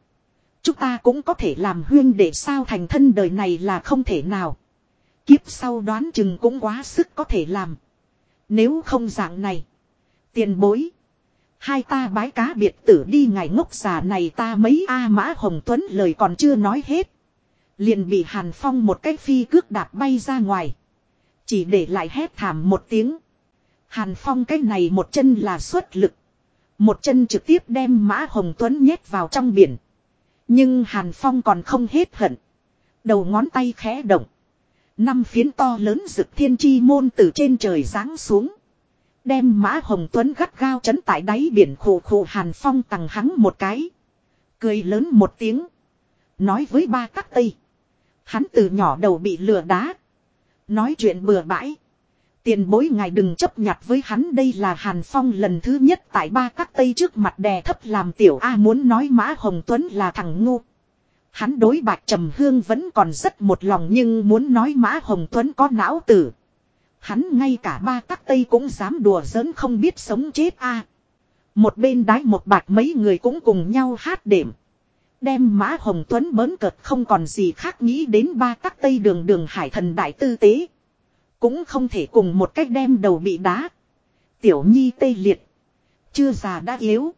Speaker 1: Chúng ta cũng có thể làm huyên để sao thành thân đời này là không thể nào. Kiếp sau đoán chừng cũng quá sức có thể làm. Nếu không dạng này. Tiền bối. Hai ta bái cá biệt tử đi ngày ngốc già này ta mấy A Mã Hồng Tuấn lời còn chưa nói hết. Liền bị Hàn Phong một cái phi cước đạp bay ra ngoài. Chỉ để lại hét thảm một tiếng. Hàn Phong cái này một chân là xuất lực. Một chân trực tiếp đem Mã Hồng Tuấn nhét vào trong biển. Nhưng Hàn Phong còn không hết hận. Đầu ngón tay khẽ động. Năm phiến to lớn rực thiên chi môn từ trên trời giáng xuống. Đem Mã Hồng Tuấn gắt gao chấn tại đáy biển khổ khổ Hàn Phong tặng hắn một cái. Cười lớn một tiếng. Nói với ba các tây. Hắn từ nhỏ đầu bị lừa đá. Nói chuyện bừa bãi. Tiền bối ngài đừng chấp nhặt với hắn đây là Hàn Phong lần thứ nhất tại ba các tây trước mặt đè thấp làm tiểu A muốn nói Mã Hồng Tuấn là thằng ngu. Hắn đối bạc trầm hương vẫn còn rất một lòng nhưng muốn nói Mã Hồng Tuấn có não tử. Hắn ngay cả ba các tây cũng dám đùa giỡn không biết sống chết a. Một bên đái một bạc mấy người cũng cùng nhau hát đệm. Đem Mã Hồng Tuấn bớn cợt không còn gì khác nghĩ đến ba các tây đường đường hải thần đại tư tế. Cũng không thể cùng một cách đem đầu bị đá. Tiểu nhi tê liệt. Chưa già đã yếu.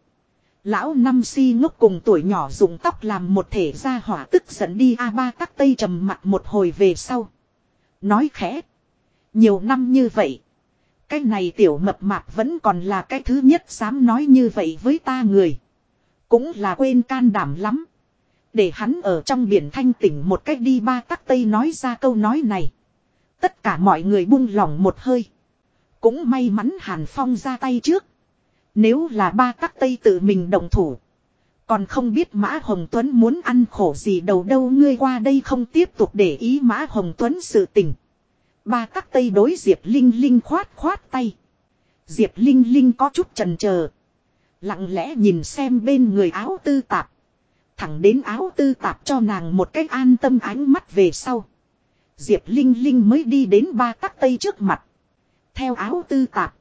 Speaker 1: Lão năm si ngốc cùng tuổi nhỏ dùng tóc làm một thể ra hỏa tức giận đi a ba tắc tây trầm mặt một hồi về sau. Nói khẽ. Nhiều năm như vậy. Cái này tiểu mập mạp vẫn còn là cái thứ nhất dám nói như vậy với ta người. Cũng là quên can đảm lắm. Để hắn ở trong biển thanh tỉnh một cách đi ba tắc tây nói ra câu nói này. Tất cả mọi người buông lỏng một hơi. Cũng may mắn Hàn Phong ra tay trước. Nếu là ba các tây tự mình động thủ. Còn không biết Mã Hồng Tuấn muốn ăn khổ gì đầu đâu, ngươi qua đây không tiếp tục để ý Mã Hồng Tuấn sự tình. Ba các tây đối Diệp Linh Linh khoát khoát tay. Diệp Linh Linh có chút trần chờ, Lặng lẽ nhìn xem bên người áo tư tạp. Thẳng đến áo tư tạp cho nàng một cách an tâm ánh mắt về sau. Diệp Linh Linh mới đi đến ba các tây trước mặt. Theo áo tư tạp.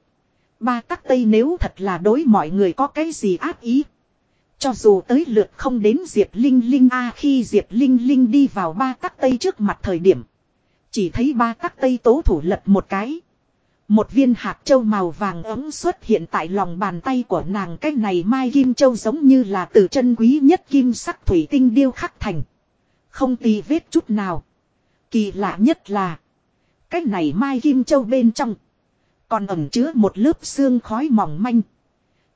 Speaker 1: Ba tắc tây nếu thật là đối mọi người có cái gì ác ý. Cho dù tới lượt không đến Diệp Linh Linh A, khi Diệp Linh Linh đi vào ba tắc tây trước mặt thời điểm. Chỉ thấy ba tắc tây tố thủ lật một cái. Một viên hạt châu màu vàng ấm xuất hiện tại lòng bàn tay của nàng, cái này mai kim châu giống như là từ chân quý nhất kim sắc thủy tinh điêu khắc thành. Không tì vết chút nào. Kỳ lạ nhất là. Cái này mai kim châu bên trong. Còn ẩm chứa một lớp xương khói mỏng manh.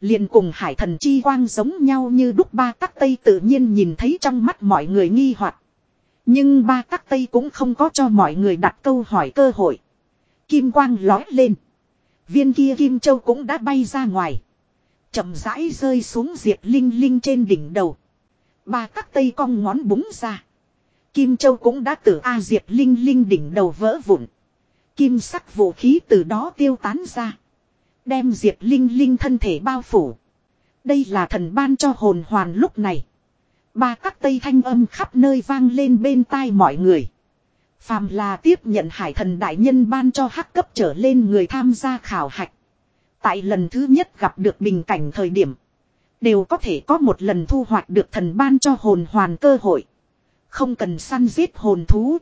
Speaker 1: liền cùng hải thần chi quang giống nhau như đúc ba tắc tây tự nhiên nhìn thấy trong mắt mọi người nghi hoặc nhưng ba tắc tây cũng không có cho mọi người đặt câu hỏi cơ hội. Kim quang lói lên. Viên kia kim châu cũng đã bay ra ngoài. chậm rãi rơi xuống diệp linh linh trên đỉnh đầu. Ba tắc tây cong ngón búng ra. Kim châu cũng đã tử A diệp linh linh đỉnh đầu vỡ vụn. Kim sắc vũ khí từ đó tiêu tán ra. Đem diệp linh linh thân thể bao phủ. Đây là thần ban cho hồn hoàn lúc này. Ba các tây thanh âm khắp nơi vang lên bên tai mọi người. Phàm là tiếp nhận hải thần đại nhân ban cho hắc cấp trở lên người tham gia khảo hạch. Tại lần thứ nhất gặp được bình cảnh thời điểm. Đều có thể có một lần thu hoạch được thần ban cho hồn hoàn cơ hội. Không cần săn giết hồn thú.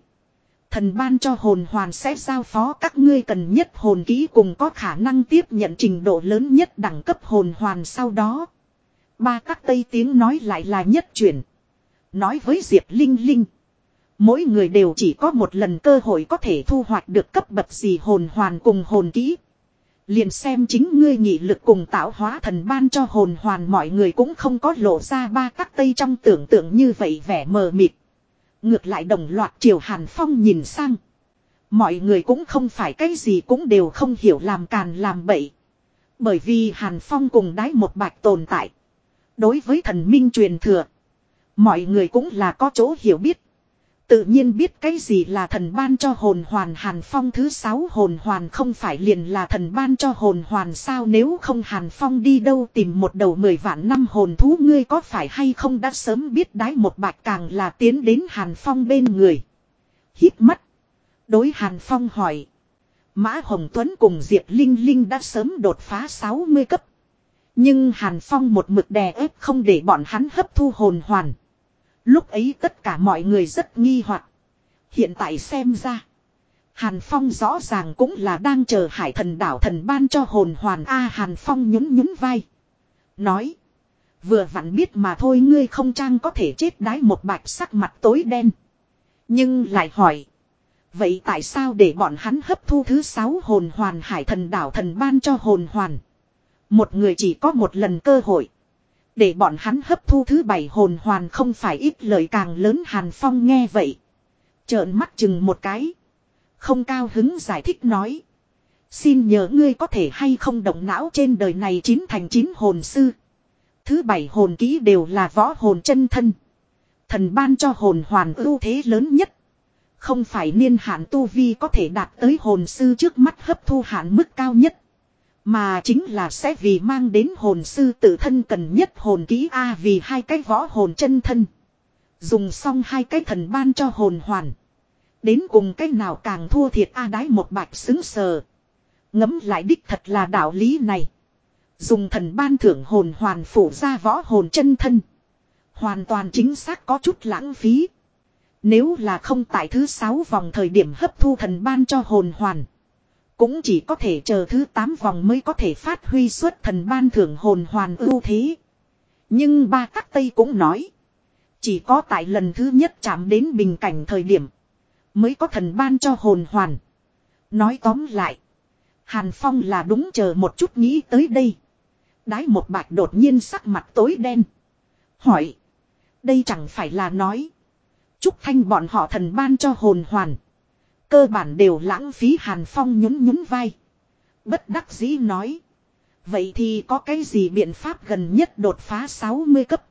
Speaker 1: Thần ban cho hồn hoàn sẽ giao phó các ngươi cần nhất hồn ký cùng có khả năng tiếp nhận trình độ lớn nhất đẳng cấp hồn hoàn sau đó. Ba các tây tiếng nói lại là nhất chuyển. Nói với Diệp Linh Linh. Mỗi người đều chỉ có một lần cơ hội có thể thu hoạch được cấp bậc gì hồn hoàn cùng hồn kỹ. Liền xem chính ngươi nghị lực cùng tạo hóa thần ban cho hồn hoàn mọi người cũng không có lộ ra ba các tây trong tưởng tượng như vậy vẻ mờ mịt. Ngược lại đồng loạt triều Hàn Phong nhìn sang. Mọi người cũng không phải cái gì cũng đều không hiểu làm càn làm bậy. Bởi vì Hàn Phong cùng đái một bạch tồn tại. Đối với thần minh truyền thừa. Mọi người cũng là có chỗ hiểu biết. Tự nhiên biết cái gì là thần ban cho hồn hoàn Hàn Phong thứ sáu, hồn hoàn không phải liền là thần ban cho hồn hoàn sao nếu không Hàn Phong đi đâu tìm một đầu mười vạn năm hồn thú, ngươi có phải hay không đã sớm biết đái một bạch càng là tiến đến Hàn Phong bên người. Hít mắt. Đối Hàn Phong hỏi. Mã Hồng Tuấn cùng Diệp Linh Linh đã sớm đột phá 60 cấp. Nhưng Hàn Phong một mực đè ép không để bọn hắn hấp thu hồn hoàn. Lúc ấy tất cả mọi người rất nghi hoặc. Hiện tại xem ra. Hàn Phong rõ ràng cũng là đang chờ hải thần đảo thần ban cho hồn hoàn A Hàn Phong nhún nhún vai. Nói. Vừa vặn biết mà thôi ngươi không trang có thể chết đái một bạch sắc mặt tối đen. Nhưng lại hỏi. Vậy tại sao để bọn hắn hấp thu thứ sáu hồn hoàn hải thần đảo thần ban cho hồn hoàn? Một người chỉ có một lần cơ hội. Để bọn hắn hấp thu thứ bảy hồn hoàn không phải ít lời càng lớn Hàn Phong nghe vậy. Trợn mắt chừng một cái. Không cao hứng giải thích nói. Xin nhớ ngươi có thể hay không động não trên đời này chín thành chín hồn sư. Thứ bảy hồn ký đều là võ hồn chân thân. Thần ban cho hồn hoàn ưu thế lớn nhất. Không phải niên hạn tu vi có thể đạt tới hồn sư trước mắt hấp thu hạn mức cao nhất. Mà chính là sẽ vì mang đến hồn sư tự thân cần nhất hồn ký A vì hai cái võ hồn chân thân. Dùng xong hai cái thần ban cho hồn hoàn. Đến cùng cái nào càng thua thiệt A đái một bạch xứng sờ. Ngấm lại đích thật là đạo lý này. Dùng thần ban thưởng hồn hoàn phủ ra võ hồn chân thân. Hoàn toàn chính xác có chút lãng phí. Nếu là không tại thứ sáu vòng thời điểm hấp thu thần ban cho hồn hoàn. Cũng chỉ có thể chờ thứ 8 vòng mới có thể phát huy suốt thần ban thưởng hồn hoàn ưu thế. Nhưng ba các tây cũng nói. Chỉ có tại lần thứ nhất chạm đến bình cảnh thời điểm. Mới có thần ban cho hồn hoàn. Nói tóm lại. Hàn Phong là đúng chờ một chút nghĩ tới đây. Đái một bạch đột nhiên sắc mặt tối đen. Hỏi. Đây chẳng phải là nói. Trúc Thanh bọn họ thần ban cho hồn hoàn. Cơ bản đều lãng phí Hàn Phong nhún nhún vai. Bất đắc dĩ nói. Vậy thì có cái gì biện pháp gần nhất đột phá 60 cấp.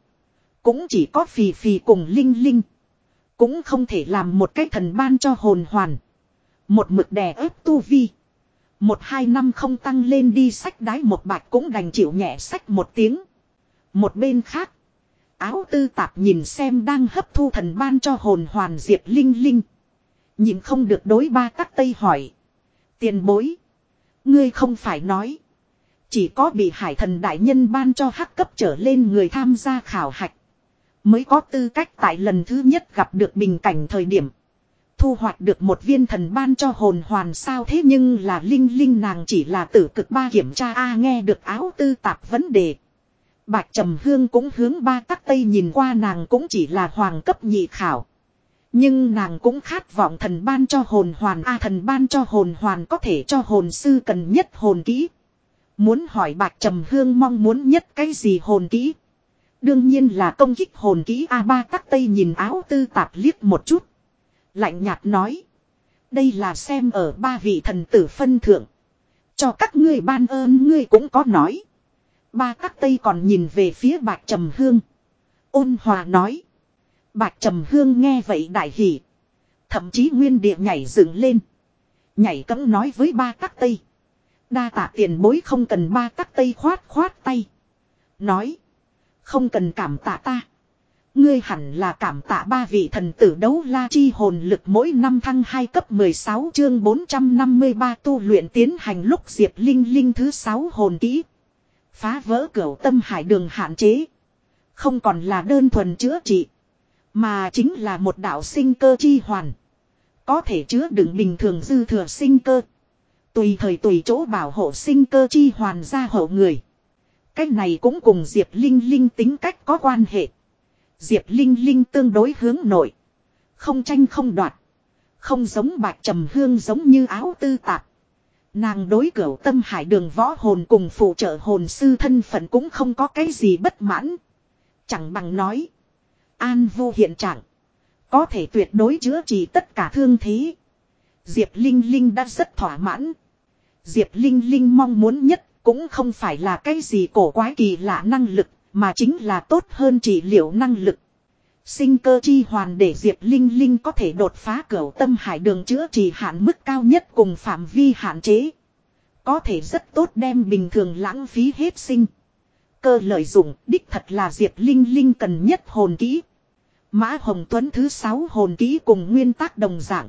Speaker 1: Cũng chỉ có phì phì cùng linh linh. Cũng không thể làm một cái thần ban cho hồn hoàn. Một mực đè ép tu vi. Một hai năm không tăng lên đi sách đái một bạch cũng đành chịu nhẹ sách một tiếng. Một bên khác. Áo tư tạp nhìn xem đang hấp thu thần ban cho hồn hoàn diệp linh linh. Nhìn không được đối ba các tây hỏi. Tiền bối. Ngươi không phải nói. Chỉ có bị hải thần đại nhân ban cho hắc cấp trở lên người tham gia khảo hạch. Mới có tư cách tại lần thứ nhất gặp được bình cảnh thời điểm. Thu hoạch được một viên thần ban cho hồn hoàn sao thế nhưng là linh linh nàng chỉ là tử cực ba kiểm tra a nghe được áo tư tạp vấn đề. Bạch trầm hương cũng hướng ba tắc tây nhìn qua nàng cũng chỉ là hoàng cấp nhị khảo. Nhưng nàng cũng khát vọng thần ban cho hồn hoàn a, thần ban cho hồn hoàn có thể cho hồn sư cần nhất hồn kỹ. Muốn hỏi bạc trầm hương mong muốn nhất cái gì hồn kỹ. Đương nhiên là công kích hồn kỹ A, ba tắc tây nhìn áo tư tạp liếc một chút. Lạnh nhạt nói. Đây là xem ở ba vị thần tử phân thượng. Cho các ngươi ban ơn ngươi cũng có nói. Ba tắc tây còn nhìn về phía bạc trầm hương. Ôn hòa nói. Bạch Trầm Hương nghe vậy đại hỉ. Thậm chí nguyên địa nhảy dựng lên. Nhảy cấm nói với ba tắc tây. Đa tạ tiền bối không cần ba tắc tây khoát khoát tay. Nói. Không cần cảm tạ ta. Ngươi hẳn là cảm tạ ba vị thần tử đấu la chi hồn lực mỗi năm thăng 2 cấp 16 chương 453 tu luyện tiến hành lúc Diệp Linh Linh thứ 6 hồn kỹ. Phá vỡ cửa tâm hải đường hạn chế. Không còn là đơn thuần chữa trị. Mà chính là một đạo sinh cơ chi hoàn. Có thể chứa đựng bình thường dư thừa sinh cơ. Tùy thời tùy chỗ bảo hộ sinh cơ chi hoàn ra hộ người. Cách này cũng cùng Diệp Linh Linh tính cách có quan hệ. Diệp Linh Linh tương đối hướng nội. Không tranh không đoạt. Không giống bạch trầm hương giống như áo tư tạp. Nàng đối cửu tâm hải đường võ hồn cùng phụ trợ hồn sư thân phận cũng không có cái gì bất mãn. Chẳng bằng nói. An vô hiện trạng. Có thể tuyệt đối chữa trị tất cả thương thế. Diệp Linh Linh đã rất thỏa mãn. Diệp Linh Linh mong muốn nhất cũng không phải là cái gì cổ quái kỳ lạ năng lực, mà chính là tốt hơn trị liệu năng lực. Sinh cơ chi hoàn để Diệp Linh Linh có thể đột phá cửa tâm hải đường chữa trị hạn mức cao nhất cùng phạm vi hạn chế. Có thể rất tốt đem bình thường lãng phí hết sinh. Cơ lợi dụng đích thật là Diệp Linh Linh cần nhất hồn kỹ. Mã Hồng Tuấn thứ sáu hồn ký cùng nguyên tắc đồng dạng.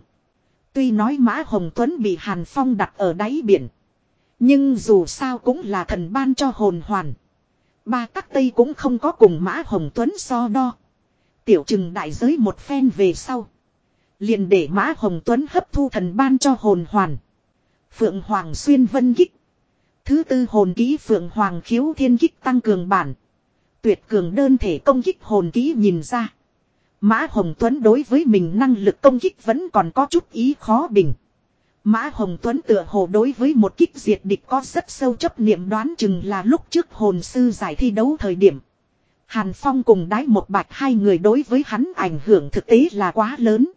Speaker 1: Tuy nói Mã Hồng Tuấn bị Hàn Phong đặt ở đáy biển. Nhưng dù sao cũng là thần ban cho hồn hoàn. Ba các tây cũng không có cùng Mã Hồng Tuấn so đo. Tiểu trừng đại giới một phen về sau. Liền để Mã Hồng Tuấn hấp thu thần ban cho hồn hoàn. Phượng Hoàng xuyên vân kích. Thứ tư hồn ký Phượng Hoàng khiếu thiên kích tăng cường bản. Tuyệt cường đơn thể công kích hồn ký nhìn ra. Mã Hồng Tuấn đối với mình năng lực công kích vẫn còn có chút ý khó bình. Mã Hồng Tuấn tựa hồ đối với một kích diệt địch có rất sâu chấp niệm đoán chừng là lúc trước hồn sư giải thi đấu thời điểm. Hàn Phong cùng đái một bạch hai người đối với hắn ảnh hưởng thực tế là quá lớn.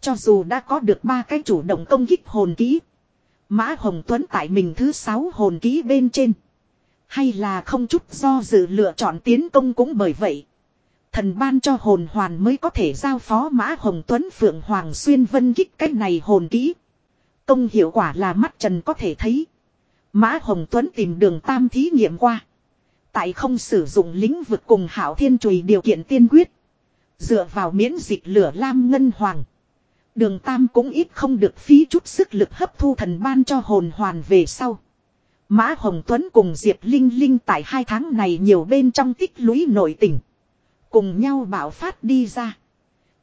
Speaker 1: Cho dù đã có được ba cái chủ động công kích hồn kỹ. Mã Hồng Tuấn tại mình thứ sáu hồn kỹ bên trên. Hay là không chút do dự lựa chọn tiến công cũng bởi vậy. Thần ban cho hồn hoàn mới có thể giao phó Mã Hồng Tuấn Phượng Hoàng Xuyên Vân kích cái này hồn kỹ. Công hiệu quả là mắt trần có thể thấy. Mã Hồng Tuấn tìm đường tam thí nghiệm qua. Tại không sử dụng lĩnh vực cùng hảo thiên chùy điều kiện tiên quyết. Dựa vào miễn dịch lửa lam ngân hoàng. Đường tam cũng ít không được phí chút sức lực hấp thu thần ban cho hồn hoàn về sau. Mã Hồng Tuấn cùng Diệp Linh Linh tại hai tháng này nhiều bên trong tích lũy nội tình. Cùng nhau bạo phát đi ra.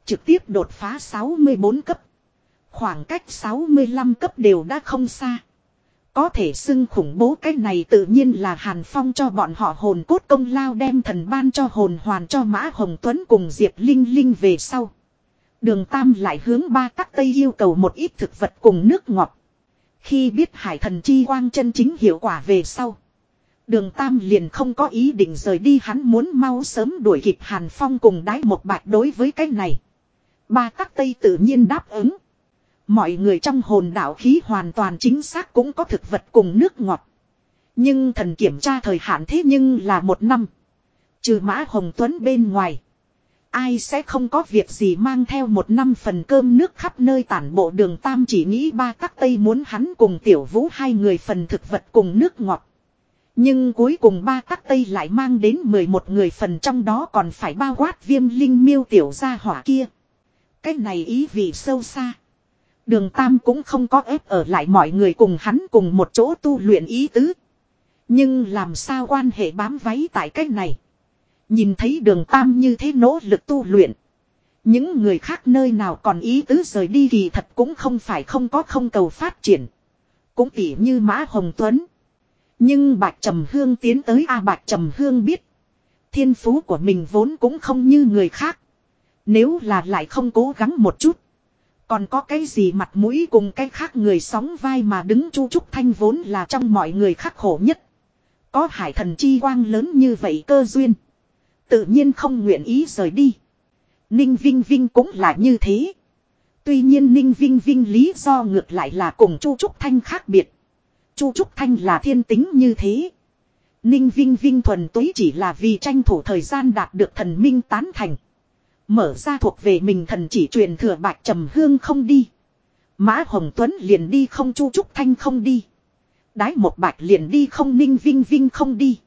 Speaker 1: Trực tiếp đột phá 64 cấp. Khoảng cách 65 cấp đều đã không xa. Có thể xưng khủng bố cái này tự nhiên là Hàn Phong cho bọn họ hồn cốt công lao đem thần ban cho hồn hoàn cho Mã Hồng Tuấn cùng Diệp Linh Linh về sau. Đường Tam lại hướng ba các Tây yêu cầu một ít thực vật cùng nước ngọt. Khi biết hải thần chi quang chân chính hiệu quả về sau. Đường Tam liền không có ý định rời đi, hắn muốn mau sớm đuổi kịp Hàn Phong cùng đái một bạch đối với cái này. Ba tắc Tây tự nhiên đáp ứng. Mọi người trong hồn đạo khí hoàn toàn chính xác cũng có thực vật cùng nước ngọt. Nhưng thần kiểm tra thời hạn thế nhưng là một năm. Trừ mã hồng tuấn bên ngoài. Ai sẽ không có việc gì mang theo một năm phần cơm nước khắp nơi tản bộ đường Tam chỉ nghĩ ba tắc Tây muốn hắn cùng tiểu vũ hai người phần thực vật cùng nước ngọt. Nhưng cuối cùng ba tắc Tây lại mang đến 11 người phần trong đó còn phải bao quát viêm linh miêu tiểu gia hỏa kia. Cái này ý vị sâu xa. Đường Tam cũng không có ép ở lại mọi người cùng hắn cùng một chỗ tu luyện ý tứ. Nhưng làm sao quan hệ bám váy tại cách này. Nhìn thấy đường Tam như thế nỗ lực tu luyện. Những người khác nơi nào còn ý tứ rời đi thì thật cũng không phải không có không cầu phát triển. Cũng tỉ như Mã Hồng Tuấn. Nhưng Bạch Trầm Hương tiến tới, A, Bạch Trầm Hương biết. Thiên phú của mình vốn cũng không như người khác. Nếu là lại không cố gắng một chút. Còn có cái gì mặt mũi cùng cái khác người sóng vai mà đứng chu trúc thanh vốn là trong mọi người khắc khổ nhất. Có hải thần chi quang lớn như vậy cơ duyên. Tự nhiên không nguyện ý rời đi. Ninh Vinh Vinh cũng là như thế. Tuy nhiên Ninh Vinh Vinh lý do ngược lại là cùng Chu Trúc Thanh khác biệt. Chu Trúc Thanh là thiên tính như thế. Ninh Vinh Vinh thuần túy chỉ là vì tranh thủ thời gian đạt được thần minh tán thành. Mở ra thuộc về mình thần chỉ truyền thừa bạch trầm hương không đi. Mã Hồng Tuấn liền đi không Chu Trúc Thanh không đi. Đái một bạch liền đi không Ninh Vinh Vinh không đi.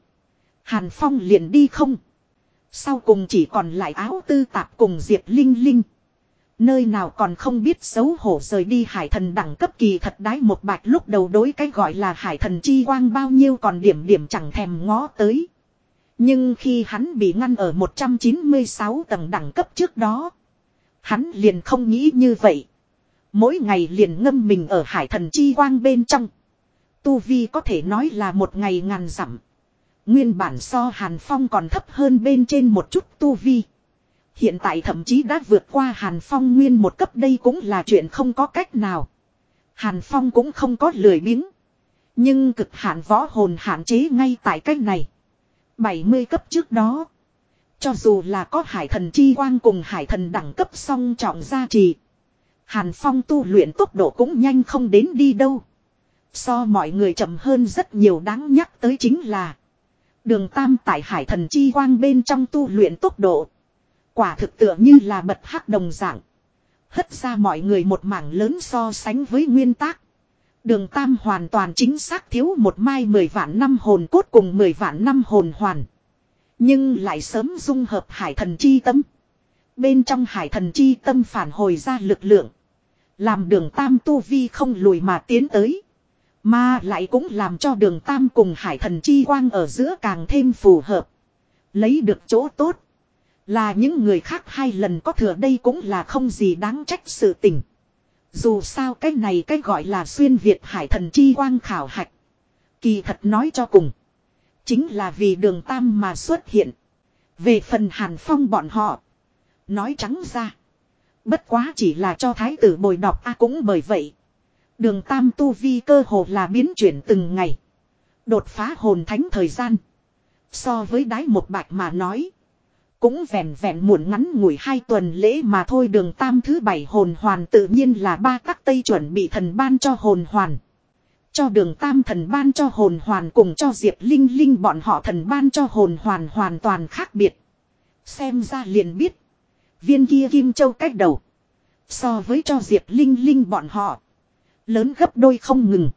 Speaker 1: Hàn Phong liền đi không. Sau cùng chỉ còn lại áo tư tạp cùng Diệp Linh Linh. Nơi nào còn không biết xấu hổ rời đi hải thần đẳng cấp kỳ thật đái một bạch lúc đầu đối cái gọi là hải thần chi quang bao nhiêu còn điểm điểm chẳng thèm ngó tới. Nhưng khi hắn bị ngăn ở 196 tầng đẳng cấp trước đó. Hắn liền không nghĩ như vậy. Mỗi ngày liền ngâm mình ở hải thần chi quang bên trong. Tu Vi có thể nói là một ngày ngàn dặm. Nguyên bản so Hàn Phong còn thấp hơn bên trên một chút Tu Vi. Hiện tại thậm chí đã vượt qua Hàn Phong nguyên một cấp đây cũng là chuyện không có cách nào. Hàn Phong cũng không có lười biếng. Nhưng cực hạn võ hồn hạn chế ngay tại cách này. 70 cấp trước đó. Cho dù là có hải thần chi quang cùng hải thần đẳng cấp song trọng gia trì. Hàn Phong tu luyện tốc độ cũng nhanh không đến đi đâu. So mọi người chậm hơn rất nhiều đáng nhắc tới chính là. Đường Tam tại hải thần chi quang bên trong tu luyện tốc độ. Quả thực tựa như là bật hắc đồng dạng. Hất ra mọi người một mảng lớn so sánh với nguyên tác. Đường Tam hoàn toàn chính xác thiếu một mai mười vạn năm hồn cốt cùng mười vạn năm hồn hoàn. Nhưng lại sớm dung hợp hải thần chi tâm. Bên trong hải thần chi tâm phản hồi ra lực lượng. Làm đường Tam tu vi không lùi mà tiến tới. Mà lại cũng làm cho đường Tam cùng hải thần chi quang ở giữa càng thêm phù hợp. Lấy được chỗ tốt. Là những người khác hai lần có thừa đây cũng là không gì đáng trách sự tình. Dù sao cái này cái gọi là xuyên Việt hải thần chi quang khảo hạch. Kỳ thật nói cho cùng. Chính là vì đường tam mà xuất hiện. Về phần hàn phong bọn họ. Nói trắng ra. Bất quá chỉ là cho thái tử bồi đọc a cũng bởi vậy. Đường tam tu vi cơ hồ là biến chuyển từng ngày. Đột phá hồn thánh thời gian. So với đái một bạch mà nói. Cũng vẹn vẹn muộn ngắn ngủi hai tuần lễ mà thôi đường tam thứ bảy hồn hoàn tự nhiên là ba tắc tây chuẩn bị thần ban cho hồn hoàn. Cho đường tam thần ban cho hồn hoàn cùng cho Diệp Linh Linh bọn họ thần ban cho hồn hoàn hoàn toàn khác biệt. Xem ra liền biết. Viên kia Kim Châu cách đầu. So với cho Diệp Linh Linh bọn họ. Lớn gấp đôi không ngừng.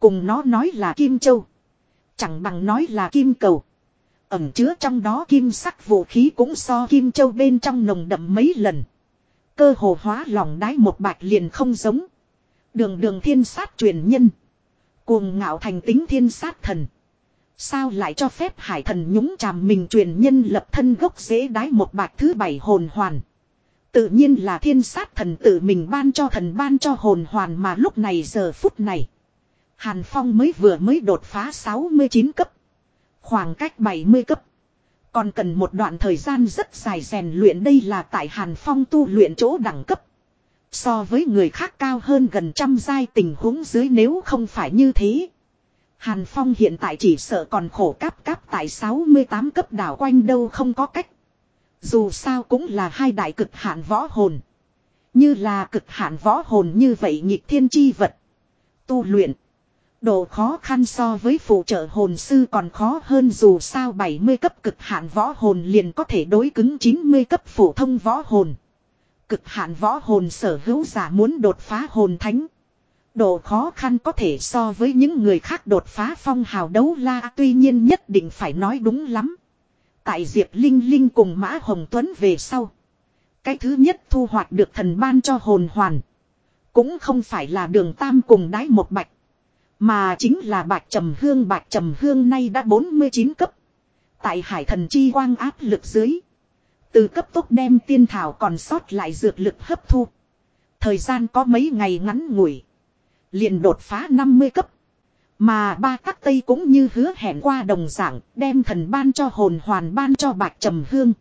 Speaker 1: Cùng nó nói là Kim Châu. Chẳng bằng nói là Kim Cầu. Ẩm chứa trong đó kim sắc vũ khí cũng so Kim Châu bên trong nồng đậm mấy lần. Cơ hồ hóa lòng đái một bạch liền không giống. Đường đường thiên sát truyền nhân. Cuồng ngạo thành tính thiên sát thần. Sao lại cho phép hải thần nhúng chàm mình truyền nhân lập thân gốc dễ đái một bạch thứ bảy hồn hoàn. Tự nhiên là thiên sát thần tự mình ban cho thần ban cho hồn hoàn mà lúc này giờ phút này. Hàn Phong mới vừa mới đột phá 69 cấp. Khoảng cách 70 cấp. Còn cần một đoạn thời gian rất dài rèn luyện đây là tại Hàn Phong tu luyện chỗ đẳng cấp. So với người khác cao hơn gần trăm giai tình huống dưới nếu không phải như thế. Hàn Phong hiện tại chỉ sợ còn khổ cáp cáp tại 68 cấp đảo quanh đâu không có cách. Dù sao cũng là hai đại cực hạn võ hồn. Như là cực hạn võ hồn như vậy nhịp thiên chi vật. Tu luyện. Độ khó khăn so với phụ trợ hồn sư còn khó hơn dù sao 70 cấp cực hạn võ hồn liền có thể đối cứng 90 cấp phổ thông võ hồn. Cực hạn võ hồn sở hữu giả muốn đột phá hồn thánh. Độ khó khăn có thể so với những người khác đột phá phong hào đấu la, tuy nhiên nhất định phải nói đúng lắm. Tại Diệp Linh Linh cùng Mã Hồng Tuấn về sau. Cái thứ nhất thu hoạch được thần ban cho hồn hoàn. Cũng không phải là đường tam cùng đái một bạch. Mà chính là bạch trầm hương bạch trầm hương nay đã 49 cấp. Tại hải thần chi quang áp lực dưới. Từ cấp tốc đem tiên thảo còn sót lại dược lực hấp thu. Thời gian có mấy ngày ngắn ngủi. Liền đột phá 50 cấp. Mà ba các tây cũng như hứa hẹn qua đồng dạng, đem thần ban cho hồn hoàn ban cho bạch trầm hương.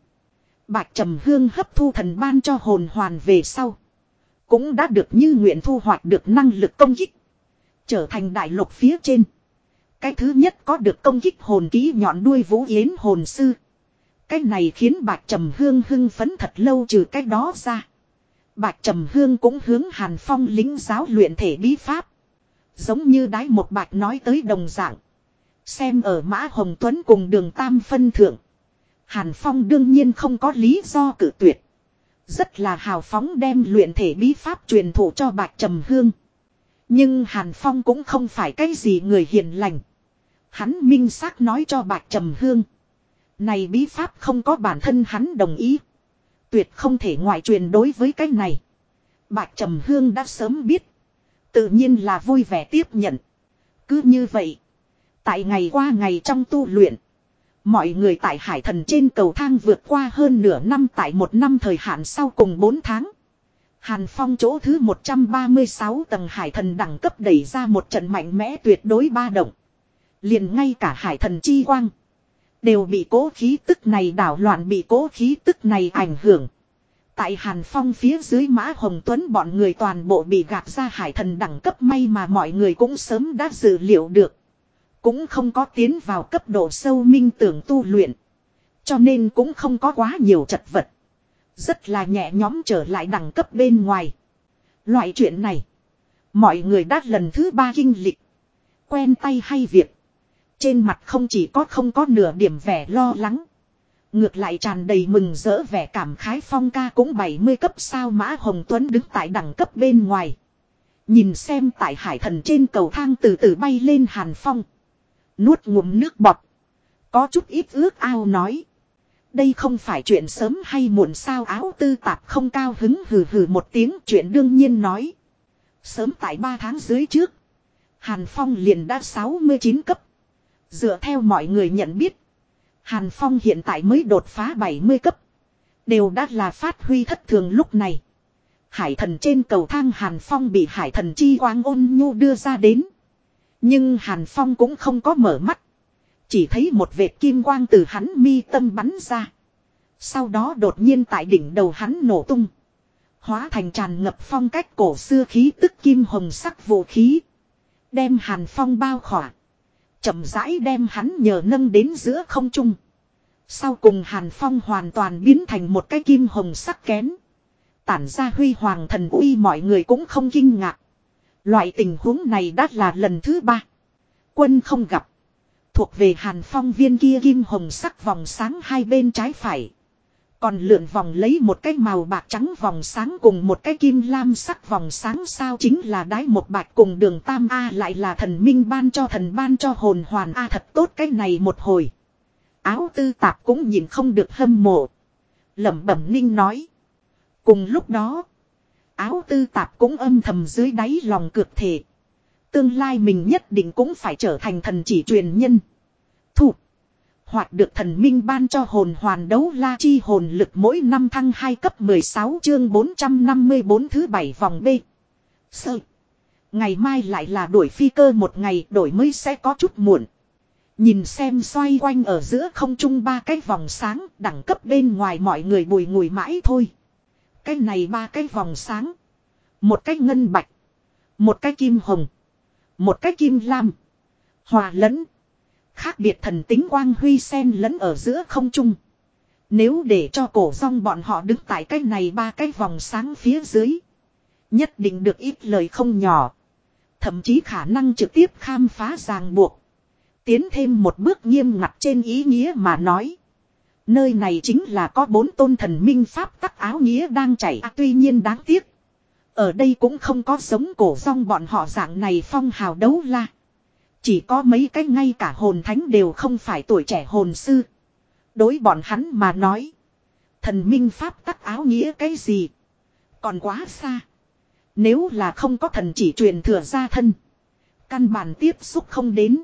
Speaker 1: Bạch trầm hương hấp thu thần ban cho hồn hoàn về sau. Cũng đã được như nguyện thu hoạch được năng lực công kích. Trở thành đại lục phía trên. Cái thứ nhất có được công kích hồn ký nhọn đuôi vũ yến hồn sư. Cái này khiến bạch trầm hương hưng phấn thật lâu trừ cái đó ra. Bạch trầm hương cũng hướng hàn phong lính giáo luyện thể bí pháp. Giống như đái một bạch nói tới đồng dạng. Xem ở mã hồng tuấn cùng đường tam phân thượng. Hàn phong đương nhiên không có lý do cử tuyệt. Rất là hào phóng đem luyện thể bí pháp truyền thụ cho bạch trầm hương. Nhưng Hàn Phong cũng không phải cái gì người hiền lành. Hắn minh xác nói cho Bạch Trầm Hương. Này bí pháp không có bản thân hắn đồng ý. Tuyệt không thể ngoại truyền đối với cái này. Bạch Trầm Hương đã sớm biết. Tự nhiên là vui vẻ tiếp nhận. Cứ như vậy. Tại ngày qua ngày trong tu luyện. Mọi người tại hải thần trên cầu thang vượt qua hơn nửa năm tại một năm thời hạn sau cùng 4 tháng. Hàn Phong chỗ thứ 136 tầng hải thần đẳng cấp đẩy ra một trận mạnh mẽ tuyệt đối ba động. liền ngay cả hải thần chi quang. Đều bị cố khí tức này đảo loạn, bị cố khí tức này ảnh hưởng. Tại Hàn Phong phía dưới Mã Hồng Tuấn bọn người toàn bộ bị gạt ra hải thần đẳng cấp, may mà mọi người cũng sớm đã dự liệu được. Cũng không có tiến vào cấp độ sâu minh tưởng tu luyện. Cho nên cũng không có quá nhiều chật vật. Rất là nhẹ nhóm trở lại đẳng cấp bên ngoài. Loại chuyện này. Mọi người đã lần thứ ba kinh lịch. Quen tay hay việc. Trên mặt không chỉ có không có nửa điểm vẻ lo lắng. Ngược lại tràn đầy mừng rỡ vẻ cảm khái phong ca cũng 70 cấp sao Mã Hồng Tuấn đứng tại đẳng cấp bên ngoài. Nhìn xem tại hải thần trên cầu thang từ từ bay lên hàn phong. Nuốt ngụm nước bọt. Có chút ít ước ao nói. Đây không phải chuyện sớm hay muộn sao áo tư tạp không cao hứng hừ hừ một tiếng, chuyện đương nhiên nói. Sớm tại 3 tháng dưới trước. Hàn Phong liền đã 69 cấp. Dựa theo mọi người nhận biết. Hàn Phong hiện tại mới đột phá 70 cấp. Đều đã là phát huy thất thường lúc này. Hải thần trên cầu thang Hàn Phong bị hải thần chi quang ôn nhu đưa ra đến. Nhưng Hàn Phong cũng không có mở mắt. Chỉ thấy một vệt kim quang từ hắn mi tâm bắn ra. Sau đó đột nhiên tại đỉnh đầu hắn nổ tung. Hóa thành tràn ngập phong cách cổ xưa khí tức kim hồng sắc vũ khí. Đem Hàn Phong bao khỏa chậm rãi đem hắn nhờ nâng đến giữa không trung. Sau cùng Hàn Phong hoàn toàn biến thành một cái kim hồng sắc kén. Tản ra huy hoàng thần uy mọi người cũng không kinh ngạc. Loại tình huống này đã là lần thứ ba. Quân không gặp. Thuộc về Hàn Phong viên kia kim hồng sắc vòng sáng hai bên trái phải. Còn lượn vòng lấy một cái màu bạc trắng vòng sáng cùng một cái kim lam sắc vòng sáng sao chính là đái một bạch cùng đường tam A lại là thần minh ban cho thần ban cho hồn hoàn A thật tốt cái này một hồi. Áo tư tạp cũng nhìn không được hâm mộ. lẩm bẩm ninh nói. Cùng lúc đó, áo tư tạp cũng âm thầm dưới đáy lòng cược thể. Tương lai mình nhất định cũng phải trở thành thần chỉ truyền nhân. Thủ. Hoặc được thần minh ban cho hồn hoàn đấu la chi hồn lực mỗi năm thăng 2 cấp 16 chương 454 thứ 7 vòng B. Sơ. Ngày mai lại là đổi phi cơ một ngày đổi mới sẽ có chút muộn. Nhìn xem xoay quanh ở giữa không trung ba cái vòng sáng đẳng cấp bên ngoài mọi người bùi ngùi mãi thôi. Cái này ba cái vòng sáng. Một cái ngân bạch. Một cái kim hồng. Một cái kim lam. Hòa lẫn. Khác biệt thần tính quang huy sen lẫn ở giữa không trung. Nếu để cho cổ rong bọn họ đứng tại cái này ba cái vòng sáng phía dưới. Nhất định được ít lời không nhỏ. Thậm chí khả năng trực tiếp khám phá ràng buộc. Tiến thêm một bước nghiêm ngặt trên ý nghĩa mà nói. Nơi này chính là có bốn tôn thần minh pháp tắc áo nghĩa đang chảy à, tuy nhiên đáng tiếc. Ở đây cũng không có giống cổ rong bọn họ dạng này phong hào đấu la. Chỉ có mấy cái ngay cả hồn thánh đều không phải tuổi trẻ hồn sư. Đối bọn hắn mà nói. Thần minh pháp tắc áo nghĩa cái gì. Còn quá xa. Nếu là không có thần chỉ truyền thừa ra thân. Căn bản tiếp xúc không đến.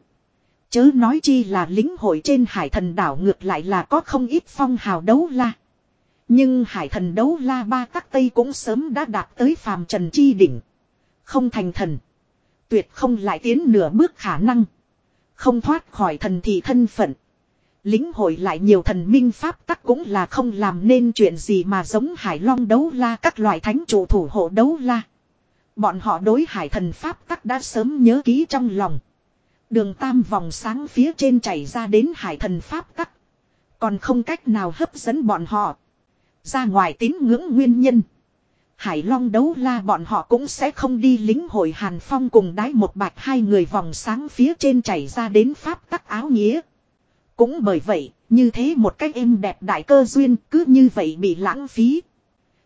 Speaker 1: Chớ nói chi là lính hội trên hải thần đảo ngược lại là có không ít phong hào đấu la. Nhưng hải thần đấu la ba các tây cũng sớm đã đạt tới phàm trần chi đỉnh. Không thành thần. Tuyệt không lại tiến nửa bước khả năng. Không thoát khỏi thần thì thân phận. Lính hội lại nhiều thần minh pháp tắc cũng là không làm nên chuyện gì mà giống hải long đấu la các loại thánh chủ thủ hộ đấu la. Bọn họ đối hải thần pháp tắc đã sớm nhớ ký trong lòng. Đường tam vòng sáng phía trên chảy ra đến hải thần pháp tắc. Còn không cách nào hấp dẫn bọn họ. Ra ngoài tín ngưỡng nguyên nhân. Hải Long đấu la bọn họ cũng sẽ không đi lính hội Hàn Phong cùng đái một bạch hai người vòng sáng phía trên chảy ra đến pháp tắc áo nghĩa. Cũng bởi vậy, như thế một cách êm đẹp đại cơ duyên cứ như vậy bị lãng phí.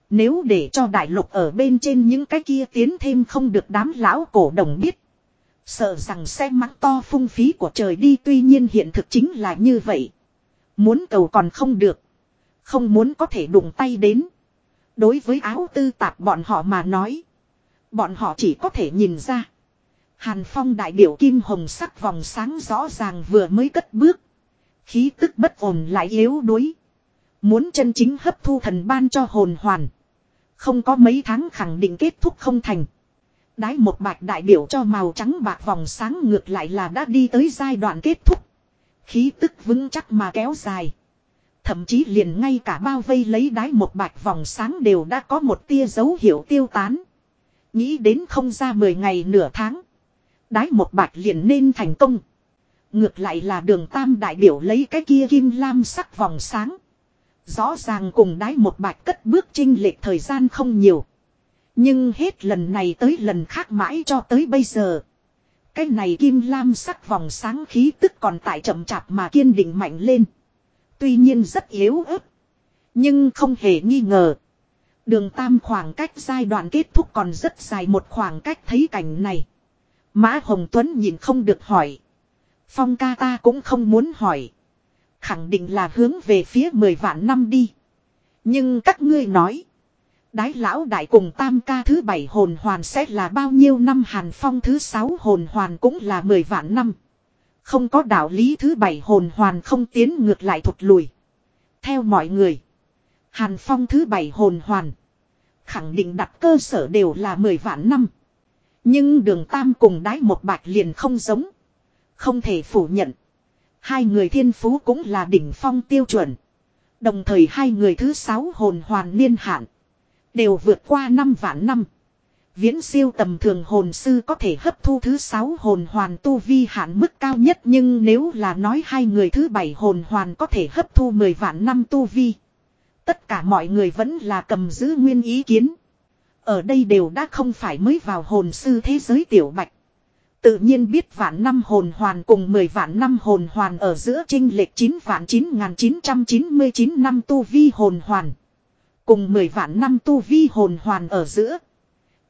Speaker 1: Nếu để cho đại lục ở bên trên những cái kia tiến thêm không được đám lão cổ đồng biết. Sợ rằng xe mắng to phung phí của trời đi tuy nhiên hiện thực chính là như vậy. Muốn cầu còn không được. Không muốn có thể đụng tay đến. Đối với áo tư tạp bọn họ mà nói. Bọn họ chỉ có thể nhìn ra. Hàn Phong đại biểu kim hồng sắc vòng sáng rõ ràng vừa mới cất bước. Khí tức bất ổn lại yếu đuối. Muốn chân chính hấp thu thần ban cho hồn hoàn. Không có mấy tháng khẳng định kết thúc không thành. Đái một bạch đại biểu cho màu trắng bạc vòng sáng ngược lại là đã đi tới giai đoạn kết thúc. Khí tức vững chắc mà kéo dài. Thậm chí liền ngay cả bao vây lấy đái một bạch vòng sáng đều đã có một tia dấu hiệu tiêu tán. Nghĩ đến không ra 10 ngày nửa tháng. Đái một bạch liền nên thành công. Ngược lại là đường tam đại biểu lấy cái kia kim lam sắc vòng sáng. Rõ ràng cùng đái một bạch cất bước trinh lệch thời gian không nhiều. Nhưng hết lần này tới lần khác mãi cho tới bây giờ. Cái này kim lam sắc vòng sáng khí tức còn tại chậm chạp mà kiên định mạnh lên. Tuy nhiên rất yếu ớt. Nhưng không hề nghi ngờ. Đường tam khoảng cách giai đoạn kết thúc còn rất dài, một khoảng cách thấy cảnh này. Mã Hồng Tuấn nhìn không được hỏi. Phong ca ta cũng không muốn hỏi. Khẳng định là hướng về phía mười vạn năm đi. Nhưng các ngươi nói. Đái lão đại cùng tam ca thứ bảy hồn hoàn sẽ là bao nhiêu năm, hàn phong thứ sáu hồn hoàn cũng là mười vạn năm. Không có đạo lý thứ bảy hồn hoàn không tiến ngược lại thụt lùi. Theo mọi người. Hàn phong thứ bảy hồn hoàn. Khẳng định đặt cơ sở đều là mười vạn năm. Nhưng đường tam cùng đái một bạch liền không giống. Không thể phủ nhận. Hai người thiên phú cũng là đỉnh phong tiêu chuẩn. Đồng thời hai người thứ sáu hồn hoàn niên hạn. Đều vượt qua năm vạn năm. Viễn siêu tầm thường hồn sư có thể hấp thu thứ sáu hồn hoàn tu vi hạn mức cao nhất, nhưng nếu là nói hai người thứ bảy hồn hoàn có thể hấp thu mười vạn năm tu vi. Tất cả mọi người vẫn là cầm giữ nguyên ý kiến. Ở đây đều đã không phải mới vào hồn sư thế giới tiểu bạch. Tự nhiên biết vạn năm hồn hoàn cùng 10 vạn năm hồn hoàn ở giữa trinh lệch 9 vạn 9999 năm tu vi hồn hoàn. Cùng 10 vạn năm tu vi hồn hoàn ở giữa.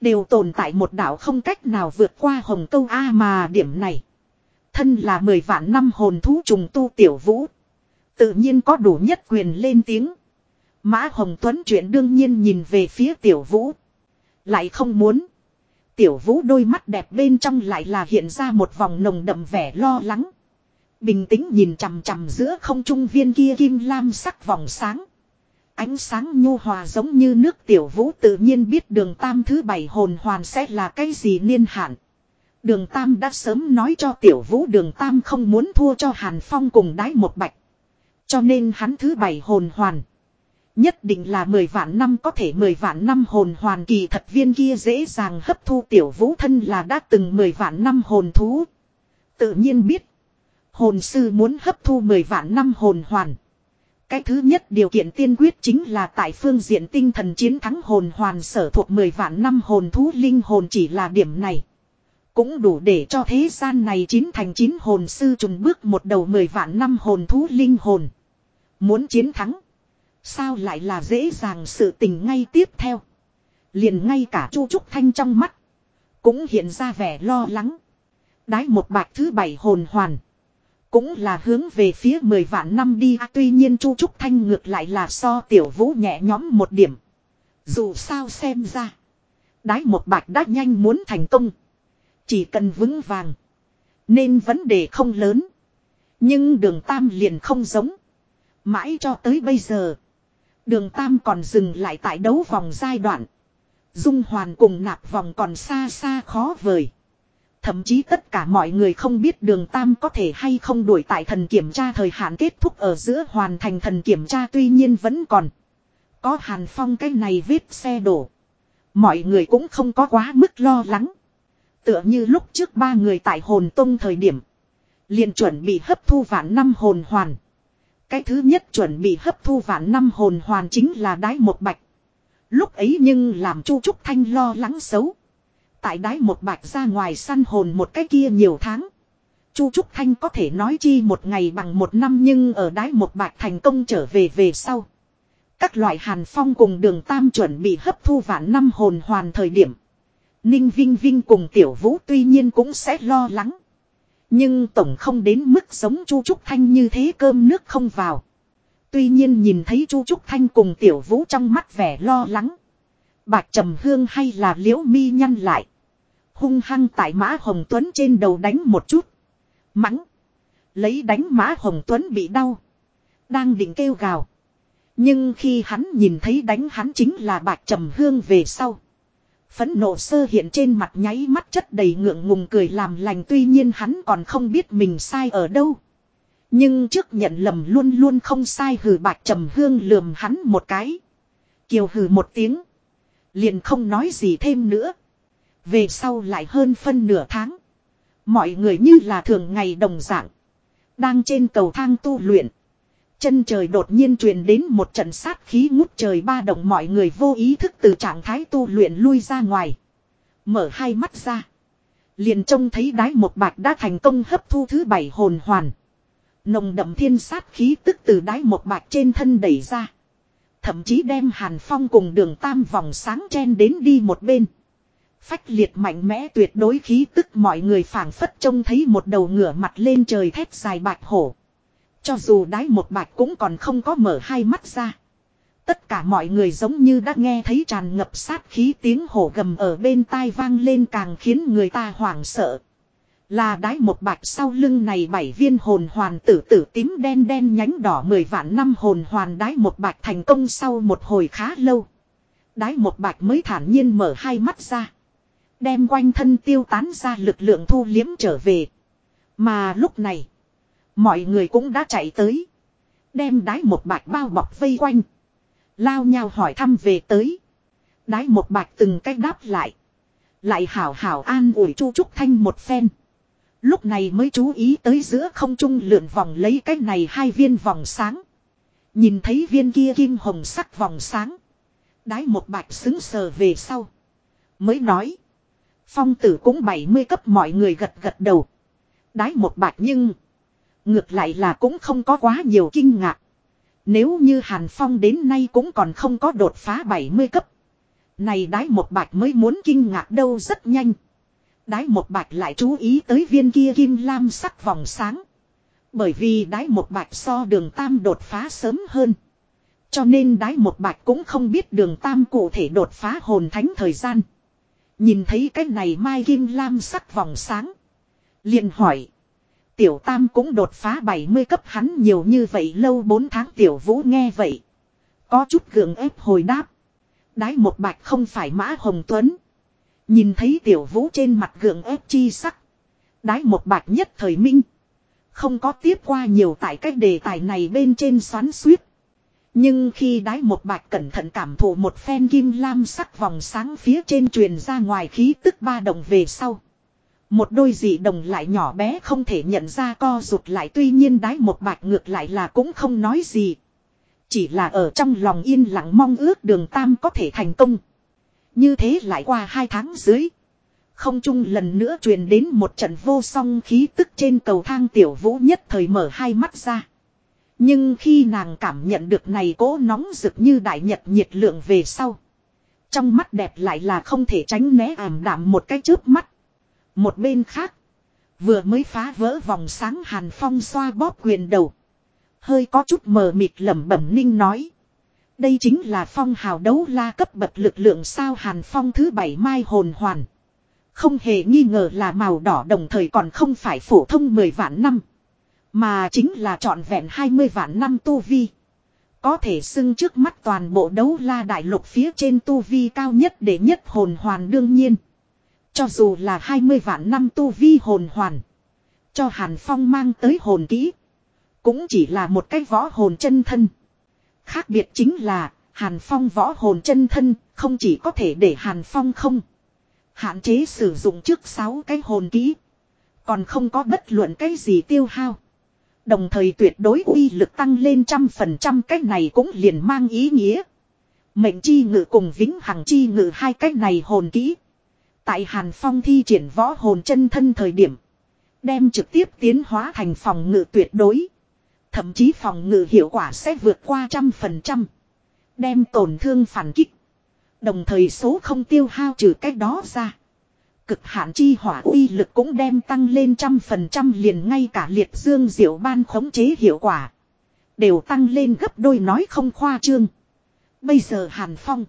Speaker 1: Đều tồn tại một đảo không cách nào vượt qua hồng câu A mà điểm này. Thân là 10 vạn năm hồn thú trùng tu tiểu vũ. Tự nhiên có đủ nhất quyền lên tiếng. Mã Hồng Tuấn chuyện đương nhiên nhìn về phía tiểu vũ. Lại không muốn. Tiểu vũ đôi mắt đẹp bên trong lại là hiện ra một vòng nồng đậm vẻ lo lắng. Bình tĩnh nhìn chằm chằm giữa không trung viên kia kim lam sắc vòng sáng. Ánh sáng nhu hòa giống như nước tiểu vũ tự nhiên biết đường tam thứ bảy hồn hoàn sẽ là cái gì niên hạn. Đường tam đã sớm nói cho tiểu vũ đường tam không muốn thua cho hàn phong cùng đái một bạch. Cho nên hắn thứ bảy hồn hoàn. Nhất định là 10 vạn năm có thể 10 vạn năm hồn hoàn kỳ thật viên kia dễ dàng hấp thu tiểu vũ thân là đã từng 10 vạn năm hồn thú. Tự nhiên biết. Hồn sư muốn hấp thu 10 vạn năm hồn hoàn. Cái thứ nhất điều kiện tiên quyết chính là tại phương diện tinh thần chiến thắng hồn hoàn sở thuộc 10 vạn năm hồn thú linh hồn chỉ là điểm này. Cũng đủ để cho thế gian này chín thành chín hồn sư trùng bước một đầu 10 vạn năm hồn thú linh hồn. Muốn chiến thắng. Sao lại là dễ dàng sự tình ngay tiếp theo. Liền ngay cả Chu Trúc Thanh trong mắt. Cũng hiện ra vẻ lo lắng. Đái một bạc thứ bảy hồn hoàn. Cũng là hướng về phía 10 vạn năm đi. À, Tuy nhiên Chu Trúc Thanh ngược lại là so tiểu vũ nhẹ nhõm một điểm. Dù sao xem ra Đái một bạch đã nhanh muốn thành công. Chỉ cần vững vàng Nên vấn đề không lớn. Nhưng đường tam liền không giống. Mãi cho tới bây giờ Đường Tam còn dừng lại tại đấu vòng giai đoạn. Dung hoàn cùng nạp vòng còn xa xa khó vời. Thậm chí tất cả mọi người không biết đường Tam có thể hay không đuổi tại thần kiểm tra thời hạn kết thúc ở giữa hoàn thành thần kiểm tra tuy nhiên vẫn còn. Có hàn phong cái này vết xe đổ. Mọi người cũng không có quá mức lo lắng. Tựa như lúc trước ba người tại hồn tông thời điểm. liền chuẩn bị hấp thu vạn năm hồn hoàn. Cái thứ nhất chuẩn bị hấp thu vạn năm hồn hoàn chính là đái một bạch. Lúc ấy nhưng làm Chu Trúc Thanh lo lắng xấu. Tại đái một bạch ra ngoài săn hồn một cái kia nhiều tháng. Chu Trúc Thanh có thể nói chi một ngày bằng một năm nhưng ở đái một bạch thành công trở về về sau. Các loại hàn phong cùng đường tam chuẩn bị hấp thu vạn năm hồn hoàn thời điểm. Ninh Vinh Vinh cùng Tiểu Vũ tuy nhiên cũng sẽ lo lắng. Nhưng tổng không đến mức giống Chu Trúc Thanh như thế cơm nước không vào. Tuy nhiên nhìn thấy Chu Trúc Thanh cùng Tiểu Vũ trong mắt vẻ lo lắng. Bạch Trầm Hương hay là liễu mi nhăn lại. Hung hăng tại Mã Hồng Tuấn trên đầu đánh một chút. Mắng. Lấy đánh Mã Hồng Tuấn bị đau. Đang định kêu gào. Nhưng khi hắn nhìn thấy đánh hắn chính là Bạch Trầm Hương về sau. Phấn nộ sơ hiện trên mặt nháy mắt chất đầy ngượng ngùng cười làm lành tuy nhiên hắn còn không biết mình sai ở đâu. Nhưng trước nhận lầm luôn luôn không sai hừ bạch trầm hương lườm hắn một cái. Kiều hừ một tiếng. Liền không nói gì thêm nữa. Về sau lại hơn phân nửa tháng. Mọi người như là thường ngày đồng dạng. Đang trên cầu thang tu luyện. Chân trời đột nhiên truyền đến một trận sát khí ngút trời ba động mọi người vô ý thức từ trạng thái tu luyện lui ra ngoài. Mở hai mắt ra. Liền trông thấy đái một bạch đã thành công hấp thu thứ bảy hồn hoàn. Nồng đậm thiên sát khí tức từ đái một bạch trên thân đẩy ra. Thậm chí đem hàn phong cùng đường tam vòng sáng chen đến đi một bên. Phách liệt mạnh mẽ tuyệt đối khí tức mọi người phảng phất trông thấy một đầu ngửa mặt lên trời thét dài bạch hổ. Cho dù đái một bạch cũng còn không có mở hai mắt ra. Tất cả mọi người giống như đã nghe thấy tràn ngập sát khí tiếng hổ gầm ở bên tai vang lên càng khiến người ta hoảng sợ. Là đái một bạch sau lưng này bảy viên hồn hoàn tử tử tím đen đen nhánh đỏ mười vạn năm hồn hoàn đái một bạch thành công sau một hồi khá lâu. Đái một bạch mới thản nhiên mở hai mắt ra. Đem quanh thân tiêu tán ra lực lượng thu liếm trở về. Mà lúc này. Mọi người cũng đã chạy tới. Đem đái một bạch bao bọc vây quanh. Lao nhau hỏi thăm về tới. Đái một bạch từng cách đáp lại. Lại hảo hảo an ủi chu trúc thanh một phen. Lúc này mới chú ý tới giữa không trung lượn vòng lấy cái này hai viên vòng sáng. Nhìn thấy viên kia kim hồng sắc vòng sáng. Đái một bạch xứng sờ về sau. Mới nói. Phong tử cũng 70 cấp mọi người gật gật đầu. Đái một bạch nhưng. Ngược lại là cũng không có quá nhiều kinh ngạc. Nếu như Hàn Phong đến nay cũng còn không có đột phá 70 cấp. Này đái một bạch mới muốn kinh ngạc đâu rất nhanh. Đái một bạch lại chú ý tới viên kia kim lam sắc vòng sáng. Bởi vì đái một bạch so đường tam đột phá sớm hơn. Cho nên đái một bạch cũng không biết đường tam cụ thể đột phá hồn thánh thời gian. Nhìn thấy cái này mai kim lam sắc vòng sáng. liền hỏi. Tiểu tam cũng đột phá 70 cấp hắn nhiều như vậy lâu 4 tháng tiểu vũ nghe vậy. Có chút gượng ép hồi đáp. Đái một bạch không phải mã hồng tuấn. Nhìn thấy tiểu vũ trên mặt gượng ép chi sắc. Đái một bạch nhất thời minh. Không có tiếp qua nhiều tại cách đề tài này bên trên xoắn suýt. Nhưng khi đái một bạch cẩn thận cảm thụ một phen kim lam sắc vòng sáng phía trên truyền ra ngoài khí tức ba đồng về sau. Một đôi dị đồng lại nhỏ bé không thể nhận ra co rụt lại tuy nhiên đái một bạch ngược lại là cũng không nói gì. Chỉ là ở trong lòng yên lặng mong ước đường tam có thể thành công. Như thế lại qua hai tháng dưới. Không chung lần nữa truyền đến một trận vô song khí tức trên cầu thang tiểu vũ nhất thời mở hai mắt ra. Nhưng khi nàng cảm nhận được này cố nóng rực như đại nhật nhiệt lượng về sau. Trong mắt đẹp lại là không thể tránh né ảm đạm một cái chớp mắt. Một bên khác. Vừa mới phá vỡ vòng sáng hàn phong xoa bóp quyền đầu. Hơi có chút mờ mịt lẩm bẩm ninh nói. Đây chính là phong hào đấu la cấp bậc lực lượng sao hàn phong thứ bảy mai hồn hoàn. Không hề nghi ngờ là màu đỏ đồng thời còn không phải phổ thông 10 vạn năm. Mà chính là trọn vẹn 20 vạn năm tu vi. Có thể xưng trước mắt toàn bộ đấu la đại lục phía trên tu vi cao nhất để nhất hồn hoàn đương nhiên. Cho dù là 20 vạn năm tu vi hồn hoàn. Cho Hàn Phong mang tới hồn kỹ. Cũng chỉ là một cái võ hồn chân thân. Khác biệt chính là, Hàn Phong võ hồn chân thân không chỉ có thể để Hàn Phong không. Hạn chế sử dụng trước 6 cái hồn kỹ. Còn không có bất luận cái gì tiêu hao. Đồng thời tuyệt đối uy lực tăng lên trăm phần trăm cách này cũng liền mang ý nghĩa. Mệnh chi ngự cùng vĩnh hằng chi ngự hai cách này hồn kỹ. Tại Hàn Phong thi triển võ hồn chân thân thời điểm. Đem trực tiếp tiến hóa thành phòng ngự tuyệt đối. Thậm chí phòng ngự hiệu quả sẽ vượt qua trăm phần trăm. Đem tổn thương phản kích. Đồng thời số không tiêu hao trừ cách đó ra. Cực hạn chi hỏa uy lực cũng đem tăng lên trăm phần trăm liền ngay cả liệt dương diệu ban khống chế hiệu quả. Đều tăng lên gấp đôi nói không khoa trương. Bây giờ Hàn Phong.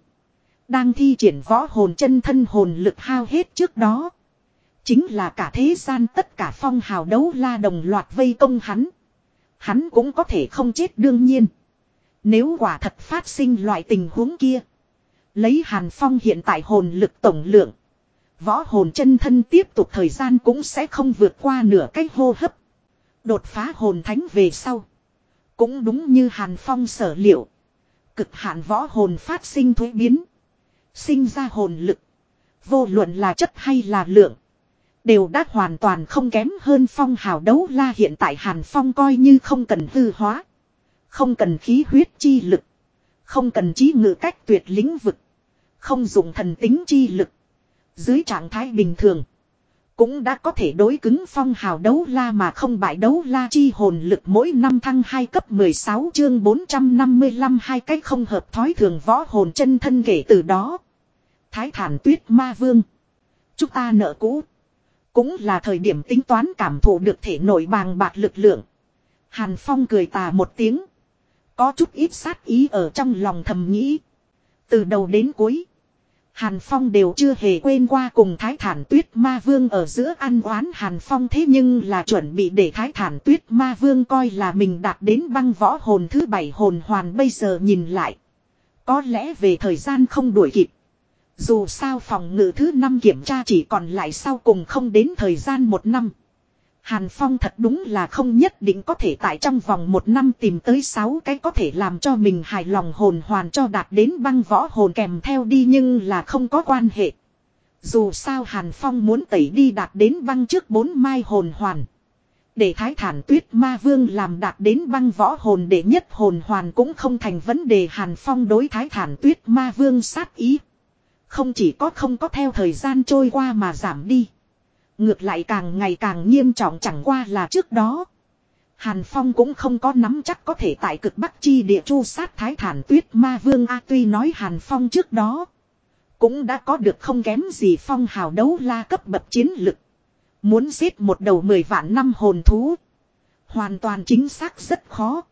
Speaker 1: Đang thi triển võ hồn chân thân hồn lực hao hết trước đó. Chính là cả thế gian tất cả phong hào đấu la đồng loạt vây công hắn. Hắn cũng có thể không chết đương nhiên. Nếu quả thật phát sinh loại tình huống kia. Lấy Hàn Phong hiện tại hồn lực tổng lượng. Võ hồn chân thân tiếp tục thời gian cũng sẽ không vượt qua nửa cái hô hấp. Đột phá hồn thánh về sau. Cũng đúng như Hàn Phong sở liệu. Cực hạn võ hồn phát sinh thuế biến. Sinh ra hồn lực. Vô luận là chất hay là lượng. Đều đã hoàn toàn không kém hơn phong hào đấu la hiện tại Hàn Phong coi như không cần hư hóa. Không cần khí huyết chi lực. Không cần trí ngự cách tuyệt lĩnh vực. Không dùng thần tính chi lực. Dưới trạng thái bình thường. Cũng đã có thể đối cứng phong hào đấu la mà không bại đấu la chi hồn lực mỗi năm thăng 2 cấp 16 chương 455 hai cách không hợp thói thường võ hồn chân thân kể từ đó. Thái thản tuyết ma vương. Chúng ta nợ cũ. Cũng là thời điểm tính toán cảm thụ được thể nổi bàng bạc lực lượng. Hàn Phong cười tà một tiếng. Có chút ít sát ý ở trong lòng thầm nghĩ. Từ đầu đến cuối. Hàn Phong đều chưa hề quên qua cùng Thái Thản Tuyết Ma Vương ở giữa ăn oán Hàn Phong thế nhưng là chuẩn bị để Thái Thản Tuyết Ma Vương coi là mình đạt đến băng võ hồn thứ bảy hồn hoàn bây giờ nhìn lại. Có lẽ về thời gian không đuổi kịp. Dù sao phòng ngự thứ năm kiểm tra chỉ còn lại sau cùng không đến thời gian một năm. Hàn Phong thật đúng là không nhất định có thể tại trong vòng một năm tìm tới sáu cái có thể làm cho mình hài lòng hồn hoàn cho đạt đến băng võ hồn kèm theo đi nhưng là không có quan hệ. Dù sao Hàn Phong muốn tẩy đi đạt đến băng trước bốn mai hồn hoàn. Để thái thản tuyết ma vương làm đạt đến băng võ hồn để nhất hồn hoàn cũng không thành vấn đề Hàn Phong đối thái thản tuyết ma vương sát ý. Không chỉ có không có theo thời gian trôi qua mà giảm đi. Ngược lại càng ngày càng nghiêm trọng chẳng qua là trước đó. Hàn Phong cũng không có nắm chắc có thể tại cực bắc chi địa chu sát thái thản tuyết ma vương A tuy nói Hàn Phong trước đó. Cũng đã có được không kém gì phong hào đấu la cấp bậc chiến lực. Muốn giết một đầu mười vạn năm hồn thú. Hoàn toàn chính xác rất khó.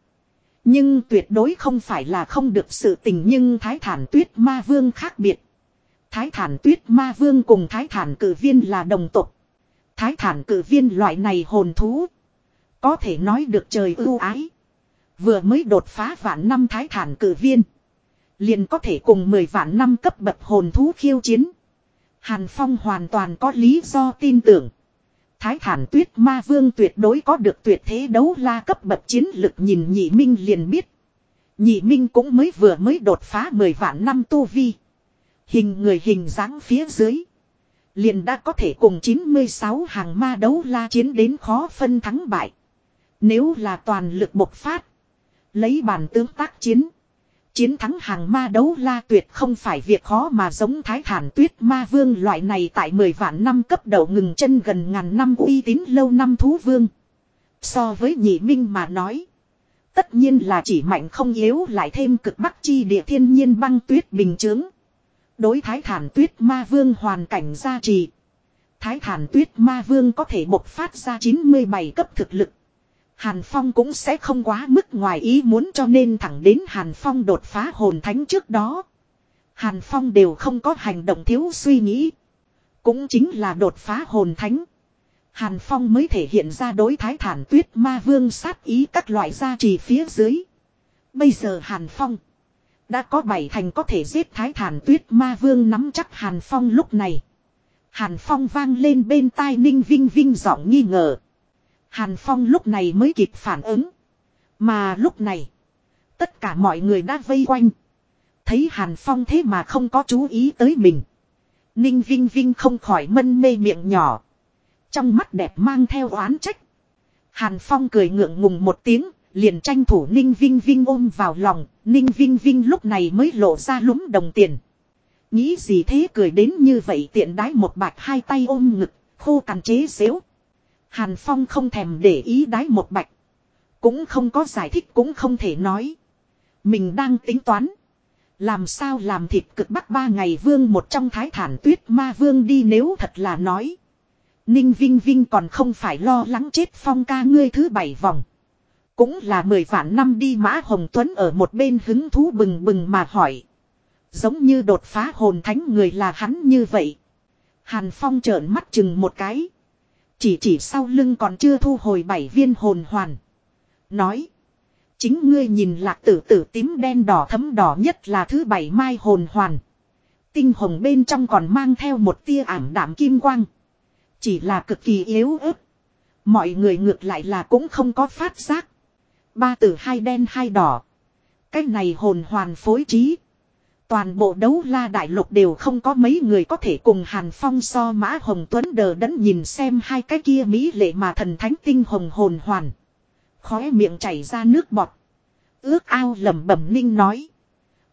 Speaker 1: Nhưng tuyệt đối không phải là không được sự tình nhưng thái thản tuyết ma vương khác biệt. Thái thản tuyết ma vương cùng thái thản cử viên là đồng tộc. Thái thản cử viên loại này hồn thú. Có thể nói được trời ưu ái. Vừa mới đột phá vạn năm thái thản cử viên. Liền có thể cùng 10 vạn năm cấp bậc hồn thú khiêu chiến. Hàn Phong hoàn toàn có lý do tin tưởng. Thái thản tuyết ma vương tuyệt đối có được tuyệt thế đấu la cấp bậc chiến lực nhìn nhị minh liền biết. Nhị minh cũng mới vừa mới đột phá 10 vạn năm tu vi. Hình người hình dáng phía dưới. Liền đã có thể cùng 96 hàng ma đấu la chiến đến khó phân thắng bại. Nếu là toàn lực bộc phát. Lấy bàn tướng tác chiến. Chiến thắng hàng ma đấu la tuyệt không phải việc khó mà giống thái thản tuyết ma vương loại này tại 10 vạn năm cấp đầu ngừng chân gần ngàn năm uy tín lâu năm thú vương. So với nhị minh mà nói. Tất nhiên là chỉ mạnh không yếu lại thêm cực bắc chi địa thiên nhiên băng tuyết bình chướng. Đối thái thản tuyết ma vương hoàn cảnh gia trì. Thái thản tuyết ma vương có thể bộc phát ra 97 cấp thực lực. Hàn Phong cũng sẽ không quá mức ngoài ý muốn cho nên thẳng đến Hàn Phong đột phá hồn thánh trước đó. Hàn Phong đều không có hành động thiếu suy nghĩ. Cũng chính là đột phá hồn thánh. Hàn Phong mới thể hiện ra đối thái thản tuyết ma vương sát ý các loại gia trì phía dưới. Bây giờ Hàn Phong đã có bảy thành có thể giết thái thản tuyết ma vương nắm chắc Hàn Phong lúc này. Hàn Phong vang lên bên tai ninh vinh vinh giọng nghi ngờ. Hàn Phong lúc này mới kịp phản ứng. Mà lúc này, tất cả mọi người đã vây quanh. Thấy Hàn Phong thế mà không có chú ý tới mình. Ninh Vinh Vinh không khỏi mân mê miệng nhỏ. Trong mắt đẹp mang theo oán trách. Hàn Phong cười ngượng ngùng một tiếng, liền tranh thủ Ninh Vinh Vinh ôm vào lòng, Ninh Vinh Vinh lúc này mới lộ ra lúng đồng tiền. Nghĩ gì thế cười đến như vậy tiện đái một bạch hai tay ôm ngực, khô cằn chế xếu. Hàn Phong không thèm để ý đái một bạch. Cũng không có giải thích cũng không thể nói. Mình đang tính toán. Làm sao làm thịt cực bắc ba ngày vương một trong thái thản tuyết ma vương đi nếu thật là nói. Ninh Vinh Vinh còn không phải lo lắng chết phong ca ngươi thứ bảy vòng. Cũng là mười vạn năm đi Mã Hồng Tuấn ở một bên hứng thú bừng bừng mà hỏi. Giống như đột phá hồn thánh người là hắn như vậy. Hàn Phong trợn mắt chừng một cái. Chỉ chỉ sau lưng còn chưa thu hồi bảy viên hồn hoàn. Nói. Chính ngươi nhìn lạc tử tử tím đen đỏ thấm đỏ nhất là thứ bảy mai hồn hoàn. Tinh hồng bên trong còn mang theo một tia ảm đạm kim quang. Chỉ là cực kỳ yếu ớt. Mọi người ngược lại là cũng không có phát giác. Ba từ hai đen hai đỏ. Cái này hồn hoàn phối trí. Toàn bộ đấu la đại lục đều không có mấy người có thể cùng Hàn Phong so mã hồng tuấn đờ đẫn nhìn xem hai cái kia mỹ lệ mà thần thánh tinh hồng hồn hoàn. Khóe miệng chảy ra nước bọt. Ước ao lẩm bẩm ninh nói.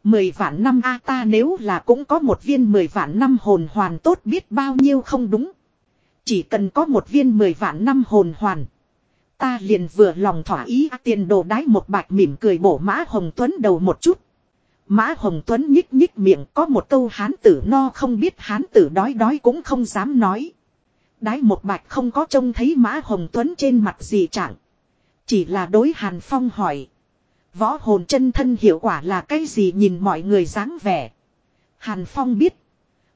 Speaker 1: Mười vạn năm a ta nếu là cũng có một viên mười vạn năm hồn hoàn tốt biết bao nhiêu không đúng. Chỉ cần có một viên mười vạn năm hồn hoàn. Ta liền vừa lòng thỏa ý, tiền đồ đái một bạch mỉm cười bổ mã hồng tuấn đầu một chút. Mã hồng tuấn nhích nhích miệng, có một câu hán tử no không biết, hán tử đói đói cũng không dám nói. Đái một bạch không có trông thấy mã hồng tuấn trên mặt gì chẳng Chỉ là đối hàn phong hỏi. Võ hồn chân thân hiệu quả là cái gì nhìn mọi người dáng vẻ. Hàn phong biết.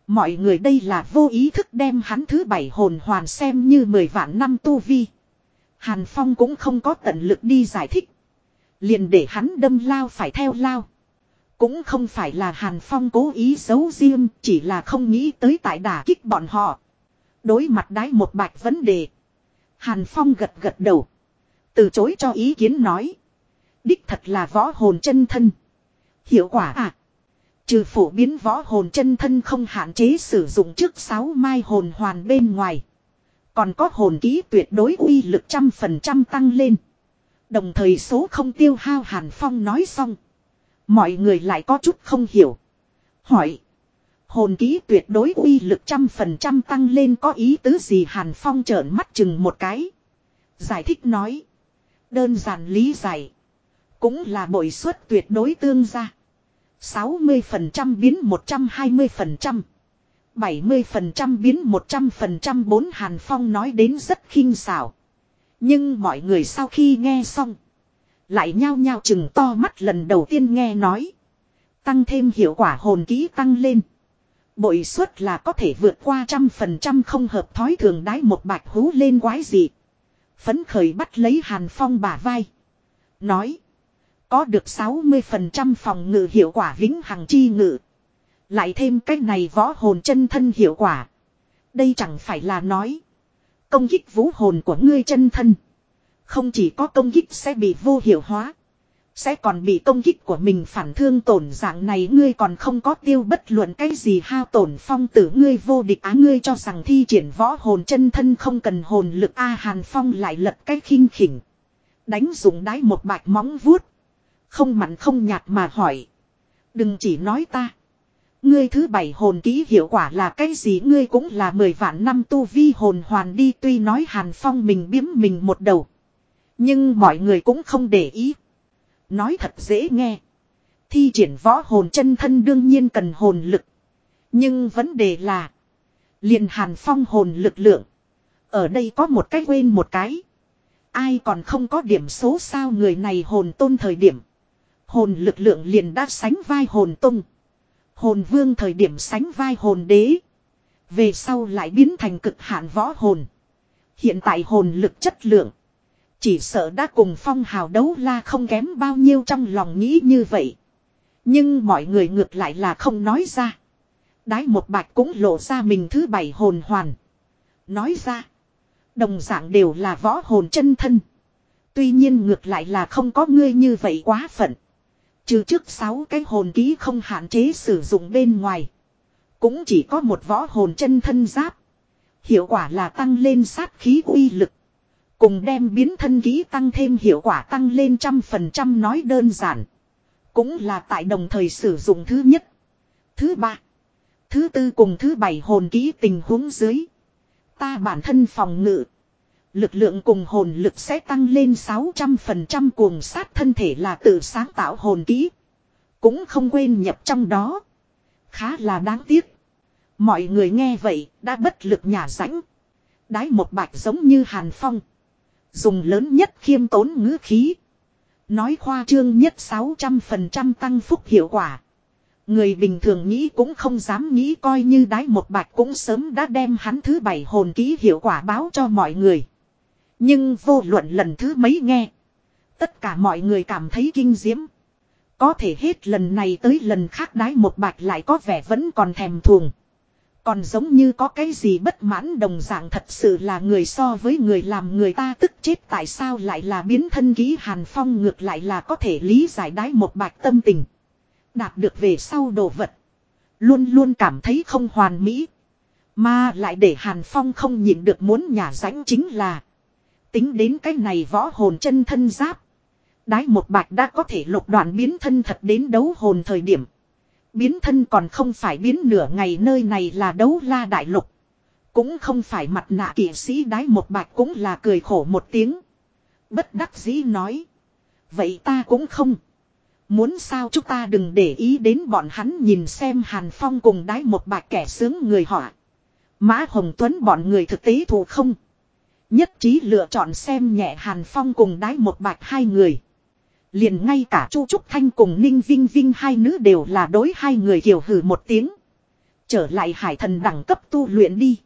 Speaker 1: Mọi người đây là vô ý thức đem hắn thứ bảy hồn hoàn xem như mười vạn năm tu vi. Hàn Phong cũng không có tận lực đi giải thích. Liền để hắn đâm lao phải theo lao. Cũng không phải là Hàn Phong cố ý giấu riêng, chỉ là không nghĩ tới tại đả kích bọn họ. Đối mặt đái một bạch vấn đề. Hàn Phong gật gật đầu. Từ chối cho ý kiến nói. Đích thật là võ hồn chân thân. Hiệu quả à? Trừ phổ biến võ hồn chân thân không hạn chế sử dụng trước 6 mai hồn hoàn bên ngoài. Còn có hồn ký tuyệt đối uy lực trăm phần trăm tăng lên. Đồng thời số không tiêu hao Hàn Phong nói xong. Mọi người lại có chút không hiểu. Hỏi. Hồn ký tuyệt đối uy lực trăm phần trăm tăng lên có ý tứ gì Hàn Phong trợn mắt chừng một cái. Giải thích nói. Đơn giản lý giải. Cũng là bội suất tuyệt đối tương gia. 60% biến 120%. 70% biến 100% bốn Hàn Phong nói đến rất khinh xảo. Nhưng mọi người sau khi nghe xong. Lại nhao nhao chừng to mắt lần đầu tiên nghe nói. Tăng thêm hiệu quả hồn ký tăng lên. Bội suất là có thể vượt qua trăm phần trăm không hợp thói thường đái một bạch hú lên quái gì. Phấn khởi bắt lấy Hàn Phong bả vai. Nói. Có được 60% phòng ngự hiệu quả vĩnh hằng chi ngự. Lại thêm cái này võ hồn chân thân hiệu quả. Đây chẳng phải là nói. Công kích vũ hồn của ngươi chân thân. Không chỉ có công kích sẽ bị vô hiệu hóa. Sẽ còn bị công kích của mình phản thương tổn dạng này ngươi còn không có tiêu bất luận cái gì hao tổn phong tử ngươi vô địch á ngươi cho rằng thi triển võ hồn chân thân không cần hồn lực A Hàn Phong lại lật cái khinh khỉnh. Đánh dùng đái một bạch móng vuốt. Không mặn không nhạt mà hỏi. Đừng chỉ nói ta. Ngươi thứ bảy hồn ký hiệu quả là cái gì ngươi cũng là mười vạn năm tu vi hồn hoàn đi tuy nói Hàn Phong mình biếm mình một đầu. Nhưng mọi người cũng không để ý. Nói thật dễ nghe. Thi triển võ hồn chân thân đương nhiên cần hồn lực. Nhưng vấn đề là. liền Hàn Phong hồn lực lượng. Ở đây có một cái quên một cái. Ai còn không có điểm số sao người này hồn tôn thời điểm. Hồn lực lượng liền đã sánh vai hồn tung. Hồn vương thời điểm sánh vai hồn đế. Về sau lại biến thành cực hạn võ hồn. Hiện tại hồn lực chất lượng. Chỉ sợ đã cùng phong hào đấu la không kém bao nhiêu trong lòng nghĩ như vậy. Nhưng mọi người ngược lại là không nói ra. Đái một bạch cũng lộ ra mình thứ bảy hồn hoàn. Nói ra. Đồng dạng đều là võ hồn chân thân. Tuy nhiên ngược lại là không có ngươi như vậy quá phận. Trừ trước sáu cái hồn ký không hạn chế sử dụng bên ngoài. Cũng chỉ có một võ hồn chân thân giáp. Hiệu quả là tăng lên sát khí uy lực. Cùng đem biến thân ký tăng thêm hiệu quả tăng lên trăm phần trăm nói đơn giản. Cũng là tại đồng thời sử dụng thứ nhất. Thứ ba. Thứ tư cùng thứ bảy hồn ký tình huống dưới. Ta bản thân phòng ngự. Lực lượng cùng hồn lực sẽ tăng lên 600% cuồng sát thân thể là tự sáng tạo hồn kỹ. Cũng không quên nhập trong đó. Khá là đáng tiếc. Mọi người nghe vậy, đã bất lực nhả rãnh. Đái một bạch giống như hàn phong. Dùng lớn nhất khiêm tốn ngữ khí. Nói khoa trương nhất 600% tăng phúc hiệu quả. Người bình thường nghĩ cũng không dám nghĩ coi như đái một bạch cũng sớm đã đem hắn thứ bảy hồn ký hiệu quả báo cho mọi người. Nhưng vô luận lần thứ mấy nghe. Tất cả mọi người cảm thấy kinh diễm. Có thể hết lần này tới lần khác đái một bạch lại có vẻ vẫn còn thèm thuồng. Còn giống như có cái gì bất mãn đồng dạng thật sự là người so với người làm người ta tức chết tại sao lại là biến thân ký hàn phong ngược lại là có thể lý giải đái một bạch tâm tình. Đạt được về sau đồ vật. Luôn luôn cảm thấy không hoàn mỹ. Mà lại để hàn phong không nhịn được muốn nhả rãnh chính là. Tính đến cái này võ hồn chân thân giáp. Đái một bạch đã có thể lục đoạn biến thân thật đến đấu hồn thời điểm. Biến thân còn không phải biến nửa ngày nơi này là đấu la đại lục. Cũng không phải mặt nạ kỵ sĩ đái một bạch cũng là cười khổ một tiếng. Bất đắc dĩ nói. Vậy ta cũng không. Muốn sao chúng ta đừng để ý đến bọn hắn nhìn xem Hàn Phong cùng đái một bạch kẻ sướng người họ. Mã Hồng Tuấn bọn người thực tế thù không. Nhất trí lựa chọn xem nhẹ Hàn Phong cùng đái một bạch hai người. Liền ngay cả Chu Trúc Thanh cùng Ninh Vinh Vinh hai nữ đều là đối hai người hiểu hử một tiếng. Trở lại hải thần đẳng cấp tu luyện đi.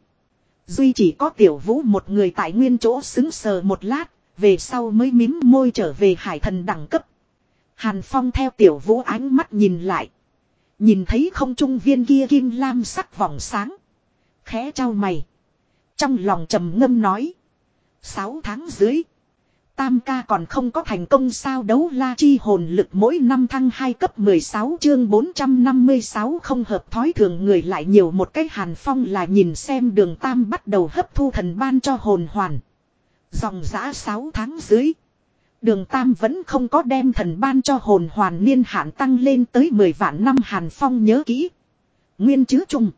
Speaker 1: Duy chỉ có tiểu vũ một người tại nguyên chỗ xứng sờ một lát, về sau mới mím môi trở về hải thần đẳng cấp. Hàn Phong theo tiểu vũ ánh mắt nhìn lại. Nhìn thấy không trung viên kia kim lam sắc vòng sáng. Khẽ trao mày. Trong lòng trầm ngâm nói. Sáu tháng dưới. Tam ca còn không có thành công sao đấu la chi hồn lực mỗi năm thăng 2 cấp 16 chương 456 không hợp thói thường người lại nhiều một cái hàn phong là nhìn xem đường tam bắt đầu hấp thu thần ban cho hồn hoàn. Dòng giã 6 tháng dưới. Đường tam vẫn không có đem thần ban cho hồn hoàn niên hạn tăng lên tới 10 vạn năm hàn phong nhớ kỹ. Nguyên chứ chung.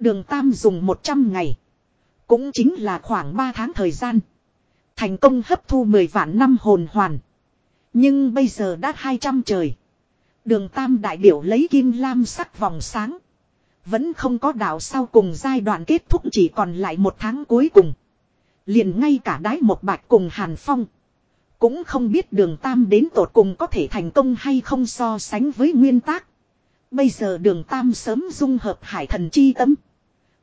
Speaker 1: Đường tam dùng 100 ngày. Cũng chính là khoảng 3 tháng thời gian. Thành công hấp thu 10 vạn năm hồn hoàn. Nhưng bây giờ đã 200 trời. Đường Tam đại biểu lấy kim lam sắc vòng sáng. Vẫn không có đạo sau cùng giai đoạn kết thúc chỉ còn lại một tháng cuối cùng. Liền ngay cả đái một bạch cùng Hàn Phong. Cũng không biết đường Tam đến tột cùng có thể thành công hay không so sánh với nguyên tác. Bây giờ đường Tam sớm dung hợp hải thần chi tâm.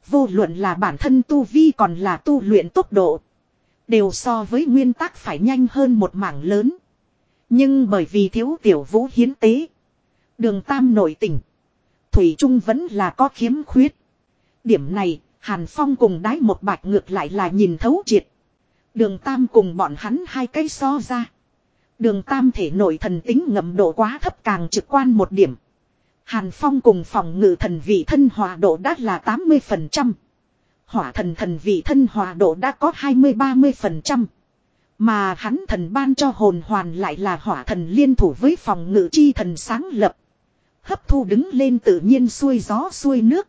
Speaker 1: Vô luận là bản thân tu vi còn là tu luyện tốc độ. Đều so với nguyên tắc phải nhanh hơn một mảng lớn. Nhưng bởi vì thiếu tiểu vũ hiến tế. Đường Tam nổi tỉnh. Thủy Trung vẫn là có khiếm khuyết. Điểm này, Hàn Phong cùng đái một bạch ngược lại là nhìn thấu triệt. Đường Tam cùng bọn hắn hai cây so ra. Đường Tam thể nội thần tính ngầm độ quá thấp càng trực quan một điểm. Hàn Phong cùng phòng ngự thần vị thân hòa độ đã là 80% hỏa thần thần vị thân hòa độ đã có 20-30%. Mà hắn thần ban cho hồn hoàn lại là hỏa thần liên thủ với phòng ngự chi thần sáng lập. Hấp thu đứng lên tự nhiên xuôi gió xuôi nước.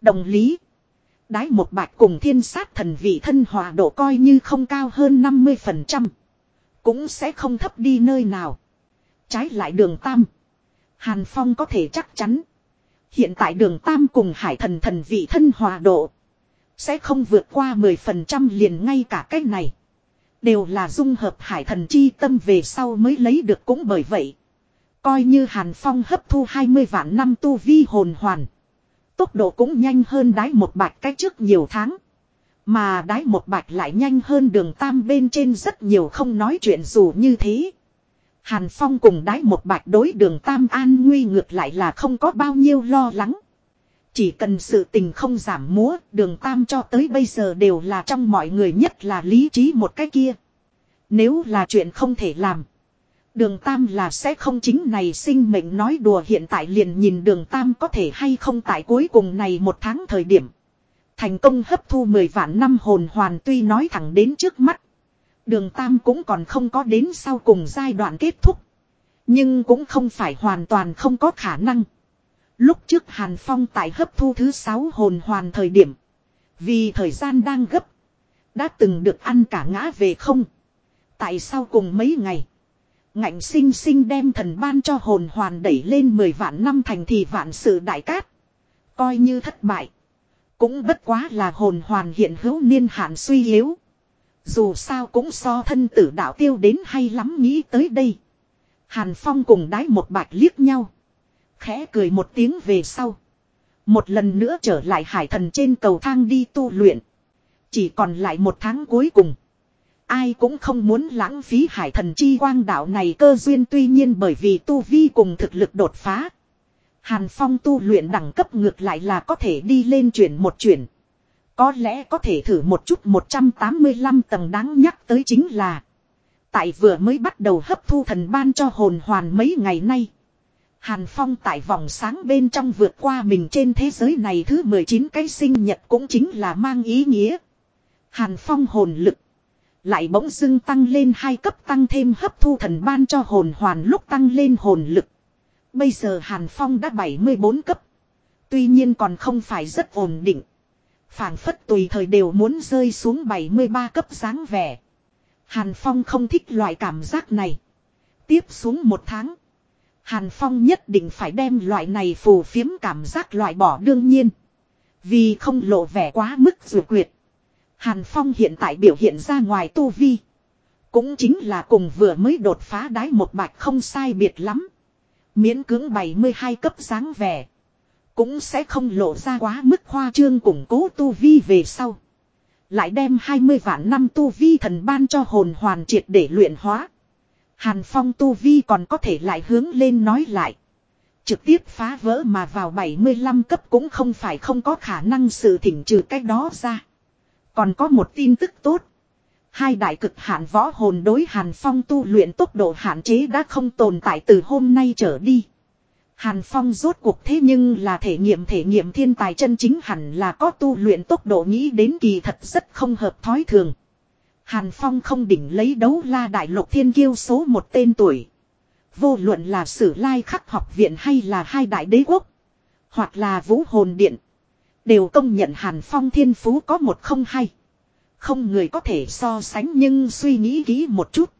Speaker 1: Đồng lý. Đái một bạch cùng thiên sát thần vị thân hòa độ coi như không cao hơn 50%. Cũng sẽ không thấp đi nơi nào. Trái lại đường tam. Hàn Phong có thể chắc chắn. Hiện tại đường tam cùng hải thần thần vị thân hòa độ. Sẽ không vượt qua 10% liền ngay cả cách này. Đều là dung hợp hải thần chi tâm về sau mới lấy được cũng bởi vậy. Coi như Hàn Phong hấp thu 20 vạn năm tu vi hồn hoàn. Tốc độ cũng nhanh hơn đái một bạch cách trước nhiều tháng. Mà đái một bạch lại nhanh hơn đường tam bên trên rất nhiều không nói chuyện dù như thế. Hàn Phong cùng đái một bạch đối đường tam an nguy ngược lại là không có bao nhiêu lo lắng. Chỉ cần sự tình không giảm múa, đường tam cho tới bây giờ đều là trong mọi người nhất là lý trí một cái kia. Nếu là chuyện không thể làm. Đường Tam là sẽ không chính này sinh mệnh nói đùa hiện tại liền nhìn đường Tam có thể hay không tại cuối cùng này một tháng thời điểm. Thành công hấp thu 10 vạn năm hồn hoàn tuy nói thẳng đến trước mắt. Đường Tam cũng còn không có đến sau cùng giai đoạn kết thúc. Nhưng cũng không phải hoàn toàn không có khả năng. Lúc trước Hàn Phong tại hấp thu thứ sáu hồn hoàn thời điểm. Vì thời gian đang gấp. Đã từng được ăn cả ngã về không. Tại sau cùng mấy ngày. Ngạnh sinh sinh đem thần ban cho hồn hoàn đẩy lên 10 vạn năm thành thì vạn sự đại cát. Coi như thất bại. Cũng bất quá là hồn hoàn hiện hữu niên hạn suy yếu. Dù sao cũng so thân tử đạo tiêu đến hay lắm nghĩ tới đây. Hàn Phong cùng đái một bạch liếc nhau. Khẽ cười một tiếng về sau. Một lần nữa trở lại hải thần trên cầu thang đi tu luyện. Chỉ còn lại một tháng cuối cùng. Ai cũng không muốn lãng phí hải thần chi quang đạo này cơ duyên tuy nhiên bởi vì tu vi cùng thực lực đột phá. Hàn Phong tu luyện đẳng cấp ngược lại là có thể đi lên chuyển một chuyển. Có lẽ có thể thử một chút 185 tầng đáng nhắc tới chính là. Tại vừa mới bắt đầu hấp thu thần ban cho hồn hoàn mấy ngày nay. Hàn Phong tại vòng sáng bên trong vượt qua mình trên thế giới này thứ 19 cái sinh nhật cũng chính là mang ý nghĩa. Hàn Phong hồn lực. Lại bỗng dưng tăng lên hai cấp tăng thêm hấp thu thần ban cho hồn hoàn lúc tăng lên hồn lực. Bây giờ Hàn Phong đã 74 cấp. Tuy nhiên còn không phải rất ổn định phảng phất tùy thời đều muốn rơi xuống 73 cấp dáng vẻ. Hàn Phong không thích loại cảm giác này. Tiếp xuống một tháng. Hàn Phong nhất định phải đem loại này phù phiếm cảm giác loại bỏ đương nhiên. Vì không lộ vẻ quá mức rủi quyệt. Hàn Phong hiện tại biểu hiện ra ngoài tu vi. Cũng chính là cùng vừa mới đột phá đái một bạch không sai biệt lắm. Miễn cưỡng 72 cấp dáng vẻ. Cũng sẽ không lộ ra quá mức khoa trương củng cố tu vi về sau. Lại đem 20 vạn năm tu vi thần ban cho hồn hoàn triệt để luyện hóa. Hàn Phong tu vi còn có thể lại hướng lên nói lại. Trực tiếp phá vỡ mà vào 75 cấp cũng không phải không có khả năng sự thỉnh trừ cách đó ra. Còn có một tin tức tốt. Hai đại cực hạn võ hồn đối Hàn Phong tu luyện tốc độ hạn chế đã không tồn tại từ hôm nay trở đi. Hàn Phong rốt cuộc thế nhưng là thể nghiệm thể nghiệm thiên tài chân chính hẳn là có tu luyện tốc độ nghĩ đến kỳ thật rất không hợp thói thường. Hàn Phong không đỉnh lấy đấu la đại lục thiên kiêu số một tên tuổi. Vô luận là sử lai khắc học viện hay là hai đại đế quốc. Hoặc là vũ hồn điện. Đều công nhận Hàn Phong thiên phú có một không hay. Không người có thể so sánh nhưng suy nghĩ kỹ một chút.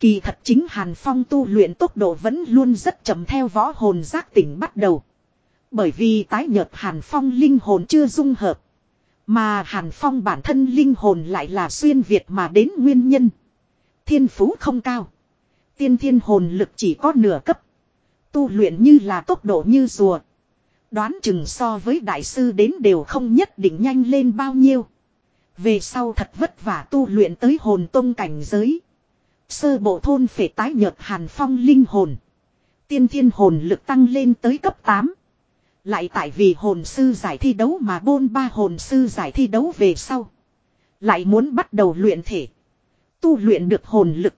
Speaker 1: Kỳ thật chính Hàn Phong tu luyện tốc độ vẫn luôn rất chậm theo võ hồn giác tỉnh bắt đầu. Bởi vì tái nhợt Hàn Phong linh hồn chưa dung hợp. Mà Hàn Phong bản thân linh hồn lại là xuyên Việt mà đến nguyên nhân. Thiên phú không cao. Tiên thiên hồn lực chỉ có nửa cấp. Tu luyện như là tốc độ như rùa. Đoán chừng so với đại sư đến đều không nhất định nhanh lên bao nhiêu. Về sau thật vất vả tu luyện tới hồn tông cảnh giới. Sơ bộ thôn phải tái nhợt hàn phong linh hồn. Tiên thiên hồn lực tăng lên tới cấp 8. Lại tại vì hồn sư giải thi đấu mà bôn ba hồn sư giải thi đấu về sau. Lại muốn bắt đầu luyện thể. Tu luyện được hồn lực.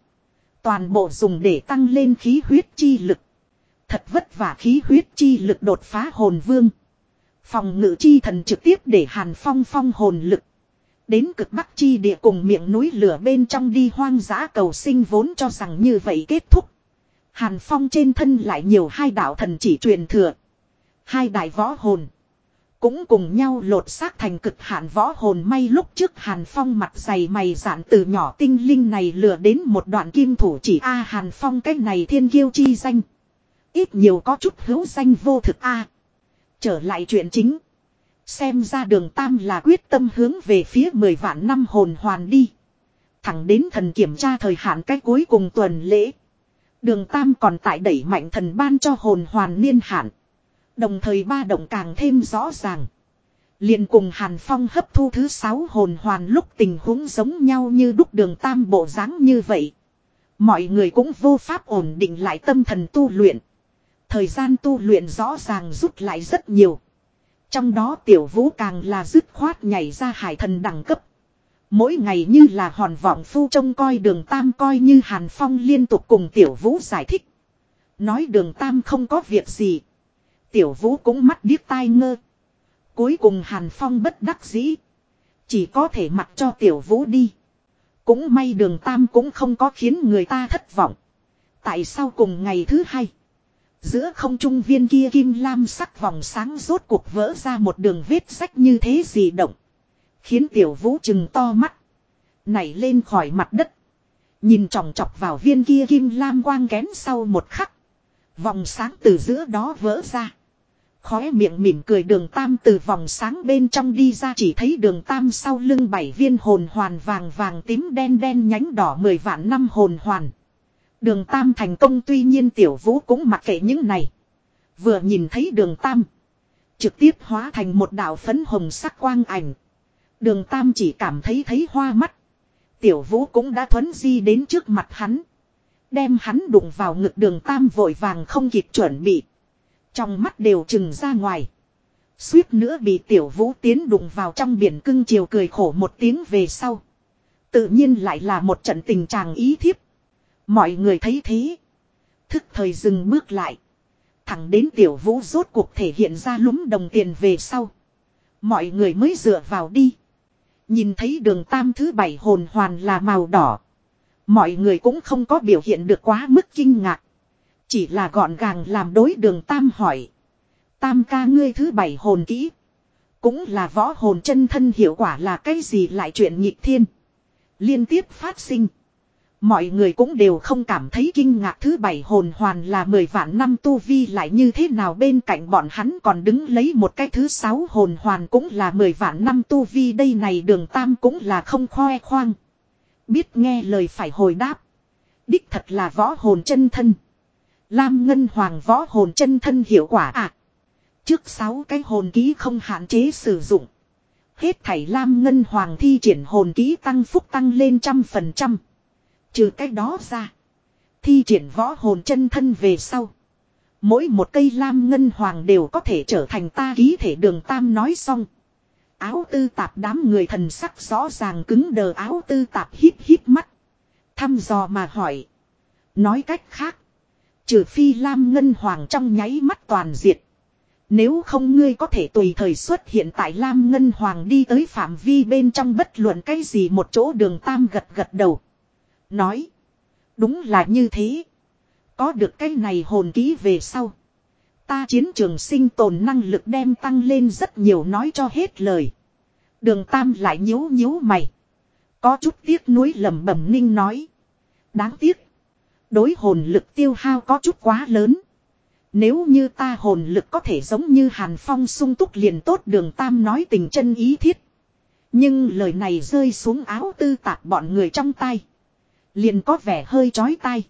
Speaker 1: Toàn bộ dùng để tăng lên khí huyết chi lực. Thật vất vả khí huyết chi lực đột phá hồn vương. Phòng ngự chi thần trực tiếp để hàn phong phong hồn lực. Đến cực bắc chi địa cùng miệng núi lửa bên trong đi hoang dã cầu sinh vốn cho rằng như vậy kết thúc. Hàn phong trên thân lại nhiều hai đạo thần chỉ truyền thừa. Hai đại võ hồn. Cũng cùng nhau lột xác thành cực hạn võ hồn may lúc trước Hàn Phong mặt dày mày dạn từ nhỏ tinh linh này lừa đến một đoạn kim thủ chỉ A Hàn Phong cái này thiên kiêu chi danh. Ít nhiều có chút hữu danh vô thực A. Trở lại chuyện chính. Xem ra đường Tam là quyết tâm hướng về phía 10 vạn năm hồn hoàn đi. Thẳng đến thần kiểm tra thời hạn cách cuối cùng tuần lễ. Đường Tam còn tại đẩy mạnh thần ban cho hồn hoàn niên hạn. Đồng thời ba động càng thêm rõ ràng. liền cùng Hàn Phong hấp thu thứ sáu hồn hoàn lúc tình huống giống nhau như đúc đường Tam bộ dáng như vậy. Mọi người cũng vô pháp ổn định lại tâm thần tu luyện. Thời gian tu luyện rõ ràng rút lại rất nhiều. Trong đó tiểu vũ càng là dứt khoát nhảy ra hải thần đẳng cấp. Mỗi ngày như là hòn vọng phu trông coi đường tam coi như hàn phong liên tục cùng tiểu vũ giải thích. Nói đường tam không có việc gì. Tiểu vũ cũng mắt điếc tai ngơ. Cuối cùng hàn phong bất đắc dĩ. Chỉ có thể mặc cho tiểu vũ đi. Cũng may đường tam cũng không có khiến người ta thất vọng. Tại sao cùng ngày thứ hai. Giữa không trung viên kia kim lam sắc vòng sáng rốt cuộc vỡ ra một đường vết sách như thế gì động. Khiến tiểu vũ chừng to mắt. Nảy lên khỏi mặt đất. Nhìn tròng trọc vào viên kia kim lam quang kén sau một khắc. Vòng sáng từ giữa đó vỡ ra. Khóe miệng mỉm cười đường tam từ vòng sáng bên trong đi ra chỉ thấy đường tam sau lưng bảy viên hồn hoàn vàng vàng tím đen đen nhánh đỏ mười vạn năm hồn hoàn. Đường Tam thành công tuy nhiên tiểu vũ cũng mặc kệ những này. Vừa nhìn thấy đường Tam. Trực tiếp hóa thành một đạo phấn hồng sắc quang ảnh. Đường Tam chỉ cảm thấy thấy hoa mắt. Tiểu vũ cũng đã thuấn di đến trước mặt hắn. Đem hắn đụng vào ngực đường Tam vội vàng không kịp chuẩn bị. Trong mắt đều trừng ra ngoài. Suýt nữa bị tiểu vũ tiến đụng vào trong biển cưng chiều cười khổ một tiếng về sau. Tự nhiên lại là một trận tình trạng ý thiếp. Mọi người thấy thế. Thức thời dừng bước lại. Thẳng đến tiểu vũ rốt cuộc thể hiện ra lúm đồng tiền về sau. Mọi người mới dựa vào đi. Nhìn thấy đường tam thứ bảy hồn hoàn là màu đỏ. Mọi người cũng không có biểu hiện được quá mức kinh ngạc. Chỉ là gọn gàng làm đối đường tam hỏi. Tam ca ngươi thứ bảy hồn kỹ. Cũng là võ hồn chân thân hiệu quả là cái gì lại chuyện nhịp thiên. Liên tiếp phát sinh. Mọi người cũng đều không cảm thấy kinh ngạc thứ bảy hồn hoàn là mười vạn năm tu vi lại như thế nào bên cạnh bọn hắn còn đứng lấy một cái thứ sáu hồn hoàn cũng là mười vạn năm tu vi đây này đường tam cũng là không khoe khoang. Biết nghe lời phải hồi đáp. Đích thật là võ hồn chân thân. Lam ngân hoàng võ hồn chân thân hiệu quả à. Trước sáu cái hồn ký không hạn chế sử dụng. Hết thảy lam ngân hoàng thi triển hồn ký tăng phúc tăng lên trăm phần trăm. Trừ cái đó ra. Thi triển võ hồn chân thân về sau. Mỗi một cây lam ngân hoàng đều có thể trở thành ta ký thể đường tam nói xong. Áo tư tạp đám người thần sắc rõ ràng cứng đờ, áo tư tạp hít hít mắt. Thăm dò mà hỏi. Nói cách khác. Trừ phi lam ngân hoàng trong nháy mắt toàn diệt. Nếu không ngươi có thể tùy thời xuất hiện tại Lam Ngân Hoàng đi tới phạm vi bên trong bất luận cái gì một chỗ đường tam gật gật đầu. Nói. Đúng là như thế. Có được cái này hồn ký về sau. Ta chiến trường sinh tồn năng lực đem tăng lên rất nhiều nói cho hết lời. Đường tam lại nhíu nhíu mày. Có chút tiếc nuối lẩm bẩm ninh nói. Đáng tiếc. Đối hồn lực tiêu hao có chút quá lớn. Nếu như ta hồn lực có thể giống như Hàn Phong sung túc liền tốt đường Tam nói tình chân ý thiết. Nhưng lời này rơi xuống áo tư tạp bọn người trong tay. Liền có vẻ hơi chói tai.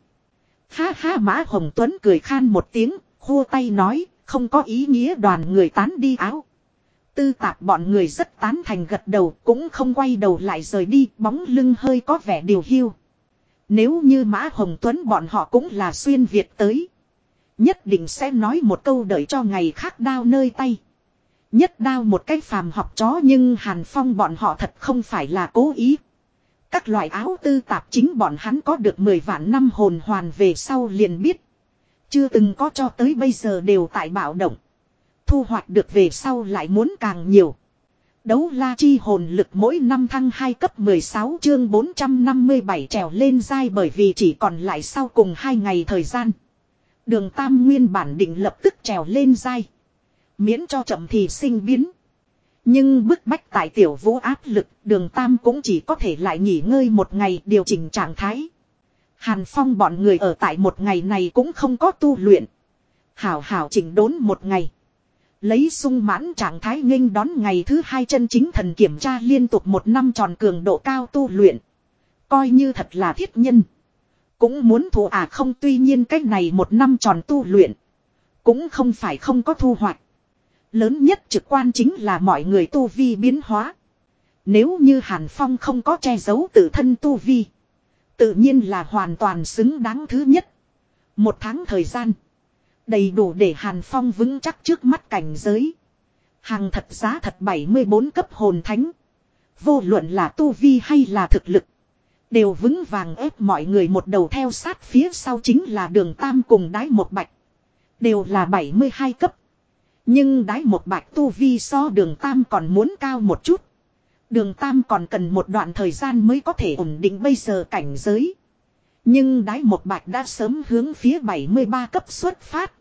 Speaker 1: Ha ha Mã Hồng Tuấn cười khan một tiếng, khua tay nói, không có ý nghĩa đoàn người tán đi áo. Tư tạp bọn người rất tán thành gật đầu, cũng không quay đầu lại rời đi, bóng lưng hơi có vẻ điều hiu. Nếu như Mã Hồng Tuấn bọn họ cũng là xuyên Việt tới. Nhất định sẽ nói một câu đợi cho ngày khác đao nơi tay. Nhất đao một cái phàm học chó nhưng Hàn Phong bọn họ thật không phải là cố ý. Các loại áo tư tạp chính bọn hắn có được 10 vạn năm hồn hoàn về sau liền biết. Chưa từng có cho tới bây giờ đều tại bạo động. Thu hoạch được về sau lại muốn càng nhiều. Đấu la chi hồn lực mỗi năm thăng 2 cấp 16 chương 457 trèo lên dai bởi vì chỉ còn lại sau cùng 2 ngày thời gian. Đường Tam nguyên bản định lập tức trèo lên dai. Miễn cho chậm thì sinh biến. Nhưng bức bách tại tiểu vũ áp lực, đường Tam cũng chỉ có thể lại nghỉ ngơi một ngày điều chỉnh trạng thái. Hàn Phong bọn người ở tại một ngày này cũng không có tu luyện. Hảo hảo chỉnh đốn một ngày. Lấy sung mãn trạng thái nghênh đón ngày thứ hai chân chính thần kiểm tra liên tục một năm tròn cường độ cao tu luyện. Coi như thật là thiết nhân. Cũng muốn thù à không, tuy nhiên cách này một năm tròn tu luyện. Cũng không phải không có thu hoạch. Lớn nhất trực quan chính là mọi người tu vi biến hóa. Nếu như Hàn Phong không có che giấu tự thân tu vi. Tự nhiên là hoàn toàn xứng đáng thứ nhất. Một tháng thời gian. Đầy đủ để Hàn Phong vững chắc trước mắt cảnh giới. Hàng thật giá thật 74 cấp hồn thánh. Vô luận là tu vi hay là thực lực. Đều vững vàng ép mọi người một đầu theo sát phía sau chính là đường Tam cùng đái một bạch. Đều là 72 cấp. Nhưng đái một bạch tu vi so đường Tam còn muốn cao một chút. Đường Tam còn cần một đoạn thời gian mới có thể ổn định bây giờ cảnh giới. Nhưng đái một bạch đã sớm hướng phía 73 cấp xuất phát.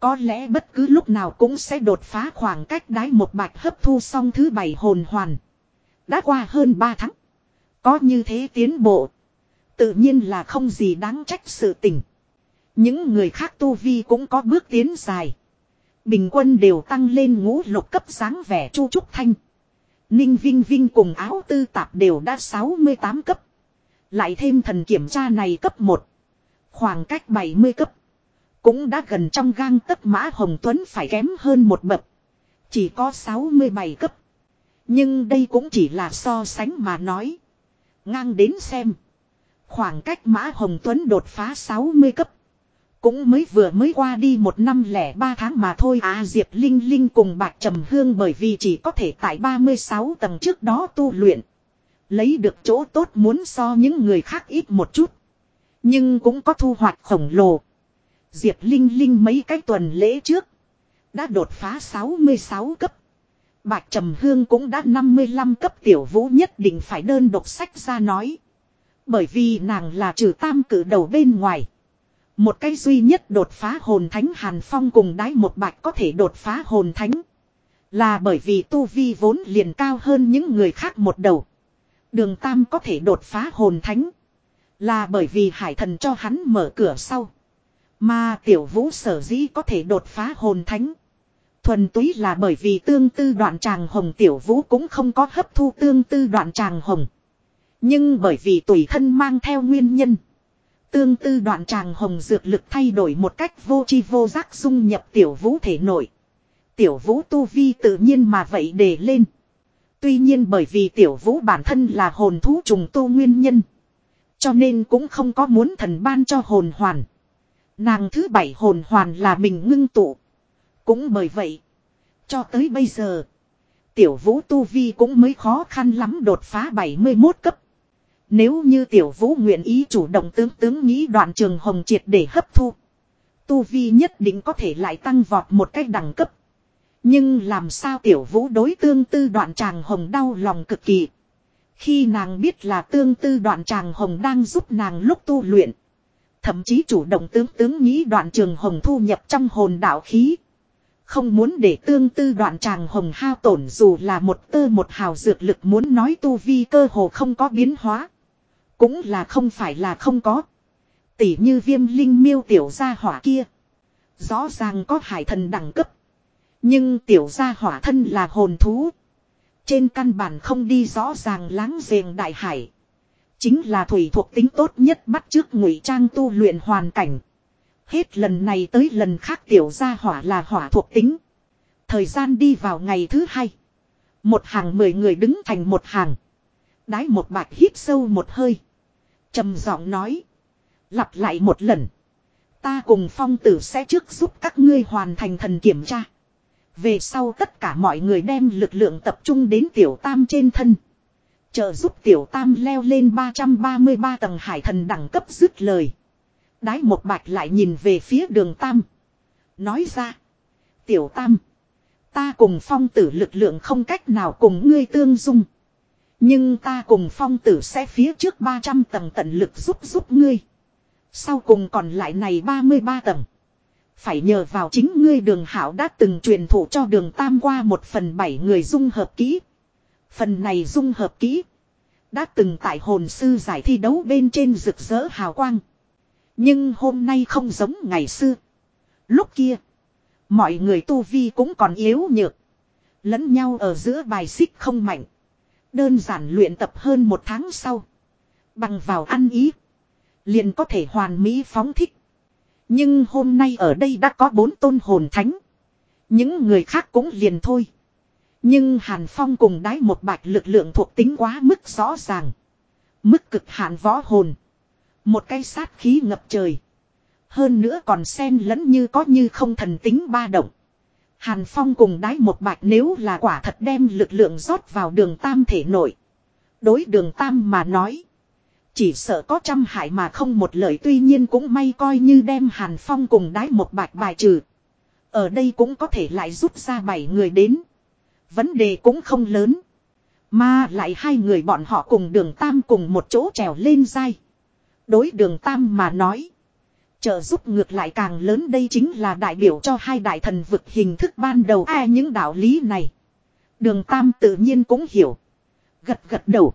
Speaker 1: Có lẽ bất cứ lúc nào cũng sẽ đột phá khoảng cách đái một bạch hấp thu xong thứ bảy hồn hoàn. Đã qua hơn 3 tháng. Có như thế tiến bộ. Tự nhiên là không gì đáng trách sự tình. Những người khác tu vi cũng có bước tiến dài. Bình quân đều tăng lên ngũ lục cấp sáng vẻ chu trúc thanh. Ninh Vinh Vinh cùng áo tư tạp đều đã 68 cấp. Lại thêm thần kiểm tra này cấp 1. Khoảng cách 70 cấp. Cũng đã gần trong gang tấc mã Hồng Tuấn phải kém hơn một bậc. Chỉ có 67 cấp. Nhưng đây cũng chỉ là so sánh mà nói. Ngang đến xem. Khoảng cách mã Hồng Tuấn đột phá 60 cấp. Cũng mới vừa mới qua đi một năm lẻ ba tháng mà thôi à Diệp Linh Linh cùng Bạc Trầm Hương bởi vì chỉ có thể tại 36 tầng trước đó tu luyện. Lấy được chỗ tốt muốn so những người khác ít một chút. Nhưng cũng có thu hoạch khổng lồ. Diệp Linh Linh mấy cái tuần lễ trước. Đã đột phá 66 cấp. Bạch Trầm Hương cũng đã 55 cấp tiểu vũ nhất định phải đơn độc sách ra nói. Bởi vì nàng là trừ tam cử đầu bên ngoài. Một cái duy nhất đột phá hồn thánh Hàn Phong cùng đái một bạch có thể đột phá hồn thánh. Là bởi vì tu vi vốn liền cao hơn những người khác một đầu. Đường Tam có thể đột phá hồn thánh. Là bởi vì hải thần cho hắn mở cửa sau. Mà tiểu vũ sở dĩ có thể đột phá hồn thánh. Thuần túy là bởi vì tương tư đoạn tràng hồng tiểu vũ cũng không có hấp thu tương tư đoạn tràng hồng. Nhưng bởi vì tùy thân mang theo nguyên nhân. Tương tư đoạn tràng hồng dược lực thay đổi một cách vô chi vô giác dung nhập tiểu vũ thể nội. Tiểu vũ tu vi tự nhiên mà vậy để lên. Tuy nhiên bởi vì tiểu vũ bản thân là hồn thú trùng tu nguyên nhân. Cho nên cũng không có muốn thần ban cho hồn hoàn. Nàng thứ bảy hồn hoàn là mình ngưng tụ. Cũng bởi vậy. Cho tới bây giờ. Tiểu vũ tu vi cũng mới khó khăn lắm đột phá 71 cấp. Nếu như tiểu vũ nguyện ý chủ động tướng tướng nghĩ đoạn trường hồng triệt để hấp thu. Tu vi nhất định có thể lại tăng vọt một cách đẳng cấp. Nhưng làm sao tiểu vũ đối tương tư đoạn tràng hồng đau lòng cực kỳ. Khi nàng biết là tương tư đoạn tràng hồng đang giúp nàng lúc tu luyện. Thậm chí chủ động tướng tướng nghĩ đoạn trường hồng thu nhập trong hồn đạo khí. Không muốn để tương tư đoạn tràng hồng hao tổn dù là một tơ một hào dược lực muốn nói tu vi cơ hồ không có biến hóa. Cũng là không phải là không có. Tỉ như viêm linh miêu tiểu gia hỏa kia. Rõ ràng có hải thần đẳng cấp. Nhưng tiểu gia hỏa thân là hồn thú. Trên căn bản không đi rõ ràng láng giềng đại hải. Chính là thủy thuộc tính tốt nhất bắt trước ngụy trang tu luyện hoàn cảnh. Hết lần này tới lần khác tiểu gia hỏa là hỏa thuộc tính. Thời gian đi vào ngày thứ hai. Một hàng mười người đứng thành một hàng. Đái một bạch hít sâu một hơi trầm giọng nói. Lặp lại một lần. Ta cùng phong tử sẽ trước giúp các ngươi hoàn thành thần kiểm tra. Về sau tất cả mọi người đem lực lượng tập trung đến tiểu tam trên thân. Trợ giúp tiểu tam leo lên 333 tầng hải thần đẳng cấp dứt lời. Đái một bạch lại nhìn về phía đường tam. Nói ra. Tiểu tam. Ta cùng phong tử lực lượng không cách nào cùng ngươi tương dung. Nhưng ta cùng phong tử sẽ phía trước 300 tầng tận lực giúp giúp ngươi. Sau cùng còn lại này 33 tầng. Phải nhờ vào chính ngươi đường hảo đã từng truyền thụ cho đường tam qua một phần bảy người dung hợp kỹ. Phần này dung hợp kỹ. Đã từng tại hồn sư giải thi đấu bên trên rực rỡ hào quang. Nhưng hôm nay không giống ngày xưa. Lúc kia. Mọi người tu vi cũng còn yếu nhược. Lẫn nhau ở giữa bài xích không mạnh. Đơn giản luyện tập hơn một tháng sau. Bằng vào ăn ý. Liền có thể hoàn mỹ phóng thích. Nhưng hôm nay ở đây đã có bốn tôn hồn thánh. Những người khác cũng liền thôi. Nhưng Hàn Phong cùng đái một bạch lực lượng thuộc tính quá mức rõ ràng. Mức cực hạn võ hồn. Một cái sát khí ngập trời. Hơn nữa còn xen lẫn như có như không thần tính ba động. Hàn Phong cùng đái một bạch nếu là quả thật đem lực lượng rót vào đường tam thể nội. Đối đường tam mà nói. Chỉ sợ có trăm hại mà không một lời tuy nhiên cũng may coi như đem Hàn Phong cùng đái một bạch bài trừ. Ở đây cũng có thể lại rút ra bảy người đến. Vấn đề cũng không lớn. Mà lại hai người bọn họ cùng đường tam cùng một chỗ trèo lên dai. Đối đường tam mà nói. Trợ giúp ngược lại càng lớn đây chính là đại biểu cho hai đại thần vực hình thức ban đầu ai những đạo lý này. Đường Tam tự nhiên cũng hiểu. Gật gật đầu.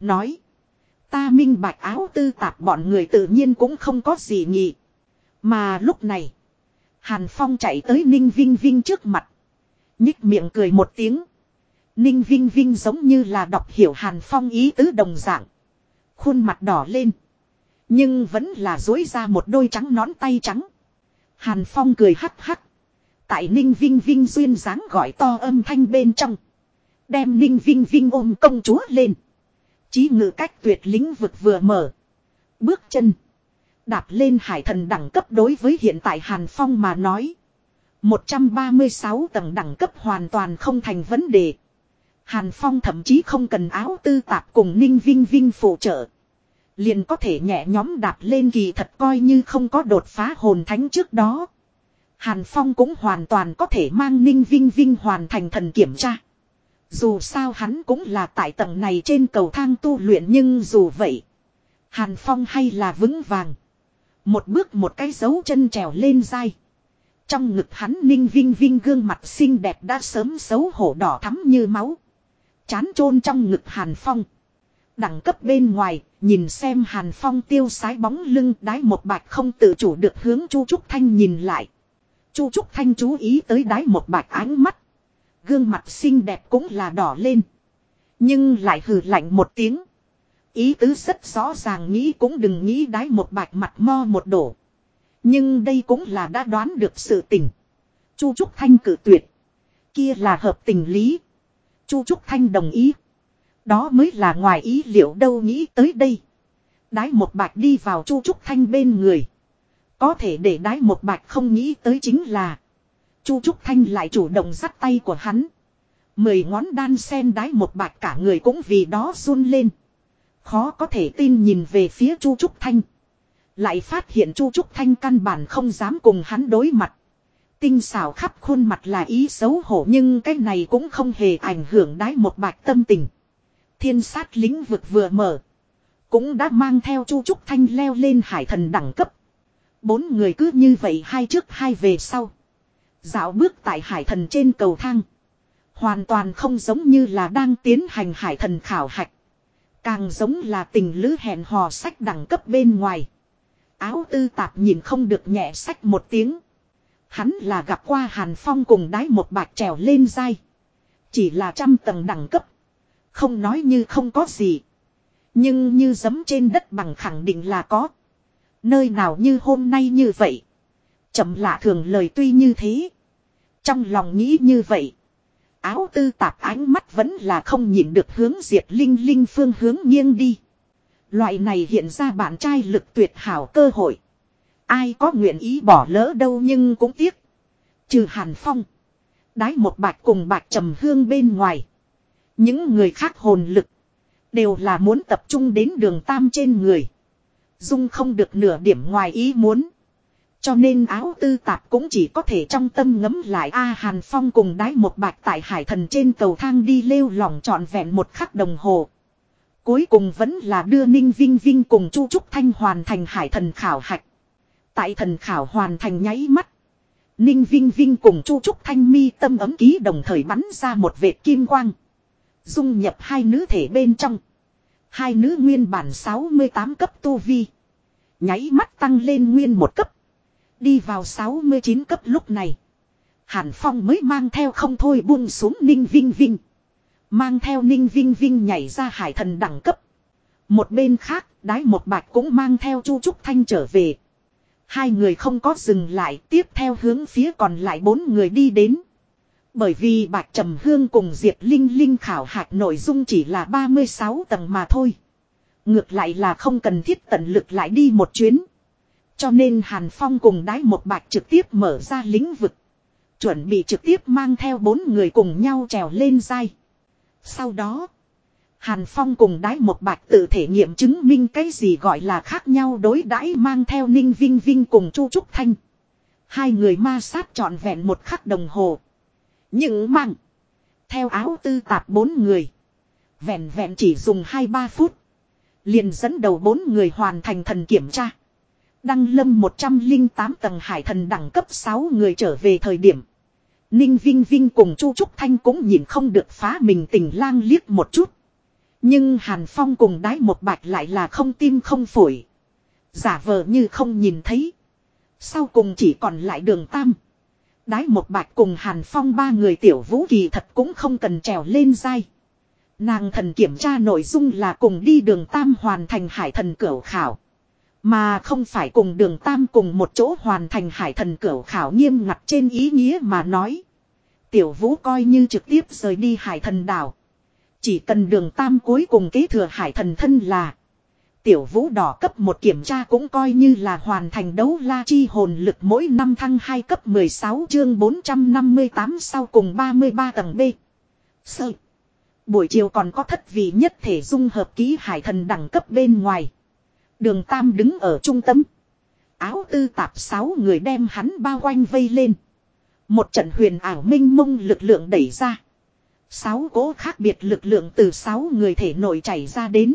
Speaker 1: Nói. Ta minh bạch áo tư tạp bọn người tự nhiên cũng không có gì nhỉ. Mà lúc này. Hàn Phong chạy tới Ninh Vinh Vinh trước mặt. Nhích miệng cười một tiếng. Ninh Vinh Vinh giống như là đọc hiểu Hàn Phong ý tứ đồng dạng. Khuôn mặt đỏ lên. Nhưng vẫn là dối ra một đôi trắng nón tay trắng. Hàn Phong cười hắc hắc. Tại Ninh Vinh Vinh duyên dáng gọi to âm thanh bên trong. Đem Ninh Vinh Vinh ôm công chúa lên. Chí ngự cách tuyệt lĩnh vực vừa mở. Bước chân. Đạp lên hải thần đẳng cấp đối với hiện tại Hàn Phong mà nói. 136 tầng đẳng cấp hoàn toàn không thành vấn đề. Hàn Phong thậm chí không cần áo tư tạp cùng Ninh Vinh Vinh phụ trợ. Liền có thể nhẹ nhóm đạp lên kỳ thật coi như không có đột phá hồn thánh trước đó. Hàn Phong cũng hoàn toàn có thể mang Ninh Vinh Vinh hoàn thành thần kiểm tra. Dù sao hắn cũng là tại tầng này trên cầu thang tu luyện nhưng dù vậy. Hàn Phong hay là vững vàng. Một bước một cái dấu chân trèo lên dai. Trong ngực hắn ninh vinh vinh gương mặt xinh đẹp đã sớm xấu hổ đỏ thắm như máu. Chán chôn trong ngực Hàn Phong. Đẳng cấp bên ngoài, nhìn xem Hàn Phong tiêu sái bóng lưng đái một bạch không tự chủ được hướng Chu Trúc Thanh nhìn lại. Chu Trúc Thanh chú ý tới đái một bạch ánh mắt. Gương mặt xinh đẹp cũng là đỏ lên. Nhưng lại hừ lạnh một tiếng. Ý tứ rất rõ ràng nghĩ cũng đừng nghĩ đái một bạch mặt mo một đổ. Nhưng đây cũng là đã đoán được sự tình. Chu Trúc Thanh cử tuyệt. Kia là hợp tình lý. Chu Trúc Thanh đồng ý. Đó mới là ngoài ý liệu đâu nghĩ tới đây. Đái một bạch đi vào Chu Trúc Thanh bên người. Có thể để đái một bạch không nghĩ tới chính là. Chu Trúc Thanh lại chủ động dắt tay của hắn. Mười ngón đan sen đái một bạch cả người cũng vì đó run lên. Khó có thể tin nhìn về phía Chu Trúc Thanh. Lại phát hiện Chu Trúc Thanh căn bản không dám cùng hắn đối mặt. Tinh xảo khắp khuôn mặt là ý xấu hổ nhưng cái này cũng không hề ảnh hưởng đái một bạch tâm tình. Thiên sát lĩnh vực vừa mở. Cũng đã mang theo Chu Trúc Thanh leo lên hải thần đẳng cấp. Bốn người cứ như vậy hai trước hai về sau. Dạo bước tại hải thần trên cầu thang. Hoàn toàn không giống như là đang tiến hành hải thần khảo hạch. Càng giống là tình lữ hẹn hò sách đẳng cấp bên ngoài. Áo tư tạp nhìn không được nhẹ sách một tiếng. Hắn là gặp qua Hàn Phong cùng đái một bạch trèo lên dai. Chỉ là trăm tầng đẳng cấp. Không nói như không có gì. Nhưng như giấm trên đất bằng khẳng định là có. Nơi nào như hôm nay như vậy. Chậm lạ thường lời tuy như thế. Trong lòng nghĩ như vậy. Áo tư tạp ánh mắt vẫn là không nhìn được hướng diệt linh linh phương hướng nghiêng đi. Loại này hiện ra bạn trai lực tuyệt hảo cơ hội. Ai có nguyện ý bỏ lỡ đâu nhưng cũng tiếc. Trừ Hàn Phong. Đái một bạch cùng bạch trầm hương bên ngoài. Những người khác hồn lực. Đều là muốn tập trung đến đường tam trên người. Dung không được nửa điểm ngoài ý muốn. Cho nên áo tư tạp cũng chỉ có thể trong tâm ngấm lại A Hàn Phong cùng đái một bạch tại hải thần trên cầu thang đi lêu lỏng trọn vẹn một khắc đồng hồ. Cuối cùng vẫn là đưa Ninh Vinh Vinh cùng Chu Trúc Thanh hoàn thành hải thần khảo hạch. Tại thần khảo hoàn thành nháy mắt. Ninh Vinh Vinh cùng Chu Trúc Thanh mi tâm ấm ký đồng thời bắn ra một vệt kim quang. Dung nhập hai nữ thể bên trong. Hai nữ nguyên bản 68 cấp tu vi. Nháy mắt tăng lên nguyên một cấp. Đi vào 69 cấp lúc này. Hàn Phong mới mang theo không thôi buông xuống Ninh Vinh Vinh. Mang theo Ninh Vinh Vinh nhảy ra hải thần đẳng cấp. Một bên khác, đái một bạch cũng mang theo Chu Trúc Thanh trở về. Hai người không có dừng lại, tiếp theo hướng phía còn lại bốn người đi đến. Bởi vì Bạch Trầm Hương cùng Diệp Linh Linh khảo hạch nội dung chỉ là 36 tầng mà thôi. Ngược lại là không cần thiết tận lực lại đi một chuyến. Cho nên Hàn Phong cùng đái một bạch trực tiếp mở ra lĩnh vực. Chuẩn bị trực tiếp mang theo bốn người cùng nhau trèo lên dai. Sau đó, Hàn Phong cùng đái một bạch tự thể nghiệm chứng minh cái gì gọi là khác nhau đối đãi mang theo Ninh Vinh Vinh cùng Chu Trúc Thanh. Hai người ma sát trọn vẹn một khắc đồng hồ. Nhưng mang. Theo áo tư tạp bốn người. Vẹn vẹn chỉ dùng 2-3 phút. Liền dẫn đầu bốn người hoàn thành thần kiểm tra. Đăng lâm 108 tầng hải thần đẳng cấp 6 người trở về thời điểm. Ninh Vinh Vinh cùng Chu Trúc Thanh cũng nhìn không được phá mình tình lang liếc một chút. Nhưng Hàn Phong cùng đái một bạch lại là không tim không phổi. Giả vờ như không nhìn thấy. Sau cùng chỉ còn lại đường tam. Đái một bạch cùng Hàn Phong ba người tiểu vũ kỳ thật cũng không cần trèo lên dai. Nàng thần kiểm tra nội dung là cùng đi đường tam hoàn thành hải thần cửu khảo. Mà không phải cùng đường tam cùng một chỗ hoàn thành hải thần cửu khảo nghiêm ngặt trên ý nghĩa mà nói. Tiểu vũ coi như trực tiếp rời đi hải thần đảo. Chỉ cần đường tam cuối cùng kế thừa hải thần thân là. Tiểu vũ đỏ cấp một kiểm tra cũng coi như là hoàn thành đấu la chi hồn lực mỗi năm thăng 2 cấp 16 chương 458 sau cùng 33 tầng B. Sơ. Buổi chiều còn có thất vị nhất thể dung hợp ký hải thần đẳng cấp bên ngoài. Đường Tam đứng ở trung tâm. Áo tư tạp sáu người đem hắn bao quanh vây lên. Một trận huyền ảo minh mông lực lượng đẩy ra. Sáu cỗ khác biệt lực lượng từ sáu người thể nội chảy ra đến.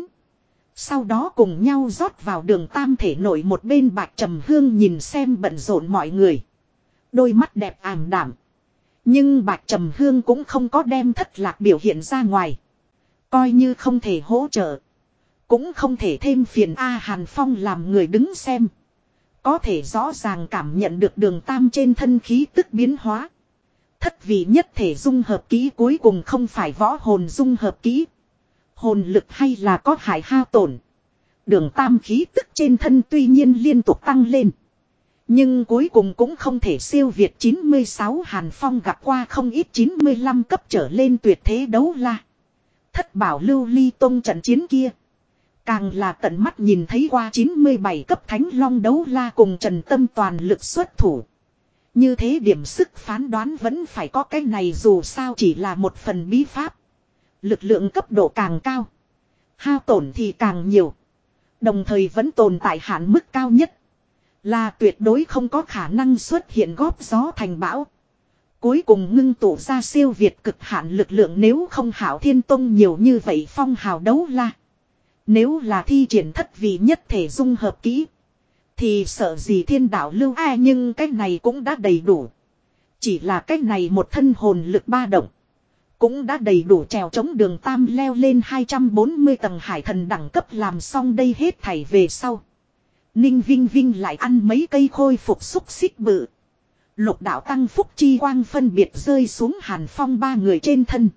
Speaker 1: Sau đó cùng nhau rót vào đường tam thể nội một bên bạc trầm hương nhìn xem bận rộn mọi người. Đôi mắt đẹp ảm đảm. Nhưng bạc trầm hương cũng không có đem thất lạc biểu hiện ra ngoài. Coi như không thể hỗ trợ. Cũng không thể thêm phiền A Hàn Phong làm người đứng xem. Có thể rõ ràng cảm nhận được đường tam trên thân khí tức biến hóa. Thất vị nhất thể dung hợp ký cuối cùng không phải võ hồn dung hợp ký Hồn lực hay là có hại hao tổn. Đường tam khí tức trên thân tuy nhiên liên tục tăng lên. Nhưng cuối cùng cũng không thể siêu việt 96 Hàn Phong gặp qua không ít 95 cấp trở lên tuyệt thế đấu la. Thất bảo lưu ly tông trận chiến kia. Càng là tận mắt nhìn thấy qua 97 cấp thánh long đấu la cùng Trần Tâm toàn lực xuất thủ. Như thế điểm sức phán đoán vẫn phải có cái này dù sao chỉ là một phần bí pháp. Lực lượng cấp độ càng cao. Hao tổn thì càng nhiều. Đồng thời vẫn tồn tại hạn mức cao nhất. Là tuyệt đối không có khả năng xuất hiện góp gió thành bão. Cuối cùng ngưng tụ ra siêu việt cực hạn lực lượng nếu không hảo thiên tông nhiều như vậy phong hào đấu la. Nếu là thi triển thất vị nhất thể dung hợp kỹ. Thì sợ gì thiên đạo lưu ai nhưng cái này cũng đã đầy đủ. Chỉ là cái này một thân hồn lực ba động. Cũng đã đầy đủ trèo chống đường tam leo lên 240 tầng hải thần đẳng cấp làm xong đây hết thảy về sau. Ninh Vinh Vinh lại ăn mấy cây khôi phục xúc xích bự. Lục đạo tăng phúc chi quang phân biệt rơi xuống hàn phong ba người trên thân.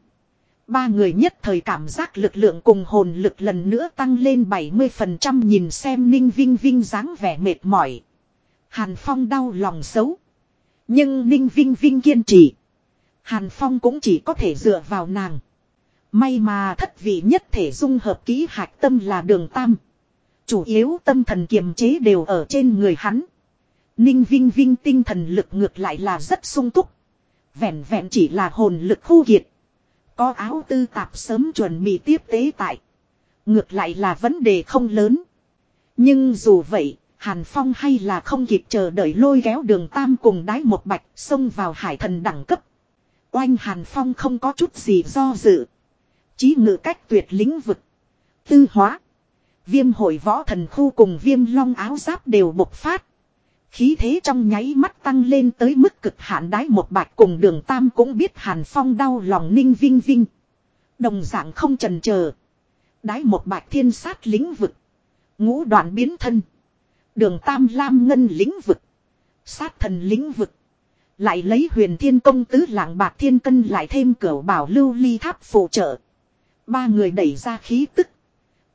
Speaker 1: Ba người nhất thời cảm giác lực lượng cùng hồn lực lần nữa tăng lên 70% nhìn xem Ninh Vinh Vinh dáng vẻ mệt mỏi. Hàn Phong đau lòng xấu. Nhưng Ninh Vinh Vinh kiên trì. Hàn Phong cũng chỉ có thể dựa vào nàng. May mà thất vị nhất thể dung hợp ký hạch tâm là đường tam. Chủ yếu tâm thần kiềm chế đều ở trên người hắn. Ninh Vinh Vinh tinh thần lực ngược lại là rất sung túc. Vẹn vẹn chỉ là hồn lực khu kiệt. Có áo tư tạp sớm chuẩn bị tiếp tế tại. Ngược lại là vấn đề không lớn. Nhưng dù vậy, Hàn Phong hay là không kịp chờ đợi lôi kéo đường Tam cùng đái một bạch xông vào hải thần đẳng cấp. Oanh Hàn Phong không có chút gì do dự. Chí ngự cách tuyệt lĩnh vực. Tư hóa. Viêm hội võ thần khu cùng viêm long áo giáp đều bộc phát. Khí thế trong nháy mắt tăng lên tới mức cực hạn đái một bạch cùng đường tam cũng biết hàn phong đau lòng ninh vinh vinh. Đồng dạng không trần chờ Đái một bạch thiên sát lĩnh vực. Ngũ đoạn biến thân. Đường tam lam ngân lĩnh vực. Sát thần lĩnh vực. Lại lấy huyền thiên công tứ lạng bạc thiên cân lại thêm cửa bảo lưu ly tháp phụ trợ. Ba người đẩy ra khí tức.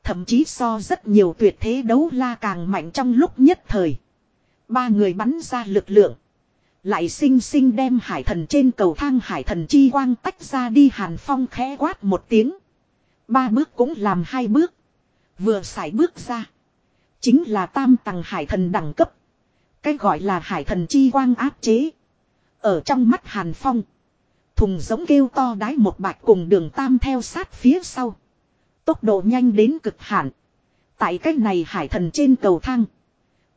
Speaker 1: Thậm chí so rất nhiều tuyệt thế đấu la càng mạnh trong lúc nhất thời. Ba người bắn ra lực lượng. Lại xinh xinh đem hải thần trên cầu thang hải thần chi quang tách ra đi hàn phong khẽ quát một tiếng. Ba bước cũng làm hai bước. Vừa xài bước ra. Chính là tam tầng hải thần đẳng cấp. Cái gọi là hải thần chi quang áp chế. Ở trong mắt hàn phong. Thùng giống kêu to đái một bạch cùng đường tam theo sát phía sau. Tốc độ nhanh đến cực hạn. Tại cách này hải thần trên cầu thang.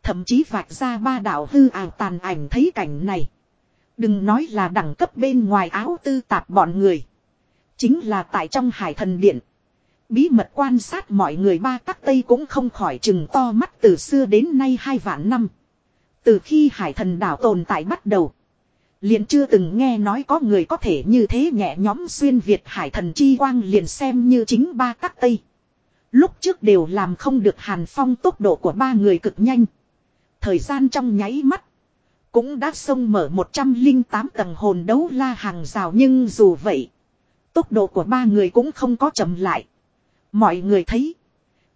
Speaker 1: Thậm chí vạch ra ba đạo hư ảo tàn ảnh thấy cảnh này. Đừng nói là đẳng cấp bên ngoài áo tư tạp bọn người. Chính là tại trong hải thần điện. Bí mật quan sát mọi người ba tắc tây cũng không khỏi chừng to mắt từ xưa đến nay hai vạn năm. Từ khi hải thần đảo tồn tại bắt đầu. Liền chưa từng nghe nói có người có thể như thế nhẹ nhóm xuyên Việt hải thần chi quang liền xem như chính ba tắc tây. Lúc trước đều làm không được hàn phong tốc độ của ba người cực nhanh. Thời gian trong nháy mắt. Cũng đã xông mở 108 tầng hồn đấu la hàng rào nhưng dù vậy. Tốc độ của ba người cũng không có chậm lại. Mọi người thấy.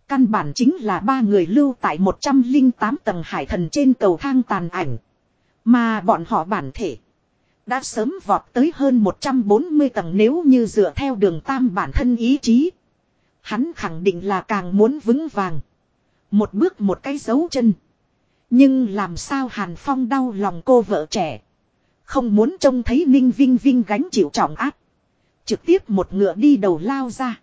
Speaker 1: Căn bản chính là ba người lưu tại 108 tầng hải thần trên cầu thang tàn ảnh. Mà bọn họ bản thể. Đã sớm vọt tới hơn 140 tầng nếu như dựa theo đường tam bản thân ý chí. Hắn khẳng định là càng muốn vững vàng. Một bước một cái dấu chân. Nhưng làm sao Hàn Phong đau lòng cô vợ trẻ. Không muốn trông thấy Ninh Vinh Vinh gánh chịu trọng áp. Trực tiếp một ngựa đi đầu lao ra.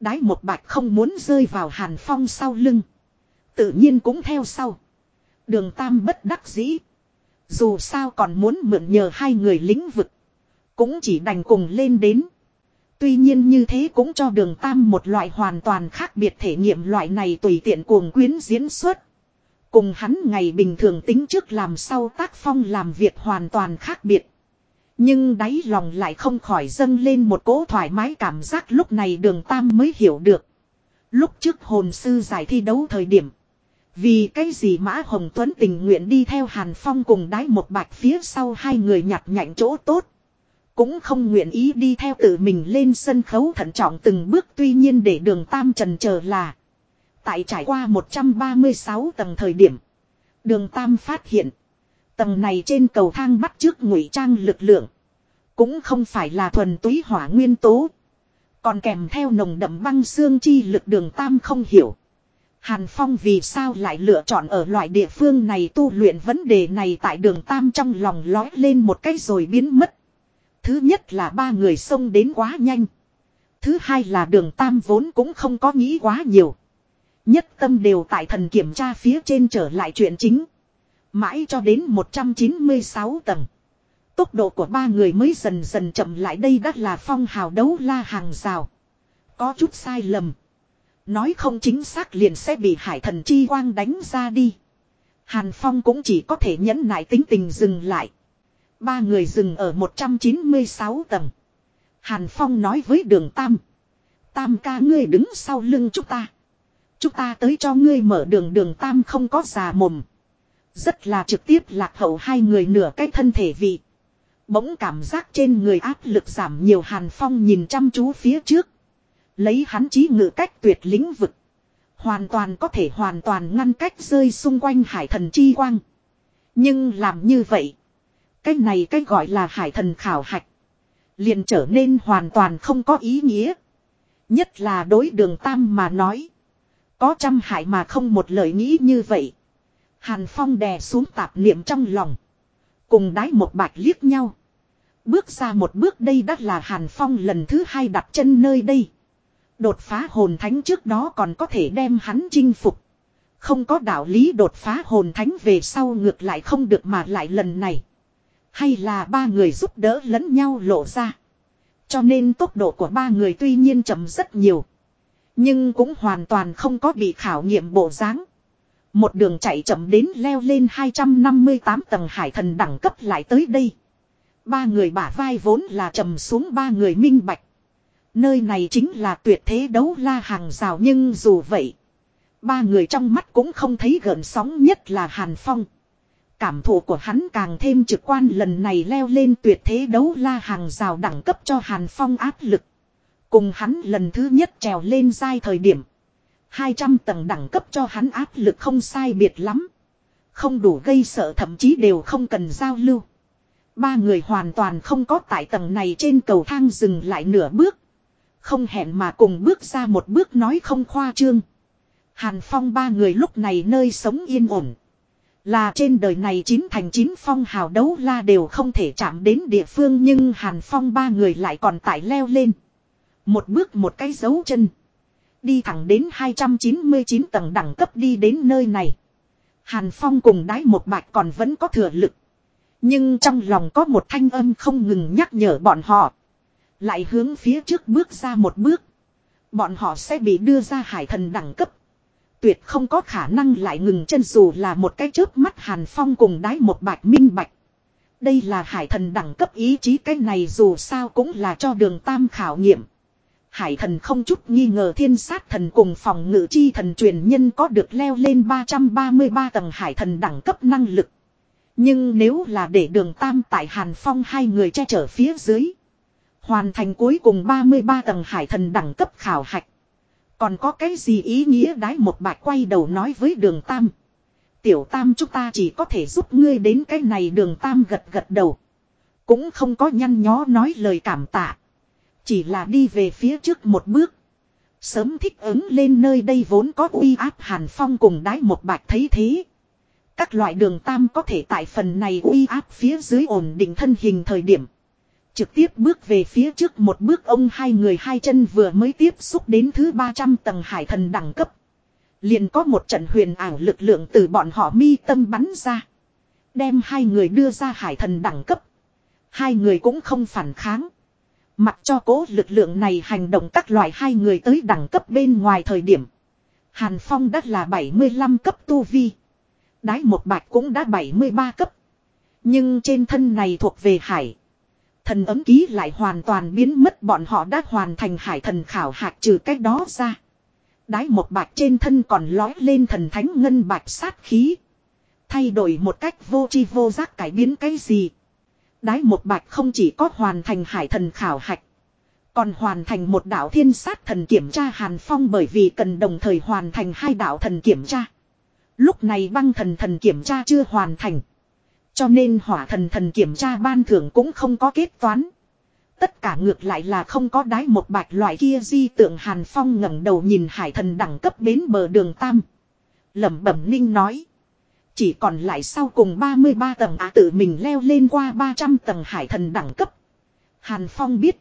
Speaker 1: Đái một bạch không muốn rơi vào Hàn Phong sau lưng. Tự nhiên cũng theo sau. Đường Tam bất đắc dĩ. Dù sao còn muốn mượn nhờ hai người lĩnh vực. Cũng chỉ đành cùng lên đến. Tuy nhiên như thế cũng cho đường Tam một loại hoàn toàn khác biệt thể nghiệm loại này tùy tiện cuồng quyến diễn xuất. Cùng hắn ngày bình thường tính trước làm sau tác phong làm việc hoàn toàn khác biệt. Nhưng đáy lòng lại không khỏi dâng lên một cỗ thoải mái cảm giác lúc này đường Tam mới hiểu được. Lúc trước hồn sư giải thi đấu thời điểm. Vì cái gì Mã Hồng Tuấn tình nguyện đi theo Hàn Phong cùng đái một bạch phía sau hai người nhặt nhạnh chỗ tốt. Cũng không nguyện ý đi theo tự mình lên sân khấu thận trọng từng bước, tuy nhiên để đường Tam trần chờ là. Tại trải qua 136 tầng thời điểm. Đường Tam phát hiện. Tầng này trên cầu thang bắt trước ngụy trang lực lượng. Cũng không phải là thuần túy hỏa nguyên tố. Còn kèm theo nồng đậm băng xương chi lực đường Tam không hiểu. Hàn Phong vì sao lại lựa chọn ở loại địa phương này tu luyện vấn đề này tại đường Tam trong lòng lói lên một cái rồi biến mất. Thứ nhất là ba người xông đến quá nhanh. Thứ hai là đường Tam vốn cũng không có nghĩ quá nhiều. Nhất tâm đều tại thần kiểm tra phía trên trở lại chuyện chính. Mãi cho đến 196 tầng. Tốc độ của ba người mới dần dần chậm lại đây đắt là phong hào đấu la hàng rào. Có chút sai lầm. Nói không chính xác liền sẽ bị hải thần chi quang đánh ra đi. Hàn Phong cũng chỉ có thể nhẫn nại tính tình dừng lại. Ba người dừng ở 196 tầng. Hàn Phong nói với đường Tam. Tam ca ngươi đứng sau lưng chúng ta. Chúng ta tới cho ngươi mở đường đường Tam không có già mồm. Rất là trực tiếp lạc hậu hai người nửa cái thân thể vị. Bỗng cảm giác trên người áp lực giảm nhiều, Hàn Phong nhìn chăm chú phía trước. Lấy hắn chí ngự cách tuyệt lĩnh vực. Hoàn toàn có thể hoàn toàn ngăn cách rơi xung quanh hải thần chi quang. Nhưng làm như vậy. Cái này cái gọi là hải thần khảo hạch. Liền trở nên hoàn toàn không có ý nghĩa. Nhất là đối đường tam mà nói. Có trăm hải mà không một lời nghĩ như vậy. Hàn Phong đè xuống tạp niệm trong lòng. Cùng đái một bạch liếc nhau. Bước ra một bước đây đã là Hàn Phong lần thứ hai đặt chân nơi đây. Đột phá hồn thánh trước đó còn có thể đem hắn chinh phục. Không có đạo lý đột phá hồn thánh về sau ngược lại không được mà lại lần này. Hay là ba người giúp đỡ lẫn nhau lộ ra. Cho nên tốc độ của ba người tuy nhiên chậm rất nhiều. Nhưng cũng hoàn toàn không có bị khảo nghiệm bộ dáng. Một đường chạy chậm đến leo lên 258 tầng hải thần đẳng cấp lại tới đây. Ba người bả vai vốn là trầm xuống ba người minh bạch. Nơi này chính là tuyệt thế đấu la hàng rào nhưng dù vậy. Ba người trong mắt cũng không thấy gợn sóng nhất là Hàn Phong. Cảm thụ của hắn càng thêm trực quan lần này leo lên tuyệt thế đấu la hàng rào đẳng cấp cho Hàn Phong áp lực. Cùng hắn lần thứ nhất trèo lên dai thời điểm. 200 tầng đẳng cấp cho hắn áp lực không sai biệt lắm. Không đủ gây sợ thậm chí đều không cần giao lưu. Ba người hoàn toàn không có tại tầng này trên cầu thang dừng lại nửa bước. Không hẹn mà cùng bước ra một bước nói không khoa trương. Hàn Phong ba người lúc này nơi sống yên ổn. Là trên đời này chín thành chín phong hào đấu la đều không thể chạm đến địa phương nhưng Hàn Phong ba người lại còn tại leo lên. Một bước một cái dấu chân. Đi thẳng đến 299 tầng đẳng cấp đi đến nơi này. Hàn Phong cùng đái một bạch còn vẫn có thừa lực. Nhưng trong lòng có một thanh âm không ngừng nhắc nhở bọn họ. Lại hướng phía trước bước ra một bước. Bọn họ sẽ bị đưa ra hải thần đẳng cấp. Tuyệt không có khả năng lại ngừng chân dù là một cái chớp mắt Hàn Phong cùng đái một bạch minh bạch. Đây là hải thần đẳng cấp ý chí cái này dù sao cũng là cho đường tam khảo nghiệm. Hải thần không chút nghi ngờ thiên sát thần cùng phòng ngự chi thần truyền nhân có được leo lên 333 tầng hải thần đẳng cấp năng lực. Nhưng nếu là để đường tam tại Hàn Phong hai người che chở phía dưới. Hoàn thành cuối cùng 33 tầng hải thần đẳng cấp khảo hạch. Còn có cái gì ý nghĩa đái một bạch quay đầu nói với đường Tam. Tiểu Tam chúng ta chỉ có thể giúp ngươi đến cái này đường Tam gật gật đầu. Cũng không có nhăn nhó nói lời cảm tạ. Chỉ là đi về phía trước một bước. Sớm thích ứng lên nơi đây vốn có uy áp hàn phong cùng đái một bạch thấy thế. Các loại đường tam có thể tại phần này uy áp phía dưới ổn định thân hình thời điểm. Trực tiếp bước về phía trước một bước, ông hai người hai chân vừa mới tiếp xúc đến thứ 300 tầng hải thần đẳng cấp. Liền có một trận huyền ảo lực lượng từ bọn họ mi tâm bắn ra. Đem hai người đưa ra hải thần đẳng cấp. Hai người cũng không phản kháng. Mặc cho cố lực lượng này hành động các loại hai người tới đẳng cấp bên ngoài thời điểm. Hàn Phong đã là 75 cấp tu vi. Đái một bạch cũng đã 73 cấp. Nhưng trên thân này thuộc về hải. Thần ấm ký lại hoàn toàn biến mất, bọn họ đã hoàn thành hải thần khảo hạch trừ cách đó ra. Đái một bạch trên thân còn lói lên thần thánh ngân bạch sát khí. Thay đổi một cách vô chi vô giác cải biến cái gì. Đái một bạch không chỉ có hoàn thành hải thần khảo hạch. Còn hoàn thành một đạo thiên sát thần kiểm tra Hàn Phong bởi vì cần đồng thời hoàn thành hai đạo thần kiểm tra. Lúc này băng thần thần kiểm tra chưa hoàn thành. Cho nên hỏa thần thần kiểm tra ban thưởng cũng không có kết toán. Tất cả ngược lại là không có đái một bạch loại kia di tượng Hàn Phong ngẩng đầu nhìn hải thần đẳng cấp bến bờ đường Tam. lẩm bẩm ninh nói. Chỉ còn lại sau cùng 33 tầng á tự mình leo lên qua 300 tầng hải thần đẳng cấp. Hàn Phong biết.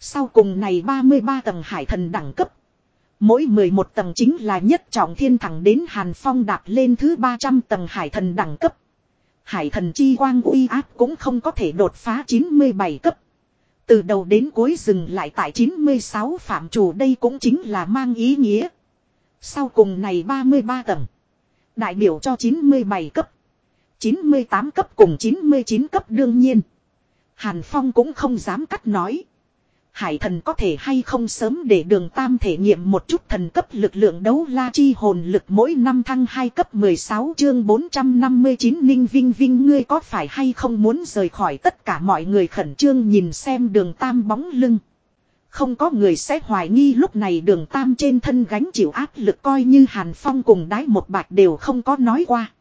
Speaker 1: Sau cùng này 33 tầng hải thần đẳng cấp. Mỗi 11 tầng chính là nhất trọng thiên thẳng đến Hàn Phong đạp lên thứ 300 tầng hải thần đẳng cấp. Hải thần chi quang uy áp cũng không có thể đột phá 97 cấp. Từ đầu đến cuối dừng lại tại 96 phạm chủ đây cũng chính là mang ý nghĩa. Sau cùng này 33 tầng. Đại biểu cho 97 cấp. 98 cấp cùng 99 cấp đương nhiên. Hàn Phong cũng không dám cắt nói. Hải thần có thể hay không sớm để đường tam thể nghiệm một chút thần cấp lực lượng đấu la chi hồn lực mỗi năm thăng 2 cấp 16 chương 459 ninh vinh vinh, ngươi có phải hay không muốn rời khỏi tất cả mọi người khẩn trương nhìn xem đường tam bóng lưng. Không có người sẽ hoài nghi lúc này đường tam trên thân gánh chịu áp lực coi như Hàn Phong cùng đái một bạch đều không có nói qua.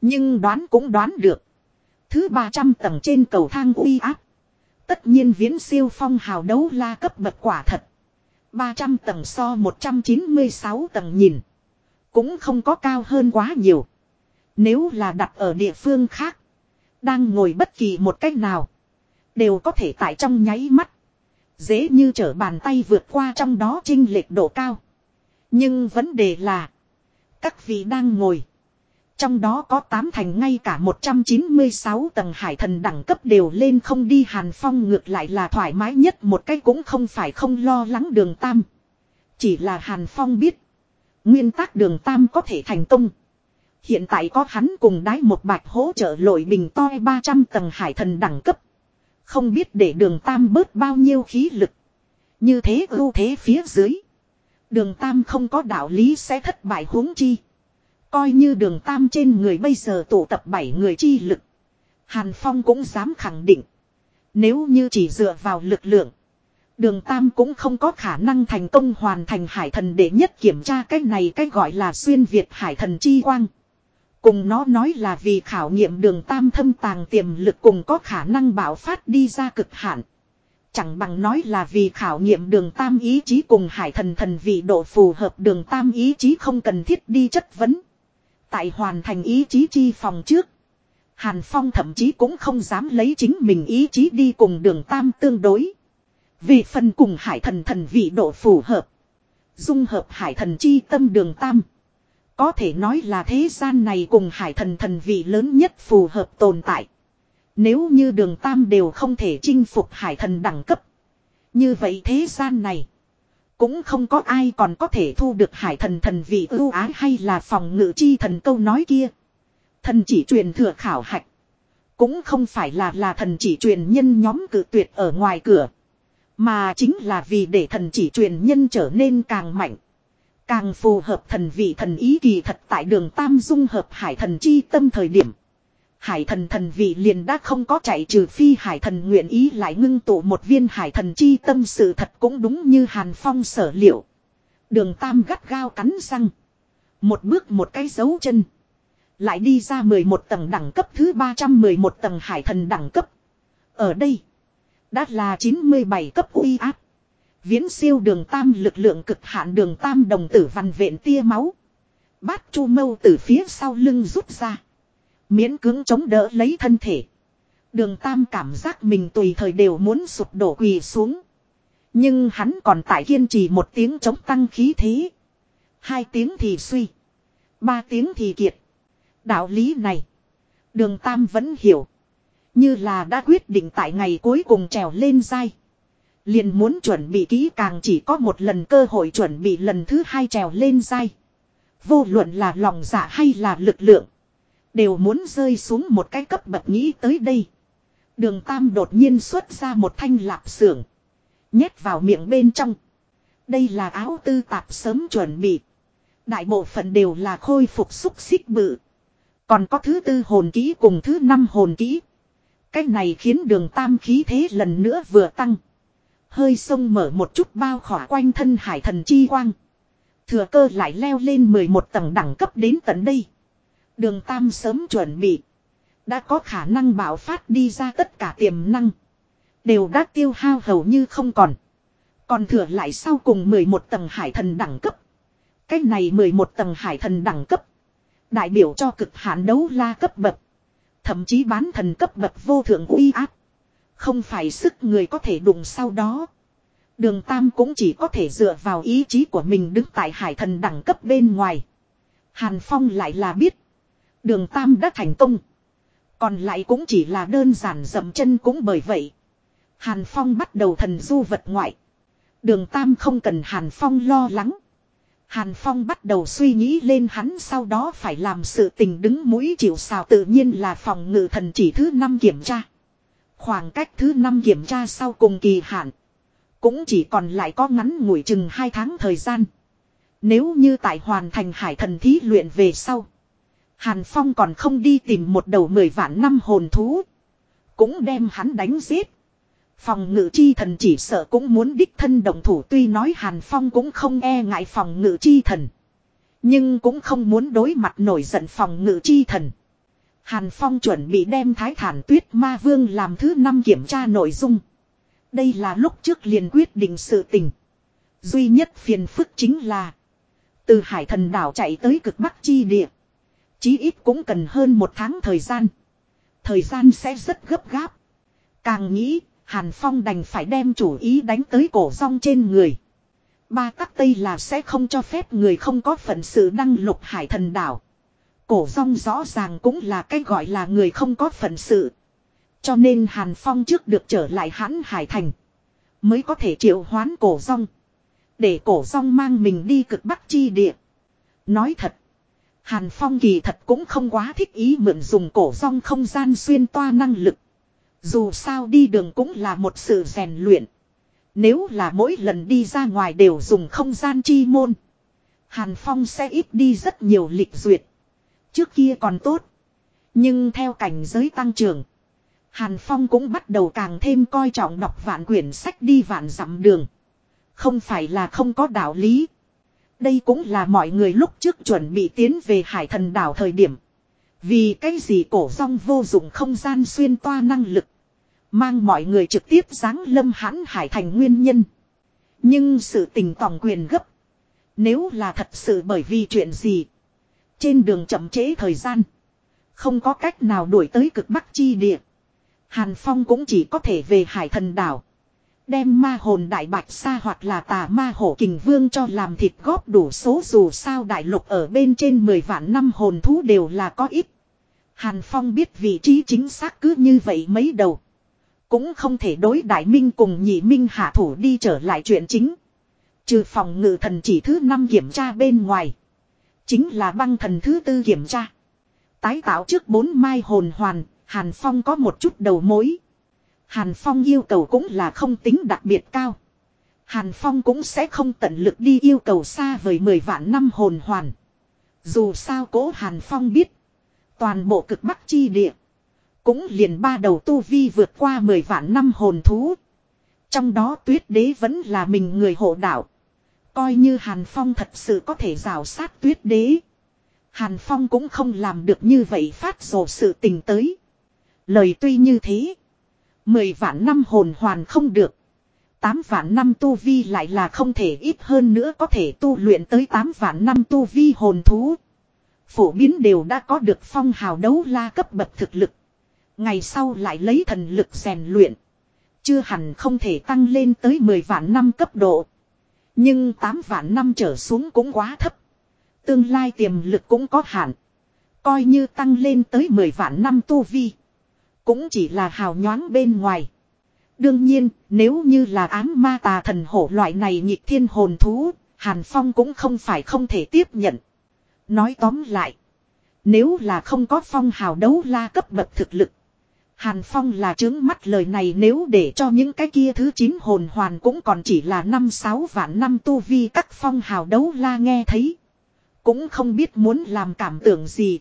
Speaker 1: Nhưng đoán cũng đoán được. Thứ 300 tầng trên cầu thang uy áp. Tất nhiên viễn siêu phong hào đấu la cấp bậc quả thật. 300 tầng so 196 tầng nhìn. Cũng không có cao hơn quá nhiều. Nếu là đặt ở địa phương khác. Đang ngồi bất kỳ một cách nào. Đều có thể tại trong nháy mắt. Dễ như trở bàn tay vượt qua trong đó trinh lệch độ cao. Nhưng vấn đề là. Các vị đang ngồi. Trong đó có 8 thành ngay cả 196 tầng hải thần đẳng cấp đều lên không đi Hàn Phong ngược lại là thoải mái nhất một cái cũng không phải không lo lắng đường Tam. Chỉ là Hàn Phong biết. Nguyên tắc đường Tam có thể thành công. Hiện tại có hắn cùng đái một bạch hỗ trợ lội bình toi 300 tầng hải thần đẳng cấp. Không biết để đường Tam bớt bao nhiêu khí lực. Như thế ưu thế phía dưới. Đường Tam không có đạo lý sẽ thất bại huống chi. Coi như đường tam trên người bây giờ tụ tập 7 người chi lực. Hàn Phong cũng dám khẳng định. Nếu như chỉ dựa vào lực lượng. Đường Tam cũng không có khả năng thành công hoàn thành hải thần để nhất kiểm tra cái này cái gọi là xuyên Việt hải thần chi quang. Cùng nó nói là vì khảo nghiệm đường Tam thâm tàng tiềm lực cùng có khả năng bảo phát đi ra cực hạn. Chẳng bằng nói là vì khảo nghiệm đường Tam ý chí cùng hải thần thần vị độ phù hợp, đường Tam ý chí không cần thiết đi chất vấn. Tại hoàn thành ý chí chi phòng trước. Hàn Phong thậm chí cũng không dám lấy chính mình ý chí đi cùng đường tam tương đối. Vì phần cùng hải thần thần vị độ phù hợp. Dung hợp hải thần chi tâm đường tam. Có thể nói là thế gian này cùng hải thần thần vị lớn nhất phù hợp tồn tại. Nếu như đường tam đều không thể chinh phục hải thần đẳng cấp. Như vậy thế gian này. Cũng không có ai còn có thể thu được hải thần thần vị ưu ái hay là phòng ngự chi thần câu nói kia. Thần chỉ truyền thừa khảo hạch. Cũng không phải là là thần chỉ truyền nhân nhóm cử tuyệt ở ngoài cửa. Mà chính là vì để thần chỉ truyền nhân trở nên càng mạnh. Càng phù hợp thần vị thần ý kỳ thật tại đường Tam Dung hợp hải thần chi tâm thời điểm. Hải thần thần vị liền đã không có chạy trừ phi hải thần nguyện ý lại ngưng tụ một viên hải thần chi tâm sự thật cũng đúng như Hàn Phong sở liệu. Đường Tam gắt gao cắn răng. Một bước một cái dấu chân. Lại đi ra 11 tầng đẳng cấp thứ 311 tầng hải thần đẳng cấp. Ở đây. Đã là 97 cấp uy áp. Viễn siêu đường tam lực lượng cực hạn đường tam đồng tử văn vện tia máu. Bát chu mâu từ phía sau lưng rút ra. Miễn cưỡng chống đỡ lấy thân thể. Đường tam cảm giác mình tùy thời đều muốn sụp đổ quỳ xuống. Nhưng hắn còn tại kiên trì một tiếng chống tăng khí thế. Hai tiếng thì suy. Ba tiếng thì kiệt. Đạo lý này. Đường Tam vẫn hiểu. Như là đã quyết định tại ngày cuối cùng trèo lên dai. Liền muốn chuẩn bị kỹ càng chỉ có một lần cơ hội chuẩn bị lần thứ hai trèo lên dai. Vô luận là lòng dạ hay là lực lượng. Đều muốn rơi xuống một cái cấp bậc nghĩ tới đây. Đường Tam đột nhiên xuất ra một thanh lạp xưởng. Nhét vào miệng bên trong. Đây là áo tư tạp sớm chuẩn bị. Đại bộ phận đều là khôi phục xúc xích bự. Còn có thứ tư hồn ký cùng thứ năm hồn ký. Cái này khiến đường tam khí thế lần nữa vừa tăng. Hơi sông mở một chút bao khỏa quanh thân hải thần chi quang. Thừa cơ lại leo lên 11 tầng đẳng cấp đến tận đây. Đường tam sớm chuẩn bị. Đã có khả năng bảo phát đi ra tất cả tiềm năng. Đều đã tiêu hao hầu như không còn. Còn thừa lại sau cùng 11 tầng hải thần đẳng cấp. Cái này 11 tầng hải thần đẳng cấp. Đại biểu cho cực hạn đấu la cấp bậc. Thậm chí bán thần cấp bậc vô thượng uy áp. Không phải sức người có thể đụng sau đó. Đường Tam cũng chỉ có thể dựa vào ý chí của mình đứng tại hải thần đẳng cấp bên ngoài. Hàn Phong lại là biết. Đường Tam đã thành công. Còn lại cũng chỉ là đơn giản dậm chân cũng bởi vậy. Hàn Phong bắt đầu thần du vật ngoại. Đường Tam không cần Hàn Phong lo lắng. Hàn Phong bắt đầu suy nghĩ lên hắn sau đó phải làm sự tình đứng mũi chịu sào tự nhiên là phòng ngự thần chỉ thứ 5 kiểm tra. Khoảng cách thứ 5 kiểm tra sau cùng kỳ hạn. Cũng chỉ còn lại có ngắn ngủi chừng 2 tháng thời gian. Nếu như tại hoàn thành hải thần thí luyện về sau. Hàn Phong còn không đi tìm một đầu mười vạn năm hồn thú. Cũng đem hắn đánh giết. Phòng ngự chi thần chỉ sợ cũng muốn đích thân động thủ, tuy nói Hàn Phong cũng không e ngại phòng ngự chi thần. Nhưng cũng không muốn đối mặt nổi giận phòng ngự chi thần. Hàn Phong chuẩn bị đem Thái Thản Tuyết Ma Vương làm thứ năm kiểm tra nội dung. Đây là lúc trước liền quyết định sự tình. Duy nhất phiền phức chính là từ Hải Thần Đảo chạy tới cực Bắc Chi Địa. Chí ít cũng cần hơn một tháng thời gian. Thời gian sẽ rất gấp gáp. Càng nghĩ, Hàn Phong đành phải đem chủ ý đánh tới cổ rong trên người. Ba tắc tây là sẽ không cho phép người không có phận sự đăng lục hải thần đảo. Cổ rong rõ ràng cũng là cái gọi là người không có phận sự. Cho nên Hàn Phong trước được trở lại hãn hải thành. Mới có thể triệu hoán cổ rong. Để cổ rong mang mình đi cực bắc chi địa. Nói thật. Hàn Phong kỳ thật cũng không quá thích ý mượn dùng cổ rong không gian xuyên toa năng lực. Dù sao đi đường cũng là một sự rèn luyện. Nếu là mỗi lần đi ra ngoài đều dùng không gian chi môn. Hàn Phong sẽ ít đi rất nhiều lịch duyệt. Trước kia còn tốt. Nhưng theo cảnh giới tăng trưởng. Hàn Phong cũng bắt đầu càng thêm coi trọng đọc vạn quyển sách đi vạn dặm đường. Không phải là không có đạo lý. Đây cũng là mọi người lúc trước chuẩn bị tiến về hải thần đảo thời điểm. Vì cái gì cổ rong vô dụng không gian xuyên toa năng lực. Mang mọi người trực tiếp giáng lâm hãn hải thành nguyên nhân. Nhưng sự tình tòng quyền gấp. Nếu là thật sự bởi vì chuyện gì. Trên đường chậm trễ thời gian. Không có cách nào đuổi tới cực bắc chi địa. Hàn Phong cũng chỉ có thể về hải thần đảo. Đem ma hồn đại bạch sa hoặc là tà ma hổ kình vương cho làm thịt góp đủ số dù sao đại lục ở bên trên 10 vạn năm hồn thú đều là có ít. Hàn Phong biết vị trí chính xác cứ như vậy mấy đầu. Cũng không thể đối đại minh cùng nhị minh hạ thủ đi trở lại chuyện chính. Trừ phòng ngự thần chỉ thứ năm kiểm tra bên ngoài. Chính là băng thần thứ tư kiểm tra. Tái tạo trước bốn mai hồn hoàn, Hàn Phong có một chút đầu mối. Hàn Phong yêu cầu cũng là không tính đặc biệt cao. Hàn Phong cũng sẽ không tận lực đi yêu cầu xa vời mười vạn năm hồn hoàn. Dù sao cố Hàn Phong biết. Toàn bộ cực bắc chi địa. Cũng liền ba đầu tu vi vượt qua mười vạn năm hồn thú. Trong đó tuyết đế vẫn là mình người hộ đạo. Coi như Hàn Phong thật sự có thể rào sát tuyết đế. Hàn Phong cũng không làm được như vậy phát rồ sự tình tới. Lời tuy như thế. Mười vạn năm hồn hoàn không được. Tám vạn năm tu vi lại là không thể ít hơn nữa có thể tu luyện tới tám vạn năm tu vi hồn thú. Phổ biến đều đã có được phong hào đấu la cấp bậc thực lực. Ngày sau lại lấy thần lực rèn luyện. Chưa hẳn không thể tăng lên tới 10 vạn năm cấp độ. Nhưng 8 vạn năm trở xuống cũng quá thấp. Tương lai tiềm lực cũng có hạn. Coi như tăng lên tới 10 vạn năm tu vi. Cũng chỉ là hào nhoáng bên ngoài. Đương nhiên, nếu như là ám ma tà thần hổ loại này nhịp thiên hồn thú, Hàn Phong cũng không phải không thể tiếp nhận. Nói tóm lại, nếu là không có phong hào đấu la cấp bậc thực lực, Hàn Phong là chứng mắt lời này nếu để cho những cái kia thứ chín hồn hoàn cũng còn chỉ là năm sáu vạn năm tu vi các phong hào đấu la nghe thấy. Cũng không biết muốn làm cảm tưởng gì.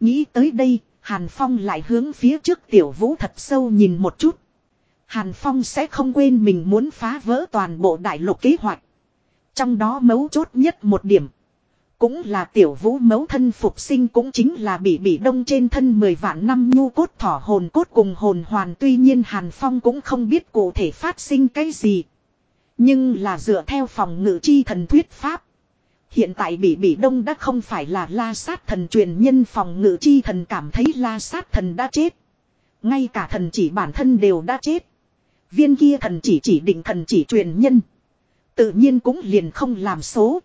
Speaker 1: Nghĩ tới đây, Hàn Phong lại hướng phía trước tiểu vũ thật sâu nhìn một chút. Hàn Phong sẽ không quên mình muốn phá vỡ toàn bộ đại lục kế hoạch. Trong đó mấu chốt nhất một điểm. Cũng là tiểu vũ mấu thân phục sinh cũng chính là bị bị đông trên thân 10 vạn năm nhu cốt thỏ hồn cốt cùng hồn hoàn tuy nhiên Hàn Phong cũng không biết cụ thể phát sinh cái gì. Nhưng là dựa theo phòng ngự chi thần thuyết pháp. Hiện tại bị bị đông đã không phải là la sát thần truyền nhân phòng ngự chi thần cảm thấy la sát thần đã chết. Ngay cả thần chỉ bản thân đều đã chết. Viên kia thần chỉ chỉ định thần chỉ truyền nhân. Tự nhiên cũng liền không làm số.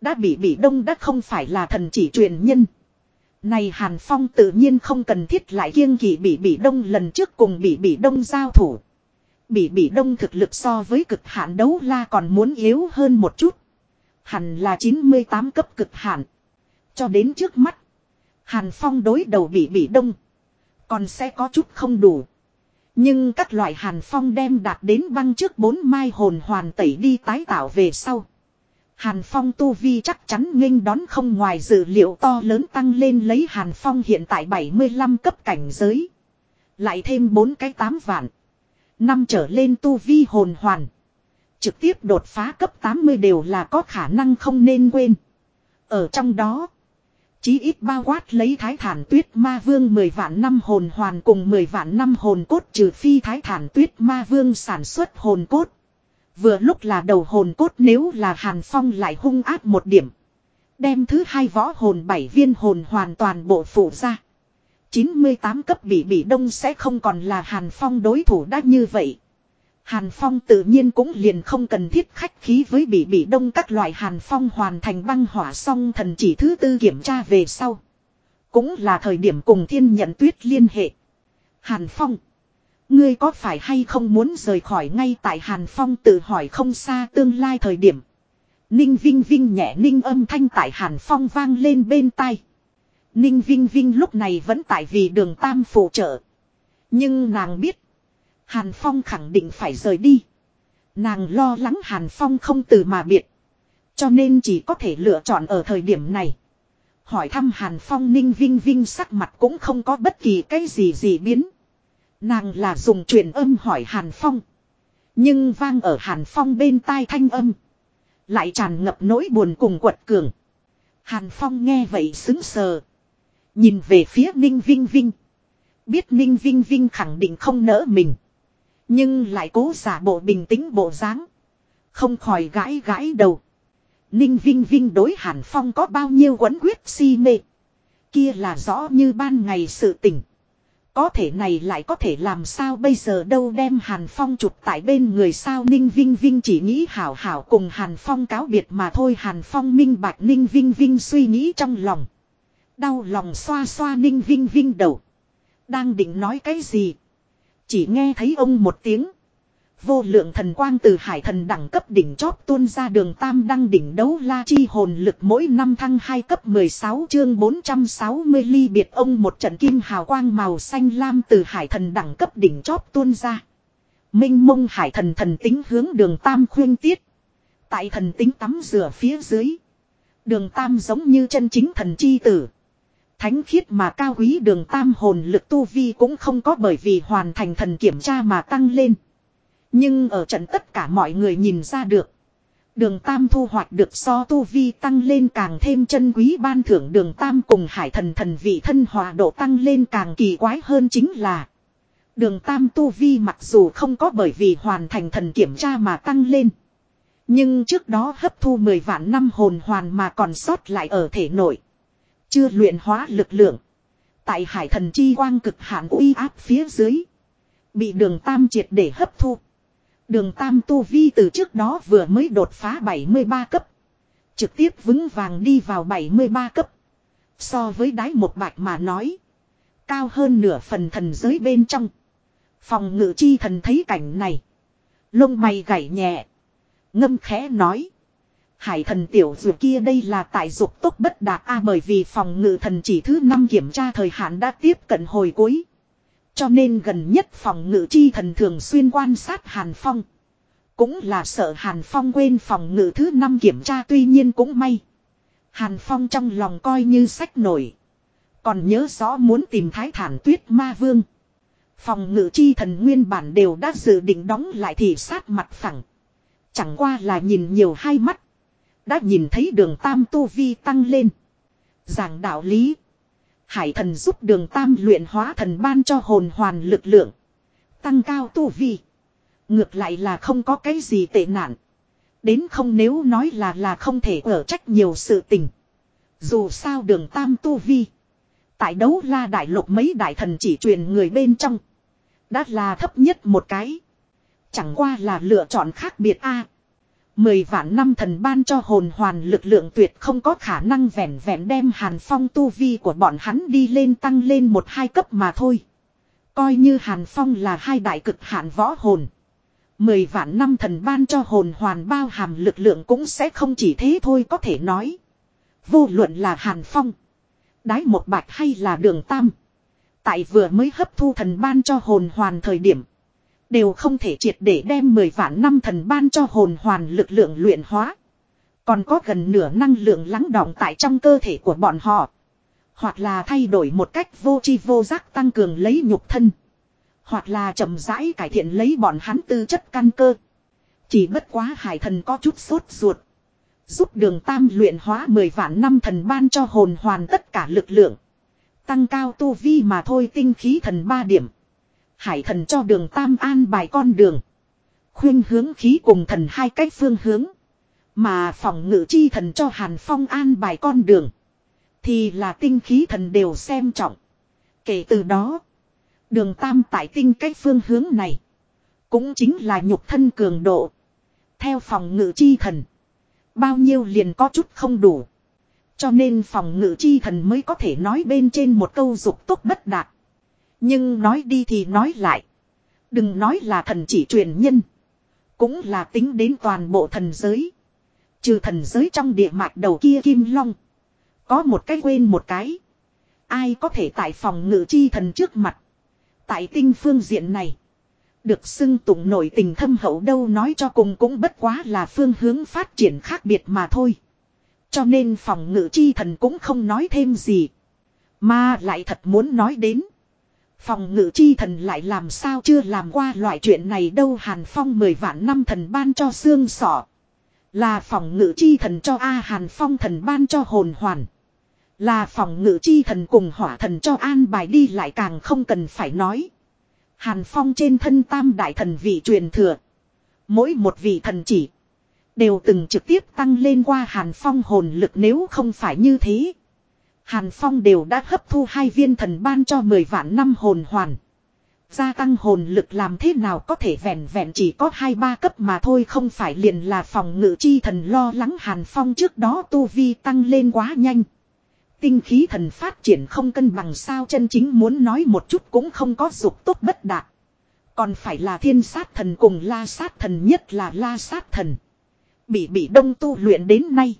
Speaker 1: Đã bị bị đông đã không phải là thần chỉ truyền nhân. Này Hàn Phong tự nhiên không cần thiết lại kiêng kỵ bị bị đông lần trước cùng bị bị đông giao thủ. Bị bị đông thực lực so với cực hạn đấu la còn muốn yếu hơn một chút. Hẳn là 98 cấp cực hạn. Cho đến trước mắt. Hàn Phong đối đầu bị bị đông. Còn sẽ có chút không đủ. Nhưng các loại Hàn Phong đem đạt đến băng trước bốn mai hồn hoàn tẩy đi tái tạo về sau. Hàn Phong tu vi chắc chắn nghênh đón không ngoài dự liệu to lớn tăng lên lấy Hàn Phong hiện tại 75 cấp cảnh giới. Lại thêm 4 cái 8 vạn. Năm trở lên tu vi hồn hoàn. Trực tiếp đột phá cấp 80 đều là có khả năng không nên quên. Ở trong đó. Chí ít bao quát lấy thái thản tuyết ma vương 10 vạn năm hồn hoàn cùng 10 vạn năm hồn cốt trừ phi thái thản tuyết ma vương sản xuất hồn cốt. Vừa lúc là đầu hồn cốt nếu là Hàn Phong lại hung áp một điểm. Đem thứ hai võ hồn bảy viên hồn hoàn toàn bộ phủ ra. 98 cấp bị bị đông sẽ không còn là Hàn Phong đối thủ đã như vậy. Hàn Phong tự nhiên cũng liền không cần thiết khách khí với bị bị đông các loại Hàn Phong hoàn thành băng hỏa song thần chỉ thứ tư kiểm tra về sau. Cũng là thời điểm cùng thiên nhận tuyết liên hệ. Hàn Phong. Ngươi có phải hay không muốn rời khỏi ngay tại Hàn Phong tự hỏi không xa tương lai thời điểm. Ninh Vinh Vinh nhẹ ninh âm thanh tại Hàn Phong vang lên bên tai. Ninh Vinh Vinh lúc này vẫn tại vì đường Tam phụ trợ. Nhưng nàng biết. Hàn Phong khẳng định phải rời đi. Nàng lo lắng Hàn Phong không từ mà biệt. Cho nên chỉ có thể lựa chọn ở thời điểm này. Hỏi thăm Hàn Phong Ninh Vinh Vinh sắc mặt cũng không có bất kỳ cái gì gì biến. Nàng là dùng truyền âm hỏi Hàn Phong. Nhưng vang ở Hàn Phong bên tai thanh âm. Lại tràn ngập nỗi buồn cùng quật cường. Hàn Phong nghe vậy xứng sờ. Nhìn về phía Ninh Vinh Vinh. Biết Ninh Vinh Vinh khẳng định không nỡ mình. Nhưng lại cố giả bộ bình tĩnh bộ dáng, Không khỏi gãi gãi đầu. Ninh Vinh Vinh đối Hàn Phong có bao nhiêu quấn quyết si mê. Kia là rõ như ban ngày sự tỉnh. Có thể này lại có thể làm sao bây giờ đâu đem Hàn Phong chụp tại bên người sao Ninh Vinh Vinh chỉ nghĩ hảo hảo cùng Hàn Phong cáo biệt mà thôi Hàn Phong minh bạch Ninh Vinh Vinh suy nghĩ trong lòng. Đau lòng xoa xoa Ninh Vinh Vinh đầu. Đang định nói cái gì? Chỉ nghe thấy ông một tiếng. Vô lượng thần quang từ hải thần đẳng cấp đỉnh chóp tuôn ra đường tam đăng đỉnh đấu la chi hồn lực mỗi năm thăng 2 cấp 16 chương 460 ly biệt ông một trận kim hào quang màu xanh lam từ hải thần đẳng cấp đỉnh chóp tuôn ra. Minh mông hải thần thần tính hướng đường tam khuyên tiết. Tại thần tính tắm rửa phía dưới. Đường tam giống như chân chính thần chi tử. Thánh khiết mà cao quý đường tam hồn lực tu vi cũng không có bởi vì hoàn thành thần kiểm tra mà tăng lên. Nhưng ở trận tất cả mọi người nhìn ra được. Đường Tam thu hoạch được so tu vi tăng lên càng thêm chân quý ban thưởng đường Tam cùng hải thần thần vị thân hòa độ tăng lên càng kỳ quái hơn chính là, Đường Tam tu vi mặc dù không có bởi vì hoàn thành thần kiểm tra mà tăng lên, Nhưng trước đó hấp thu 10 vạn năm hồn hoàn mà còn sót lại ở thể nội chưa luyện hóa lực lượng Tại hải thần chi quang cực hạn uy áp phía dưới, Bị đường Tam triệt để hấp thu Đường Tam Tu Vi từ trước đó vừa mới đột phá 73 cấp. Trực tiếp vững vàng đi vào 73 cấp. So với đái một bạch mà nói. Cao hơn nửa phần thần giới bên trong. Phòng ngự chi thần thấy cảnh này. Lông mày gảy nhẹ. Ngâm khẽ nói. Hải thần tiểu dù kia đây là tại dục tốt bất đạt a bởi vì phòng ngự thần chỉ thứ năm kiểm tra thời hạn đã tiếp cận hồi cuối. Cho nên gần nhất phòng ngự chi thần thường xuyên quan sát Hàn Phong. Cũng là sợ Hàn Phong quên phòng ngự thứ năm kiểm tra tuy nhiên cũng may. Hàn Phong trong lòng coi như sách nổi. Còn nhớ rõ muốn tìm thái thản tuyết ma vương. Phòng ngự chi thần nguyên bản đều đã dự định đóng lại thì sát mặt phẳng. Chẳng qua là nhìn nhiều hai mắt. Đã nhìn thấy đường tam tu vi tăng lên. Giảng đạo lý. Hải thần giúp đường tam luyện hóa thần ban cho hồn hoàn lực lượng. Tăng cao tu vi. Ngược lại là không có cái gì tệ nạn. Đến không nếu nói là là không thể ở trách nhiều sự tình. Dù sao đường tam tu vi. Tại đấu la đại lục mấy đại thần chỉ truyền người bên trong. Đã là thấp nhất một cái. Chẳng qua là lựa chọn khác biệt a Mười vạn năm thần ban cho hồn hoàn lực lượng tuyệt không có khả năng vẹn vẹn đem hàn phong tu vi của bọn hắn đi lên tăng lên một hai cấp mà thôi. Coi như hàn phong là hai đại cực hạn võ hồn. Mười vạn năm thần ban cho hồn hoàn bao hàm lực lượng cũng sẽ không chỉ thế thôi có thể nói. Vô luận là hàn phong. Đái một bạch hay là đường tam. Tại vừa mới hấp thu thần ban cho hồn hoàn thời điểm. Đều không thể triệt để đem 10 vạn năm thần ban cho hồn hoàn lực lượng luyện hóa. Còn có gần nửa năng lượng lắng đọng tại trong cơ thể của bọn họ. Hoặc là thay đổi một cách vô chi vô giác tăng cường lấy nhục thân. Hoặc là chậm rãi cải thiện lấy bọn hắn tư chất căn cơ. Chỉ bất quá hải thần có chút sốt ruột. Giúp đường tam luyện hóa 10 vạn năm thần ban cho hồn hoàn tất cả lực lượng. Tăng cao tu vi mà thôi tinh khí thần 3 điểm. Hải thần cho đường tam an bài con đường. Khuyên hướng khí cùng thần hai cách phương hướng. Mà phòng ngự chi thần cho hàn phong an bài con đường. Thì là tinh khí thần đều xem trọng. Kể từ đó. Đường tam tại tinh cách phương hướng này. Cũng chính là nhục thân cường độ. Theo phòng ngự chi thần. Bao nhiêu liền có chút không đủ. Cho nên phòng ngự chi thần mới có thể nói bên trên một câu dục tốt bất đạt. Nhưng nói đi thì nói lại. Đừng nói là thần chỉ truyền nhân. Cũng là tính đến toàn bộ thần giới. Trừ thần giới trong địa mạch đầu kia kim long. Có một cái quên một cái. Ai có thể tại phòng ngự chi thần trước mặt. Tại tinh phương diện này. Được xưng tụng nổi tình thâm hậu đâu nói cho cùng cũng bất quá là phương hướng phát triển khác biệt mà thôi. Cho nên phòng ngự chi thần cũng không nói thêm gì. Mà lại thật muốn nói đến. Phòng ngự chi thần lại làm sao chưa làm qua loại chuyện này đâu Hàn Phong mười vạn năm thần ban cho xương sọ. Là phòng ngự chi thần cho A Hàn Phong thần ban cho hồn hoàn. Là phòng ngự chi thần cùng hỏa thần cho an bài đi lại càng không cần phải nói. Hàn Phong trên thân tam đại thần vị truyền thừa. Mỗi một vị thần chỉ. Đều từng trực tiếp tăng lên qua Hàn Phong hồn lực nếu không phải như thế. Hàn Phong đều đã hấp thu hai viên thần ban cho 10 vạn năm hồn hoàn. Gia tăng hồn lực làm thế nào có thể vẹn vẹn chỉ có hai ba cấp mà thôi, không phải liền là phòng ngự chi thần lo lắng Hàn Phong trước đó tu vi tăng lên quá nhanh. Tinh khí thần phát triển không cân bằng sao, chân chính muốn nói một chút cũng không có dục tốt bất đạt. Còn phải là thiên sát thần cùng la sát thần, nhất là la sát thần. Bị bị đông tu luyện đến nay.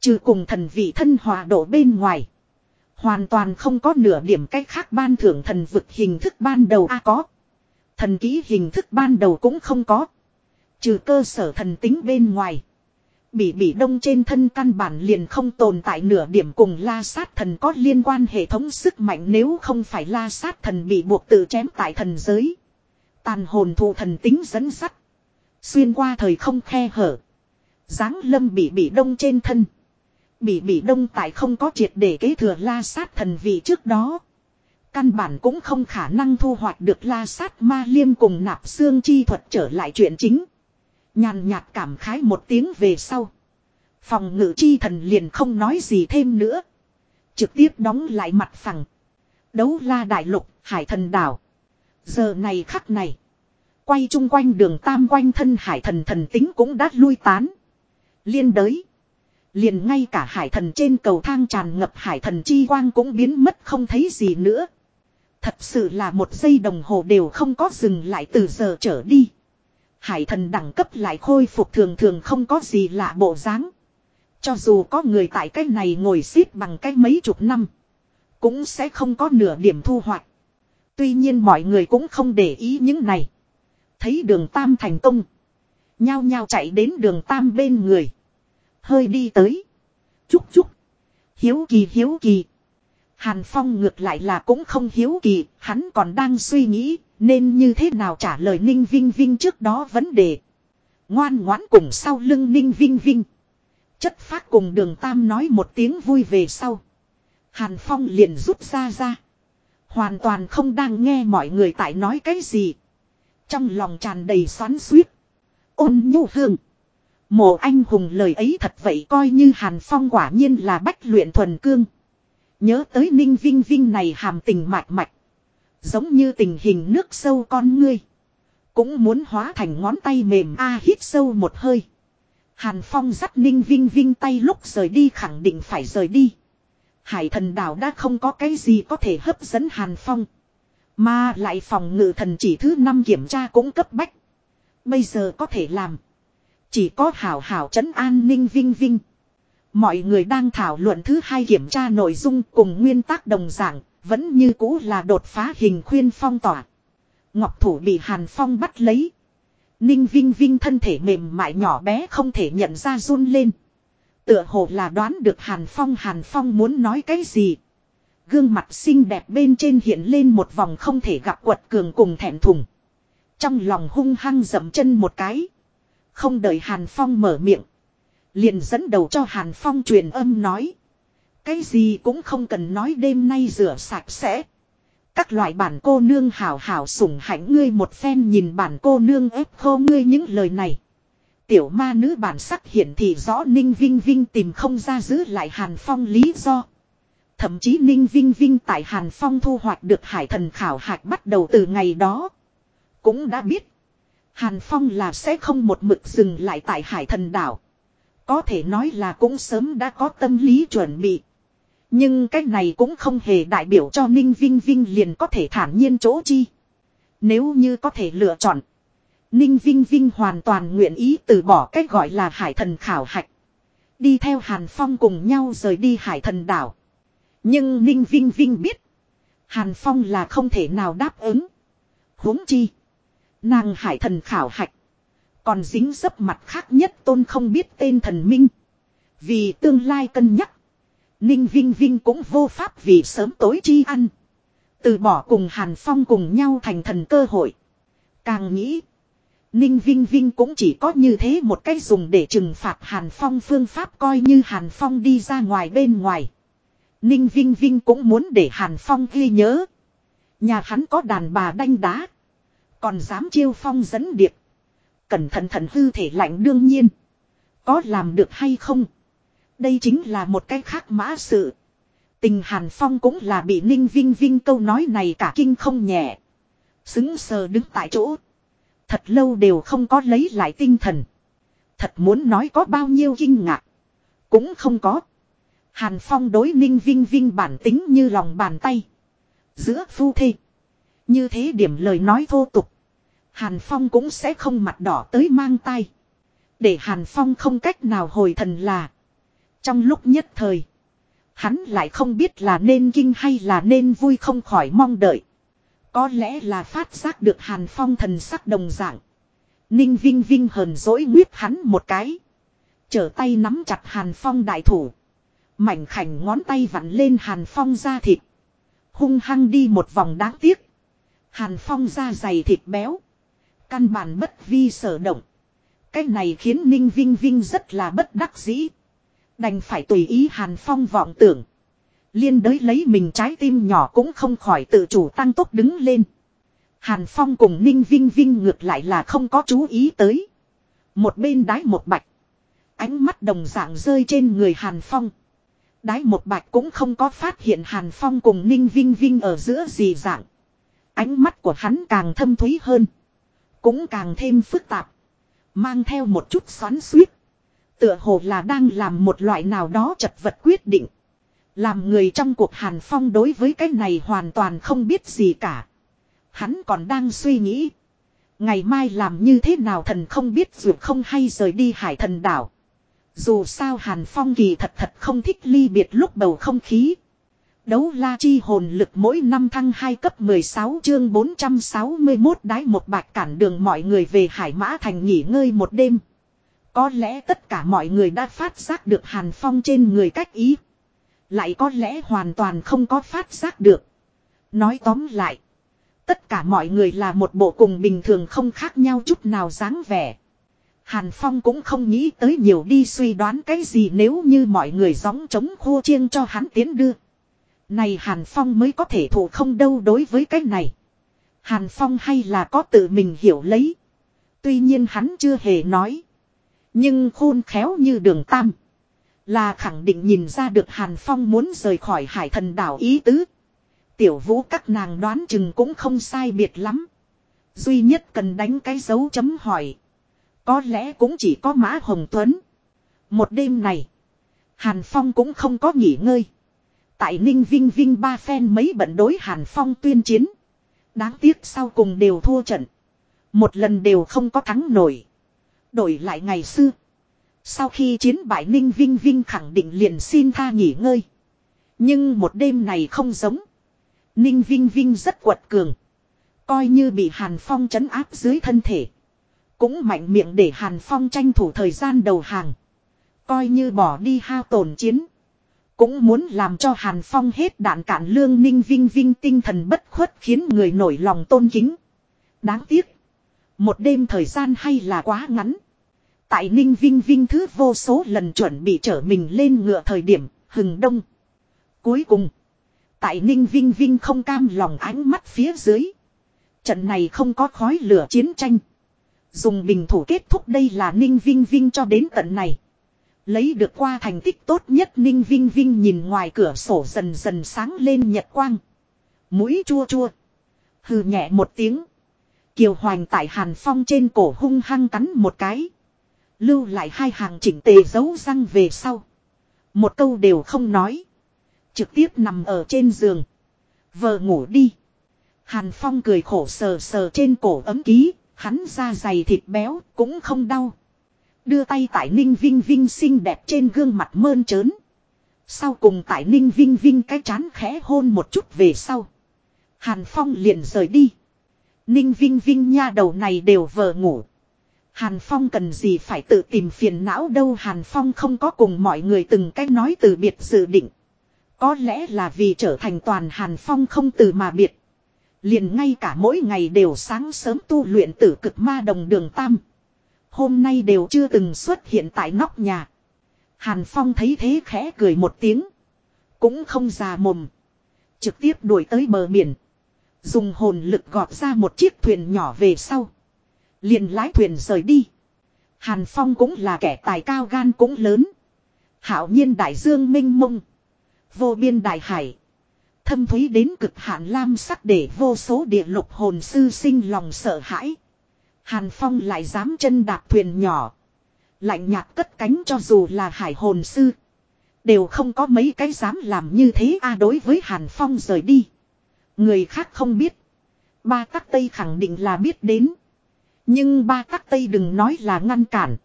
Speaker 1: Trừ cùng thần vị thân hòa độ bên ngoài. Hoàn toàn không có nửa điểm cách khác ban thưởng thần vực hình thức ban đầu a có. Thần ký hình thức ban đầu cũng không có. Trừ cơ sở thần tính bên ngoài. Bỉ bỉ đông trên thân căn bản liền không tồn tại nửa điểm cùng la sát thần có liên quan hệ thống sức mạnh nếu không phải la sát thần bị buộc tự chém tại thần giới. Tàn hồn thụ thần tính dẫn sắt. Xuyên qua thời không khe hở. Giáng lâm bị bị đông trên thân. Bị bị đông tại không có triệt để kế thừa la sát thần vị trước đó. Căn bản cũng không khả năng thu hoạch được la sát ma liêm cùng nạp xương chi thuật trở lại chuyện chính. Nhàn nhạt cảm khái một tiếng về sau. Phòng ngự chi thần liền không nói gì thêm nữa. Trực tiếp đóng lại mặt phẳng. Đấu la đại lục, hải thần đảo. Giờ này khắc này. Quay chung quanh đường tam quanh thân hải thần thần tính cũng đã lui tán. Liên đới. Liền ngay cả hải thần trên cầu thang tràn ngập hải thần chi quang cũng biến mất không thấy gì nữa. Thật sự là một giây đồng hồ đều không có dừng lại từ giờ trở đi. Hải thần đẳng cấp lại khôi phục thường thường không có gì lạ bộ dáng. Cho dù có người tại cái này ngồi xếp bằng cái mấy chục năm. Cũng sẽ không có nửa điểm thu hoạch. Tuy nhiên mọi người cũng không để ý những này. Thấy đường Tam thành công. Nhao nhao chạy đến đường Tam bên người. Hơi đi tới. Chúc chúc. Hiếu kỳ hiếu kỳ. Hàn Phong ngược lại là cũng không hiếu kỳ. Hắn còn đang suy nghĩ. Nên như thế nào trả lời Ninh Vinh Vinh trước đó vấn đề. Ngoan ngoãn cùng sau lưng Ninh Vinh Vinh. Chất phát cùng đường Tam nói một tiếng vui về sau. Hàn Phong liền rút ra ra. Hoàn toàn không đang nghe mọi người tại nói cái gì. Trong lòng tràn đầy xoắn suýt. Ôn nhu hương. Mộ anh hùng lời ấy thật vậy coi như Hàn Phong quả nhiên là bách luyện thuần cương. Nhớ tới ninh vinh vinh này hàm tình mạch mạch. Giống như tình hình nước sâu con ngươi. Cũng muốn hóa thành ngón tay mềm a hít sâu một hơi. Hàn Phong dắt ninh vinh vinh tay lúc rời đi khẳng định phải rời đi. Hải thần đảo đã không có cái gì có thể hấp dẫn Hàn Phong. Mà lại phòng ngự thần chỉ thứ năm kiểm tra cũng cấp bách. Bây giờ có thể làm. Chỉ có hảo hảo trấn an ninh vinh vinh. Mọi người đang thảo luận thứ hai kiểm tra nội dung cùng nguyên tắc đồng dạng, vẫn như cũ là đột phá hình khuyên phong tỏa. Ngọc thủ bị Hàn Phong bắt lấy. Ninh Vinh Vinh thân thể mềm mại nhỏ bé không thể nhận ra run lên. Tựa hồ là đoán được Hàn Phong Hàn Phong muốn nói cái gì. Gương mặt xinh đẹp bên trên hiện lên một vòng không thể gặp quật cường cùng thẹn thùng. Trong lòng hung hăng dậm chân một cái. Không đợi Hàn Phong mở miệng. Liền dẫn đầu cho Hàn Phong truyền âm nói. Cái gì cũng không cần nói đêm nay rửa sạch sẽ. Các loại bản cô nương hảo hảo sủng hạnh ngươi một phen nhìn bản cô nương ép khô ngươi những lời này. Tiểu ma nữ bản sắc hiện thì rõ Ninh Vinh Vinh tìm không ra giữ lại Hàn Phong lý do. Thậm chí Ninh Vinh Vinh tại Hàn Phong thu hoạch được hải thần khảo hạch bắt đầu từ ngày đó. Cũng đã biết. Hàn Phong là sẽ không một mực dừng lại tại hải thần đảo. Có thể nói là cũng sớm đã có tâm lý chuẩn bị. Nhưng cái này cũng không hề đại biểu cho Ninh Vinh Vinh liền có thể thản nhiên chỗ chi. Nếu như có thể lựa chọn. Ninh Vinh Vinh hoàn toàn nguyện ý từ bỏ cái gọi là hải thần khảo hạch. Đi theo Hàn Phong cùng nhau rời đi hải thần đảo. Nhưng Ninh Vinh Vinh biết. Hàn Phong là không thể nào đáp ứng. huống chi. Nàng hải thần khảo hạch. Còn dính dấp mặt khác nhất tôn không biết tên thần minh. Vì tương lai cân nhắc. Ninh Vinh Vinh cũng vô pháp vì sớm tối chi ăn. Từ bỏ cùng Hàn Phong cùng nhau thành thần cơ hội. Càng nghĩ. Ninh Vinh Vinh cũng chỉ có như thế một cách dùng để trừng phạt Hàn Phong phương pháp coi như Hàn Phong đi ra ngoài bên ngoài. Ninh Vinh Vinh cũng muốn để Hàn Phong ghi nhớ. Nhà hắn có đàn bà đanh đá. Còn dám chiêu phong dẫn điệp. Cẩn thận thận hư thể lạnh đương nhiên. Có làm được hay không? Đây chính là một cái khác mã sự. Tình Hàn Phong cũng là bị Ninh Vinh Vinh câu nói này cả kinh không nhẹ. Xứng sờ đứng tại chỗ. Thật lâu đều không có lấy lại tinh thần. Thật muốn nói có bao nhiêu kinh ngạc. Cũng không có. Hàn Phong đối Ninh Vinh Vinh bản tính như lòng bàn tay. Giữa phu thê. Như thế điểm lời nói thô tục. Hàn Phong cũng sẽ không mặt đỏ tới mang tay. Để Hàn Phong không cách nào hồi thần là. Trong lúc nhất thời. Hắn lại không biết là nên kinh hay là nên vui không khỏi mong đợi. Có lẽ là phát giác được Hàn Phong thần sắc đồng dạng. Ninh Vinh Vinh hờn dỗi nguyết hắn một cái. Trở tay nắm chặt Hàn Phong đại thủ. Mảnh khảnh ngón tay vặn lên Hàn Phong ra thịt. Hung hăng đi một vòng đáng tiếc. Hàn Phong da dày thịt béo. Căn bản bất vi sở động. Cái này khiến Ninh Vinh Vinh rất là bất đắc dĩ. Đành phải tùy ý Hàn Phong vọng tưởng. Liên đới lấy mình trái tim nhỏ cũng không khỏi tự chủ tăng tốc đứng lên. Hàn Phong cùng Ninh Vinh Vinh ngược lại là không có chú ý tới. Một bên đái một bạch. Ánh mắt đồng dạng rơi trên người Hàn Phong. Đái một bạch cũng không có phát hiện Hàn Phong cùng Ninh Vinh Vinh ở giữa gì dạng. Ánh mắt của hắn càng thâm thúy hơn. Cũng càng thêm phức tạp. Mang theo một chút xoắn suýt. Tựa hồ là đang làm một loại nào đó chật vật quyết định. Làm người trong cuộc Hàn Phong đối với cái này hoàn toàn không biết gì cả. Hắn còn đang suy nghĩ. Ngày mai làm như thế nào thần không biết dù không hay rời đi hải thần đảo. Dù sao Hàn Phong kỳ thật thật không thích ly biệt lúc bầu không khí. Đấu la chi hồn lực mỗi năm thăng 2 cấp 16 chương 461 đái một bạch cản đường mọi người về Hải Mã Thành nghỉ ngơi một đêm. Có lẽ tất cả mọi người đã phát giác được Hàn Phong trên người cách ý. Lại có lẽ hoàn toàn không có phát giác được. Nói tóm lại. Tất cả mọi người là một bộ cùng bình thường không khác nhau chút nào dáng vẻ. Hàn Phong cũng không nghĩ tới nhiều đi suy đoán cái gì nếu như mọi người gióng chống khô chiêng cho hắn tiến đưa. Này Hàn Phong mới có thể thủ không đâu đối với cái này. Hàn Phong hay là có tự mình hiểu lấy. Tuy nhiên hắn chưa hề nói. Nhưng khôn khéo như đường tam. Là khẳng định nhìn ra được Hàn Phong muốn rời khỏi hải thần đảo ý tứ. Tiểu vũ các nàng đoán chừng cũng không sai biệt lắm. Duy nhất cần đánh cái dấu chấm hỏi. Có lẽ cũng chỉ có Mã Hồng Tuấn. Một đêm này. Hàn Phong cũng không có nghỉ ngơi. Tại Ninh Vinh Vinh ba phen mấy bận đối Hàn Phong tuyên chiến. Đáng tiếc sau cùng đều thua trận. Một lần đều không có thắng nổi. Đổi lại ngày xưa. Sau khi chiến bại Ninh Vinh Vinh khẳng định liền xin tha nghỉ ngơi. Nhưng một đêm này không giống. Ninh Vinh Vinh rất quật cường. Coi như bị Hàn Phong chấn áp dưới thân thể. Cũng mạnh miệng để Hàn Phong tranh thủ thời gian đầu hàng. Coi như bỏ đi hao tổn chiến. Cũng muốn làm cho Hàn Phong hết đạn cản lương ninh vinh vinh tinh thần bất khuất khiến người nổi lòng tôn kính. Đáng tiếc. Một đêm thời gian hay là quá ngắn. Tại ninh vinh vinh thứ vô số lần chuẩn bị trở mình lên ngựa thời điểm, hừng đông. Cuối cùng. Tại ninh vinh vinh không cam lòng ánh mắt phía dưới. Trận này không có khói lửa chiến tranh. Dùng bình thủ kết thúc đây là ninh vinh vinh cho đến tận này. Lấy được qua thành tích tốt nhất, Ninh Vinh Vinh nhìn ngoài cửa sổ dần dần sáng lên nhật quang. Mũi chua chua. Hừ nhẹ một tiếng. Kiều Hoành tại Hàn Phong trên cổ hung hăng cắn một cái. Lưu lại hai hàng chỉnh tề dấu răng về sau. Một câu đều không nói. Trực tiếp nằm ở trên giường. Vợ ngủ đi. Hàn Phong cười khổ sờ sờ trên cổ ấm ký. Hắn da dày thịt béo cũng không đau. Đưa tay tại Ninh Vinh Vinh xinh đẹp trên gương mặt mơn trớn. Sau cùng tại Ninh Vinh Vinh cái chán khẽ hôn một chút về sau. Hàn Phong liền rời đi. Ninh Vinh Vinh nha đầu này đều vờ ngủ. Hàn Phong cần gì phải tự tìm phiền não đâu Hàn Phong không có cùng mọi người từng cách nói từ biệt dự định. Có lẽ là vì trở thành toàn Hàn Phong không từ mà biệt. Liền ngay cả mỗi ngày đều sáng sớm tu luyện tử cực ma đồng đường tam. Hôm nay đều chưa từng xuất hiện tại nóc nhà. Hàn Phong thấy thế khẽ cười một tiếng. Cũng không già mồm. Trực tiếp đuổi tới bờ biển. Dùng hồn lực gọt ra một chiếc thuyền nhỏ về sau. liền lái thuyền rời đi. Hàn Phong cũng là kẻ tài cao gan cũng lớn. Hảo nhiên đại dương minh mông. Vô biên đại hải. Thâm thúy đến cực hạn lam sắc để vô số địa lục hồn sư sinh lòng sợ hãi. Hàn Phong lại dám chân đạp thuyền nhỏ. Lạnh nhạt cất cánh cho dù là hải hồn sư. Đều không có mấy cái dám làm như thế a à, đối với Hàn Phong rời đi. Người khác không biết. Ba tắc Tây khẳng định là biết đến. Nhưng ba tắc Tây đừng nói là ngăn cản.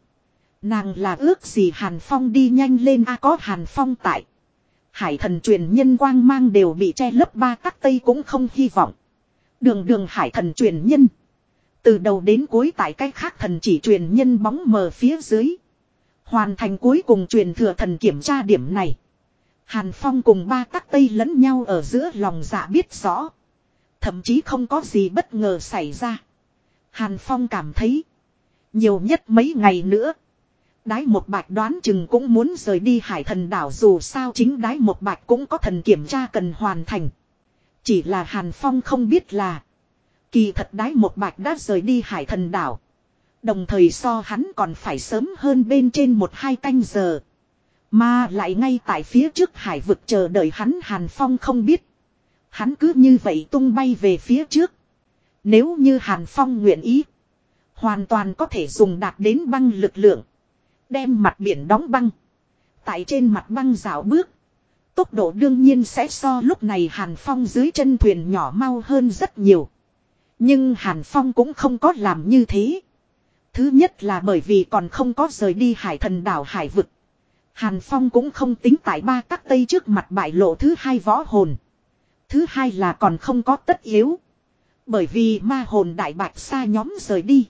Speaker 1: Nàng là ước gì Hàn Phong đi nhanh lên a à, có Hàn Phong tại. Hải thần truyền nhân quang mang đều bị che lấp ba tắc Tây cũng không hy vọng. Đường đường hải thần truyền nhân. Từ đầu đến cuối tại cách khác thần chỉ truyền nhân bóng mờ phía dưới. Hoàn thành cuối cùng truyền thừa thần kiểm tra điểm này. Hàn Phong cùng ba tắc tây lẫn nhau ở giữa lòng dạ biết rõ. Thậm chí không có gì bất ngờ xảy ra. Hàn Phong cảm thấy. Nhiều nhất mấy ngày nữa. Đái một bạch đoán chừng cũng muốn rời đi hải thần đảo dù sao chính đái một bạch cũng có thần kiểm tra cần hoàn thành. Chỉ là Hàn Phong không biết là. Kỳ thật đái một bạch đã rời đi hải thần đảo. Đồng thời so hắn còn phải sớm hơn bên trên một hai canh giờ. Mà lại ngay tại phía trước hải vực chờ đợi hắn Hàn Phong không biết. Hắn cứ như vậy tung bay về phía trước. Nếu như Hàn Phong nguyện ý. Hoàn toàn có thể dùng đạt đến băng lực lượng. Đem mặt biển đóng băng. Tại trên mặt băng rào bước. Tốc độ đương nhiên sẽ so lúc này Hàn Phong dưới chân thuyền nhỏ mau hơn rất nhiều. Nhưng Hàn Phong cũng không có làm như thế. Thứ nhất là bởi vì còn không có rời đi hải thần đảo hải vực. Hàn Phong cũng không tính tại ba các tây trước mặt bại lộ thứ hai võ hồn. Thứ hai là còn không có tất yếu. Bởi vì ma hồn đại bạch xa nhóm rời đi.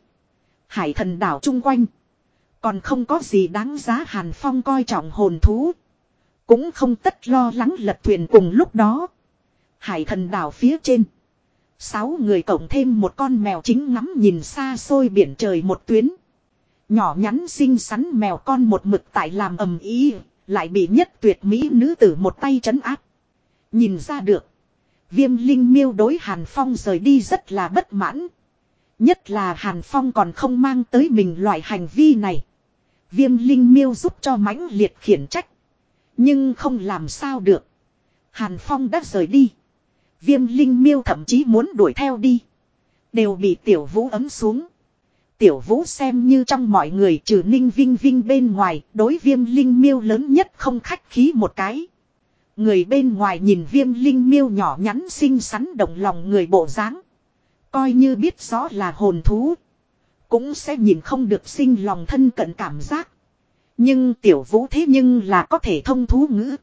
Speaker 1: Hải thần đảo chung quanh. Còn không có gì đáng giá Hàn Phong coi trọng hồn thú. Cũng không tất lo lắng lật thuyền cùng lúc đó. Hải thần đảo phía trên. Sáu người cộng thêm một con mèo chính ngắm nhìn xa xôi biển trời một tuyến. Nhỏ nhắn xinh xắn mèo con một mực tại làm ầm ý, lại bị nhất tuyệt mỹ nữ tử một tay chấn áp. Nhìn ra được. Viêm linh miêu đối Hàn Phong rời đi rất là bất mãn. Nhất là Hàn Phong còn không mang tới mình loại hành vi này. Viêm linh miêu giúp cho mãnh liệt khiển trách. Nhưng không làm sao được. Hàn Phong đã rời đi. Viêm linh miêu thậm chí muốn đuổi theo đi. Đều bị tiểu vũ ấm xuống. Tiểu vũ xem như trong mọi người trừ ninh vinh vinh bên ngoài, đối viêm linh miêu lớn nhất không khách khí một cái. Người bên ngoài nhìn viêm linh miêu nhỏ nhắn xinh xắn động lòng người bộ dáng Coi như biết rõ là hồn thú. Cũng sẽ nhìn không được sinh lòng thân cận cảm giác. Nhưng tiểu vũ thế nhưng là có thể thông thú ngữ.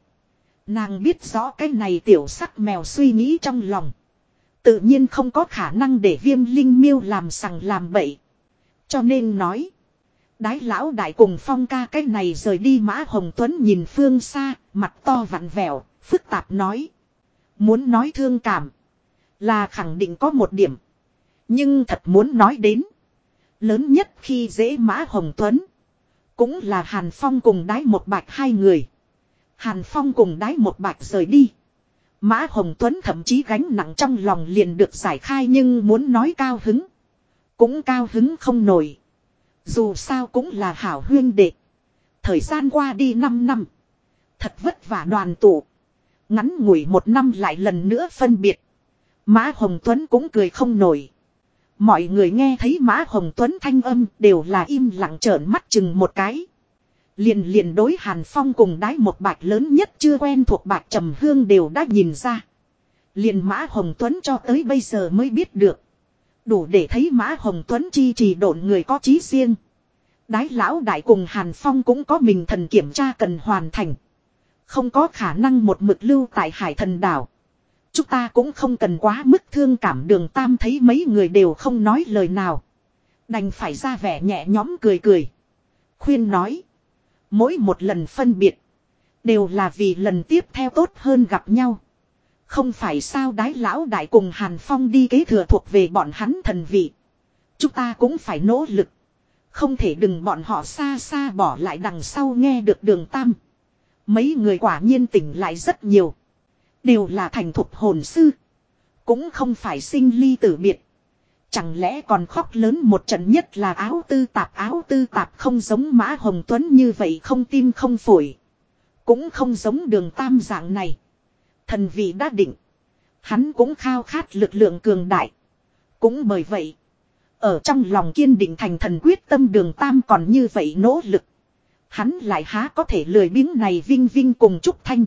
Speaker 1: Nàng biết rõ cái này tiểu sắc mèo suy nghĩ trong lòng. Tự nhiên không có khả năng để viêm linh miêu làm sằng làm bậy. Cho nên nói. Đái lão đại cùng phong ca cái này rời đi mã hồng tuấn nhìn phương xa, mặt to vặn vẹo, phức tạp nói. Muốn nói thương cảm. Là khẳng định có một điểm. Nhưng thật muốn nói đến. Lớn nhất khi dễ mã hồng tuấn. Cũng là Hàn Phong cùng đái một bạch hai người. Hàn Phong cùng đái một bạch rời đi. Mã Hồng Tuấn thậm chí gánh nặng trong lòng liền được giải khai nhưng muốn nói cao hứng. Cũng cao hứng không nổi. Dù sao cũng là hảo huyên đệ. Thời gian qua đi 5 năm. Thật vất vả đoàn tụ. Ngắn ngủi một năm lại lần nữa phân biệt. Mã Hồng Tuấn cũng cười không nổi. Mọi người nghe thấy Mã Hồng Tuấn thanh âm đều là im lặng trợn mắt chừng một cái. Liền liền đối Hàn Phong cùng đái một bạch lớn nhất chưa quen thuộc bạch trầm hương đều đã nhìn ra. Liền Mã Hồng Tuấn cho tới bây giờ mới biết được. Đủ để thấy Mã Hồng Tuấn chi trì độn người có trí riêng. Đái lão đại cùng Hàn Phong cũng có mình thần kiểm tra cần hoàn thành. Không có khả năng một mực lưu tại hải thần đảo. Chúng ta cũng không cần quá mức thương cảm đường tam thấy mấy người đều không nói lời nào. Đành phải ra vẻ nhẹ nhõm cười cười. Khuyên nói. Mỗi một lần phân biệt. Đều là vì lần tiếp theo tốt hơn gặp nhau. Không phải sao đái lão đại cùng Hàn Phong đi kế thừa thuộc về bọn hắn thần vị. Chúng ta cũng phải nỗ lực. Không thể đừng bọn họ xa xa bỏ lại đằng sau nghe được đường tam. Mấy người quả nhiên tỉnh lại rất nhiều. Đều là thành thục hồn sư. Cũng không phải sinh ly tử biệt. Chẳng lẽ còn khóc lớn một trận nhất là áo tư tạp, áo tư tạp không giống Mã Hồng Tuấn như vậy không tim không phổi. Cũng không giống đường tam dạng này. Thần vị đã định. Hắn cũng khao khát lực lượng cường đại. Cũng bởi vậy. Ở trong lòng kiên định thành thần quyết tâm đường tam còn như vậy nỗ lực. Hắn lại há có thể lười biếng này vinh vinh cùng Trúc Thanh.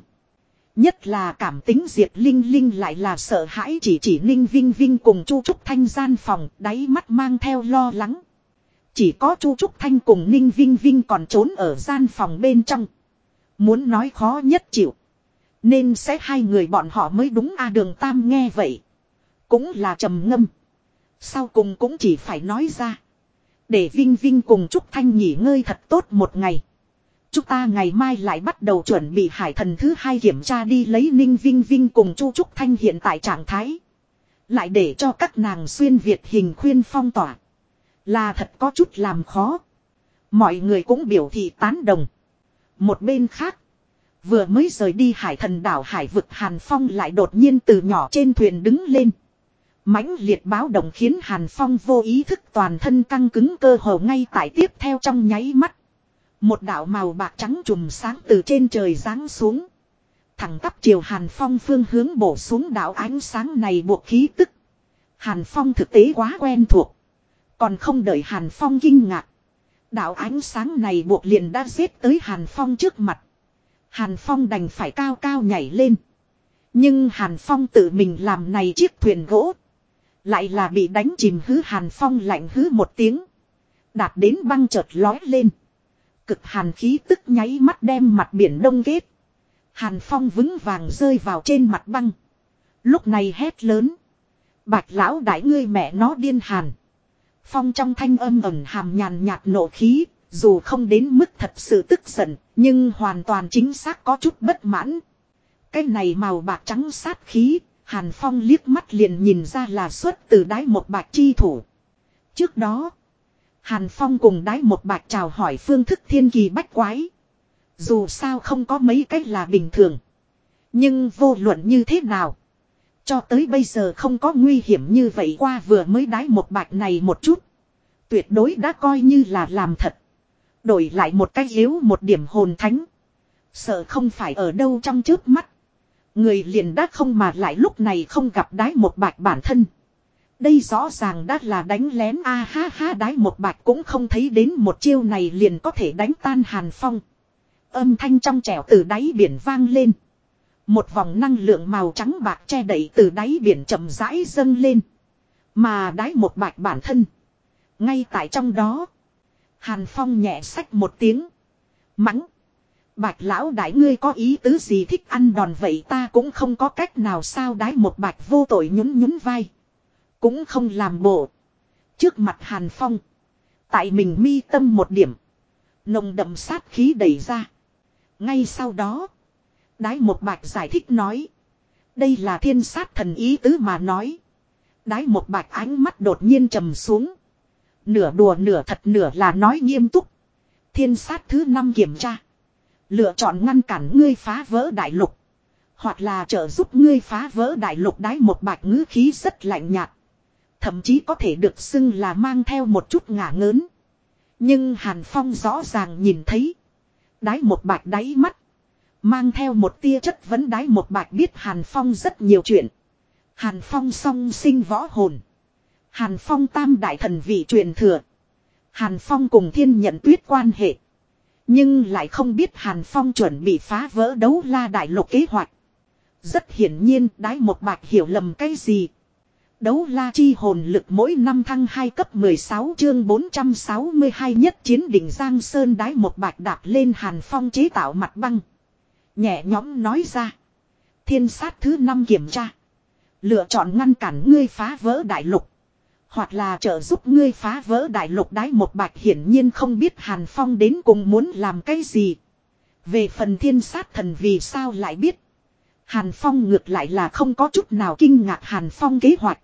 Speaker 1: Nhất là cảm tính Diệp Linh Linh lại là sợ hãi chỉ chỉ Ninh Vinh Vinh cùng Chu Trúc Thanh gian phòng, đáy mắt mang theo lo lắng. Chỉ có Chu Trúc Thanh cùng Ninh Vinh Vinh còn trốn ở gian phòng bên trong. Muốn nói khó nhất chịu. Nên sẽ hai người bọn họ mới đúng a à, đường Tam nghe vậy. Cũng là trầm ngâm. Sau cùng cũng chỉ phải nói ra. Để Vinh Vinh cùng Trúc Thanh nghỉ ngơi thật tốt một ngày. Chúng ta ngày mai lại bắt đầu chuẩn bị hải thần thứ hai kiểm tra đi lấy Ninh Vinh Vinh cùng Chu Trúc Thanh hiện tại trạng thái. Lại để cho các nàng xuyên Việt hình khuyên phong tỏa. Là thật có chút làm khó. Mọi người cũng biểu thị tán đồng. Một bên khác. Vừa mới rời đi hải thần đảo hải vực Hàn Phong lại đột nhiên từ nhỏ trên thuyền đứng lên. mãnh liệt báo động khiến Hàn Phong vô ý thức toàn thân căng cứng cơ hồ ngay tại tiếp theo trong nháy mắt. Một đạo màu bạc trắng trùm sáng từ trên trời giáng xuống. Thẳng tắp chiều Hàn Phong phương hướng bổ xuống đạo ánh sáng này buộc khí tức. Hàn Phong thực tế quá quen thuộc. Còn không đợi Hàn Phong kinh ngạc. Đạo ánh sáng này buộc liền đã giết tới Hàn Phong trước mặt. Hàn Phong đành phải cao cao nhảy lên. Nhưng Hàn Phong tự mình làm này chiếc thuyền gỗ. Lại là bị đánh chìm hứ Hàn Phong lạnh hứ một tiếng. Đạt đến băng chợt lói lên. Cực hàn khí tức nháy mắt đem mặt biển đông kết. Hàn Phong vững vàng rơi vào trên mặt băng. Lúc này hét lớn. Bạch lão đại ngươi mẹ nó điên hàn. Phong trong thanh âm ẩn hàm nhàn nhạt nộ khí, dù không đến mức thật sự tức giận, nhưng hoàn toàn chính xác có chút bất mãn. Cái này màu bạc trắng sát khí, Hàn Phong liếc mắt liền nhìn ra là xuất từ đái một bạc chi thủ. Trước đó, Hàn Phong cùng đái một bạch chào hỏi phương thức thiên kỳ bách quái. Dù sao không có mấy cách là bình thường. Nhưng vô luận như thế nào. Cho tới bây giờ không có nguy hiểm như vậy qua vừa mới đái một bạch này một chút. Tuyệt đối đã coi như là làm thật. Đổi lại một cách yếu một điểm hồn thánh. Sợ không phải ở đâu trong trước mắt. Người liền đã không mà lại lúc này không gặp đái một bạch bản thân. Đây rõ ràng đã là đánh lén a ha ha đái một bạch cũng không thấy đến một chiêu này liền có thể đánh tan hàn phong. Âm thanh trong trẻo từ đáy biển vang lên. Một vòng năng lượng màu trắng bạc che đậy từ đáy biển chậm rãi dâng lên. Mà đáy một bạch bản thân. Ngay tại trong đó. Hàn Phong nhẹ sách một tiếng. Mắng. Bạch lão đại ngươi có ý tứ gì thích ăn đòn vậy ta cũng không có cách nào sao đái một bạch vô tội nhún nhún vai. Cũng không làm bộ. Trước mặt Hàn Phong. Tại mình mi tâm một điểm. Nồng đậm sát khí đẩy ra. Ngay sau đó. Đái một bạch giải thích nói. Đây là thiên sát thần ý tứ mà nói. Đái một bạch ánh mắt đột nhiên trầm xuống. Nửa đùa nửa thật nửa là nói nghiêm túc. Thiên sát thứ năm kiểm tra. Lựa chọn ngăn cản ngươi phá vỡ đại lục. Hoặc là trợ giúp ngươi phá vỡ đại lục đái một bạch ngữ khí rất lạnh nhạt. Thậm chí có thể được xưng là mang theo một chút ngả ngớn. Nhưng Hàn Phong rõ ràng nhìn thấy. Đái một bạch đáy mắt. Mang theo một tia chất vấn đái một bạch biết Hàn Phong rất nhiều chuyện. Hàn Phong song sinh võ hồn. Hàn Phong tam đại thần vị truyền thừa. Hàn Phong cùng thiên nhận tuyết quan hệ. Nhưng lại không biết Hàn Phong chuẩn bị phá vỡ đấu la đại lục kế hoạch. Rất hiển nhiên đái một bạch hiểu lầm cái gì. Đấu la chi hồn lực mỗi năm thăng 2 cấp 16 chương 462 nhất chiến đỉnh Giang Sơn đái một bạch đạp lên Hàn Phong chế tạo mặt băng. Nhẹ nhóm nói ra. Thiên sát thứ năm kiểm tra. Lựa chọn ngăn cản ngươi phá vỡ đại lục. Hoặc là trợ giúp ngươi phá vỡ đại lục đái một bạch hiển nhiên không biết Hàn Phong đến cùng muốn làm cái gì. Về phần thiên sát thần vì sao lại biết. Hàn Phong ngược lại là không có chút nào kinh ngạc Hàn Phong kế hoạch.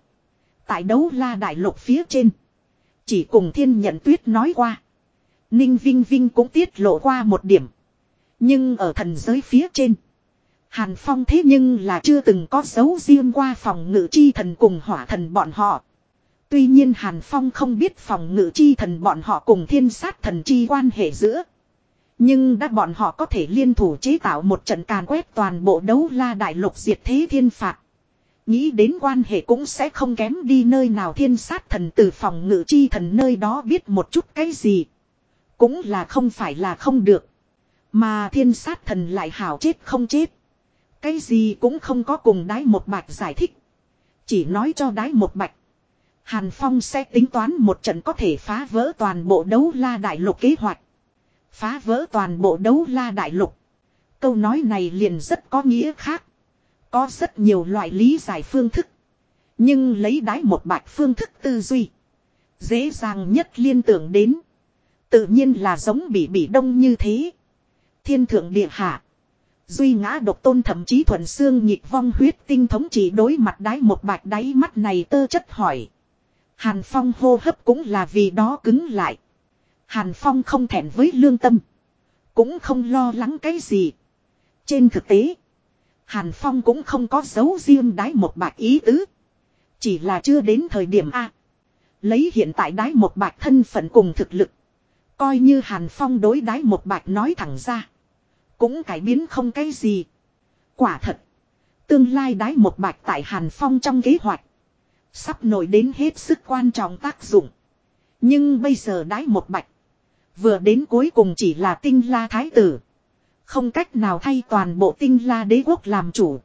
Speaker 1: Tại đấu la đại lục phía trên. Chỉ cùng thiên nhận tuyết nói qua. Ninh Vinh Vinh cũng tiết lộ qua một điểm. Nhưng ở thần giới phía trên. Hàn Phong thế nhưng là chưa từng có dấu riêng qua phòng ngự chi thần cùng hỏa thần bọn họ. Tuy nhiên Hàn Phong không biết phòng ngự chi thần bọn họ cùng thiên sát thần chi quan hệ giữa. Nhưng đã bọn họ có thể liên thủ chế tạo một trận càn quét toàn bộ đấu la đại lục diệt thế thiên phạt. Nghĩ đến quan hệ cũng sẽ không kém đi nơi nào thiên sát thần từ phòng ngự chi thần nơi đó biết một chút cái gì. Cũng là không phải là không được. Mà thiên sát thần lại hảo chết không chết. Cái gì cũng không có cùng đái một bạch giải thích. Chỉ nói cho đái một bạch. Hàn Phong sẽ tính toán một trận có thể phá vỡ toàn bộ đấu la đại lục kế hoạch. Phá vỡ toàn bộ đấu la đại lục. Câu nói này liền rất có nghĩa khác. Có rất nhiều loại lý giải phương thức. Nhưng lấy đái một bạch phương thức tư duy. Dễ dàng nhất liên tưởng đến. Tự nhiên là giống bị bị đông như thế. Thiên thượng địa hạ. Duy ngã độc tôn thậm chí thuần xương nhịp vong huyết tinh thống chỉ đối mặt đáy một bạch đáy mắt này tơ chất hỏi. Hàn Phong hô hấp cũng là vì đó cứng lại. Hàn Phong không thẹn với lương tâm. Cũng không lo lắng cái gì. Trên thực tế. Hàn Phong cũng không có dấu riêng đái một bạc ý tứ. Chỉ là chưa đến thời điểm A. Lấy hiện tại đái một bạc thân phận cùng thực lực. Coi như Hàn Phong đối đái một bạc nói thẳng ra. Cũng cải biến không cái gì. Quả thật. Tương lai đái một bạc tại Hàn Phong trong kế hoạch. Sắp nổi đến hết sức quan trọng tác dụng. Nhưng bây giờ đái một bạch. Vừa đến cuối cùng chỉ là tinh la thái tử. Không cách nào thay toàn bộ tinh la đế quốc làm chủ.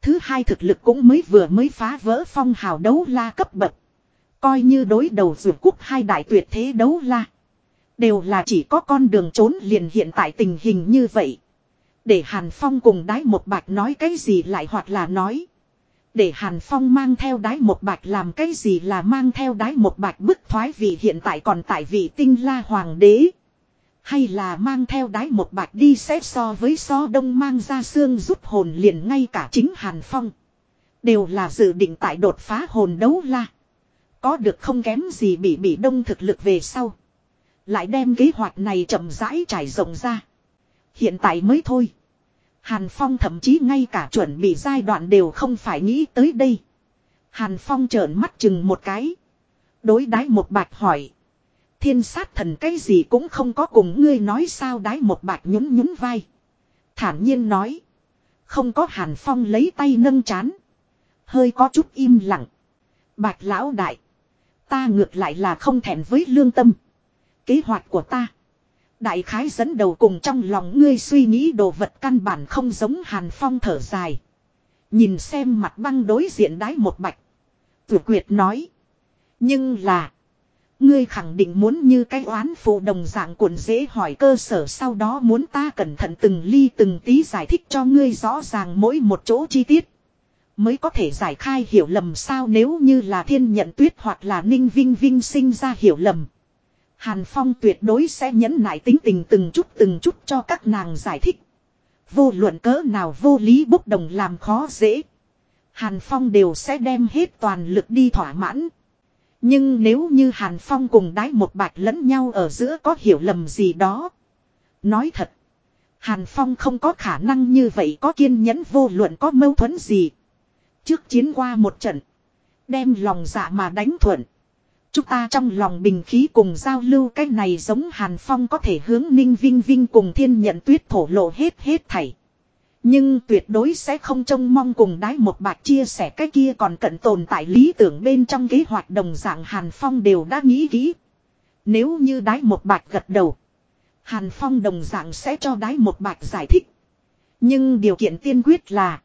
Speaker 1: Thứ hai thực lực cũng mới vừa mới phá vỡ phong hào đấu la cấp bậc. Coi như đối đầu dược quốc hai đại tuyệt thế đấu la. Đều là chỉ có con đường trốn liền hiện tại tình hình như vậy. Để Hàn Phong cùng đái một bạch nói cái gì lại hoặc là nói. Để Hàn Phong mang theo đái một bạch làm cái gì là mang theo đái một bạch bức thoái vì hiện tại còn tại vị tinh la hoàng đế. Hay là mang theo đái một bạch đi xét so với so đông mang ra xương rút hồn liền ngay cả chính Hàn Phong. Đều là dự định tại đột phá hồn đấu la. Có được không kém gì bị bị đông thực lực về sau. Lại đem kế hoạch này chậm rãi trải rộng ra. Hiện tại mới thôi. Hàn Phong thậm chí ngay cả chuẩn bị giai đoạn đều không phải nghĩ tới đây. Hàn Phong trợn mắt chừng một cái. Đối đái một bạch hỏi. Thiên sát thần cái gì cũng không có cùng ngươi nói sao đái một bạch nhún nhún vai. Thản nhiên nói. Không có Hàn Phong lấy tay nâng chán. Hơi có chút im lặng. Bạch lão đại. Ta ngược lại là không thẹn với lương tâm. Kế hoạch của ta. Đại khái dẫn đầu cùng trong lòng ngươi suy nghĩ đồ vật căn bản không giống Hàn Phong thở dài. Nhìn xem mặt băng đối diện đái một bạch. Tử quyệt nói. Nhưng là. Ngươi khẳng định muốn như cái oán phụ đồng dạng cuộn dễ hỏi cơ sở sau đó muốn ta cẩn thận từng ly từng tí giải thích cho ngươi rõ ràng mỗi một chỗ chi tiết. Mới có thể giải khai hiểu lầm sao nếu như là thiên nhận tuyết hoặc là ninh vinh vinh sinh ra hiểu lầm. Hàn Phong tuyệt đối sẽ nhẫn nại tính tình từng chút từng chút cho các nàng giải thích. Vô luận cỡ nào vô lý bốc đồng làm khó dễ. Hàn Phong đều sẽ đem hết toàn lực đi thỏa mãn. Nhưng nếu như Hàn Phong cùng đái một bạch lẫn nhau ở giữa có hiểu lầm gì đó. Nói thật. Hàn Phong không có khả năng như vậy có kiên nhẫn vô luận có mâu thuẫn gì. Trước chiến qua một trận. Đem lòng dạ mà đánh thuận. Chúng ta trong lòng bình khí cùng giao lưu cái này giống Hàn Phong có thể hướng Ninh Vinh Vinh cùng thiên nhận tuyết thổ lộ hết hết thảy. Nhưng tuyệt đối sẽ không trông mong cùng đái một bạc chia sẻ cái kia còn cận tồn tại lý tưởng bên trong kế hoạch đồng dạng Hàn Phong đều đã nghĩ kỹ. Nếu như đái một bạc gật đầu. Hàn Phong đồng dạng sẽ cho đái một bạc giải thích. Nhưng điều kiện tiên quyết là.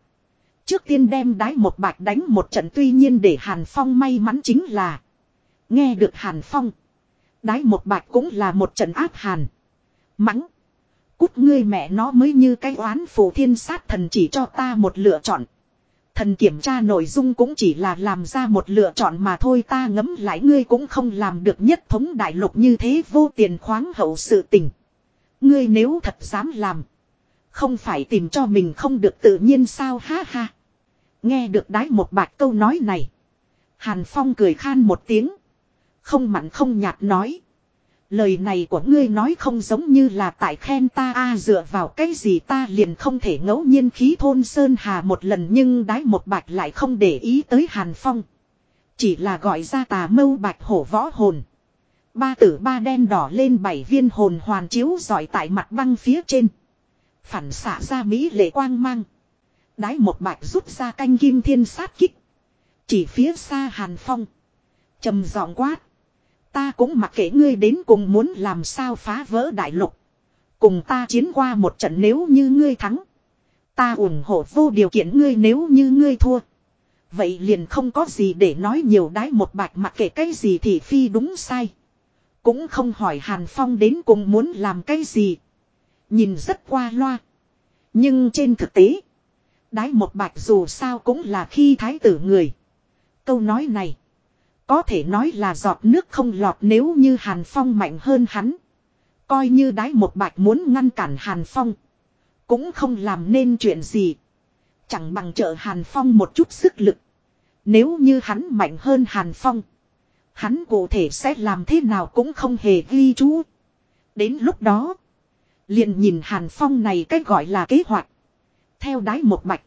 Speaker 1: Trước tiên đem đái một bạc đánh một trận tuy nhiên để Hàn Phong may mắn chính là. Nghe được Hàn Phong. Đái một bạch cũng là một trận áp hàn. Mắng. Cút ngươi mẹ nó mới như cái oán phù thiên sát thần chỉ cho ta một lựa chọn. Thần kiểm tra nội dung cũng chỉ là làm ra một lựa chọn mà thôi, ta ngấm lại ngươi cũng không làm được nhất thống đại lục như thế, vô tiền khoáng hậu sự tình. Ngươi nếu thật dám làm. Không phải tìm cho mình không được tự nhiên sao ha ha. Nghe được đái một bạch câu nói này. Hàn Phong cười khan một tiếng. Không mặn không nhạt nói. Lời này của ngươi nói không giống như là tại khen ta a, dựa vào cái gì ta liền không thể ngẫu nhiên khí thôn Sơn Hà một lần nhưng đái một bạch lại không để ý tới Hàn Phong. Chỉ là gọi ra tà mâu bạch hổ võ hồn. Ba tử ba đen đỏ lên bảy viên hồn hoàn chiếu giỏi tại mặt băng phía trên. Phản xạ ra mỹ lệ quang mang. Đái một bạch rút ra canh kim thiên sát kích. Chỉ phía xa Hàn Phong. trầm giọng quát. Ta cũng mặc kệ ngươi đến cùng muốn làm sao phá vỡ đại lục. Cùng ta chiến qua một trận nếu như ngươi thắng. Ta ủng hộ vô điều kiện ngươi nếu như ngươi thua. Vậy liền không có gì để nói nhiều đái một bạch mặc kệ cái gì thì phi đúng sai. Cũng không hỏi Hàn Phong đến cùng muốn làm cái gì. Nhìn rất qua loa. Nhưng trên thực tế. Đái một bạch dù sao cũng là khi thái tử người. Câu nói này. Có thể nói là giọt nước không lọt nếu như Hàn Phong mạnh hơn hắn. Coi như đái một bạch muốn ngăn cản Hàn Phong. Cũng không làm nên chuyện gì. Chẳng bằng trợ Hàn Phong một chút sức lực. Nếu như hắn mạnh hơn Hàn Phong. Hắn cụ thể sẽ làm thế nào cũng không hề ghi chú. Đến lúc đó. Liền nhìn Hàn Phong này cách gọi là kế hoạch. Theo đái một bạch.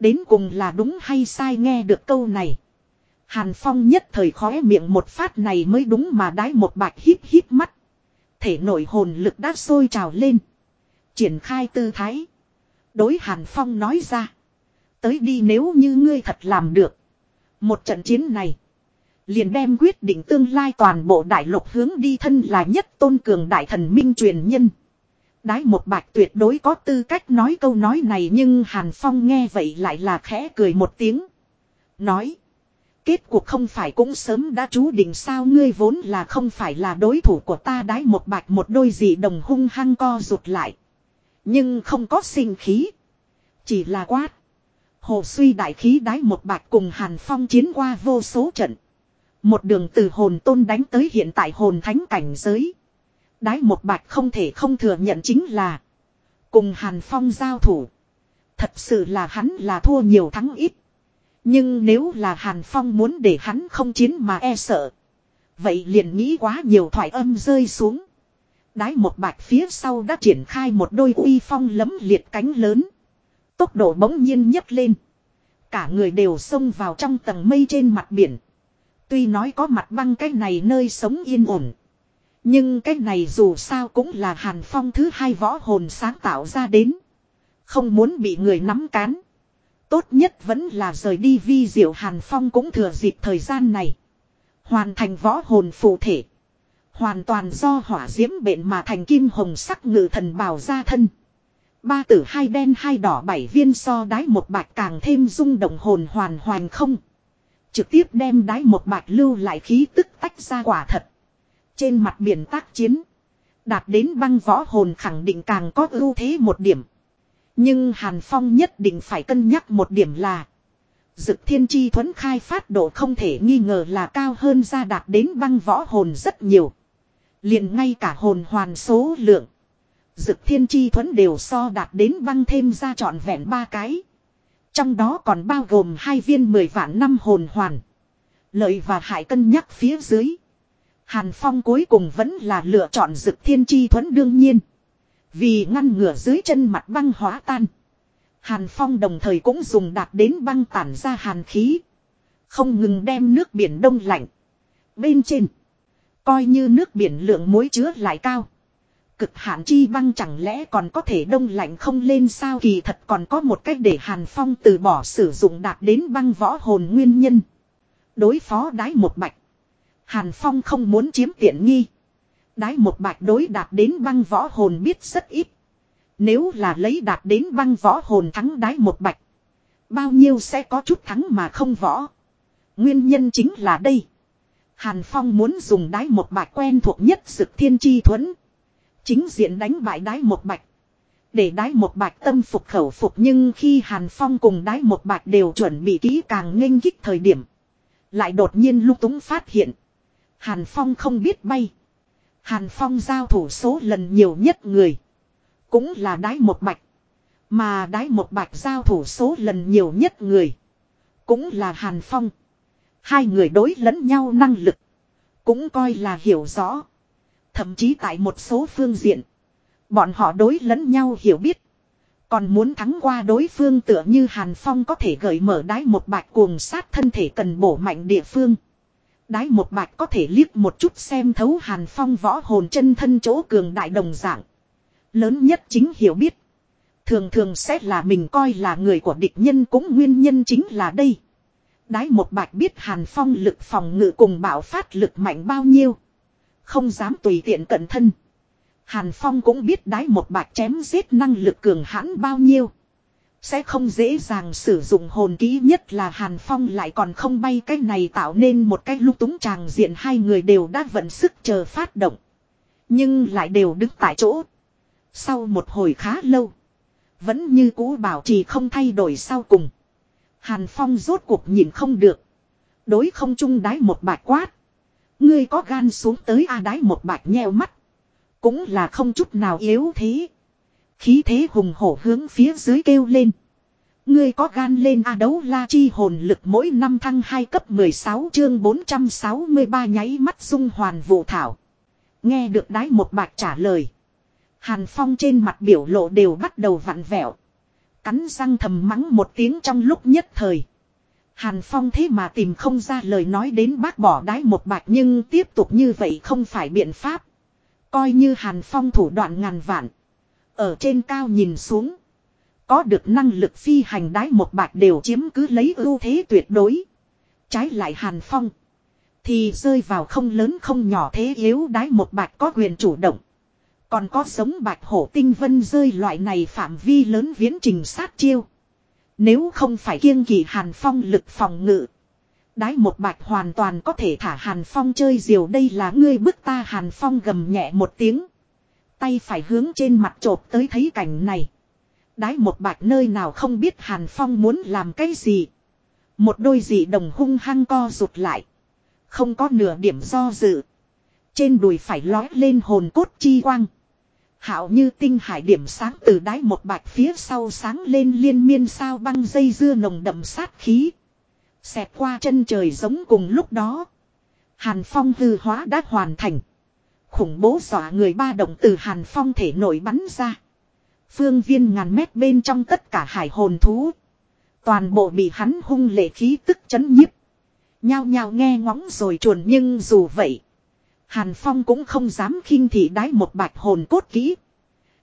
Speaker 1: Đến cùng là đúng hay sai nghe được câu này. Hàn Phong nhất thời khóe miệng một phát này mới đúng mà đái một bạch híp híp mắt. Thể nội hồn lực đã sôi trào lên. Triển khai tư thái. Đối Hàn Phong nói ra. Tới đi nếu như ngươi thật làm được. Một trận chiến này. Liền đem quyết định tương lai toàn bộ đại lục hướng đi thân là nhất tôn cường đại thần minh truyền nhân. Đái một bạch tuyệt đối có tư cách nói câu nói này nhưng Hàn Phong nghe vậy lại là khẽ cười một tiếng. Nói. Kết cuộc không phải cũng sớm đã chú định sao ngươi vốn là không phải là đối thủ của ta đái một bạch một đôi dị đồng hung hăng co rụt lại. Nhưng không có sinh khí. Chỉ là quát. Hồ suy đại khí đái một bạch cùng Hàn Phong chiến qua vô số trận. Một đường từ hồn tôn đánh tới hiện tại hồn thánh cảnh giới. Đái một bạch không thể không thừa nhận chính là. Cùng Hàn Phong giao thủ. Thật sự là hắn là thua nhiều thắng ít. Nhưng nếu là Hàn Phong muốn để hắn không chiến mà e sợ. Vậy liền nghĩ quá nhiều thoại âm rơi xuống. Đái một bạch phía sau đã triển khai một đôi uy phong lấm liệt cánh lớn. Tốc độ bỗng nhiên nhấc lên. Cả người đều xông vào trong tầng mây trên mặt biển. Tuy nói có mặt băng cái này nơi sống yên ổn. Nhưng cái này dù sao cũng là Hàn Phong thứ hai võ hồn sáng tạo ra đến. Không muốn bị người nắm cán. Tốt nhất vẫn là rời đi vi diệu Hàn Phong cũng thừa dịp thời gian này. Hoàn thành võ hồn phụ thể. Hoàn toàn do hỏa diễm bệnh mà thành kim hồng sắc ngự thần bào ra thân. Ba tử hai đen hai đỏ bảy viên so đái một bạch càng thêm rung động hồn hoàn hoàn không. Trực tiếp đem đái một bạch lưu lại khí tức tách ra quả thật. Trên mặt biển tác chiến. Đạt đến băng võ hồn khẳng định càng có ưu thế một điểm. Nhưng Hàn Phong nhất định phải cân nhắc một điểm là. Dực thiên chi thuẫn khai phát độ không thể nghi ngờ là cao hơn ra đạt đến băng võ hồn rất nhiều. liền ngay cả hồn hoàn số lượng. Dực thiên chi thuẫn đều so đạt đến băng thêm ra trọn vẹn ba cái. Trong đó còn bao gồm hai viên mười vạn năm hồn hoàn. Lợi và hại cân nhắc phía dưới. Hàn Phong cuối cùng vẫn là lựa chọn dực thiên chi thuẫn đương nhiên. Vì ngăn ngừa dưới chân mặt băng hóa tan. Hàn Phong đồng thời cũng dùng đạt đến băng tản ra hàn khí. Không ngừng đem nước biển đông lạnh. Bên trên. Coi như nước biển lượng muối chứa lại cao. Cực hạn chi băng chẳng lẽ còn có thể đông lạnh không lên sao kỳ thật còn có một cách để Hàn Phong từ bỏ sử dụng đạt đến băng võ hồn nguyên nhân. Đối phó đái một bạch. Hàn Phong không muốn chiếm tiện nghi. Đái một bạch đối đạt đến băng võ hồn biết rất ít. Nếu là lấy đạt đến băng võ hồn thắng đái một bạch. Bao nhiêu sẽ có chút thắng mà không võ. Nguyên nhân chính là đây. Hàn Phong muốn dùng đái một bạch quen thuộc nhất sực thiên chi thuẫn. Chính diện đánh bại đái một bạch. Để đái một bạch tâm phục khẩu phục nhưng khi Hàn Phong cùng đái một bạch đều chuẩn bị kỹ càng nghênh kích thời điểm. Lại đột nhiên lúc túng phát hiện. Hàn Phong không biết bay. Hàn Phong giao thủ số lần nhiều nhất người. Cũng là đái một bạch. Mà đái một bạch giao thủ số lần nhiều nhất người. Cũng là Hàn Phong. Hai người đối lẫn nhau năng lực. Cũng coi là hiểu rõ. Thậm chí tại một số phương diện. Bọn họ đối lẫn nhau hiểu biết. Còn muốn thắng qua đối phương tựa như Hàn Phong có thể gợi mở đái một bạch cuồng sát thân thể cần bổ mạnh địa phương. Đái một bạch có thể liếc một chút xem thấu Hàn Phong võ hồn chân thân chỗ cường đại đồng dạng. Lớn nhất chính hiểu biết. Thường thường sẽ là mình coi là người của địch nhân cũng nguyên nhân chính là đây. Đái một bạch biết Hàn Phong lực phòng ngự cùng bạo phát lực mạnh bao nhiêu. Không dám tùy tiện cận thân. Hàn Phong cũng biết đái một bạch chém giết năng lực cường hãn bao nhiêu. Sẽ không dễ dàng sử dụng hồn ký nhất là Hàn Phong lại còn không bay cái này tạo nên một cái lúc túng tràng diện hai người đều đã vận sức chờ phát động. Nhưng lại đều đứng tại chỗ. Sau một hồi khá lâu. Vẫn như cũ bảo trì không thay đổi sau cùng. Hàn Phong rốt cuộc nhìn không được. Đối không trung đái một bạch quát. Ngươi có gan xuống tới a đái một bạch nheo mắt. Cũng là không chút nào yếu thế. Khí thế hùng hổ hướng phía dưới kêu lên. Ngươi có gan lên A đấu la chi hồn lực mỗi năm thăng 2 cấp 16 chương 463 nháy mắt dung hoàn vụ thảo. Nghe được đái một bạch trả lời. Hàn Phong trên mặt biểu lộ đều bắt đầu vặn vẹo. Cắn răng thầm mắng một tiếng trong lúc nhất thời. Hàn Phong thế mà tìm không ra lời nói đến bác bỏ đái một bạch nhưng tiếp tục như vậy không phải biện pháp. Coi như Hàn Phong thủ đoạn ngàn vạn. Ở trên cao nhìn xuống. Có được năng lực phi hành đái một bạch đều chiếm cứ lấy ưu thế tuyệt đối. Trái lại Hàn Phong. Thì rơi vào không lớn không nhỏ thế yếu đái một bạch có quyền chủ động. Còn có sống bạch hổ tinh vân rơi loại này phạm vi lớn viễn trình sát chiêu. Nếu không phải kiêng kỳ Hàn Phong lực phòng ngự. Đái một bạch hoàn toàn có thể thả Hàn Phong chơi diều đây là ngươi bức ta Hàn Phong gầm nhẹ một tiếng. Tay phải hướng trên mặt trộp tới thấy cảnh này. Đái một bạch nơi nào không biết Hàn Phong muốn làm cái gì. Một đôi dị đồng hung hăng co rụt lại. Không có nửa điểm do dự. Trên đùi phải lói lên hồn cốt chi quang. Hảo như tinh hải điểm sáng từ đáy một bạch phía sau sáng lên liên miên sao băng dây dưa nồng đậm sát khí. Xẹt qua chân trời giống cùng lúc đó. Hàn phong hư hóa đã hoàn thành. Khủng bố dọa người ba động từ hàn phong thể nổi bắn ra. Phương viên ngàn mét bên trong tất cả hải hồn thú. Toàn bộ bị hắn hung lệ khí tức chấn nhiếp. Nhao nhao nghe ngóng rồi chuồn nhưng dù vậy. Hàn Phong cũng không dám khinh thị đái một bạch hồn cốt kỹ.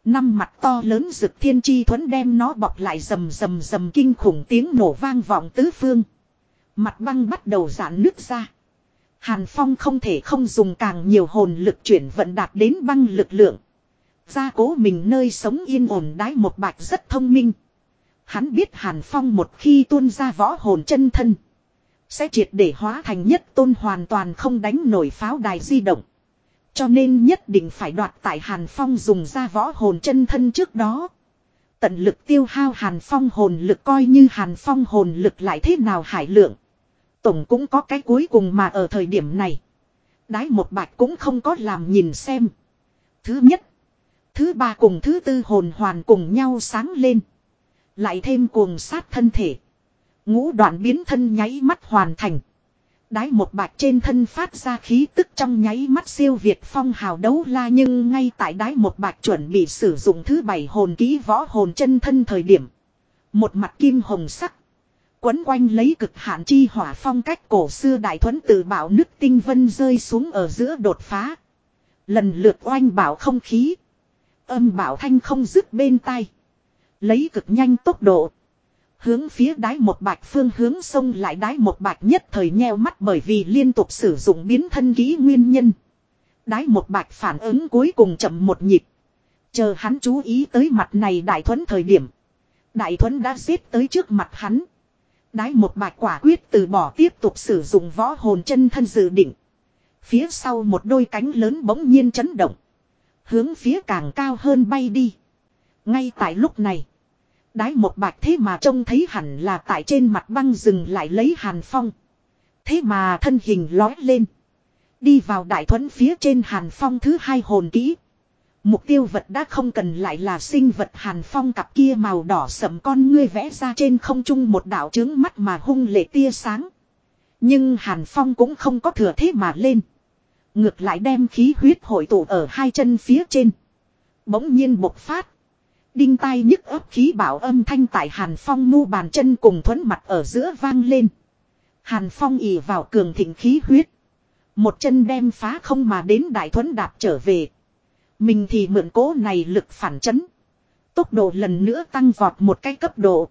Speaker 1: Năm mặt to lớn rực thiên chi thuẫn đem nó bọc lại rầm rầm rầm kinh khủng tiếng nổ vang vọng tứ phương. Mặt băng bắt đầu giãn nước ra. Hàn Phong không thể không dùng càng nhiều hồn lực chuyển vận đạt đến băng lực lượng. Gia cố mình nơi sống yên ổn đái một bạch rất thông minh. Hắn biết Hàn Phong một khi tuôn ra võ hồn chân thân. Sẽ triệt để hóa thành nhất tôn hoàn toàn không đánh nổi pháo đài di động. Cho nên nhất định phải đoạt tại Hàn Phong dùng ra võ hồn chân thân trước đó. Tận lực tiêu hao Hàn Phong hồn lực coi như Hàn Phong hồn lực lại thế nào hải lượng. Tổng cũng có cái cuối cùng mà ở thời điểm này. Đái một bạch cũng không có làm nhìn xem. Thứ nhất. Thứ ba cùng thứ tư hồn hoàn cùng nhau sáng lên. Lại thêm cuồng sát thân thể. Ngũ đoạn biến thân nháy mắt hoàn thành. Đái một bạch trên thân phát ra khí tức trong nháy mắt siêu việt phong hào đấu la nhưng ngay tại đái một bạch chuẩn bị sử dụng thứ bảy hồn ký võ hồn chân thân thời điểm. Một mặt kim hồng sắc. Quấn quanh lấy cực hạn chi hỏa phong cách cổ xưa đại thuẫn tự bảo nước tinh vân rơi xuống ở giữa đột phá. Lần lượt oanh bảo không khí. Âm bảo thanh không dứt bên tai. Lấy cực nhanh tốc độ. Hướng phía đáy một bạch phương hướng sông lại đáy một bạch nhất thời nheo mắt bởi vì liên tục sử dụng biến thân ký nguyên nhân. Đáy một bạch phản ứng cuối cùng chậm một nhịp. Chờ hắn chú ý tới mặt này đại thuẫn thời điểm. Đại thuẫn đã xếp tới trước mặt hắn. Đái một bạch quả quyết từ bỏ tiếp tục sử dụng võ hồn chân thân dự định. Phía sau một đôi cánh lớn bỗng nhiên chấn động. Hướng phía càng cao hơn bay đi. Ngay tại lúc này. Đái một bạch thế mà trông thấy hẳn là tại trên mặt băng rừng lại lấy hàn phong. Thế mà thân hình lói lên. Đi vào đại thuẫn phía trên hàn phong thứ hai hồn kỹ. Mục tiêu vật đã không cần lại là sinh vật hàn phong cặp kia màu đỏ sẫm con ngươi vẽ ra trên không trung một đạo trướng mắt mà hung lệ tia sáng. Nhưng hàn phong cũng không có thừa thế mà lên. Ngược lại đem khí huyết hội tụ ở hai chân phía trên. Bỗng nhiên bộc phát. Đinh tai nhức ấp khí bảo âm thanh tại Hàn Phong mu bàn chân cùng thuẫn mặt ở giữa vang lên. Hàn Phong ỉ vào cường thịnh khí huyết. Một chân đem phá không mà đến đại thuẫn đạp trở về. Mình thì mượn cố này lực phản chấn. Tốc độ lần nữa tăng vọt một cái cấp độ.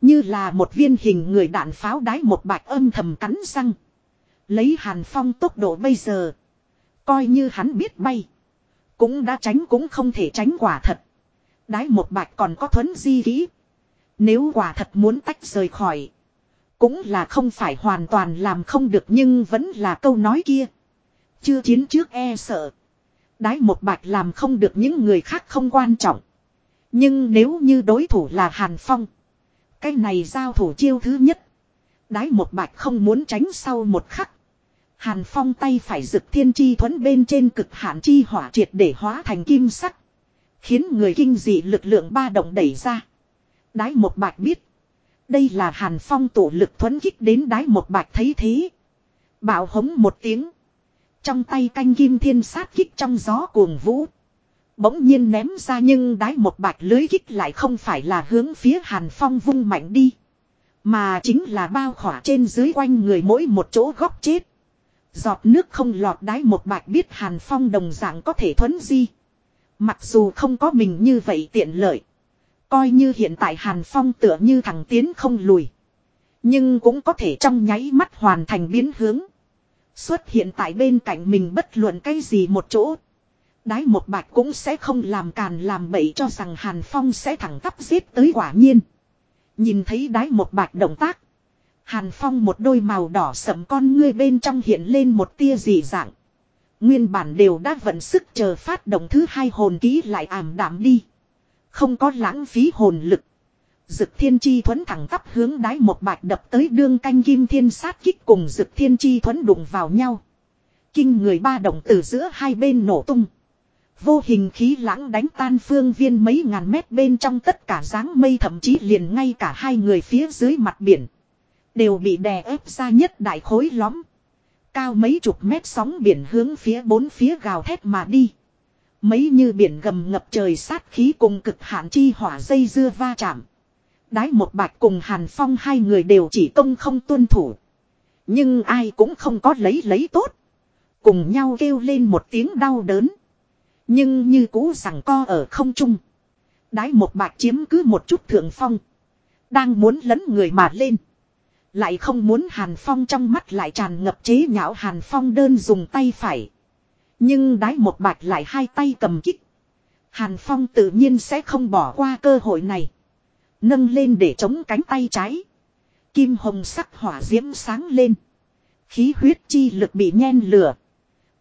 Speaker 1: Như là một viên hình người đạn pháo đái một bạch âm thầm cắn răng. Lấy Hàn Phong tốc độ bây giờ. Coi như hắn biết bay. Cũng đã tránh cũng không thể tránh quả thật. Đái một bạch còn có thuấn di kỹ. Nếu quả thật muốn tách rời khỏi. Cũng là không phải hoàn toàn làm không được nhưng vẫn là câu nói kia. Chưa chiến trước e sợ. Đái một bạch làm không được những người khác không quan trọng. Nhưng nếu như đối thủ là Hàn Phong. Cái này giao thủ chiêu thứ nhất. Đái một bạch không muốn tránh sau một khắc. Hàn Phong tay phải rực thiên chi thuẫn bên trên cực hạn chi hỏa triệt để hóa thành kim sắc. Khiến người kinh dị lực lượng ba động đẩy ra. Đái một bạch biết. Đây là hàn phong tổ lực thuấn kích đến đái một bạch thấy thế. Bảo hống một tiếng. Trong tay canh kim thiên sát kích trong gió cuồng vũ. Bỗng nhiên ném ra nhưng đái một bạch lưới kích lại không phải là hướng phía hàn phong vung mạnh đi. Mà chính là bao khỏa trên dưới quanh người mỗi một chỗ góc chết. Giọt nước không lọt đái một bạch biết hàn phong đồng dạng có thể thuấn di. Mặc dù không có mình như vậy tiện lợi. Coi như hiện tại hàn phong tựa như thằng tiến không lùi. Nhưng cũng có thể trong nháy mắt hoàn thành biến hướng. Xuất hiện tại bên cạnh mình bất luận cái gì một chỗ. Đái một bạch cũng sẽ không làm càn làm bậy cho rằng Hàn Phong sẽ thẳng tắp giết tới quả nhiên. Nhìn thấy đái một bạch động tác. Hàn Phong một đôi màu đỏ sẫm con ngươi bên trong hiện lên một tia dị dạng. Nguyên bản đều đã vận sức chờ phát động thứ hai hồn ký lại ảm đạm đi. Không có lãng phí hồn lực. Dực thiên chi thuấn thẳng tắp hướng đái một bạch đập tới đương canh kim thiên sát kích cùng dực thiên chi thuấn đụng vào nhau. Kinh người ba động từ giữa hai bên nổ tung. Vô hình khí lãng đánh tan phương viên mấy ngàn mét bên trong tất cả dáng mây thậm chí liền ngay cả hai người phía dưới mặt biển. Đều bị đè ép ra nhất đại khối lõm. Cao mấy chục mét sóng biển hướng phía bốn phía gào thét mà đi. Mấy như biển gầm ngập trời sát khí cùng cực hạn chi hỏa dây dưa va chạm. Đái một bạch cùng Hàn Phong hai người đều chỉ công không tuân thủ. Nhưng ai cũng không có lấy lấy tốt. Cùng nhau kêu lên một tiếng đau đớn. Nhưng như cũ rằng co ở không trung. Đái một bạch chiếm cứ một chút thượng phong. Đang muốn lấn người mà lên. Lại không muốn Hàn Phong trong mắt lại tràn ngập chế nhạo Hàn Phong đơn dùng tay phải. Nhưng đái một bạch lại hai tay cầm kích. Hàn Phong tự nhiên sẽ không bỏ qua cơ hội này. Nâng lên để chống cánh tay trái. Kim hồng sắc hỏa diễm sáng lên. Khí huyết chi lực bị nhen lửa.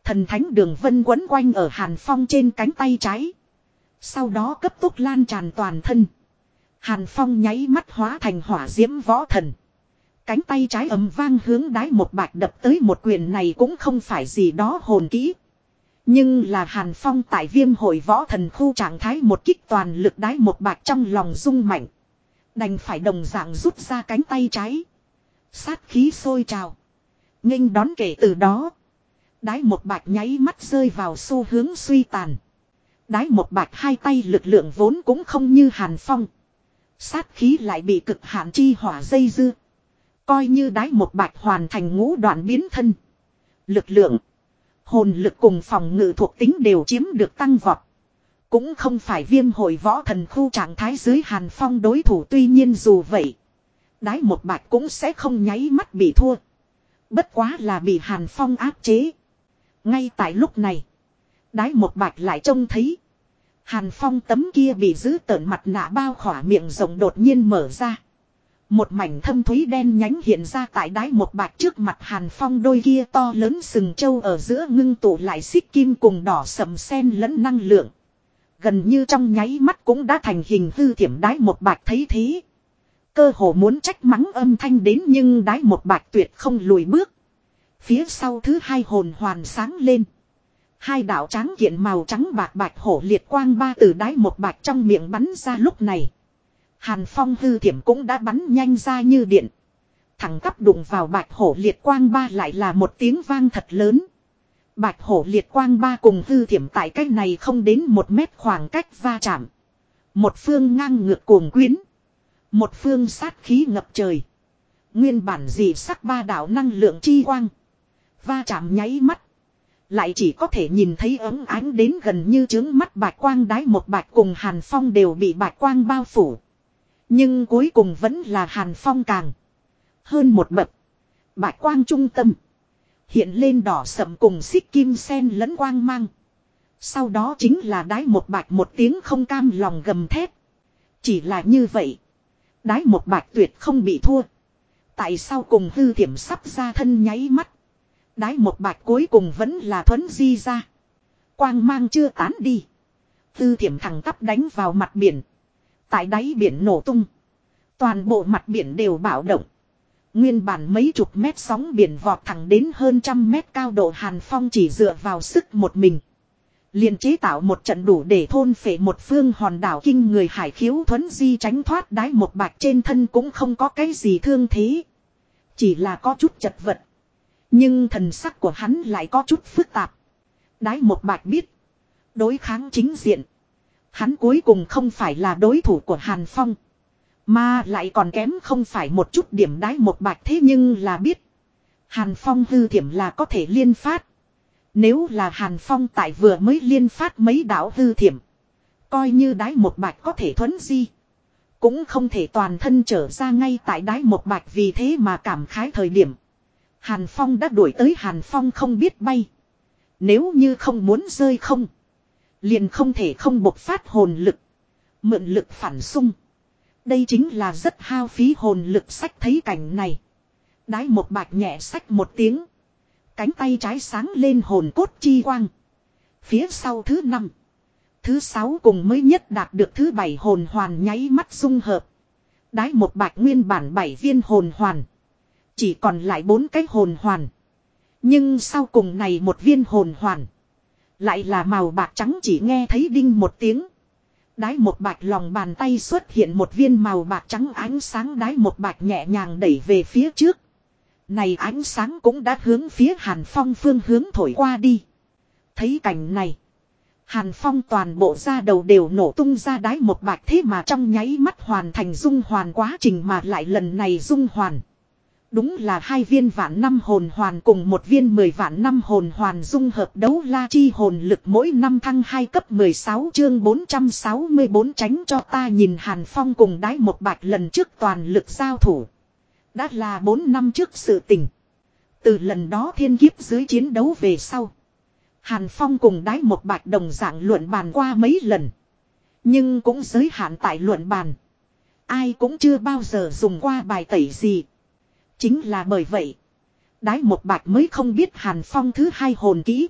Speaker 1: Thần thánh đường vân quấn quanh ở Hàn Phong trên cánh tay trái. Sau đó cấp tốc lan tràn toàn thân. Hàn Phong nháy mắt hóa thành hỏa diễm võ thần. Cánh tay trái ấm vang hướng đái một bạch đập tới một quyền này cũng không phải gì đó hồn kỹ. Nhưng là Hàn Phong tại viêm hội võ thần khu trạng thái một kích toàn lực đái một bạch trong lòng rung mạnh. Đành phải đồng dạng rút ra cánh tay trái. Sát khí sôi trào. nghênh đón kể từ đó. Đái một bạch nháy mắt rơi vào xu hướng suy tàn. Đái một bạch hai tay lực lượng vốn cũng không như hàn phong. Sát khí lại bị cực hạn chi hỏa dây dưa. Coi như đái một bạch hoàn thành ngũ đoạn biến thân. Lực lượng. Hồn lực cùng phòng ngự thuộc tính đều chiếm được tăng vọt. Cũng không phải viêm hội võ thần khu trạng thái dưới hàn phong đối thủ, tuy nhiên dù vậy. Đái một bạch cũng sẽ không nháy mắt bị thua. Bất quá là bị hàn phong áp chế. Ngay tại lúc này. Đái một bạch lại trông thấy. Hàn phong tấm kia bị giữ tợn mặt nạ bao khỏa miệng rồng đột nhiên mở ra. Một mảnh thâm thúy đen nhánh hiện ra tại đáy một bạch trước mặt hàn phong, đôi kia to lớn sừng trâu ở giữa ngưng tụ lại xích kim cùng đỏ sầm sen lẫn năng lượng. Gần như trong nháy mắt cũng đã thành hình hư thiểm đái một bạch thấy thế. Cơ hồ muốn trách mắng âm thanh đến nhưng đái một bạch tuyệt không lùi bước. Phía sau thứ hai hồn hoàn sáng lên. Hai đạo trắng kiện màu trắng bạc bạch hổ liệt quang ba từ đái một bạch trong miệng bắn ra lúc này. Hàn phong hư thiểm cũng đã bắn nhanh ra như điện. Thẳng tắp đụng vào bạch hổ liệt quang ba lại là một tiếng vang thật lớn. Bạch hổ liệt quang ba cùng hư thiểm tại cách này không đến một mét khoảng cách va chạm. Một phương ngang ngược cuồng quyến. Một phương sát khí ngập trời. Nguyên bản dị sắc ba đạo năng lượng chi quang. Va chạm nháy mắt. Lại chỉ có thể nhìn thấy ấm ánh đến gần như trướng mắt bạch quang đái một bạch cùng Hàn Phong đều bị bạch quang bao phủ. Nhưng cuối cùng vẫn là Hàn Phong càng. Hơn một bậc. Bạch quang trung tâm. Hiện lên đỏ sậm cùng xích kim sen lẫn quang mang. Sau đó chính là đái một bạch một tiếng không cam lòng gầm thét. Chỉ là như vậy. Đái một bạch tuyệt không bị thua. Tại sao cùng hư thiểm sắp ra thân nháy mắt. Đái một bạch cuối cùng vẫn là thuấn di ra. Quang mang chưa tán đi. Tư thiểm thẳng tắp đánh vào mặt biển. Tại đáy biển nổ tung. Toàn bộ mặt biển đều bạo động. Nguyên bản mấy chục mét sóng biển vọt thẳng đến hơn trăm mét cao độ hàn phong chỉ dựa vào sức một mình. liền chế tạo một trận đủ để thôn phệ một phương hòn đảo kinh người hải khiếu thuấn di tránh thoát đái một bạch trên thân cũng không có cái gì thương thế. Chỉ là có chút chật vật. Nhưng thần sắc của hắn lại có chút phức tạp. Đái một bạch biết. Đối kháng chính diện. Hắn cuối cùng không phải là đối thủ của Hàn Phong. Mà lại còn kém không phải một chút điểm đái một bạch thế nhưng là biết. Hàn Phong hư thiểm là có thể liên phát. Nếu là Hàn Phong tại vừa mới liên phát mấy đảo hư thiểm. Coi như đái một bạch có thể thuấn di. Cũng không thể toàn thân trở ra ngay tại đái một bạch vì thế mà cảm khái thời điểm. Hàn Phong đã đuổi tới Hàn Phong không biết bay. Nếu như không muốn rơi không. Liền không thể không bộc phát hồn lực. Mượn lực phản xung. Đây chính là rất hao phí hồn lực sách thấy cảnh này. Đái một bạch nhẹ sách một tiếng. Cánh tay trái sáng lên hồn cốt chi quang. Phía sau thứ năm. Thứ sáu cùng mới nhất đạt được thứ bảy hồn hoàn nháy mắt dung hợp. Đái một bạch nguyên bản bảy viên hồn hoàn. Chỉ còn lại bốn cái hồn hoàn. Nhưng sau cùng này một viên hồn hoàn. Lại là màu bạc trắng chỉ nghe thấy đinh một tiếng. Đái một bạch lòng bàn tay xuất hiện một viên màu bạc trắng ánh sáng đái một bạch nhẹ nhàng đẩy về phía trước. Này ánh sáng cũng đã hướng phía Hàn Phong phương hướng thổi qua đi. Thấy cảnh này. Hàn Phong toàn bộ da đầu đều nổ tung ra đái một bạch thế mà trong nháy mắt hoàn thành dung hoàn quá trình mà lại lần này dung hoàn. Đúng là hai viên vạn năm hồn hoàn cùng một viên mười vạn năm hồn hoàn dung hợp đấu la chi hồn lực mỗi năm thăng hai cấp 16 chương 464 tránh cho ta nhìn Hàn Phong cùng đái một bạch lần trước toàn lực giao thủ. Đã là 4 năm trước sự tình. Từ lần đó thiên kiếp dưới chiến đấu về sau. Hàn Phong cùng đái một bạch đồng dạng luận bàn qua mấy lần. Nhưng cũng giới hạn tại luận bàn. Ai cũng chưa bao giờ dùng qua bài tẩy gì. Chính là bởi vậy. Đái một bạch mới không biết Hàn Phong thứ hai hồn kỹ.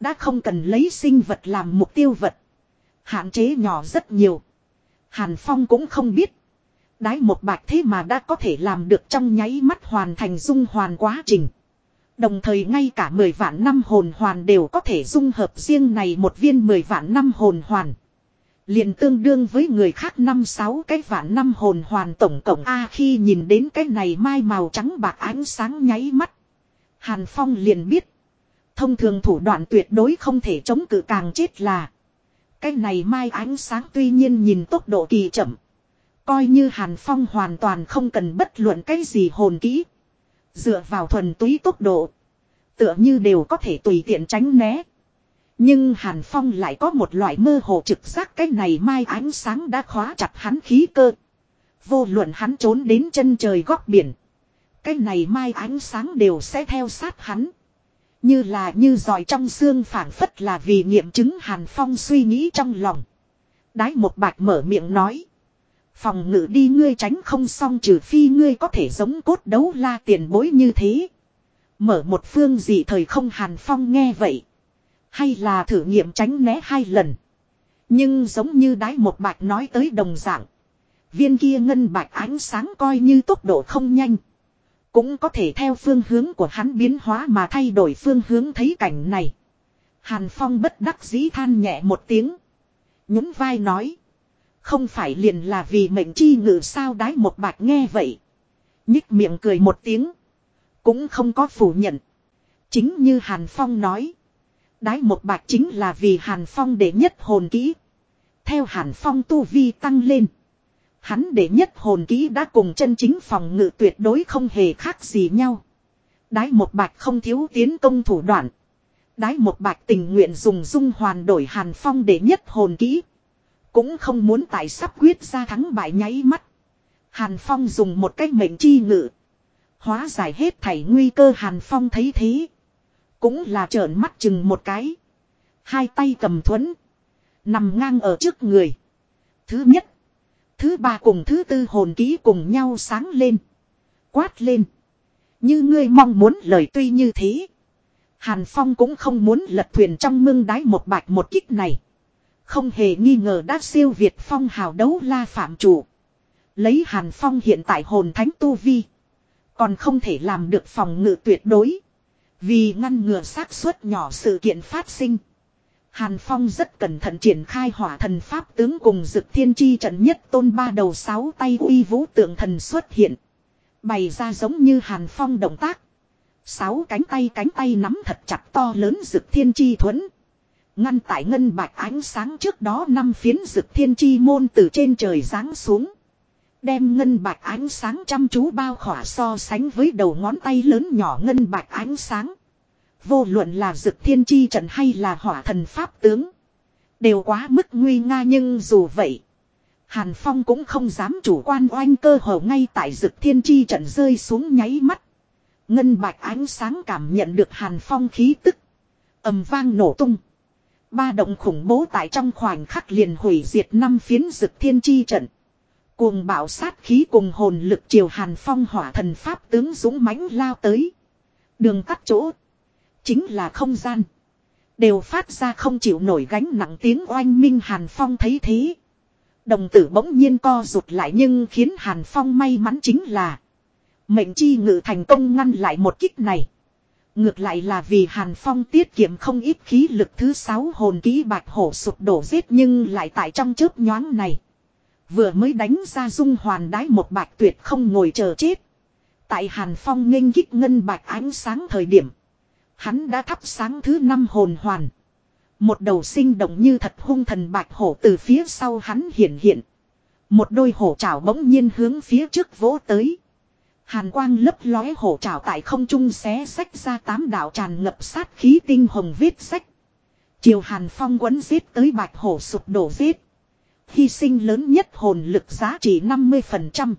Speaker 1: Đã không cần lấy sinh vật làm mục tiêu vật. Hạn chế nhỏ rất nhiều. Hàn Phong cũng không biết. Đái một bạch thế mà đã có thể làm được trong nháy mắt hoàn thành dung hoàn quá trình. Đồng thời ngay cả 10 vạn năm hồn hoàn đều có thể dung hợp riêng này một viên 10 vạn năm hồn hoàn liền tương đương với người khác năm sáu cái vạn năm hồn hoàn tổng cộng A khi nhìn đến cái này mai màu trắng bạc ánh sáng nháy mắt. Hàn Phong liền biết. Thông thường thủ đoạn tuyệt đối không thể chống cự càng chết là. Cái này mai ánh sáng tuy nhiên nhìn tốc độ kỳ chậm. Coi như Hàn Phong hoàn toàn không cần bất luận cái gì hồn kỹ. Dựa vào thuần túy tốc độ. Tựa như đều có thể tùy tiện tránh né. Nhưng Hàn Phong lại có một loại mơ hồ trực giác cái này mai ánh sáng đã khóa chặt hắn khí cơ. Vô luận hắn trốn đến chân trời góc biển. Cái này mai ánh sáng đều sẽ theo sát hắn. Như là như giỏi trong xương phản phất là vì nghiệm chứng Hàn Phong suy nghĩ trong lòng. Đái một bạch mở miệng nói. Phòng ngự đi ngươi tránh không xong trừ phi ngươi có thể giống cốt đấu la tiền bối như thế. Mở một phương gì thời không hàn phong nghe vậy. Hay là thử nghiệm tránh né hai lần. Nhưng giống như đái một bạch nói tới đồng dạng. Viên kia ngân bạch ánh sáng coi như tốc độ không nhanh. Cũng có thể theo phương hướng của hắn biến hóa mà thay đổi phương hướng thấy cảnh này. Hàn Phong bất đắc dĩ than nhẹ một tiếng. Nhún vai nói. Không phải liền là vì mệnh chi ngự sao đái một bạch nghe vậy. Nhích miệng cười một tiếng. Cũng không có phủ nhận. Chính như Hàn Phong nói. Đái một bạch chính là vì Hàn Phong để nhất hồn kỹ. Theo Hàn Phong tu vi tăng lên. Hắn để nhất hồn kỹ đã cùng chân chính phòng ngự tuyệt đối không hề khác gì nhau. Đái một bạch không thiếu tiến công thủ đoạn. Đái một bạch tình nguyện dùng dung hoàn đổi Hàn Phong để nhất hồn kỹ. Cũng không muốn tại sắp quyết ra thắng bại nháy mắt. Hàn Phong dùng một cách mệnh chi ngự. Hóa giải hết thảy nguy cơ Hàn Phong thấy thế. Cũng là trợn mắt chừng một cái. Hai tay cầm thuẫn. Nằm ngang ở trước người. Thứ nhất. Thứ ba cùng thứ tư hồn ký cùng nhau sáng lên. Quát lên. Như ngươi mong muốn lời tuy như thế. Hàn Phong cũng không muốn lật thuyền trong mương đáy một bạch một kích này. Không hề nghi ngờ đã siêu Việt Phong hào đấu la phạm chủ. Lấy Hàn Phong hiện tại hồn thánh tu vi. Còn không thể làm được phòng ngự tuyệt đối. Vì ngăn ngừa xác suất nhỏ sự kiện phát sinh. Hàn Phong rất cẩn thận triển khai hỏa thần pháp tướng cùng dực thiên chi trận nhất tôn ba đầu sáu tay uy vũ tượng thần xuất hiện. Bày ra giống như Hàn Phong động tác. Sáu cánh tay cánh tay nắm thật chặt to lớn dực thiên chi thuẫn. Ngăn tại ngân bạch ánh sáng trước đó năm phiến dực thiên chi môn từ trên trời giáng xuống. Đem ngân bạch ánh sáng chăm chú bao khỏa so sánh với đầu ngón tay lớn nhỏ ngân bạch ánh sáng. Vô luận là dực thiên chi trận hay là hỏa thần pháp tướng. Đều quá mức nguy nga nhưng dù vậy. Hàn Phong cũng không dám chủ quan oanh cơ hồ ngay tại dực thiên chi trận rơi xuống nháy mắt. Ngân bạch ánh sáng cảm nhận được Hàn Phong khí tức. ầm vang nổ tung. Ba động khủng bố tại trong khoảnh khắc liền hủy diệt năm phiến dực thiên chi trận. Cuồng bạo sát khí cùng hồn lực triều Hàn Phong hỏa thần pháp tướng dũng mãnh lao tới. Đường tắt chỗ. Chính là không gian. Đều phát ra không chịu nổi gánh nặng tiếng oanh minh Hàn Phong thấy thế. Đồng tử bỗng nhiên co rụt lại nhưng khiến Hàn Phong may mắn chính là. Mệnh chi ngự thành công ngăn lại một kích này. Ngược lại là vì Hàn Phong tiết kiệm không ít khí lực thứ sáu hồn ký bạch hổ sụp đổ giết nhưng lại tại trong chớp nhoáng này. Vừa mới đánh ra dung hoàn đái một bạch tuyệt không ngồi chờ chết. Tại Hàn Phong nghênh kích ngân bạch ánh sáng thời điểm. Hắn đã thắp sáng thứ năm hồn hoàn. Một đầu sinh động như thật hung thần bạch hổ từ phía sau hắn hiện hiện. Một đôi hổ trảo bỗng nhiên hướng phía trước vỗ tới. Hàn quang lấp lóe hổ trảo tại không trung xé sách ra tám đạo tràn ngập sát khí tinh hồng viết sách. Chiều hàn phong quấn giết tới bạch hổ sụp đổ giết. Hy sinh lớn nhất hồn lực giá trị 50%.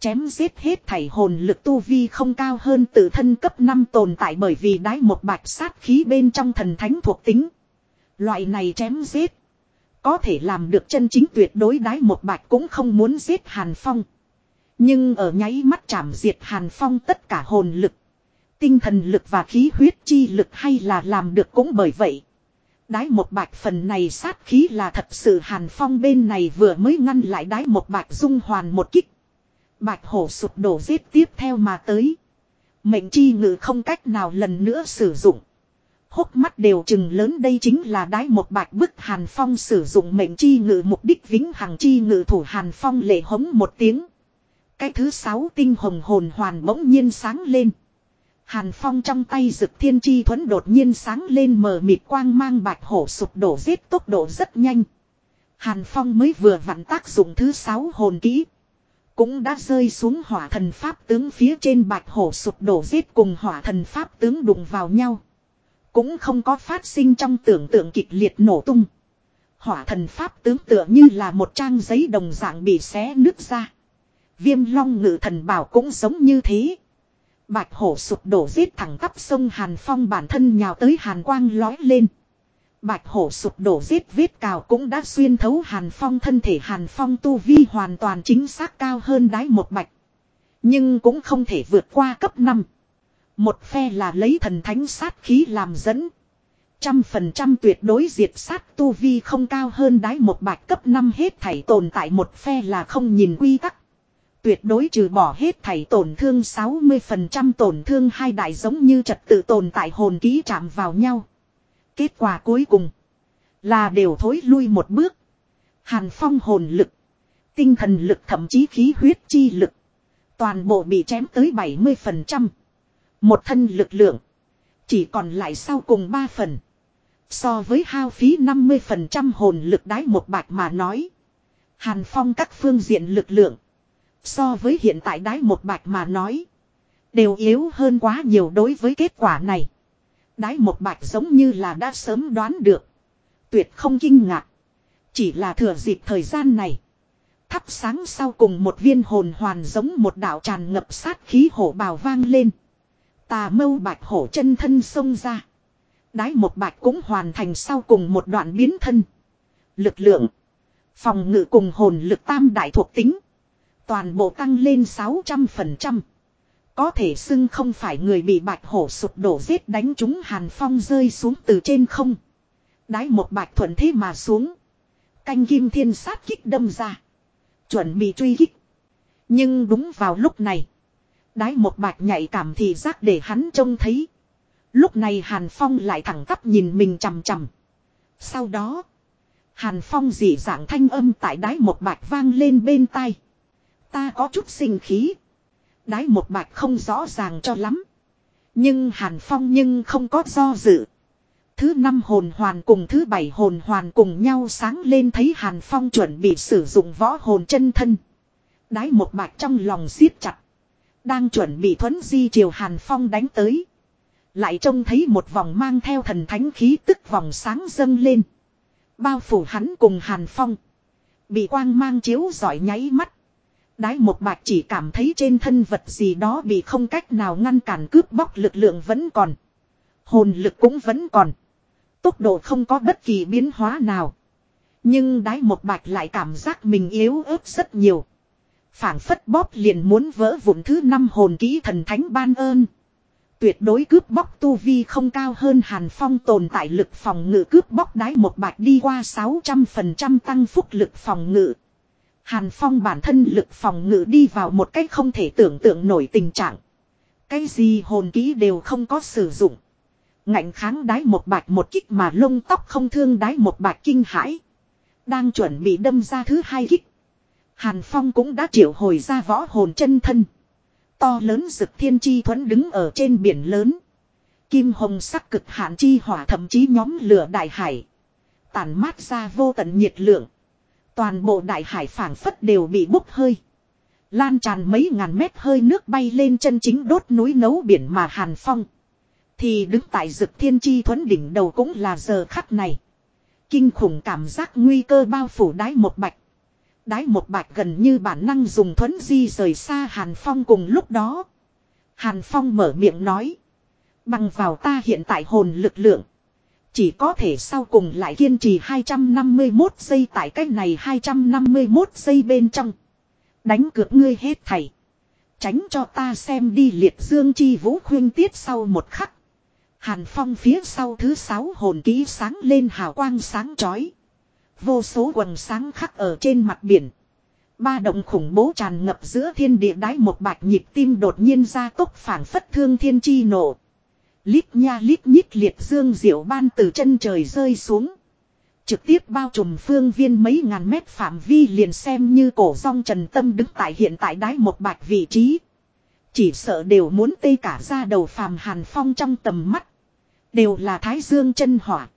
Speaker 1: Chém giết hết thảy hồn lực tu vi không cao hơn tự thân cấp 5 tồn tại bởi vì đái một bạch sát khí bên trong thần thánh thuộc tính. Loại này chém giết. Có thể làm được chân chính tuyệt đối đái một bạch cũng không muốn giết Hàn Phong. Nhưng ở nháy mắt chạm diệt Hàn Phong tất cả hồn lực. Tinh thần lực và khí huyết chi lực hay là làm được cũng bởi vậy. Đái một bạch phần này sát khí là thật sự Hàn Phong bên này vừa mới ngăn lại đái một bạch dung hoàn một kích. Bạch hổ sụp đổ giết tiếp theo mà tới. Mệnh chi ngự không cách nào lần nữa sử dụng. Hốc mắt đều chừng lớn đây chính là đái một bạch bức Hàn Phong sử dụng mệnh chi ngự mục đích vĩnh hằng chi ngự thủ Hàn Phong lệ hống một tiếng. Cái thứ sáu tinh hồng hồn hoàn bỗng nhiên sáng lên. Hàn Phong trong tay rực thiên chi thuẫn đột nhiên sáng lên mờ mịt quang mang bạch hổ sụp đổ giết tốc độ rất nhanh. Hàn Phong mới vừa vặn tác dụng thứ sáu hồn kỹ. Cũng đã rơi xuống hỏa thần pháp tướng phía trên bạch hổ sụp đổ giết cùng hỏa thần pháp tướng đụng vào nhau. Cũng không có phát sinh trong tưởng tượng kịch liệt nổ tung. Hỏa thần pháp tướng tựa như là một trang giấy đồng dạng bị xé nứt ra. Viêm long ngự thần bảo cũng giống như thế. Bạch hổ sụp đổ giết thẳng tắp sông Hàn Phong bản thân nhào tới Hàn Quang lói lên. Bạch hổ sụp đổ giết vết cào cũng đã xuyên thấu Hàn Phong thân thể Hàn Phong tu vi hoàn toàn chính xác cao hơn đái một bạch. Nhưng cũng không thể vượt qua cấp 5. Một phe là lấy thần thánh sát khí làm dẫn. Trăm phần trăm tuyệt đối diệt sát tu vi không cao hơn đái một bạch cấp 5 hết thảy tồn tại một phe là không nhìn quy tắc. Tuyệt đối trừ bỏ hết thảy tổn thương 60% tổn thương hai đại giống như trật tự tồn tại hồn ký chạm vào nhau. Kết quả cuối cùng là đều thối lui một bước. Hàn phong hồn lực, tinh thần lực thậm chí khí huyết chi lực. Toàn bộ bị chém tới 70%. Một thân lực lượng. Chỉ còn lại sau cùng 3 phần. So với hao phí 50% hồn lực đái một bạch mà nói. Hàn phong các phương diện lực lượng. So với hiện tại đái một bạch mà nói. Đều yếu hơn quá nhiều đối với kết quả này. Đái một bạch giống như là đã sớm đoán được. Tuyệt không kinh ngạc. Chỉ là thừa dịp thời gian này. Thắp sáng sau cùng một viên hồn hoàn giống một đạo tràn ngập sát khí hổ bào vang lên. Tà mâu bạch hổ chân thân xông ra. Đái một bạch cũng hoàn thành sau cùng một đoạn biến thân. Lực lượng. Phòng ngự cùng hồn lực tam đại thuộc tính. Toàn bộ tăng lên 600%. Có thể xưng không phải người bị bạch hổ sụp đổ giết đánh chúng hàn phong rơi xuống từ trên không. Đái một bạch thuận thế mà xuống. Canh kim thiên sát kích đâm ra. Chuẩn bị truy kích. Nhưng đúng vào lúc này. Đái một bạch nhạy cảm thì giác để hắn trông thấy. Lúc này hàn phong lại thẳng tắp nhìn mình chằm chằm. Sau đó. Hàn Phong dị dạng thanh âm tại đáy một bạch vang lên bên tai. Ta có chút sinh khí. Đáy một bạch không rõ ràng cho lắm. Nhưng Hàn Phong nhưng không có do dự. Thứ năm hồn hoàn cùng thứ bảy hồn hoàn cùng nhau sáng lên thấy Hàn Phong chuẩn bị sử dụng võ hồn chân thân. Đái một bạch trong lòng siết chặt. Đang chuẩn bị thuấn di chiều Hàn Phong đánh tới. Lại trông thấy một vòng mang theo thần thánh khí tức vòng sáng dâng lên. Bao phủ hắn cùng Hàn Phong. Bị quang mang chiếu giỏi nháy mắt. Đái một bạch chỉ cảm thấy trên thân vật gì đó bị không cách nào ngăn cản cướp bóc lực lượng vẫn còn. Hồn lực cũng vẫn còn. Tốc độ không có bất kỳ biến hóa nào. Nhưng đái một bạch lại cảm giác mình yếu ớt rất nhiều. phảng phất bóp liền muốn vỡ vụn thứ năm hồn kỹ thần thánh ban ơn. Tuyệt đối cướp bóc tu vi không cao hơn Hàn Phong tồn tại lực phòng ngự cướp bóc đái một bạch đi qua 600% tăng phúc lực phòng ngự. Hàn Phong bản thân lực phòng ngự đi vào một cách không thể tưởng tượng nổi tình trạng. Cái gì hồn kỹ đều không có sử dụng. Ngạnh kháng đái một bạch một kích mà lông tóc không thương đái một bạch kinh hãi. Đang chuẩn bị đâm ra thứ hai kích. Hàn Phong cũng đã triệu hồi ra võ hồn chân thân. To lớn rực thiên chi thuẫn đứng ở trên biển lớn. Kim hồng sắc cực hạn chi hỏa thậm chí nhóm lửa đại hải. Tàn mát ra vô tận nhiệt lượng. Toàn bộ đại hải phảng phất đều bị bốc hơi. Lan tràn mấy ngàn mét hơi nước bay lên chân chính đốt núi nấu biển mà hàn phong. Thì đứng tại rực thiên chi thuẫn đỉnh đầu cũng là giờ khắc này. Kinh khủng cảm giác nguy cơ bao phủ đái một bạch. Đái một bạch gần như bản năng dùng thuấn di rời xa Hàn Phong cùng lúc đó. Hàn Phong mở miệng nói. Bằng vào ta hiện tại hồn lực lượng. Chỉ có thể sau cùng lại kiên trì 251 giây tại cách này 251 giây bên trong. Đánh cược ngươi hết thầy. Tránh cho ta xem đi liệt dương chi vũ khuyên tiết sau một khắc. Hàn Phong phía sau thứ sáu hồn ký sáng lên hào quang sáng chói. Vô số quần sáng khắc ở trên mặt biển. Ba động khủng bố tràn ngập giữa thiên địa đái một bạch nhịp tim đột nhiên ra tốc phản phất thương thiên chi nổ. Lít nha lít nhít liệt dương diệu ban từ chân trời rơi xuống. Trực tiếp bao trùm phương viên mấy ngàn mét phạm vi liền xem như cổ song trần tâm đứng tại hiện tại đáy một bạch vị trí. Chỉ sợ đều muốn tê cả ra đầu phàm hàn phong trong tầm mắt. Đều là thái dương chân hỏa.